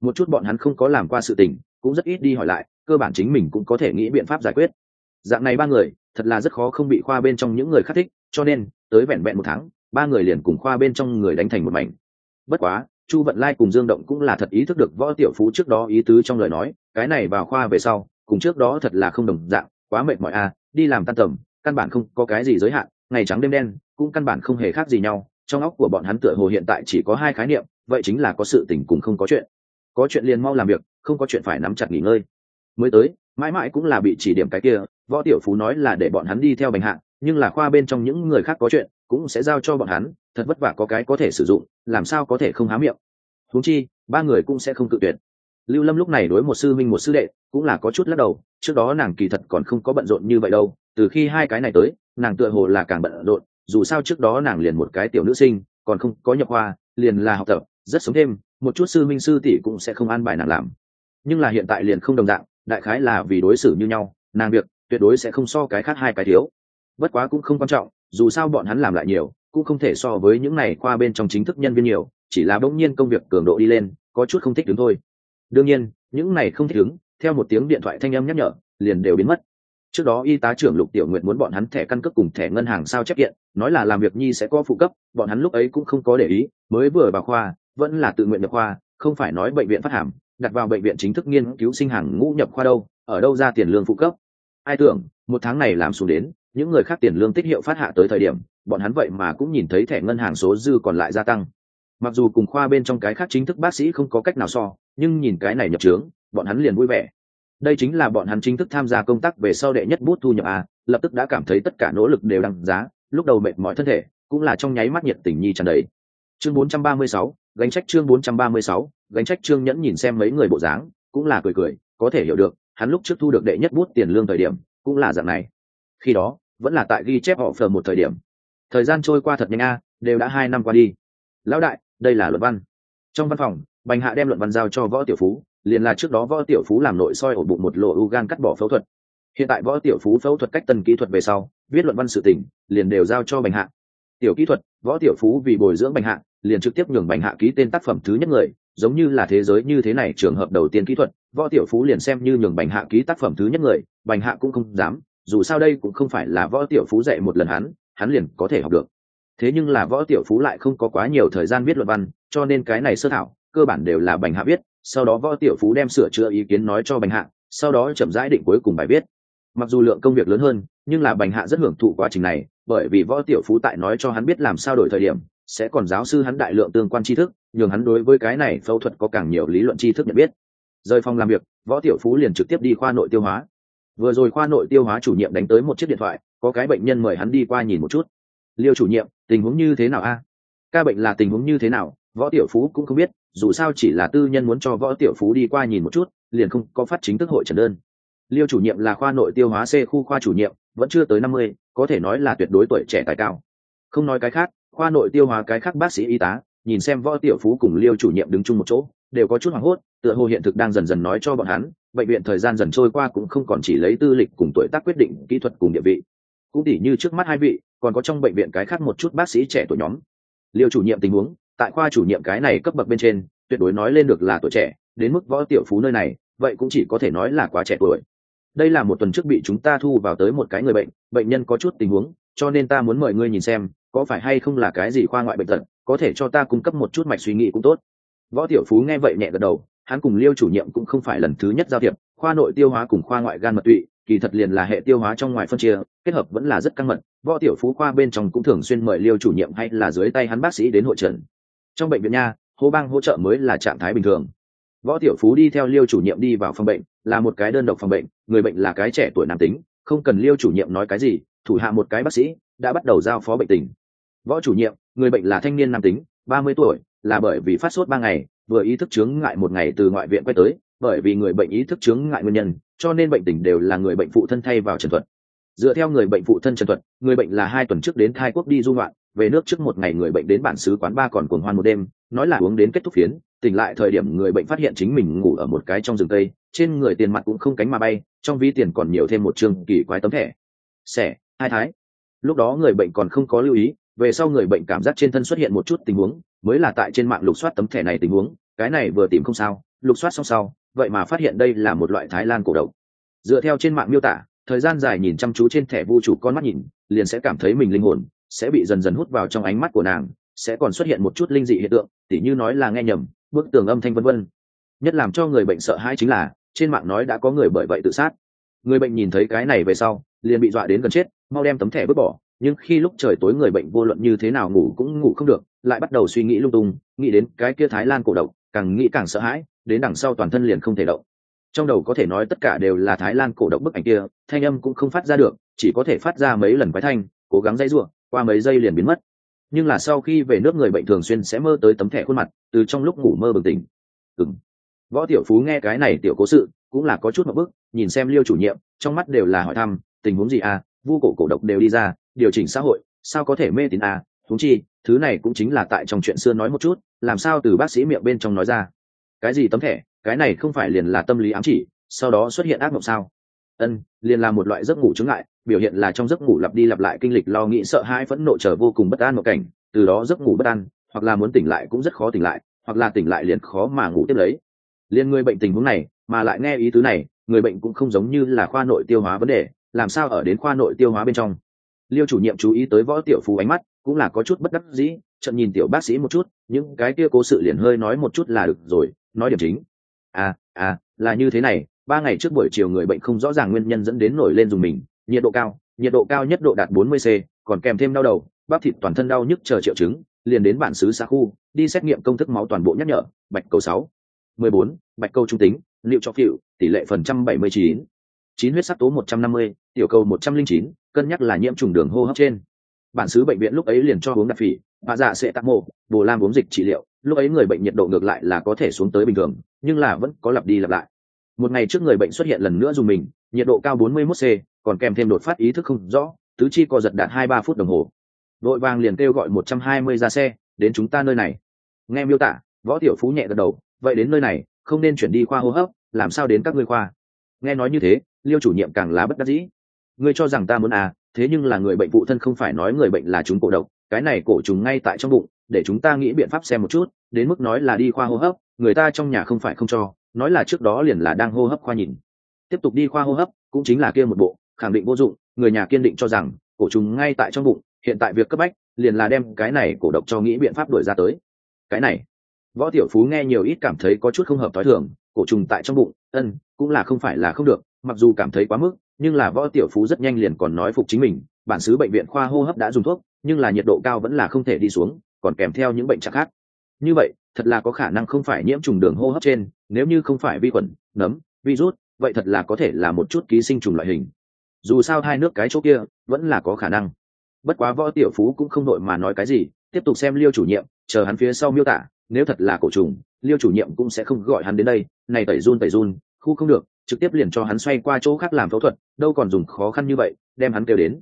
Một chút bọn hắn không có làm qua sự tình, cũng rất ít đi hỏi lại, cơ bản chính mình cũng có thể nghĩ biện pháp giải quyết. Dạng này ba người, thật là rất khó không bị khoa bên trong những người khác thích, cho nên, tới vẹn vẹn một tháng, ba người liền cùng khoa bên trong người đánh thành một mảnh. Bất quá, chu vận lai cùng dương động cũng là thật ý thức được võ tiểu phú trước đó ý tứ trong lời nói, cái này vào khoa về sau cùng trước đó thật là không đồng dạng quá mệt mỏi a à, đi làm tan tầm căn bản không có cái gì giới hạn ngày trắng đêm đen cũng căn bản không hề khác gì nhau trong óc của bọn hắn tựa hồ hiện tại chỉ có hai khái niệm vậy chính là có sự tình cùng không có chuyện. Có chuyện liền mau làm việc không có chuyện phải nắm chặt nghỉ ngơi. Mới tới mãi mãi cũng là bị chỉ điểm cái kia võ tiểu phú nói là để bọn hắn đi theo bành hạng nhưng là khoa bên trong những người khác có chuyện cũng sẽ giao cho bọn hắn thật vất vả có cái có thể sử dụng làm sao có thể không há miệng. Huống chi ba người cũng sẽ không tự tuyệt lưu lâm lúc này đối một sư minh một sư đệ cũng là có chút lắc đầu trước đó nàng kỳ thật còn không có bận rộn như vậy đâu từ khi hai cái này tới nàng tựa hồ là càng bận rộn dù sao trước đó nàng liền một cái tiểu nữ sinh còn không có nhập hoa, liền là học tập rất sống thêm một chút sư minh sư tỷ cũng sẽ không an bài nàng làm. Nhưng là hiện tại liền không đồng dạng đại khái là vì đối xử như nhau nàng việc tuyệt đối sẽ không so cái khác hai cái thiếu. Bất quá cũng không quan trọng dù sao bọn hắn làm lại nhiều cũng không thể so với những này qua bên trong chính thức nhân viên nhiều chỉ là bỗng nhiên công việc cường độ đi lên có chút không thích đứng thôi đương nhiên, những này không thích đứng theo một tiếng điện thoại thanh âm nhắc nhở, liền đều biến mất. Trước đó y tá trưởng lục tiểu nguyện muốn bọn hắn thẻ căn cước cùng thẻ ngân hàng sao chép kiện, nói là làm việc nhi sẽ có phụ cấp, bọn hắn lúc ấy cũng không có để ý, mới vừa vào khoa, vẫn là tự nguyện nhập khoa, không phải nói bệnh viện phát hàm, đặt vào bệnh viện chính thức nghiên cứu sinh hàng ngũ nhập khoa đâu, ở đâu ra tiền lương phụ cấp. Ai tưởng, một tháng này làm xuống đến, những người khác tiền lương tích hiệu phát hạ tới thời điểm, bọn hắn vậy mà cũng nhìn thấy thẻ ngân hàng số dư còn lại gia tăng mặc dù cùng khoa bên trong cái khác chính thức bác sĩ không có cách nào so nhưng nhìn cái này nhập trướng bọn hắn liền vui vẻ. Đây chính là bọn hắn chính thức tham gia công tác về sau đệ nhất bút thu nhập a lập tức đã cảm thấy tất cả nỗ lực đều đăng giá lúc đầu mệt mỏi thân thể cũng là trong nháy mắt nhiệt tình nhi tràn đầy. Chương 436, gánh trách chương 436, gánh trách trương nhẫn nhìn xem mấy người bộ dáng cũng là cười cười có thể hiểu được hắn lúc trước thu được đệ nhất bút tiền lương thời điểm cũng là dạng này. Khi đó vẫn là tại ghi chép họ phờ một thời điểm. Thời gian trôi qua thật nhanh a đều đã hai năm qua đi. Lão đại đây là luận văn. Trong văn phòng, bành hạ đem luận văn giao cho võ tiểu phú, liền là trước đó võ tiểu phú làm nội soi ổ bụng một lỗ u gan cắt bỏ phẫu thuật. Hiện tại võ tiểu phú phẫu thuật cách tân kỹ thuật về sau, viết luận văn sự tỉnh liền đều giao cho bành hạ. Tiểu kỹ thuật, võ tiểu phú vì bồi dưỡng bành hạ, liền trực tiếp nhường bành hạ ký tên tác phẩm thứ nhất người, giống như là thế giới như thế này trường hợp đầu tiên kỹ thuật. Võ tiểu phú liền xem như nhường bành hạ ký tác phẩm thứ nhất người, bành hạ cũng không dám, dù sao đây cũng không phải là võ tiểu phú dạy một lần hắn hắn liền có thể học được thế nhưng là võ tiểu phú lại không có quá nhiều thời gian viết luận văn, cho nên cái này sơ thảo, cơ bản đều là bành hạ viết, sau đó võ tiểu phú đem sửa chữa ý kiến nói cho bành hạ, sau đó chậm rãi định cuối cùng bài viết. Mặc dù lượng công việc lớn hơn, nhưng là bành hạ rất hưởng thụ quá trình này, bởi vì võ tiểu phú tại nói cho hắn biết làm sao đổi thời điểm, sẽ còn giáo sư hắn đại lượng tương quan tri thức, nhường hắn đối với cái này phẫu thuật có càng nhiều lý luận tri thức nhận biết. Rời phòng làm việc, võ tiểu phú liền trực tiếp đi khoa nội tiêu hóa. Vừa rồi khoa nội tiêu hóa chủ nhiệm đánh tới một chiếc điện thoại, có cái bệnh nhân mời hắn đi qua nhìn một chút liêu chủ nhiệm, tình huống như thế nào a? Ca bệnh là tình huống như thế nào, võ tiểu phú cũng không biết, dù sao chỉ là tư nhân muốn cho võ tiểu phú đi qua nhìn một chút, liền không có phát chính thức hội trần đơn. Liêu chủ nhiệm là khoa nội tiêu hóa c khu khoa chủ nhiệm, vẫn chưa tới năm mươi, có thể nói là tuyệt đối tuổi trẻ tài cao. Không nói cái khác, khoa nội tiêu hóa cái khác bác sĩ y tá, nhìn xem võ tiểu phú cùng liêu chủ nhiệm đứng chung một chỗ, đều có chút hoảng hốt, tựa hồ hiện thực đang dần dần nói cho bọn hắn, bệnh viện thời gian dần trôi qua cũng không còn chỉ lấy tư lịch cùng tuổi tác quyết định kỹ thuật cùng địa vị. Cũng tỉ như trước mắt hai vị còn có trong bệnh viện cái khác một chút bác sĩ trẻ tuổi nhóm. Liêu chủ nhiệm tình huống, tại khoa chủ nhiệm cái này cấp bậc bên trên, tuyệt đối nói lên được là tuổi trẻ, đến mức võ tiểu phú nơi này, vậy cũng chỉ có thể nói là quá trẻ tuổi. Đây là một tuần trước bị chúng ta thu vào tới một cái người bệnh bệnh nhân có chút tình huống, cho nên ta muốn mời ngươi nhìn xem, có phải hay không là cái gì khoa ngoại bệnh tật, có thể cho ta cung cấp một chút mạch suy nghĩ cũng tốt. Võ tiểu phú nghe vậy nhẹ gật đầu, hắn cùng liêu chủ nhiệm cũng không phải lần thứ nhất giao thiệp, khoa nội tiêu hóa cùng khoa ngoại gan mật tụy kỳ thật liền là hệ tiêu hóa trong ngoài phân chia, kết hợp vẫn là rất căng mật, võ tiểu phú khoa bên trong cũng thường xuyên mời liêu chủ nhiệm hay là dưới tay hắn bác sĩ đến hội trần. Trong bệnh viện nha, hô bang hỗ trợ mới là trạng thái bình thường. Võ tiểu phú đi theo liêu chủ nhiệm đi vào phòng bệnh, là một cái đơn độc phòng bệnh, người bệnh là cái trẻ tuổi nam tính, không cần liêu chủ nhiệm nói cái gì, thủ hạ một cái bác sĩ đã bắt đầu giao phó bệnh tình. Võ chủ nhiệm, người bệnh là thanh niên nam tính, ba mươi tuổi, là bởi vì phát sốt ba ngày, vừa ý thức chướng ngại một ngày từ ngoại viện quay tới bởi vì người bệnh ý thức chứng ngại nguyên nhân, cho nên bệnh tình đều là người bệnh phụ thân thay vào trần thuật. Dựa theo người bệnh phụ thân trần thuật, người bệnh là hai tuần trước đến thai quốc đi du ngoạn, về nước trước một ngày người bệnh đến bản xứ quán ba còn cuồng hoan một đêm, nói là uống đến kết thúc phiến, tỉnh lại thời điểm người bệnh phát hiện chính mình ngủ ở một cái trong rừng tây trên người tiền mặt cũng không cánh mà bay, trong ví tiền còn nhiều thêm một chương kỳ quái tấm thẻ. Xẻ, hai thái. Lúc đó người bệnh còn không có lưu ý, về sau người bệnh cảm giác trên thân xuất hiện một chút tình huống, mới là tại trên mạng lục soát tấm thẻ này tình huống, cái này vừa tìm không sao, lục soát xong sau vậy mà phát hiện đây là một loại thái lan cổ độc. Dựa theo trên mạng miêu tả, thời gian dài nhìn chăm chú trên thẻ vu chủ con mắt nhìn, liền sẽ cảm thấy mình linh hồn sẽ bị dần dần hút vào trong ánh mắt của nàng, sẽ còn xuất hiện một chút linh dị hiện tượng, tỉ như nói là nghe nhầm, bức tường âm thanh vân vân. Nhất làm cho người bệnh sợ hãi chính là, trên mạng nói đã có người bởi vậy tự sát. Người bệnh nhìn thấy cái này về sau, liền bị dọa đến gần chết, mau đem tấm thẻ vứt bỏ, nhưng khi lúc trời tối người bệnh vô luận như thế nào ngủ cũng ngủ không được, lại bắt đầu suy nghĩ lung tung, nghĩ đến cái kia thái lan cổ độc càng nghĩ càng sợ hãi, đến đằng sau toàn thân liền không thể động. Trong đầu có thể nói tất cả đều là thái lan cổ động bức ảnh kia, thanh âm cũng không phát ra được, chỉ có thể phát ra mấy lần quái thanh, cố gắng dây ruộng qua mấy giây liền biến mất. Nhưng là sau khi về nước người bệnh thường xuyên sẽ mơ tới tấm thẻ khuôn mặt, từ trong lúc ngủ mơ bừng tỉnh. Ừng võ tiểu phú nghe cái này tiểu cố sự, cũng là có chút một bức, nhìn xem liêu chủ nhiệm, trong mắt đều là hỏi thăm, tình huống gì à vu cổ cổ độc đều đi ra, điều chỉnh xã hội, sao có thể mê tín à thú chi, thứ này cũng chính là tại trong chuyện xưa nói một chút làm sao từ bác sĩ miệng bên trong nói ra? Cái gì tấm thẻ? Cái này không phải liền là tâm lý ám chỉ sau đó xuất hiện ác mộng sao? Ân liền là một loại giấc ngủ chứng lại, biểu hiện là trong giấc ngủ lặp đi lặp lại kinh lịch lo nghĩ sợ hãi phẫn nộ trở vô cùng bất an một cảnh từ đó giấc ngủ bất an hoặc là muốn tỉnh lại cũng rất khó tỉnh lại hoặc là tỉnh lại liền khó mà ngủ tiếp lấy. Liền người bệnh tình huống này mà lại nghe ý tứ này người bệnh cũng không giống như là khoa nội tiêu hóa vấn đề làm sao ở đến khoa nội tiêu hóa bên trong? Liêu chủ nhiệm chú ý tới võ tiểu phú ánh mắt cũng là có chút bất đắc dĩ chậm nhìn tiểu bác sĩ một chút, những cái kia cố sự liền hơi nói một chút là được rồi, nói điểm chính. À à là như thế này, ba ngày trước buổi chiều người bệnh không rõ ràng nguyên nhân dẫn đến nổi lên dùng mình, nhiệt độ cao, nhiệt độ cao nhất độ đạt 40 c, còn kèm thêm đau đầu, bắp thịt toàn thân đau nhức chờ triệu chứng, liền đến bản xứ xã khu, đi xét nghiệm công thức máu toàn bộ nhắc nhở, bạch cầu sáu, mười bốn, bạch cầu trung tính, liệu cho phiệu tỷ lệ phần trăm bảy mươi chín chín huyết sắc tố một trăm năm mươi, tiểu cầu một trăm linh chín, cân nhắc là nhiễm trùng đường hô hấp trên bản xứ bệnh viện lúc ấy liền cho uống đặc phỉ bà dạ sẽ tắc mộ bồ lam uống dịch trị liệu, lúc ấy người bệnh nhiệt độ ngược lại là có thể xuống tới bình thường, nhưng là vẫn có lặp đi lặp lại. Một ngày trước người bệnh xuất hiện lần nữa dùng mình, nhiệt độ cao 41 c còn kèm thêm đột phát ý thức không rõ, tứ chi co giật đạt hai ba phút đồng hồ. Đội vàng liền kêu gọi 120 ra xe, đến chúng ta nơi này. Nghe miêu tả, võ tiểu phú nhẹ gật đầu, vậy đến nơi này, không nên chuyển đi khoa hô hấp, làm sao đến các ngươi khoa? Nghe nói như thế, liêu chủ nhiệm càng lá bất đắc dĩ. Ngươi cho rằng ta muốn à thế nhưng là người bệnh phụ thân không phải nói người bệnh là chúng cổ độc, cái này cổ trùng ngay tại trong bụng, để chúng ta nghĩ biện pháp xem một chút, đến mức nói là đi khoa hô hấp, người ta trong nhà không phải không cho, nói là trước đó liền là đang hô hấp khoa nhìn. Tiếp tục đi khoa hô hấp, cũng chính là kia một bộ, khẳng định vô dụng, người nhà kiên định cho rằng, cổ trùng ngay tại trong bụng, hiện tại việc cấp bách, liền là đem cái này cổ độc cho nghĩ biện pháp đuổi ra tới. Cái này, võ tiểu phú nghe nhiều ít cảm thấy có chút không hợp t h o i thường, cổ trùng tại trong bụng, ân, cũng là không phải là không được, mặc dù cảm thấy quá mức nhưng là võ tiểu phú rất nhanh liền còn nói phục chính mình, bản xứ bệnh viện khoa hô hấp đã dùng thuốc, nhưng là nhiệt độ cao vẫn là không thể đi xuống, còn kèm theo những bệnh trạng khác. Như vậy, thật là có khả năng không phải nhiễm trùng đường hô hấp trên, nếu như không phải vi khuẩn, nấm, virus, vậy thật là có thể là một chút ký sinh trùng loại hình. Dù sao hai nước cái chỗ kia, vẫn là có khả năng. Bất quá võ tiểu phú cũng không đội mà nói cái gì, tiếp tục xem liêu chủ nhiệm, chờ hắn phía sau miêu tả, nếu thật là cổ trùng, liêu chủ nhiệm cũng sẽ không gọi hắn đến đây, này tẩy run tẩy run, khu không được trực tiếp liền cho hắn xoay qua chỗ khác làm phẫu thuật, đâu còn dùng khó khăn như vậy, đem hắn kêu đến.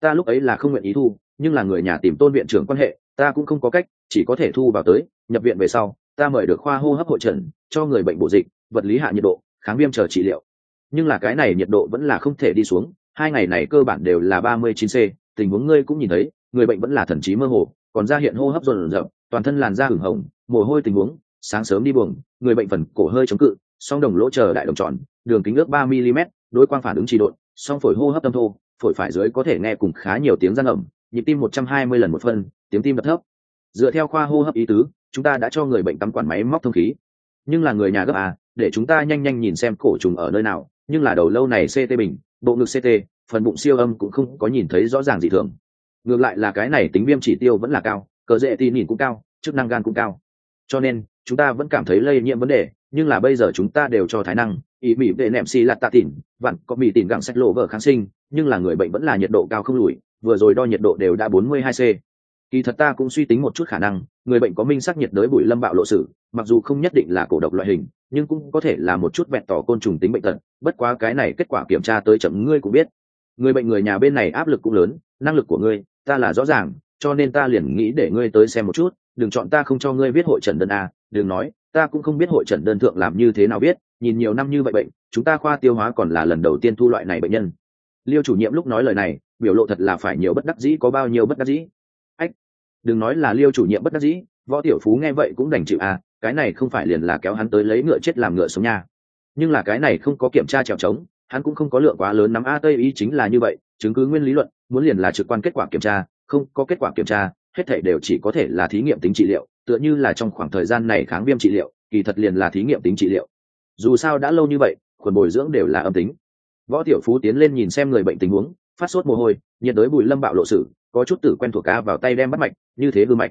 Ta lúc ấy là không nguyện ý thu, nhưng là người nhà tìm tôn viện trưởng quan hệ, ta cũng không có cách, chỉ có thể thu vào tới, nhập viện về sau, ta mời được khoa hô hấp hội trần, cho người bệnh bổ dịch, vật lý hạ nhiệt độ, kháng viêm chờ trị liệu. Nhưng là cái này nhiệt độ vẫn là không thể đi xuống, hai ngày này cơ bản đều là ba mươi chín c tình huống ngươi cũng nhìn thấy, người bệnh vẫn là thần trí mơ hồ, còn ra hiện hô hấp rộn rộn toàn thân làn da hửng hồng, mồ hôi tình huống, sáng sớm đi buồng, người bệnh phần cổ hơi chống cự song đồng lỗ chờ đại đồng tròn, đường kính ước ba mm đối quang phản ứng trì độn, song phổi hô hấp tâm thô, phổi phải dưới có thể nghe cùng khá nhiều tiếng răng ẩm, nhịp tim một trăm hai mươi lần một phân, tiếng tim đập thấp. Dựa theo khoa hô hấp ý tứ, chúng ta đã cho người bệnh tắm quản máy móc thông khí. Nhưng là người nhà gấp à để chúng ta nhanh nhanh nhìn xem cổ trùng ở nơi nào, nhưng là đầu lâu này ct bình, bộ ngực ct phần bụng siêu âm cũng không có nhìn thấy rõ ràng gì thường. Ngược lại là cái này tính viêm chỉ tiêu vẫn là cao, cờ dễ thì nhìn cũng cao, chức năng gan cũng cao. Cho nên, chúng ta vẫn cảm thấy lây nhiễm vấn đề nhưng là bây giờ chúng ta đều cho thái năng, ý mỹ vệ nệm xì lạt tạ tỉn, vặn có mỹ tỉn gặng sách lộ vở kháng sinh, nhưng là người bệnh vẫn là nhiệt độ cao không lùi, vừa rồi đo nhiệt độ đều đã 42 c. Kỳ thật ta cũng suy tính một chút khả năng, người bệnh có minh sắc nhiệt đới bụi lâm bạo lộ sử, mặc dù không nhất định là cổ độc loại hình, nhưng cũng có thể là một chút vẹn tỏ côn trùng tính bệnh tật, bất quá cái này kết quả kiểm tra tới chậm ngươi cũng biết. Người bệnh người nhà bên này áp lực cũng lớn, năng lực của ngươi, ta là rõ ràng, cho nên ta liền nghĩ để ngươi tới xem một chút, đừng chọn ta không cho ngươi viết hội trần đơn a, đừng nói ta cũng không biết hội trần đơn thượng làm như thế nào biết, nhìn nhiều năm như vậy bệnh, chúng ta khoa tiêu hóa còn là lần đầu tiên thu loại này bệnh nhân. Liêu chủ nhiệm lúc nói lời này, biểu lộ thật là phải nhiều bất đắc dĩ, có bao nhiêu bất đắc dĩ? Ách, đừng nói là liêu chủ nhiệm bất đắc dĩ, võ tiểu phú nghe vậy cũng đành chịu à cái này không phải liền là kéo hắn tới lấy ngựa chết làm ngựa sống nha. Nhưng là cái này không có kiểm tra trèo trống, hắn cũng không có lượng quá lớn nắm a tây ý chính là như vậy, chứng cứ nguyên lý luận, muốn liền là trực quan kết quả kiểm tra, không có kết quả kiểm tra, hết thảy đều chỉ có thể là thí nghiệm tính trị liệu tựa như là trong khoảng thời gian này kháng viêm trị liệu, kỳ thật liền là thí nghiệm tính trị liệu. Dù sao đã lâu như vậy, khuẩn bồi dưỡng đều là âm tính. Võ tiểu phú tiến lên nhìn xem người bệnh tình huống, phát sốt mồ hôi, nhiệt đới bùi lâm bạo lộ sử, có chút tử quen thuộc cá vào tay đem bắt mạch, như thế hư mạch.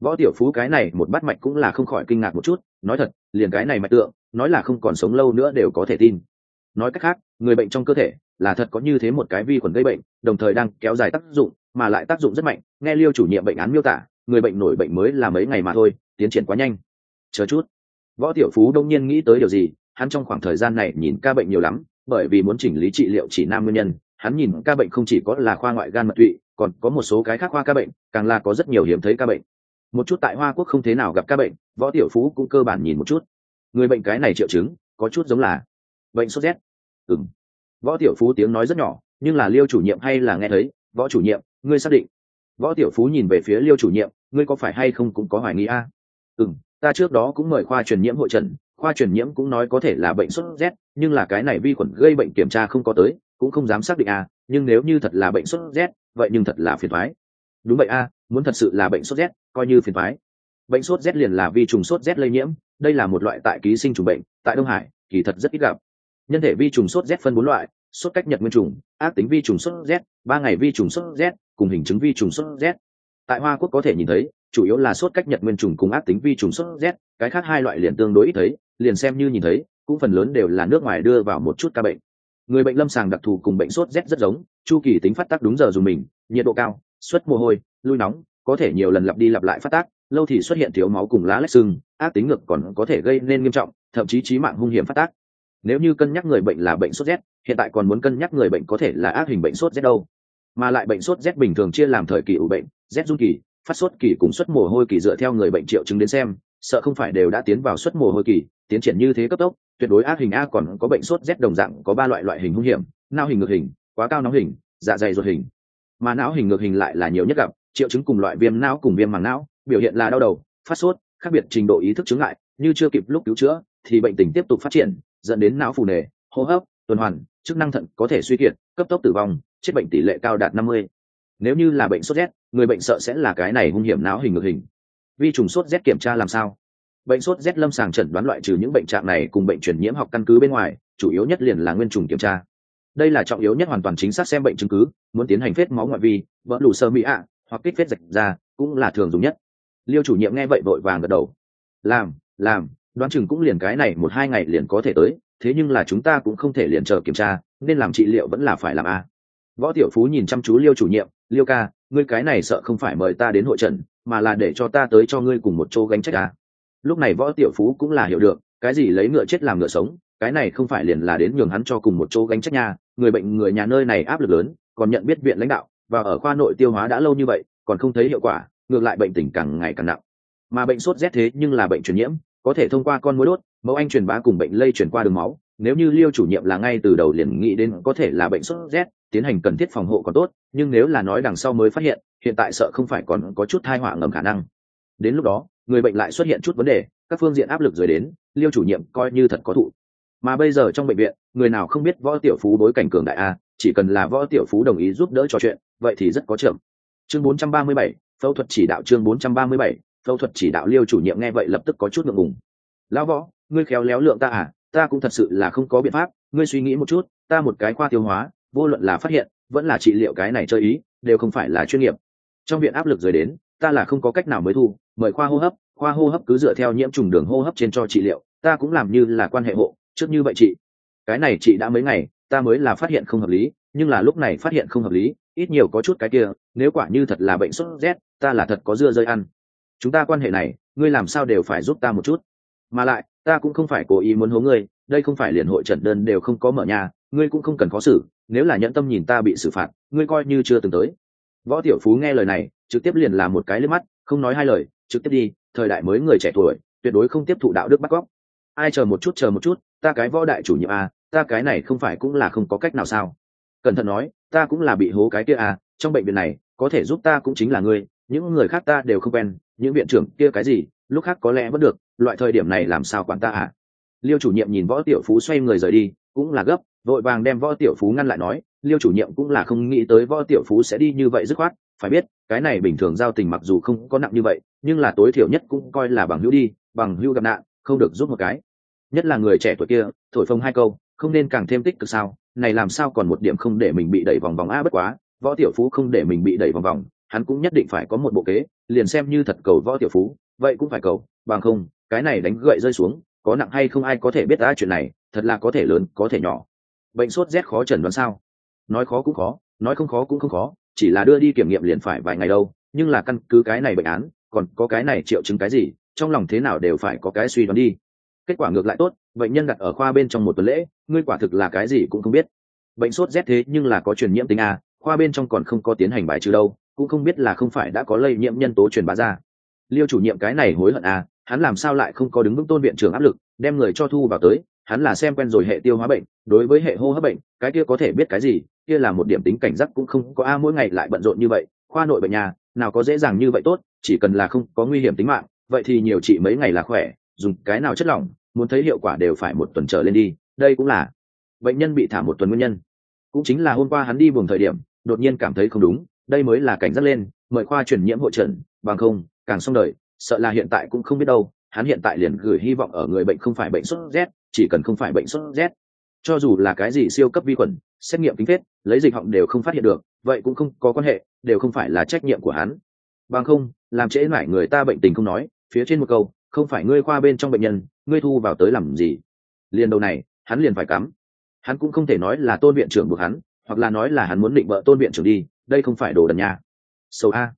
Võ tiểu phú cái này một bắt mạch cũng là không khỏi kinh ngạc một chút, nói thật, liền cái này mạch tượng, nói là không còn sống lâu nữa đều có thể tin. Nói cách khác, người bệnh trong cơ thể là thật có như thế một cái vi khuẩn gây bệnh, đồng thời đang kéo dài tác dụng, mà lại tác dụng rất mạnh, nghe liêu chủ nhiệm bệnh án miêu tả người bệnh nổi bệnh mới là mấy ngày mà thôi, tiến triển quá nhanh. Chờ chút. Võ tiểu phú đông nhiên nghĩ tới điều gì, hắn trong khoảng thời gian này nhìn ca bệnh nhiều lắm, bởi vì muốn chỉnh lý trị liệu chỉ nam nguyên nhân, hắn nhìn ca bệnh không chỉ có là khoa ngoại gan mật tụy, còn có một số cái khác khoa ca bệnh, càng là có rất nhiều hiếm thấy ca bệnh. Một chút tại hoa quốc không thế nào gặp ca bệnh, võ tiểu phú cũng cơ bản nhìn một chút. Người bệnh cái này triệu chứng, có chút giống là bệnh sốt rét. Ừng võ tiểu phú tiếng nói rất nhỏ, nhưng là liêu chủ nhiệm hay là nghe thấy, võ chủ nhiệm, ngươi xác định. Võ tiểu phú nhìn về phía liêu chủ nhiệm ngươi có phải hay không cũng có hoài nghi a? À? ừ ta trước đó cũng mời khoa truyền nhiễm hội trần, khoa truyền nhiễm cũng nói có thể là bệnh sốt rét nhưng là cái này vi khuẩn gây bệnh kiểm tra không có tới, cũng không dám xác định a, nhưng nếu như thật là bệnh sốt rét vậy nhưng thật là phiền thoái đúng vậy a, muốn thật sự là bệnh sốt rét coi như phiền thoái bệnh sốt rét liền là vi trùng sốt rét lây nhiễm, đây là một loại tại ký sinh trùng bệnh, tại đông hải, kỳ thật rất ít gặp. Nhân thể vi trùng sốt rét phân bốn loại sốt cách nhật nguyên trùng, ác tính vi trùng sốt rét ba ngày vi trùng sốt rét cùng hình chứng vi trùng sốt rét tại hoa quốc có thể nhìn thấy, chủ yếu là sốt cách nhật nguyên trùng cùng ác tính vi trùng sốt rét, cái khác hai loại liền tương đối ít thấy, liền xem như nhìn thấy, cũng phần lớn đều là nước ngoài đưa vào một chút ca bệnh. Người bệnh lâm sàng đặc thù cùng bệnh sốt rét rất giống, chu kỳ tính phát tác đúng giờ dùng mình, nhiệt độ cao xuất mồ hôi, lui nóng, có thể nhiều lần lặp đi lặp lại phát tác, lâu thì xuất hiện thiếu máu cùng lá lách sưng, ác tính ngực còn có thể gây nên nghiêm trọng, thậm chí trí mạng hung hiểm phát tác. Nếu như cân nhắc người bệnh là bệnh sốt rét, hiện tại còn muốn cân nhắc người bệnh có thể là ác hình bệnh sốt rét đâu. Mà lại bệnh sốt rét bình thường chia làm thời kỳ ủ bệnh rét run kỳ, phát sốt kỳ cùng xuất mồ hôi kỳ dựa theo người bệnh triệu chứng đến xem, sợ không phải đều đã tiến vào xuất mồ hôi kỳ, tiến triển như thế cấp tốc, tuyệt đối ác hình a còn có bệnh sốt rét đồng dạng có ba loại loại hình hung hiểm nao hình ngược hình, quá cao nóng hình dạ dày ruột hình. Mà não hình ngược hình lại là nhiều nhất gặp, triệu chứng cùng loại viêm não cùng viêm màng não, biểu hiện là đau đầu, phát sốt, khác biệt trình độ ý thức chứng ngại, như chưa kịp lúc cứu chữa, thì bệnh tình tiếp tục phát triển, dẫn đến não phù nề, hô hấp, tuần hoàn, chức năng thận có thể suy kiệt, cấp tốc tử vong, chết bệnh tỷ lệ cao đạt năm mươi. Nếu như là bệnh sốt rét người bệnh sợ sẽ là cái này hung hiểm não hình ngược hình. Vi trùng sốt rét kiểm tra làm sao? Bệnh sốt rét lâm sàng chẩn đoán loại trừ những bệnh trạng này cùng bệnh truyền nhiễm học căn cứ bên ngoài, chủ yếu nhất liền là nguyên trùng kiểm tra. Đây là trọng yếu nhất hoàn toàn chính xác xem bệnh chứng cứ, muốn tiến hành phết máu ngoại vi, vỡ lù sơ mỹ ạ, hoặc kích phết rạch ra cũng là thường dùng nhất. Liêu chủ nhiệm nghe vậy vội vàng gật đầu. Làm làm, đoán chừng cũng liền cái này một hai ngày liền có thể tới, thế nhưng là chúng ta cũng không thể liền chờ kiểm tra, nên làm trị liệu vẫn là phải làm a. Võ tiểu phú nhìn chăm chú liêu chủ nhiệm, liêu ca ngươi cái này sợ không phải mời ta đến hội trận, mà là để cho ta tới cho ngươi cùng một chỗ gánh trách à. lúc này võ tiểu phú cũng là hiểu được, cái gì lấy ngựa chết làm ngựa sống, cái này không phải liền là đến nhường hắn cho cùng một chỗ gánh trách nhà người bệnh người nhà nơi này áp lực lớn, còn nhận biết viện lãnh đạo, và ở khoa nội tiêu hóa đã lâu như vậy, còn không thấy hiệu quả, ngược lại bệnh tình càng ngày càng nặng mà bệnh sốt rét thế nhưng là bệnh truyền nhiễm, có thể thông qua con mối đốt, mẫu anh truyền bá cùng bệnh lây truyền qua đường máu, nếu như liêu chủ nhiệm là ngay từ đầu liền nghĩ đến có thể là bệnh sốt rét tiến hành cần thiết phòng hộ còn tốt nhưng nếu là nói đằng sau mới phát hiện hiện tại sợ không phải còn có chút thai họa ngầm khả năng. Đến lúc đó người bệnh lại xuất hiện chút vấn đề các phương diện áp lực rời đến liêu chủ nhiệm coi như thật có thụ. Mà bây giờ trong bệnh viện người nào không biết võ tiểu phú bối cảnh cường đại a chỉ cần là võ tiểu phú đồng ý giúp đỡ trò chuyện vậy thì rất có trưởng. Chương 437, phẫu thuật chỉ đạo chương 437, phẫu thuật chỉ đạo liêu chủ nhiệm nghe vậy lập tức có chút ngượng ngùng. Lão võ ngươi khéo léo lượng ta à ta cũng thật sự là không có biện pháp ngươi suy nghĩ một chút ta một cái khoa tiêu hóa vô luận là phát hiện, vẫn là trị liệu cái này chơi ý, đều không phải là chuyên nghiệp. Trong viện áp lực rời đến, ta là không có cách nào mới thu, mời khoa hô hấp, khoa hô hấp cứ dựa theo nhiễm trùng đường hô hấp trên cho trị liệu, ta cũng làm như là quan hệ hộ, trước như vậy chị. Cái này chị đã mấy ngày, ta mới là phát hiện không hợp lý, nhưng là lúc này phát hiện không hợp lý, ít nhiều có chút cái kia, nếu quả như thật là bệnh sốt rét, ta là thật có dưa rơi ăn. Chúng ta quan hệ này, ngươi làm sao đều phải giúp ta một chút. Mà lại, ta cũng không phải cố ý muốn hố ngươi, đây không phải liền hội trần đơn đều không có mở nhà ngươi cũng không cần khó xử nếu là nhẫn tâm nhìn ta bị xử phạt ngươi coi như chưa từng tới. Võ tiểu phú nghe lời này trực tiếp liền làm một cái lên mắt không nói hai lời trực tiếp đi thời đại mới người trẻ tuổi tuyệt đối không tiếp thụ đạo đức bắt cóc. Ai chờ một chút chờ một chút ta cái võ đại chủ nhiệm à, ta cái này không phải cũng là không có cách nào sao? Cẩn thận nói ta cũng là bị hố cái kia à trong bệnh viện này có thể giúp ta cũng chính là ngươi những người khác ta đều không quen những viện trưởng kia cái gì lúc khác có lẽ vẫn được loại thời điểm này làm sao quản ta à? Liêu chủ nhiệm nhìn võ tiểu phú xoay người rời đi cũng là gấp, vội vàng đem võ tiểu phú ngăn lại nói, liêu chủ nhiệm cũng là không nghĩ tới võ tiểu phú sẽ đi như vậy dứt khoát, phải biết, cái này bình thường giao tình mặc dù không có nặng như vậy, nhưng là tối thiểu nhất cũng coi là bằng hữu đi, bằng hữu gặp nạn, không được giúp một cái. Nhất là người trẻ tuổi kia, thổi phông hai câu, không nên càng thêm tích cực sao, này làm sao còn một điểm không để mình bị đẩy vòng vòng a, bất quá, võ tiểu phú không để mình bị đẩy vòng vòng, hắn cũng nhất định phải có một bộ kế, liền xem như thật cầu võ tiểu phú, vậy cũng phải cầu, bằng không, cái này đánh gậy rơi xuống có nặng hay không ai có thể biết đã chuyện này, thật là có thể lớn, có thể nhỏ. Bệnh sốt rét khó chẩn đoán sao? Nói khó cũng khó, nói không khó cũng không khó, chỉ là đưa đi kiểm nghiệm liền phải vài ngày đâu. Nhưng là căn cứ cái này bệnh án, còn có cái này triệu chứng cái gì, trong lòng thế nào đều phải có cái suy đoán đi. Kết quả ngược lại tốt, bệnh nhân đặt ở khoa bên trong một tuần lễ, ngươi quả thực là cái gì cũng không biết. Bệnh sốt rét thế nhưng là có truyền nhiễm tính a, khoa bên trong còn không có tiến hành bài trừ đâu, cũng không biết là không phải đã có lây nhiễm nhân tố truyền bá ra. Liêu chủ nhiệm cái này hối hận à hắn làm sao lại không có đứng vững tôn viện trưởng áp lực, đem người cho thu vào tới, hắn là xem quen rồi hệ tiêu hóa bệnh, đối với hệ hô hấp bệnh, cái kia có thể biết cái gì, kia là một điểm tính cảnh giác cũng không có. A, mỗi ngày lại bận rộn như vậy, khoa nội bệnh nhà, nào có dễ dàng như vậy tốt, chỉ cần là không có nguy hiểm tính mạng, vậy thì nhiều chị mấy ngày là khỏe, dùng cái nào chất lỏng, muốn thấy hiệu quả đều phải một tuần trở lên đi, đây cũng là bệnh nhân bị thả một tuần nguyên nhân. Cũng chính là hôm qua hắn đi buồng thời điểm, đột nhiên cảm thấy không đúng, đây mới là cảnh giác lên, mời khoa truyền nhiễm hội trần, bằng không, càng xong đời sợ là hiện tại cũng không biết đâu, hắn hiện tại liền gửi hy vọng ở người bệnh không phải bệnh sốt rét, chỉ cần không phải bệnh sốt rét. Cho dù là cái gì siêu cấp vi khuẩn, xét nghiệm kính phết, lấy dịch họng đều không phát hiện được, vậy cũng không có quan hệ, đều không phải là trách nhiệm của hắn. Bằng không, làm trễ mãi người ta bệnh tình không nói, phía trên một câu, không phải ngươi khoa bên trong bệnh nhân, ngươi thu vào tới làm gì? Liền đầu này, hắn liền phải cắm. Hắn cũng không thể nói là tôn viện trưởng buộc hắn, hoặc là nói là hắn muốn định vợ tôn viện trưởng đi, đây không phải đồ đần nha. Sầu a.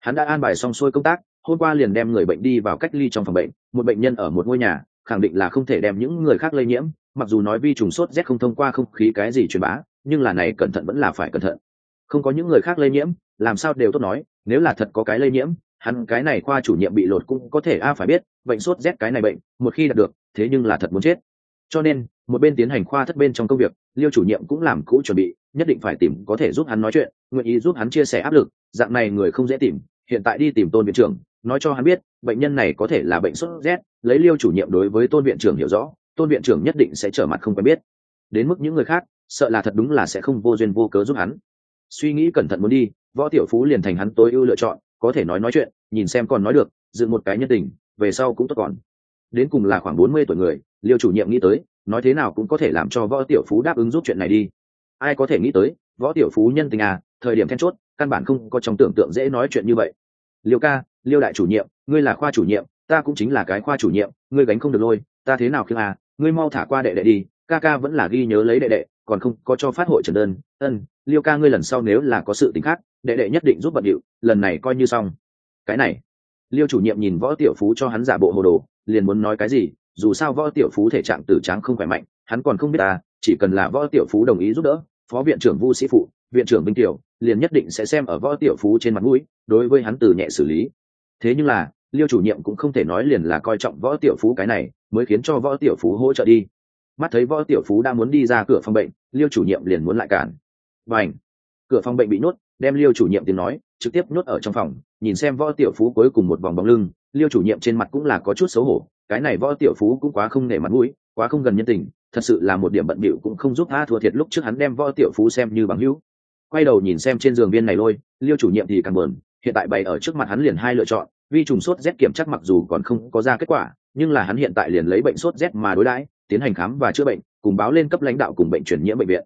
Hắn đã an bài xong xuôi công tác hôm qua liền đem người bệnh đi vào cách ly trong phòng bệnh, một bệnh nhân ở một ngôi nhà, khẳng định là không thể đem những người khác lây nhiễm, mặc dù nói vi trùng sốt rét không thông qua không khí cái gì truyền bá, nhưng là này cẩn thận vẫn là phải cẩn thận. Không có những người khác lây nhiễm, làm sao đều tốt nói, nếu là thật có cái lây nhiễm, hắn cái này khoa chủ nhiệm bị lột cũng có thể, a, phải biết, bệnh sốt rét cái này bệnh, một khi đạt được, thế nhưng là thật muốn chết. Cho nên, một bên tiến hành khoa thất bên trong công việc, liêu chủ nhiệm cũng làm cũ chuẩn bị, nhất định phải tìm có thể giúp hắn nói chuyện, nguyện ý giúp hắn chia sẻ áp lực, dạng này người không dễ tìm, hiện tại đi tìm tôn viện trưởng nói cho hắn biết, bệnh nhân này có thể là bệnh sốt rét, lấy liêu chủ nhiệm đối với tôn viện trưởng hiểu rõ, tôn viện trưởng nhất định sẽ trở mặt không quen biết. Đến mức những người khác, sợ là thật đúng là sẽ không vô duyên vô cớ giúp hắn. Suy nghĩ cẩn thận muốn đi, võ tiểu phú liền thành hắn tối ưu lựa chọn, có thể nói nói chuyện, nhìn xem còn nói được dự một cái nhân tình, về sau cũng tốt còn. Đến cùng là khoảng bốn mươi tuổi người, liêu chủ nhiệm nghĩ tới, nói thế nào cũng có thể làm cho võ tiểu phú đáp ứng giúp chuyện này đi. Ai có thể nghĩ tới, võ tiểu phú nhân tình à thời điểm then chốt, căn bản không có trong tưởng tượng dễ nói chuyện như vậy. Liêu ca liêu đại chủ nhiệm, ngươi là khoa chủ nhiệm, ta cũng chính là cái khoa chủ nhiệm, ngươi gánh không được lôi, ta thế nào khiêng à ngươi mau thả qua đệ đệ đi, ca ca vẫn là ghi nhớ lấy đệ đệ, còn không có cho phát hội trần đơn, ân, liêu ca ngươi lần sau nếu là có sự t ì n h khác, đệ đệ nhất định giúp bận điệu, lần này coi như xong. Cái này, liêu chủ nhiệm nhìn võ tiểu phú cho hắn giả bộ hồ đồ, liền muốn nói cái gì, dù sao võ tiểu phú thể trạng tử tráng không khỏe mạnh, hắn còn không biết ta chỉ cần là võ tiểu phú đồng ý giúp đỡ, phó viện trưởng vu sĩ phụ, viện trưởng minh tiểu, liền nhất định sẽ xem ở võ tiểu phú trên mặt mũi, đối với hắn từ nhẹ xử lý thế nhưng là, liêu chủ nhiệm cũng không thể nói liền là coi trọng võ tiểu phú cái này, mới khiến cho võ tiểu phú hỗ trợ đi. Mắt thấy võ tiểu phú đang muốn đi ra cửa phòng bệnh, liêu chủ nhiệm liền muốn lại cản. Và ảnh cửa phòng bệnh bị nhốt, đem liêu chủ nhiệm tiếng nói, trực tiếp nhốt ở trong phòng, nhìn xem võ tiểu phú cuối cùng một vòng bóng lưng, liêu chủ nhiệm trên mặt cũng là có chút xấu hổ, cái này võ tiểu phú cũng quá không nể mặt mũi, quá không gần nhân tình, thật sự là một điểm bận bịu cũng không giúp tha thua thiệt lúc trước hắn đem võ tiểu phú xem như bằng hữu. Quay đầu nhìn xem trên giường viên này lôi, liêu chủ nhiệm thì càng buồn hiện tại bày ở trước mặt hắn liền hai lựa chọn, vi trùng sốt rét kiểm chắc mặc dù còn không có ra kết quả, nhưng là hắn hiện tại liền lấy bệnh sốt rét mà đối đãi, tiến hành khám và chữa bệnh, cùng báo lên cấp lãnh đạo cùng bệnh truyền nhiễm bệnh viện.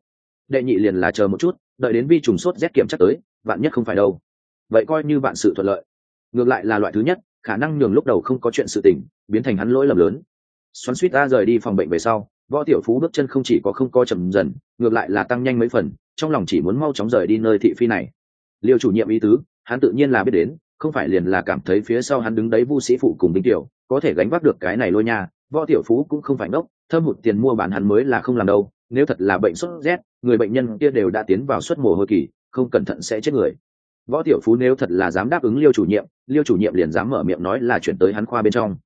Đệ nhị liền là chờ một chút, đợi đến vi trùng sốt rét kiểm chắc tới, vạn nhất không phải đâu. Vậy coi như vạn sự thuận lợi. Ngược lại là loại thứ nhất, khả năng nhường lúc đầu không có chuyện sự tình, biến thành hắn lỗi lầm lớn. Xoắn suýt ta rời đi phòng bệnh về sau, võ tiểu phú bước chân không chỉ có không co chầm dần, ngược lại là tăng nhanh mấy phần, trong lòng chỉ muốn mau chóng rời đi nơi thị phi này. Liêu chủ nhiệm ý tứ hắn tự nhiên là biết đến, không phải liền là cảm thấy phía sau hắn đứng đấy vu sĩ phụ cùng binh tiểu, có thể gánh vác được cái này lôi nha, võ tiểu phú cũng không phải ngốc, thâm hụt tiền mua bán hắn mới là không làm đâu, nếu thật là bệnh sốt rét, người bệnh nhân kia đều đã tiến vào suất mồ hôi kỳ, không cẩn thận sẽ chết người. Võ tiểu phú nếu thật là dám đáp ứng liêu chủ nhiệm, liêu chủ nhiệm liền dám mở miệng nói là chuyển tới hắn khoa bên trong.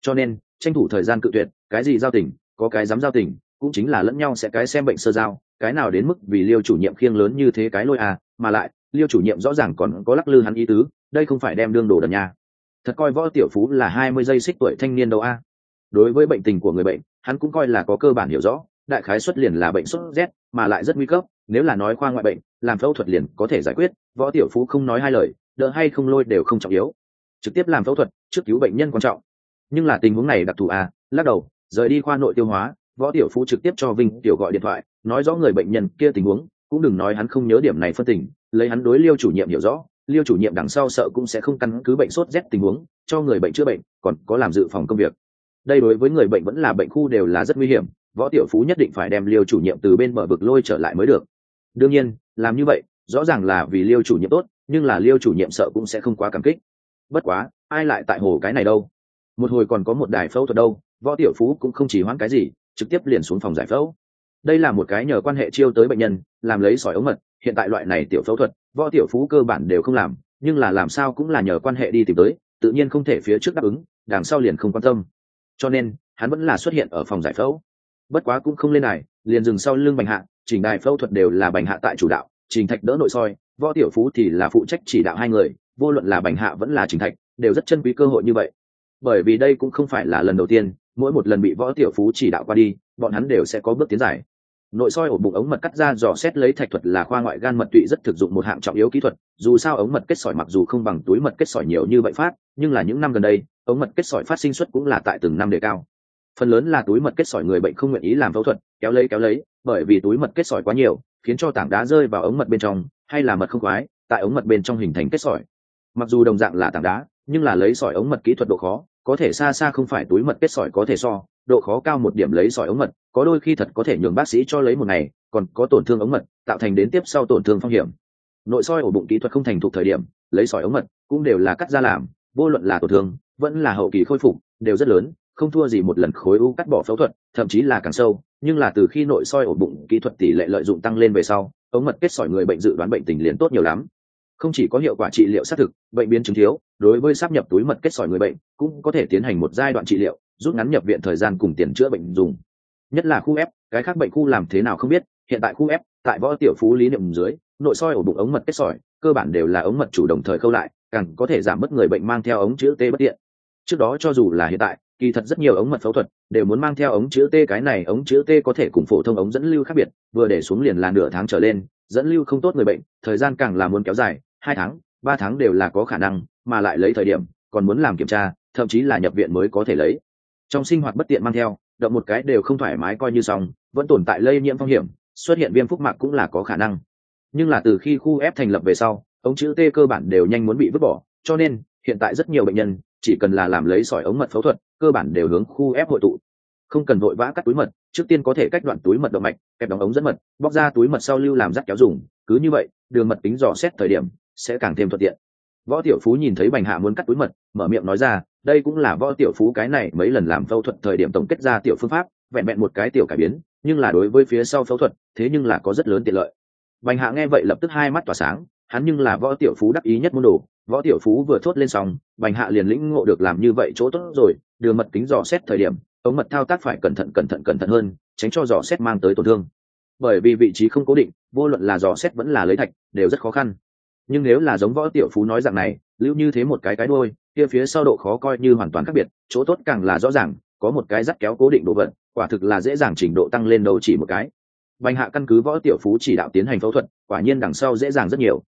Cho nên, tranh thủ thời gian cự tuyệt, cái gì giao tình, có cái dám giao tình, cũng chính là lẫn nhau sẽ cái xem bệnh sơ giao, cái nào đến mức vì liêu chủ nhiệm khiêng lớn như thế cái lôi à mà lại liêu chủ nhiệm rõ ràng còn có lắc lư hắn ý tứ, đây không phải đem đương đồ đần nha. Thật coi võ tiểu phú là hai mươi giây xích tuổi thanh niên đâu a. Đối với bệnh tình của người bệnh, hắn cũng coi là có cơ bản hiểu rõ, đại khái xuất liền là bệnh sốt rét, mà lại rất nguy cấp, nếu là nói khoa ngoại bệnh, làm phẫu thuật liền có thể giải quyết, võ tiểu phú không nói hai lời, đỡ hay không lôi đều không trọng yếu. Trực tiếp làm phẫu thuật, trước cứu bệnh nhân quan trọng. Nhưng là tình huống này đặc thù à lắc đầu, rời đi khoa nội tiêu hóa, võ tiểu phú trực tiếp cho vinh tiểu gọi điện thoại, nói rõ người bệnh nhân kia tình huống cũng đừng nói hắn không nhớ điểm này phân tình, lấy hắn đối liêu chủ nhiệm hiểu rõ, liêu chủ nhiệm đằng sau sợ cũng sẽ không căn cứ bệnh sốt rét tình huống, cho người bệnh chữa bệnh, còn có làm dự phòng công việc. Đây đối với người bệnh vẫn là bệnh khu đều là rất nguy hiểm, võ tiểu phú nhất định phải đem liêu chủ nhiệm từ bên mở vực lôi trở lại mới được. Đương nhiên, làm như vậy, rõ ràng là vì liêu chủ nhiệm tốt, nhưng là liêu chủ nhiệm sợ cũng sẽ không quá cảm kích. Bất quá, ai lại tại hồ cái này đâu? Một hồi còn có một đài phẫu thuật đâu, võ tiểu phú cũng không chỉ hoãn cái gì, trực tiếp liền xuống phòng giải phẫu đây là một cái nhờ quan hệ chiêu tới bệnh nhân, làm lấy sỏi ống mật, hiện tại loại này tiểu phẫu thuật, võ tiểu phú cơ bản đều không làm, nhưng là làm sao cũng là nhờ quan hệ đi tìm tới, tự nhiên không thể phía trước đáp ứng, đằng sau liền không quan tâm. Cho nên, hắn vẫn là xuất hiện ở phòng giải phẫu. Bất quá cũng không lên này liền dừng sau lưng bành hạ, trình đài phẫu thuật đều là bành hạ tại chủ đạo, trình thạch đỡ nội soi, võ tiểu phú thì là phụ trách chỉ đạo hai người, vô luận là bành hạ vẫn là trình thạch, đều rất chân quý cơ hội như vậy. Bởi vì đây cũng không phải là lần đầu tiên, mỗi một lần bị võ tiểu phú chỉ đạo qua đi, bọn hắn đều sẽ có bước tiến giải nội soi ổ bụng ống mật cắt ra, dò xét lấy thạch thuật là khoa ngoại gan mật tụy rất thực dụng một hạng trọng yếu kỹ thuật. Dù sao ống mật kết sỏi mặc dù không bằng túi mật kết sỏi nhiều như vậy phát, nhưng là những năm gần đây, ống mật kết sỏi phát sinh suất cũng là tại từng năm đề cao. Phần lớn là túi mật kết sỏi người bệnh không nguyện ý làm phẫu thuật, kéo lấy kéo lấy, bởi vì túi mật kết sỏi quá nhiều, khiến cho tảng đá rơi vào ống mật bên trong, hay là mật không khoái, tại ống mật bên trong hình thành kết sỏi. Mặc dù đồng dạng là tảng đá, nhưng là lấy sỏi ống mật kỹ thuật độ khó, có thể xa xa không phải túi mật kết sỏi có thể so độ khó cao một điểm lấy sỏi ống mật, có đôi khi thật có thể nhường bác sĩ cho lấy một ngày, còn có tổn thương ống mật, tạo thành đến tiếp sau tổn thương phong hiểm. Nội soi ổ bụng kỹ thuật không thành thục thời điểm, lấy sỏi ống mật cũng đều là cắt ra làm, vô luận là tổn thương, vẫn là hậu kỳ khôi phục, đều rất lớn, không thua gì một lần khối u cắt bỏ phẫu thuật, thậm chí là càng sâu, nhưng là từ khi nội soi ổ bụng kỹ thuật tỷ lệ lợi dụng tăng lên về sau, ống mật kết sỏi người bệnh dự đoán bệnh tình liền tốt nhiều lắm. Không chỉ có hiệu quả trị liệu xác thực, bệnh biến chứng thiếu, đối với sắp nhập túi mật kết sỏi người bệnh cũng có thể tiến hành một giai đoạn trị liệu rút ngắn nhập viện thời gian cùng tiền chữa bệnh dùng. Nhất là khu ép cái khác bệnh khu làm thế nào không biết, hiện tại khu ép tại võ tiểu phú lý niệm dưới, nội soi ổ bụng ống mật kết sỏi, cơ bản đều là ống mật chủ đồng thời khâu lại, càng có thể giảm bớt người bệnh mang theo ống chữ t bất tiện. Trước đó cho dù là hiện tại, kỳ thật rất nhiều ống mật phẫu thuật đều muốn mang theo ống chữ t, cái này ống chữ t có thể cùng phổ thông ống dẫn lưu khác biệt, vừa để xuống liền là nửa tháng trở lên, dẫn lưu không tốt người bệnh, thời gian càng là muốn kéo dài, hai tháng, ba tháng đều là có khả năng, mà lại lấy thời điểm, còn muốn làm kiểm tra, thậm chí là nhập viện mới có thể lấy trong sinh hoạt bất tiện mang theo, động một cái đều không thoải mái coi như xong, vẫn tồn tại lây nhiễm phong hiểm, xuất hiện viêm phúc mạc cũng là có khả năng. Nhưng là từ khi khu ép thành lập về sau, ống chữ t cơ bản đều nhanh muốn bị vứt bỏ, cho nên hiện tại rất nhiều bệnh nhân chỉ cần là làm lấy sỏi ống mật phẫu thuật, cơ bản đều hướng khu ép hội tụ. Không cần vội vã cắt túi mật, trước tiên có thể cách đoạn túi mật động mạch, kẹp đóng ống dẫn mật, bóc ra túi mật sau lưu làm rắc kéo dùng, cứ như vậy, đường mật tính dò xét thời điểm sẽ càng thêm thuận tiện. Võ tiểu phú nhìn thấy bành hạ muốn cắt túi mật, mở miệng nói ra đây cũng là võ tiểu phú cái này mấy lần làm phẫu thuật thời điểm tổng kết ra tiểu phương pháp, vẹn vẹn một cái tiểu cải biến, nhưng là đối với phía sau phẫu thuật, thế nhưng là có rất lớn tiện lợi. Bành hạ nghe vậy lập tức hai mắt tỏa sáng, hắn nhưng là võ tiểu phú đắc ý nhất môn đồ, võ tiểu phú vừa thốt lên xong, bành hạ liền lĩnh ngộ được làm như vậy chỗ tốt rồi, đưa mật kính dò xét thời điểm, ống mật thao tác phải cẩn thận cẩn thận cẩn thận hơn, tránh cho dò xét mang tới tổn thương. Bởi vì vị trí không cố định, vô luận là dò xét vẫn là lấy thạch, đều rất khó khăn. Nhưng nếu là giống võ tiểu phú nói rằng này, lưu như thế một cái cái đôi kia phía sau độ khó coi như hoàn toàn khác biệt chỗ tốt càng là rõ ràng có một cái dắt kéo cố định độ vật, quả thực là dễ dàng trình độ tăng lên đầu chỉ một cái. Bành hạ căn cứ võ tiểu phú chỉ đạo tiến hành phẫu thuật quả nhiên đằng sau dễ dàng rất nhiều.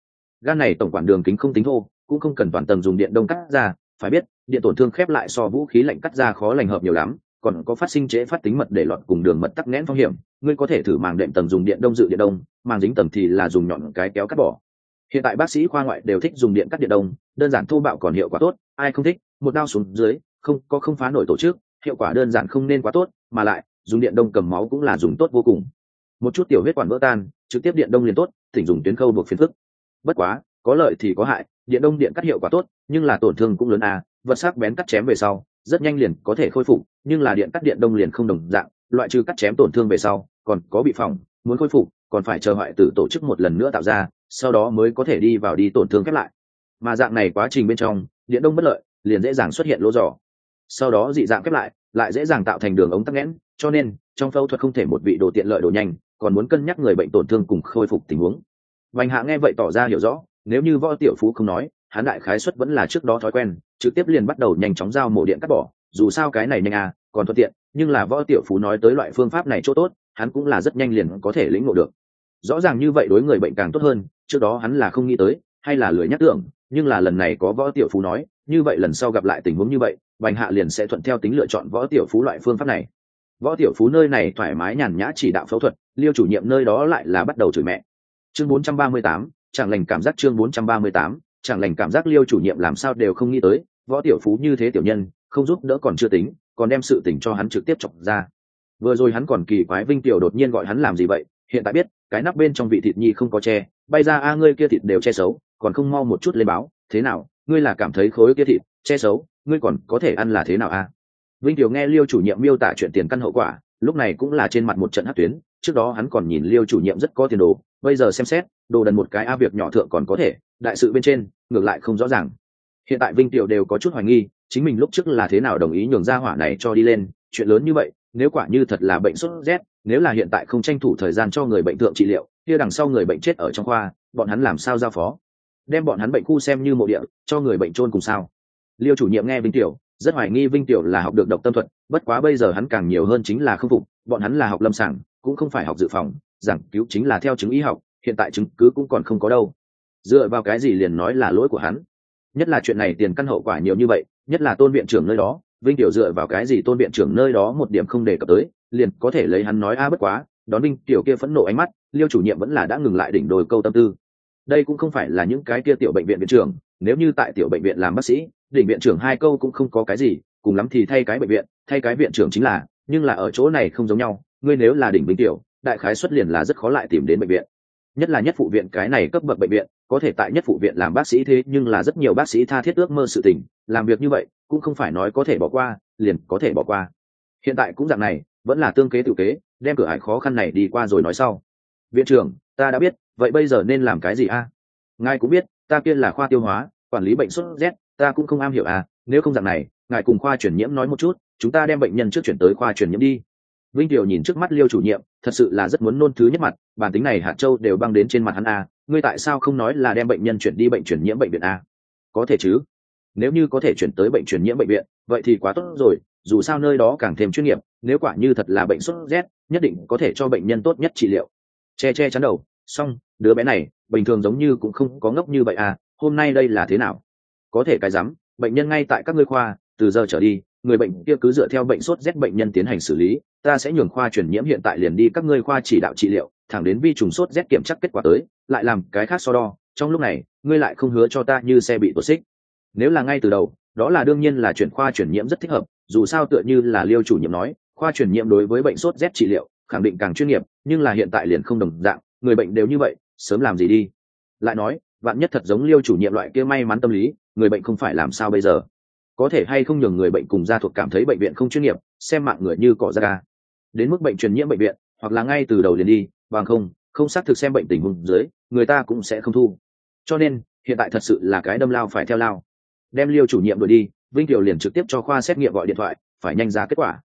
Gan này tổng quản đường kính không tính thô cũng không cần toàn tầng dùng điện đông cắt ra phải biết điện tổn thương khép lại so vũ khí lạnh cắt ra khó lành hợp nhiều lắm còn có phát sinh chế phát tính mật để lọt cùng đường mật tắc nghẽn phong hiểm ngươi có thể thử màng đệm tầng dùng điện đông dự điện đông màng dính tầng thì là dùng nhọn cái kéo cắt bỏ hiện tại bác sĩ khoa ngoại đều thích dùng điện cắt điện đông đơn giản thô bạo còn hiệu quả tốt, ai không thích, một đao xuống dưới, không, có không phá nổi tổ chức, hiệu quả đơn giản không nên quá tốt, mà lại, dùng điện đông cầm máu cũng là dùng tốt vô cùng. Một chút tiểu huyết quản vỡ tan, trực tiếp điện đông liền tốt, thỉnh dùng tuyến khâu buộc phiền phức. Bất quá, có lợi thì có hại, điện đông điện cắt hiệu quả tốt, nhưng là tổn thương cũng lớn à vật sắc bén cắt chém về sau, rất nhanh liền có thể khôi phục, nhưng là điện cắt điện đông liền không đồng dạng, loại trừ cắt chém tổn thương về sau, còn có bị phỏng, muốn khôi phục, còn phải chờ hoại tử tổ chức một lần nữa tạo ra sau đó mới có thể đi vào đi tổn thương khép lại. Mà dạng này quá trình bên trong, điện đông bất lợi, liền dễ dàng xuất hiện lỗ giỏ sau đó dị dạng khép lại lại dễ dàng tạo thành đường ống tắc nghẽn, cho nên trong phẫu thuật không thể một vị đồ tiện lợi đồ nhanh, còn muốn cân nhắc người bệnh tổn thương cùng khôi phục tình huống. Vành hạ nghe vậy tỏ ra hiểu rõ, nếu như võ tiểu phú không nói, hắn đại khái xuất vẫn là trước đó thói quen, trực tiếp liền bắt đầu nhanh chóng giao mổ điện cắt bỏ. Dù sao cái này nhanh à còn thuận tiện, nhưng là võ tiểu phú nói tới loại phương pháp này chỗ tốt, hắn cũng là rất nhanh liền có thể lĩnh ngộ được. Rõ ràng như vậy đối người bệnh càng tốt hơn trước đó hắn là không nghĩ tới hay là lười nhắc tưởng nhưng là lần này có võ tiểu phú nói như vậy lần sau gặp lại tình huống như vậy bành hạ liền sẽ thuận theo tính lựa chọn võ tiểu phú loại phương pháp này. Võ tiểu phú nơi này thoải mái nhàn nhã chỉ đạo phẫu thuật liêu chủ nhiệm nơi đó lại là bắt đầu chửi mẹ. Chương 438, chẳng lành cảm giác chương 438, chẳng lành cảm giác liêu chủ nhiệm làm sao đều không nghĩ tới võ tiểu phú như thế tiểu nhân không giúp đỡ còn chưa tính còn đem sự tình cho hắn trực tiếp chọc ra. Vừa rồi hắn còn kỳ quái vinh tiểu đột nhiên gọi hắn làm gì vậy hiện tại biết cái nắp bên trong vị thịt nhi không có che bay ra, a, ngươi kia thịt đều che xấu, còn không mau một chút lên báo, thế nào? Ngươi là cảm thấy khối kia thịt che xấu, ngươi còn có thể ăn là thế nào, a? Vinh tiểu nghe liêu chủ nhiệm miêu tả chuyện tiền căn hậu quả, lúc này cũng là trên mặt một trận hát tuyến, trước đó hắn còn nhìn liêu chủ nhiệm rất có tiền đồ, bây giờ xem xét, đồ đần một cái a việc nhỏ thượng còn có thể, đại sự bên trên, ngược lại không rõ ràng. Hiện tại vinh tiểu đều có chút hoài nghi, chính mình lúc trước là thế nào đồng ý nhường ra hỏa này cho đi lên, chuyện lớn như vậy, nếu quả như thật là bệnh sốt rét, nếu là hiện tại không tranh thủ thời gian cho người bệnh thượng trị liệu kia đằng sau người bệnh chết ở trong khoa, bọn hắn làm sao giao phó? Đem bọn hắn bệnh khu xem như mộ địa, cho người bệnh trôn cùng sao? Liêu chủ nhiệm nghe vinh tiểu, rất hoài nghi vinh tiểu là học được độc tâm thuật, bất quá bây giờ hắn càng nhiều hơn chính là không phục, bọn hắn là học lâm sàng, cũng không phải học dự phòng, giảng cứu chính là theo chứng y học, hiện tại chứng cứ cũng còn không có đâu. Dựa vào cái gì liền nói là lỗi của hắn? Nhất là chuyện này tiền căn hậu quả nhiều như vậy, nhất là tôn viện trưởng nơi đó, vinh tiểu dựa vào cái gì tôn viện trưởng nơi đó một điểm không đề cập tới, liền có thể lấy hắn nói a bất quá đón binh tiểu kia phẫn nộ ánh mắt, liêu chủ nhiệm vẫn là đã ngừng lại đỉnh đồi câu tâm tư. Đây cũng không phải là những cái kia tiểu bệnh viện viện trưởng, nếu như tại tiểu bệnh viện làm bác sĩ, đỉnh viện trưởng hai câu cũng không có cái gì, cùng lắm thì thay cái bệnh viện, thay cái viện trưởng chính là, nhưng là ở chỗ này không giống nhau, ngươi nếu là đỉnh bình tiểu, đại khái xuất liền là rất khó lại tìm đến bệnh viện. Nhất là nhất phụ viện cái này cấp bậc bệnh viện, có thể tại nhất phụ viện làm bác sĩ thế, nhưng là rất nhiều bác sĩ tha thiết ước mơ sự tình, làm việc như vậy, cũng không phải nói có thể bỏ qua, liền có thể bỏ qua. Hiện tại cũng dạng này, vẫn là tương kế tự kế đem cửa hải khó khăn này đi qua rồi nói sau. Viện trưởng, ta đã biết, vậy bây giờ nên làm cái gì a? Ngài cũng biết, ta kia là khoa tiêu hóa, quản lý bệnh sốt rét, ta cũng không am hiểu à nếu không dạng này, ngài cùng khoa chuyển nhiễm nói một chút, chúng ta đem bệnh nhân trước chuyển tới khoa chuyển nhiễm đi. Vinh kiều nhìn trước mắt liêu chủ nhiệm, thật sự là rất muốn nôn thứ nhất mặt, bản tính này hạt châu đều băng đến trên mặt hắn a. Ngươi tại sao không nói là đem bệnh nhân chuyển đi bệnh chuyển nhiễm bệnh viện a? Có thể chứ? Nếu như có thể chuyển tới bệnh chuyển nhiễm bệnh viện, vậy thì quá tốt rồi dù sao nơi đó càng thêm chuyên nghiệp, nếu quả như thật là bệnh sốt rét, nhất định có thể cho bệnh nhân tốt nhất trị liệu. Che che chắn đầu, xong, đứa bé này, bình thường giống như cũng không có ngốc như vậy à hôm nay đây là thế nào? Có thể cái rắm, bệnh nhân ngay tại các ngươi khoa, từ giờ trở đi, người bệnh kia cứ dựa theo bệnh sốt rét bệnh nhân tiến hành xử lý, ta sẽ nhường khoa truyền nhiễm hiện tại liền đi các ngươi khoa chỉ đạo trị liệu, thẳng đến vi trùng sốt rét kiểm chắc kết quả tới, lại làm cái khác so đo, trong lúc này, ngươi lại không hứa cho ta như xe bị tổ xích. Nếu là ngay từ đầu, đó là đương nhiên là chuyển khoa truyền nhiễm rất thích hợp dù sao tựa như là liêu chủ nhiệm nói, khoa truyền nhiễm đối với bệnh sốt rét trị liệu, khẳng định càng chuyên nghiệp, nhưng là hiện tại liền không đồng dạng, người bệnh đều như vậy, sớm làm gì đi. Lại nói, vạn nhất thật giống liêu chủ nhiệm loại kia may mắn tâm lý, người bệnh không phải làm sao bây giờ? Có thể hay không nhường người bệnh cùng gia thuộc cảm thấy bệnh viện không chuyên nghiệp, xem mạng người như cỏ da ca đến mức bệnh truyền nhiễm bệnh viện, hoặc là ngay từ đầu liền đi, bằng không không xác thực xem bệnh tình huống dưới, người ta cũng sẽ không thu. Cho nên, hiện tại thật sự là cái đâm lao phải theo lao. Đem liêu chủ nhiệm đuổi đi vinh tiểu liền trực tiếp cho khoa xét nghiệm gọi điện thoại, phải nhanh ra kết quả.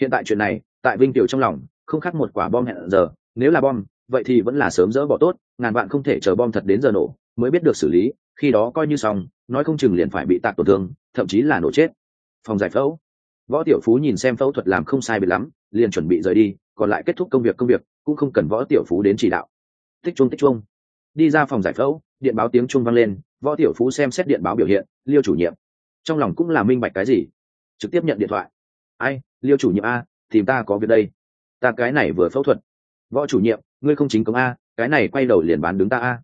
Hiện tại chuyện này, tại vinh tiểu trong lòng, không khác một quả bom hẹn giờ. Nếu là bom, vậy thì vẫn là sớm dỡ bỏ tốt, ngàn vạn không thể chờ bom thật đến giờ nổ, mới biết được xử lý, khi đó coi như xong, nói không chừng liền phải bị tạc tổn thương, thậm chí là nổ chết. Phòng giải phẫu. Võ tiểu phú nhìn xem phẫu thuật làm không sai biệt lắm, liền chuẩn bị rời đi, còn lại kết thúc công việc công việc, cũng không cần võ tiểu phú đến chỉ đạo. Tích chuông tích chuông. Đi ra phòng giải phẫu, điện báo tiếng chuông vang lên, võ tiểu phú xem xét điện báo biểu hiện, liêu chủ nhiệm trong lòng cũng là minh bạch cái gì. Trực tiếp nhận điện thoại. Ai, liêu chủ nhiệm a, tìm ta có việc đây. Ta cái này vừa phẫu thuật. Võ chủ nhiệm, ngươi không chính công a, cái này quay đầu liền bán đứng ta a.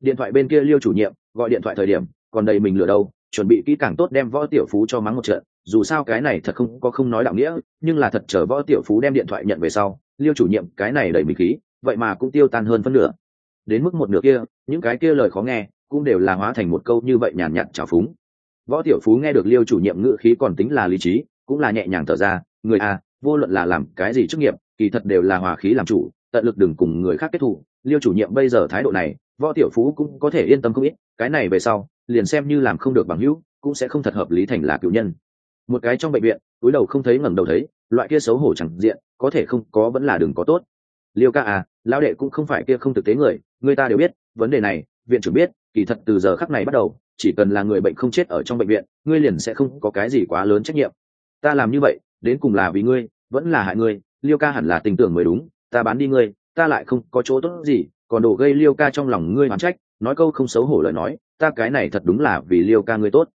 Điện thoại bên kia liêu chủ nhiệm, gọi điện thoại thời điểm, còn đầy mình lừa đâu chuẩn bị kỹ càng tốt đem võ tiểu phú cho mắng một trận. Dù sao cái này thật không có không nói đạo nghĩa, nhưng là thật chờ võ tiểu phú đem điện thoại nhận về sau, liêu chủ nhiệm, cái này đầy mình khí, vậy mà cũng tiêu tan hơn phân nửa. Đến mức một nửa kia, những cái kia lời khó nghe, cũng đều là hóa thành một câu như vậy nhàn nhạt trào phúng võ tiểu phú nghe được liêu chủ nhiệm ngữ khí còn tính là lý trí, cũng là nhẹ nhàng thở ra, người a vô luận là làm cái gì chức nghiệp, kỳ thật đều là hòa khí làm chủ, tận lực đừng cùng người khác kết thù. Liêu chủ nhiệm bây giờ thái độ này, võ tiểu phú cũng có thể yên tâm không ít, cái này về sau, liền xem như làm không được bằng hữu, cũng sẽ không thật hợp lý thành là cựu nhân. Một cái trong bệnh viện, túi đầu không thấy ngẩng đầu thấy, loại kia xấu hổ chẳng diện, có thể không có vẫn là đừng có tốt. Liêu ca à lão đệ cũng không phải kia không thực tế người người ta đều biết, vấn đề này, viện trưởng biết, kỳ thật từ giờ khắc này bắt đầu chỉ cần là người bệnh không chết ở trong bệnh viện, ngươi liền sẽ không có cái gì quá lớn trách nhiệm. Ta làm như vậy, đến cùng là vì ngươi, vẫn là hại ngươi, liêu ca hẳn là tình tưởng mới đúng, ta bán đi ngươi, ta lại không có chỗ tốt gì, còn đổ gây liêu ca trong lòng ngươi hoán trách, nói câu không xấu hổ lời nói, ta cái này thật đúng là vì liêu ca ngươi tốt.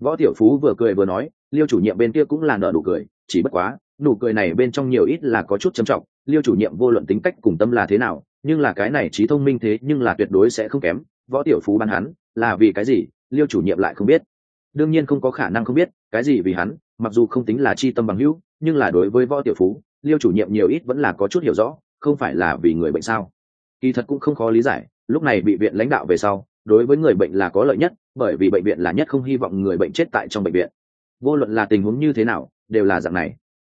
Võ tiểu phú vừa cười vừa nói, liêu chủ nhiệm bên kia cũng là nợ nụ cười, chỉ bất quá, nụ cười này bên trong nhiều ít là có chút trầm trọng, liêu chủ nhiệm vô luận tính cách cùng tâm là thế nào, nhưng là cái này trí thông minh thế nhưng là tuyệt đối sẽ không kém, võ tiểu phú bán hắn, là vì cái gì? Liêu chủ nhiệm lại không biết. Đương nhiên không có khả năng không biết, cái gì vì hắn, mặc dù không tính là chi tâm bằng hữu, nhưng là đối với võ tiểu phú, liêu chủ nhiệm nhiều ít vẫn là có chút hiểu rõ, không phải là vì người bệnh sao? Kỳ thật cũng không khó lý giải, lúc này bị viện lãnh đạo về sau, đối với người bệnh là có lợi nhất, bởi vì bệnh viện là nhất không hy vọng người bệnh chết tại trong bệnh viện. Vô luận là tình huống như thế nào, đều là dạng này.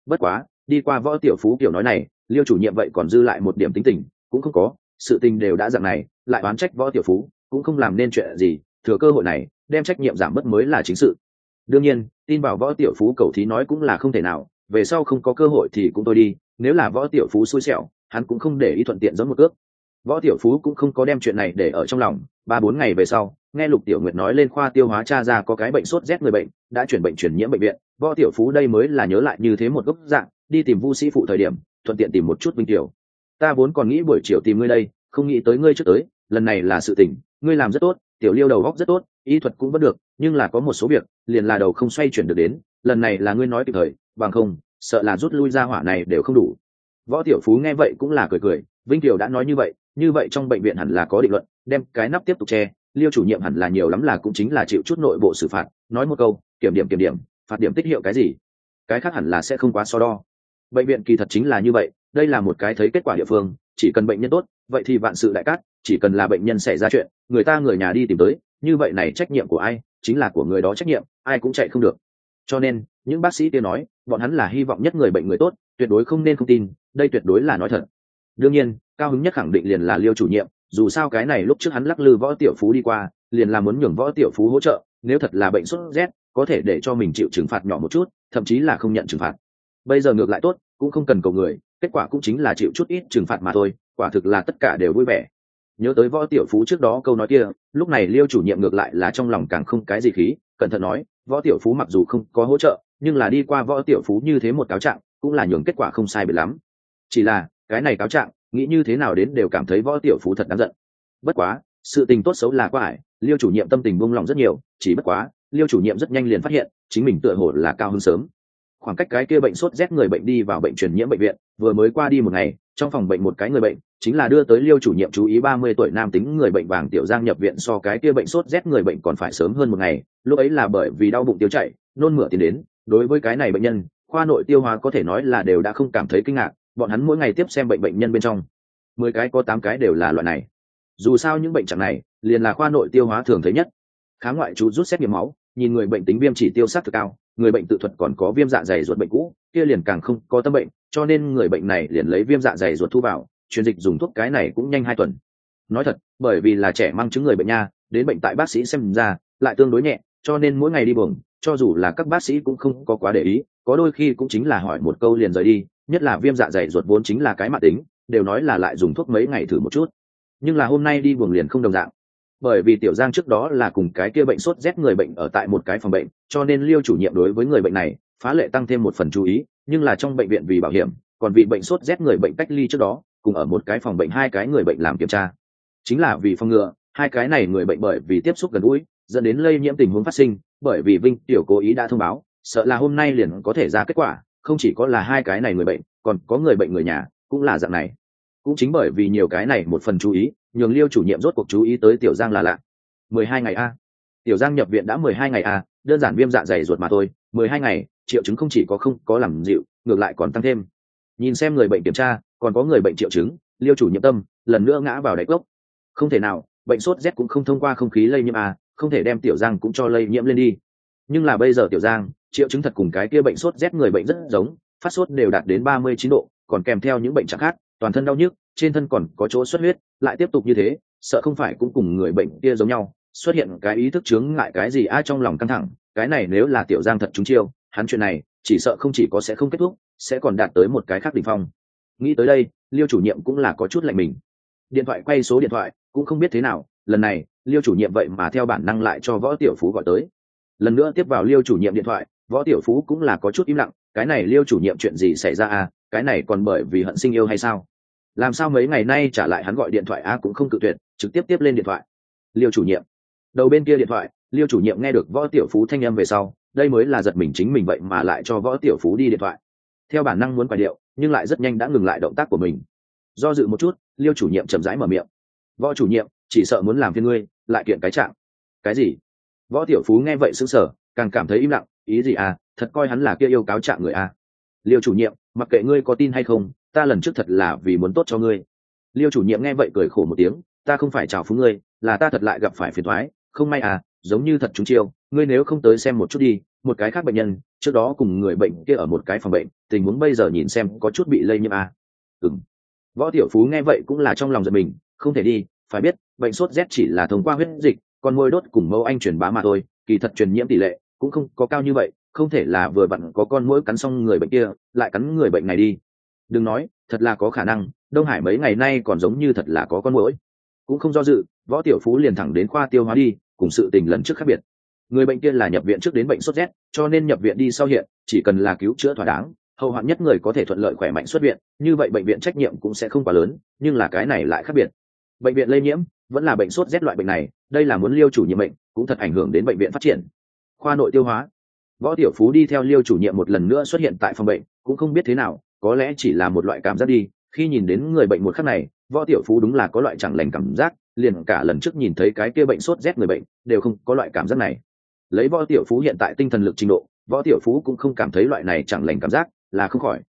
Bất quá, đi qua võ tiểu phú kiểu nói này, liêu chủ nhiệm vậy còn dư lại một điểm tính tình, cũng không có, sự tình đều đã dạng này, lại oán trách võ tiểu phú, cũng không làm nên chuyện gì thừa cơ hội này, đem trách nhiệm giảm bớt mới là chính sự. Đương nhiên, tin vào võ tiểu phú cầu thí nói cũng là không thể nào, về sau không có cơ hội thì cũng tôi đi, nếu là võ tiểu phú xui xẻo, hắn cũng không để ý thuận tiện giống một cước. Võ tiểu phú cũng không có đem chuyện này để ở trong lòng, ba bốn ngày về sau, nghe lục tiểu nguyệt nói lên khoa tiêu hóa cha ra có cái bệnh sốt rét người bệnh, đã chuyển bệnh chuyển nhiễm bệnh viện, võ tiểu phú đây mới là nhớ lại như thế một gốc dạng, đi tìm vu sĩ phụ thời điểm, thuận tiện tìm một chút vinh tiểu. Ta vốn còn nghĩ buổi chiều tìm ngươi đây, không nghĩ tới ngươi trước tới, lần này là sự tình ngươi làm rất tốt, tiểu liêu đầu góc rất tốt, y thuật cũng vẫn được, nhưng là có một số việc, liền là đầu không xoay chuyển được đến, lần này là ngươi nói kịp thời, bằng không, sợ là rút lui ra hỏa này đều không đủ. Võ tiểu phú nghe vậy cũng là cười cười, vinh tiểu đã nói như vậy như vậy trong bệnh viện hẳn là có định luận, đem cái nắp tiếp tục che, liêu chủ nhiệm hẳn là nhiều lắm là cũng chính là chịu chút nội bộ xử phạt, nói một câu, kiểm điểm kiểm điểm, phạt điểm tích hiệu cái gì? Cái khác hẳn là sẽ không quá so đo. Bệnh viện kỳ thật chính là như vậy, đây là một cái thấy kết quả địa phương, chỉ cần bệnh nhân tốt, vậy thì vạn sự đại cát chỉ cần là bệnh nhân xảy ra chuyện, người ta người nhà đi tìm tới, như vậy này trách nhiệm của ai, chính là của người đó trách nhiệm, ai cũng chạy không được. Cho nên, những bác sĩ kia nói, bọn hắn là hy vọng nhất người bệnh người tốt, tuyệt đối không nên không tin, đây tuyệt đối là nói thật. Đương nhiên, cao hứng nhất khẳng định liền là liêu chủ nhiệm, dù sao cái này lúc trước hắn lắc lư võ tiểu phú đi qua, liền là muốn nhường võ tiểu phú hỗ trợ, nếu thật là bệnh sốt rét, có thể để cho mình chịu trừng phạt nhỏ một chút, thậm chí là không nhận trừng phạt. Bây giờ ngược lại tốt, cũng không cần cầu người, kết quả cũng chính là chịu chút ít trừng phạt mà thôi, quả thực là tất cả đều vui vẻ nhớ tới võ tiểu phú trước đó câu nói kia, lúc này liêu chủ nhiệm ngược lại là trong lòng càng không cái gì khí, cẩn thận nói, võ tiểu phú mặc dù không có hỗ trợ, nhưng là đi qua võ tiểu phú như thế một cáo trạng, cũng là nhường kết quả không sai biệt lắm. Chỉ là, cái này cáo trạng, nghĩ như thế nào đến đều cảm thấy võ tiểu phú thật đáng giận. Bất quá, sự tình tốt xấu là quá ải, liêu chủ nhiệm tâm tình buông lòng rất nhiều, chỉ bất quá, liêu chủ nhiệm rất nhanh liền phát hiện, chính mình tựa hồ là cao hơn sớm. Khoảng cách cái kia bệnh sốt rét người bệnh đi vào bệnh truyền nhiễm bệnh viện, vừa mới qua đi một ngày, trong phòng bệnh một cái người bệnh chính là đưa tới liêu chủ nhiệm chú ý ba mươi tuổi nam tính người bệnh vàng tiểu giang nhập viện so cái kia bệnh sốt rét người bệnh còn phải sớm hơn một ngày, lúc ấy là bởi vì đau bụng tiêu chảy, nôn mửa tiến đến. Đối với cái này bệnh nhân, khoa nội tiêu hóa có thể nói là đều đã không cảm thấy kinh ngạc, bọn hắn mỗi ngày tiếp xem bệnh bệnh nhân bên trong. Mười cái có tám cái đều là loại này. Dù sao những bệnh trạng này, liền là khoa nội tiêu hóa thường thấy nhất. Khá ngoại chú rút xét nghiệm máu, nhìn người bệnh tính viêm chỉ tiêu sát thực cao, người bệnh tự thuật còn có viêm dạ dày ruột bệnh cũ, kia liền càng không có tâm bệnh, cho nên người bệnh này liền lấy viêm dạ dày ruột thu vào truyền dịch dùng thuốc cái này cũng nhanh hai tuần. Nói thật, bởi vì là trẻ mang chứng người bệnh nha, đến bệnh tại bác sĩ xem ra, lại tương đối nhẹ, cho nên mỗi ngày đi buồng, cho dù là các bác sĩ cũng không có quá để ý, có đôi khi cũng chính là hỏi một câu liền rời đi, nhất là viêm dạ dày ruột vốn chính là cái mạng tính, đều nói là lại dùng thuốc mấy ngày thử một chút. Nhưng là hôm nay đi buồng liền không đồng dạng. Bởi vì tiểu giang trước đó là cùng cái kia bệnh sốt rét người bệnh ở tại một cái phòng bệnh, cho nên liêu chủ nhiệm đối với người bệnh này, phá lệ tăng thêm một phần chú ý, nhưng là trong bệnh viện vì bảo hiểm, còn vì bệnh sốt rét người bệnh cách ly trước đó cùng ở một cái phòng bệnh hai cái người bệnh làm kiểm tra. Chính là vì phòng ngừa, hai cái này người bệnh bởi vì tiếp xúc gần gũi, dẫn đến lây nhiễm tình huống phát sinh, bởi vì vinh tiểu cố ý đã thông báo, sợ là hôm nay liền có thể ra kết quả, không chỉ có là hai cái này người bệnh, còn có người bệnh người nhà, cũng là dạng này. Cũng chính bởi vì nhiều cái này một phần chú ý, nhường liêu chủ nhiệm rốt cuộc chú ý tới tiểu giang là lạ. mười hai ngày a. Tiểu giang nhập viện đã mười hai ngày a, đơn giản viêm dạ dày ruột mà thôi, mười hai ngày, triệu chứng không chỉ có không có làm dịu, ngược lại còn tăng thêm. Nhìn xem người bệnh kiểm tra còn có người bệnh triệu chứng, liêu chủ nhiệm tâm, lần nữa ngã vào đáy cốc. Không thể nào, bệnh sốt rét cũng không thông qua không khí lây nhiễm à không thể đem tiểu giang cũng cho lây nhiễm lên đi. Nhưng là bây giờ tiểu giang, triệu chứng thật cùng cái kia bệnh sốt rét người bệnh rất giống, phát sốt đều đạt đến ba mươi chín độ, còn kèm theo những bệnh trạng khác, toàn thân đau nhức, trên thân còn có chỗ xuất huyết, lại tiếp tục như thế, sợ không phải cũng cùng người bệnh kia giống nhau, xuất hiện cái ý thức chướng ngại cái gì ai trong lòng căng thẳng, cái này nếu là tiểu giang thật chúng chiêu, hắn chuyện này, chỉ sợ không chỉ có sẽ không kết thúc, sẽ còn đạt tới một cái khác đ ỉ n h phong nghĩ tới đây, liêu chủ nhiệm cũng là có chút lạnh mình. Điện thoại quay số điện thoại, cũng không biết thế nào, lần này, liêu chủ nhiệm vậy mà theo bản năng lại cho võ tiểu phú gọi tới. Lần nữa tiếp vào liêu chủ nhiệm điện thoại, võ tiểu phú cũng là có chút im lặng, cái này liêu chủ nhiệm chuyện gì xảy ra à cái này còn bởi vì hận sinh yêu hay sao? Làm sao mấy ngày nay trả lại hắn gọi điện thoại a cũng không cự tuyệt, trực tiếp tiếp lên điện thoại. Liêu chủ nhiệm. Đầu bên kia điện thoại, liêu chủ nhiệm nghe được võ tiểu phú thanh âm về sau, đây mới là giật mình chính mình vậy mà lại cho võ tiểu phú đi điện thoại theo bản năng muốn quay điệu, nhưng lại rất nhanh đã ngừng lại động tác của mình. Do dự một chút, liêu chủ nhiệm chậm rãi mở miệng. Võ chủ nhiệm, chỉ sợ muốn làm phiên ngươi, lại kiện cái trạng. Cái gì? Võ tiểu phú nghe vậy sững sờ, càng cảm thấy im lặng. Ý gì à thật coi hắn là kia yêu cáo trạng người à? Liêu chủ nhiệm, mặc kệ ngươi có tin hay không, ta lần trước thật là vì muốn tốt cho ngươi. Liêu chủ nhiệm nghe vậy cười khổ một tiếng, ta không phải chào phú ngươi, là ta thật lại gặp phải phiền thoái, không may à giống như thật chúng chiêu, ngươi nếu không tới xem một chút đi, một cái khác bệnh nhân, trước đó cùng người bệnh kia ở một cái phòng bệnh, tình huống bây giờ nhìn xem có chút bị lây nhiễm à. ừ võ tiểu phú nghe vậy cũng là trong lòng giật mình, không thể đi, phải biết, bệnh sốt rét chỉ là thông qua huyết dịch còn môi đốt cùng mẫu anh truyền bá mà thôi, kỳ thật truyền nhiễm tỷ lệ cũng không có cao như vậy, không thể là vừa vặn có con mũi cắn xong người bệnh kia, lại cắn người bệnh này đi. Đừng nói, thật là có khả năng, đông hải mấy ngày nay còn giống như thật là có con mũi cũng không do dự, võ tiểu phú liền thẳng đến khoa tiêu hóa đi cùng sự tình lần trước khác biệt. Người bệnh kia là nhập viện trước đến bệnh sốt rét, cho nên nhập viện đi sau hiện, chỉ cần là cứu chữa thỏa đáng, hậu hoạn nhất người có thể thuận lợi khỏe mạnh xuất viện, như vậy bệnh viện trách nhiệm cũng sẽ không quá lớn, nhưng là cái này lại khác biệt. Bệnh viện lây nhiễm vẫn là bệnh sốt rét loại bệnh này, đây là muốn liêu chủ nhiệm bệnh cũng thật ảnh hưởng đến bệnh viện phát triển. Khoa nội tiêu hóa. Võ tiểu phú đi theo liêu chủ nhiệm một lần nữa xuất hiện tại phòng bệnh, cũng không biết thế nào, có lẽ chỉ là một loại cảm giác đi, khi nhìn đến người bệnh một khắc này võ tiểu phú đúng là có loại chẳng lành cảm giác, liền cả lần trước nhìn thấy cái kia bệnh sốt rét người bệnh, đều không có loại cảm giác này. Lấy võ tiểu phú hiện tại tinh thần lực trình độ, võ tiểu phú cũng không cảm thấy loại này chẳng lành cảm giác, là không khỏi.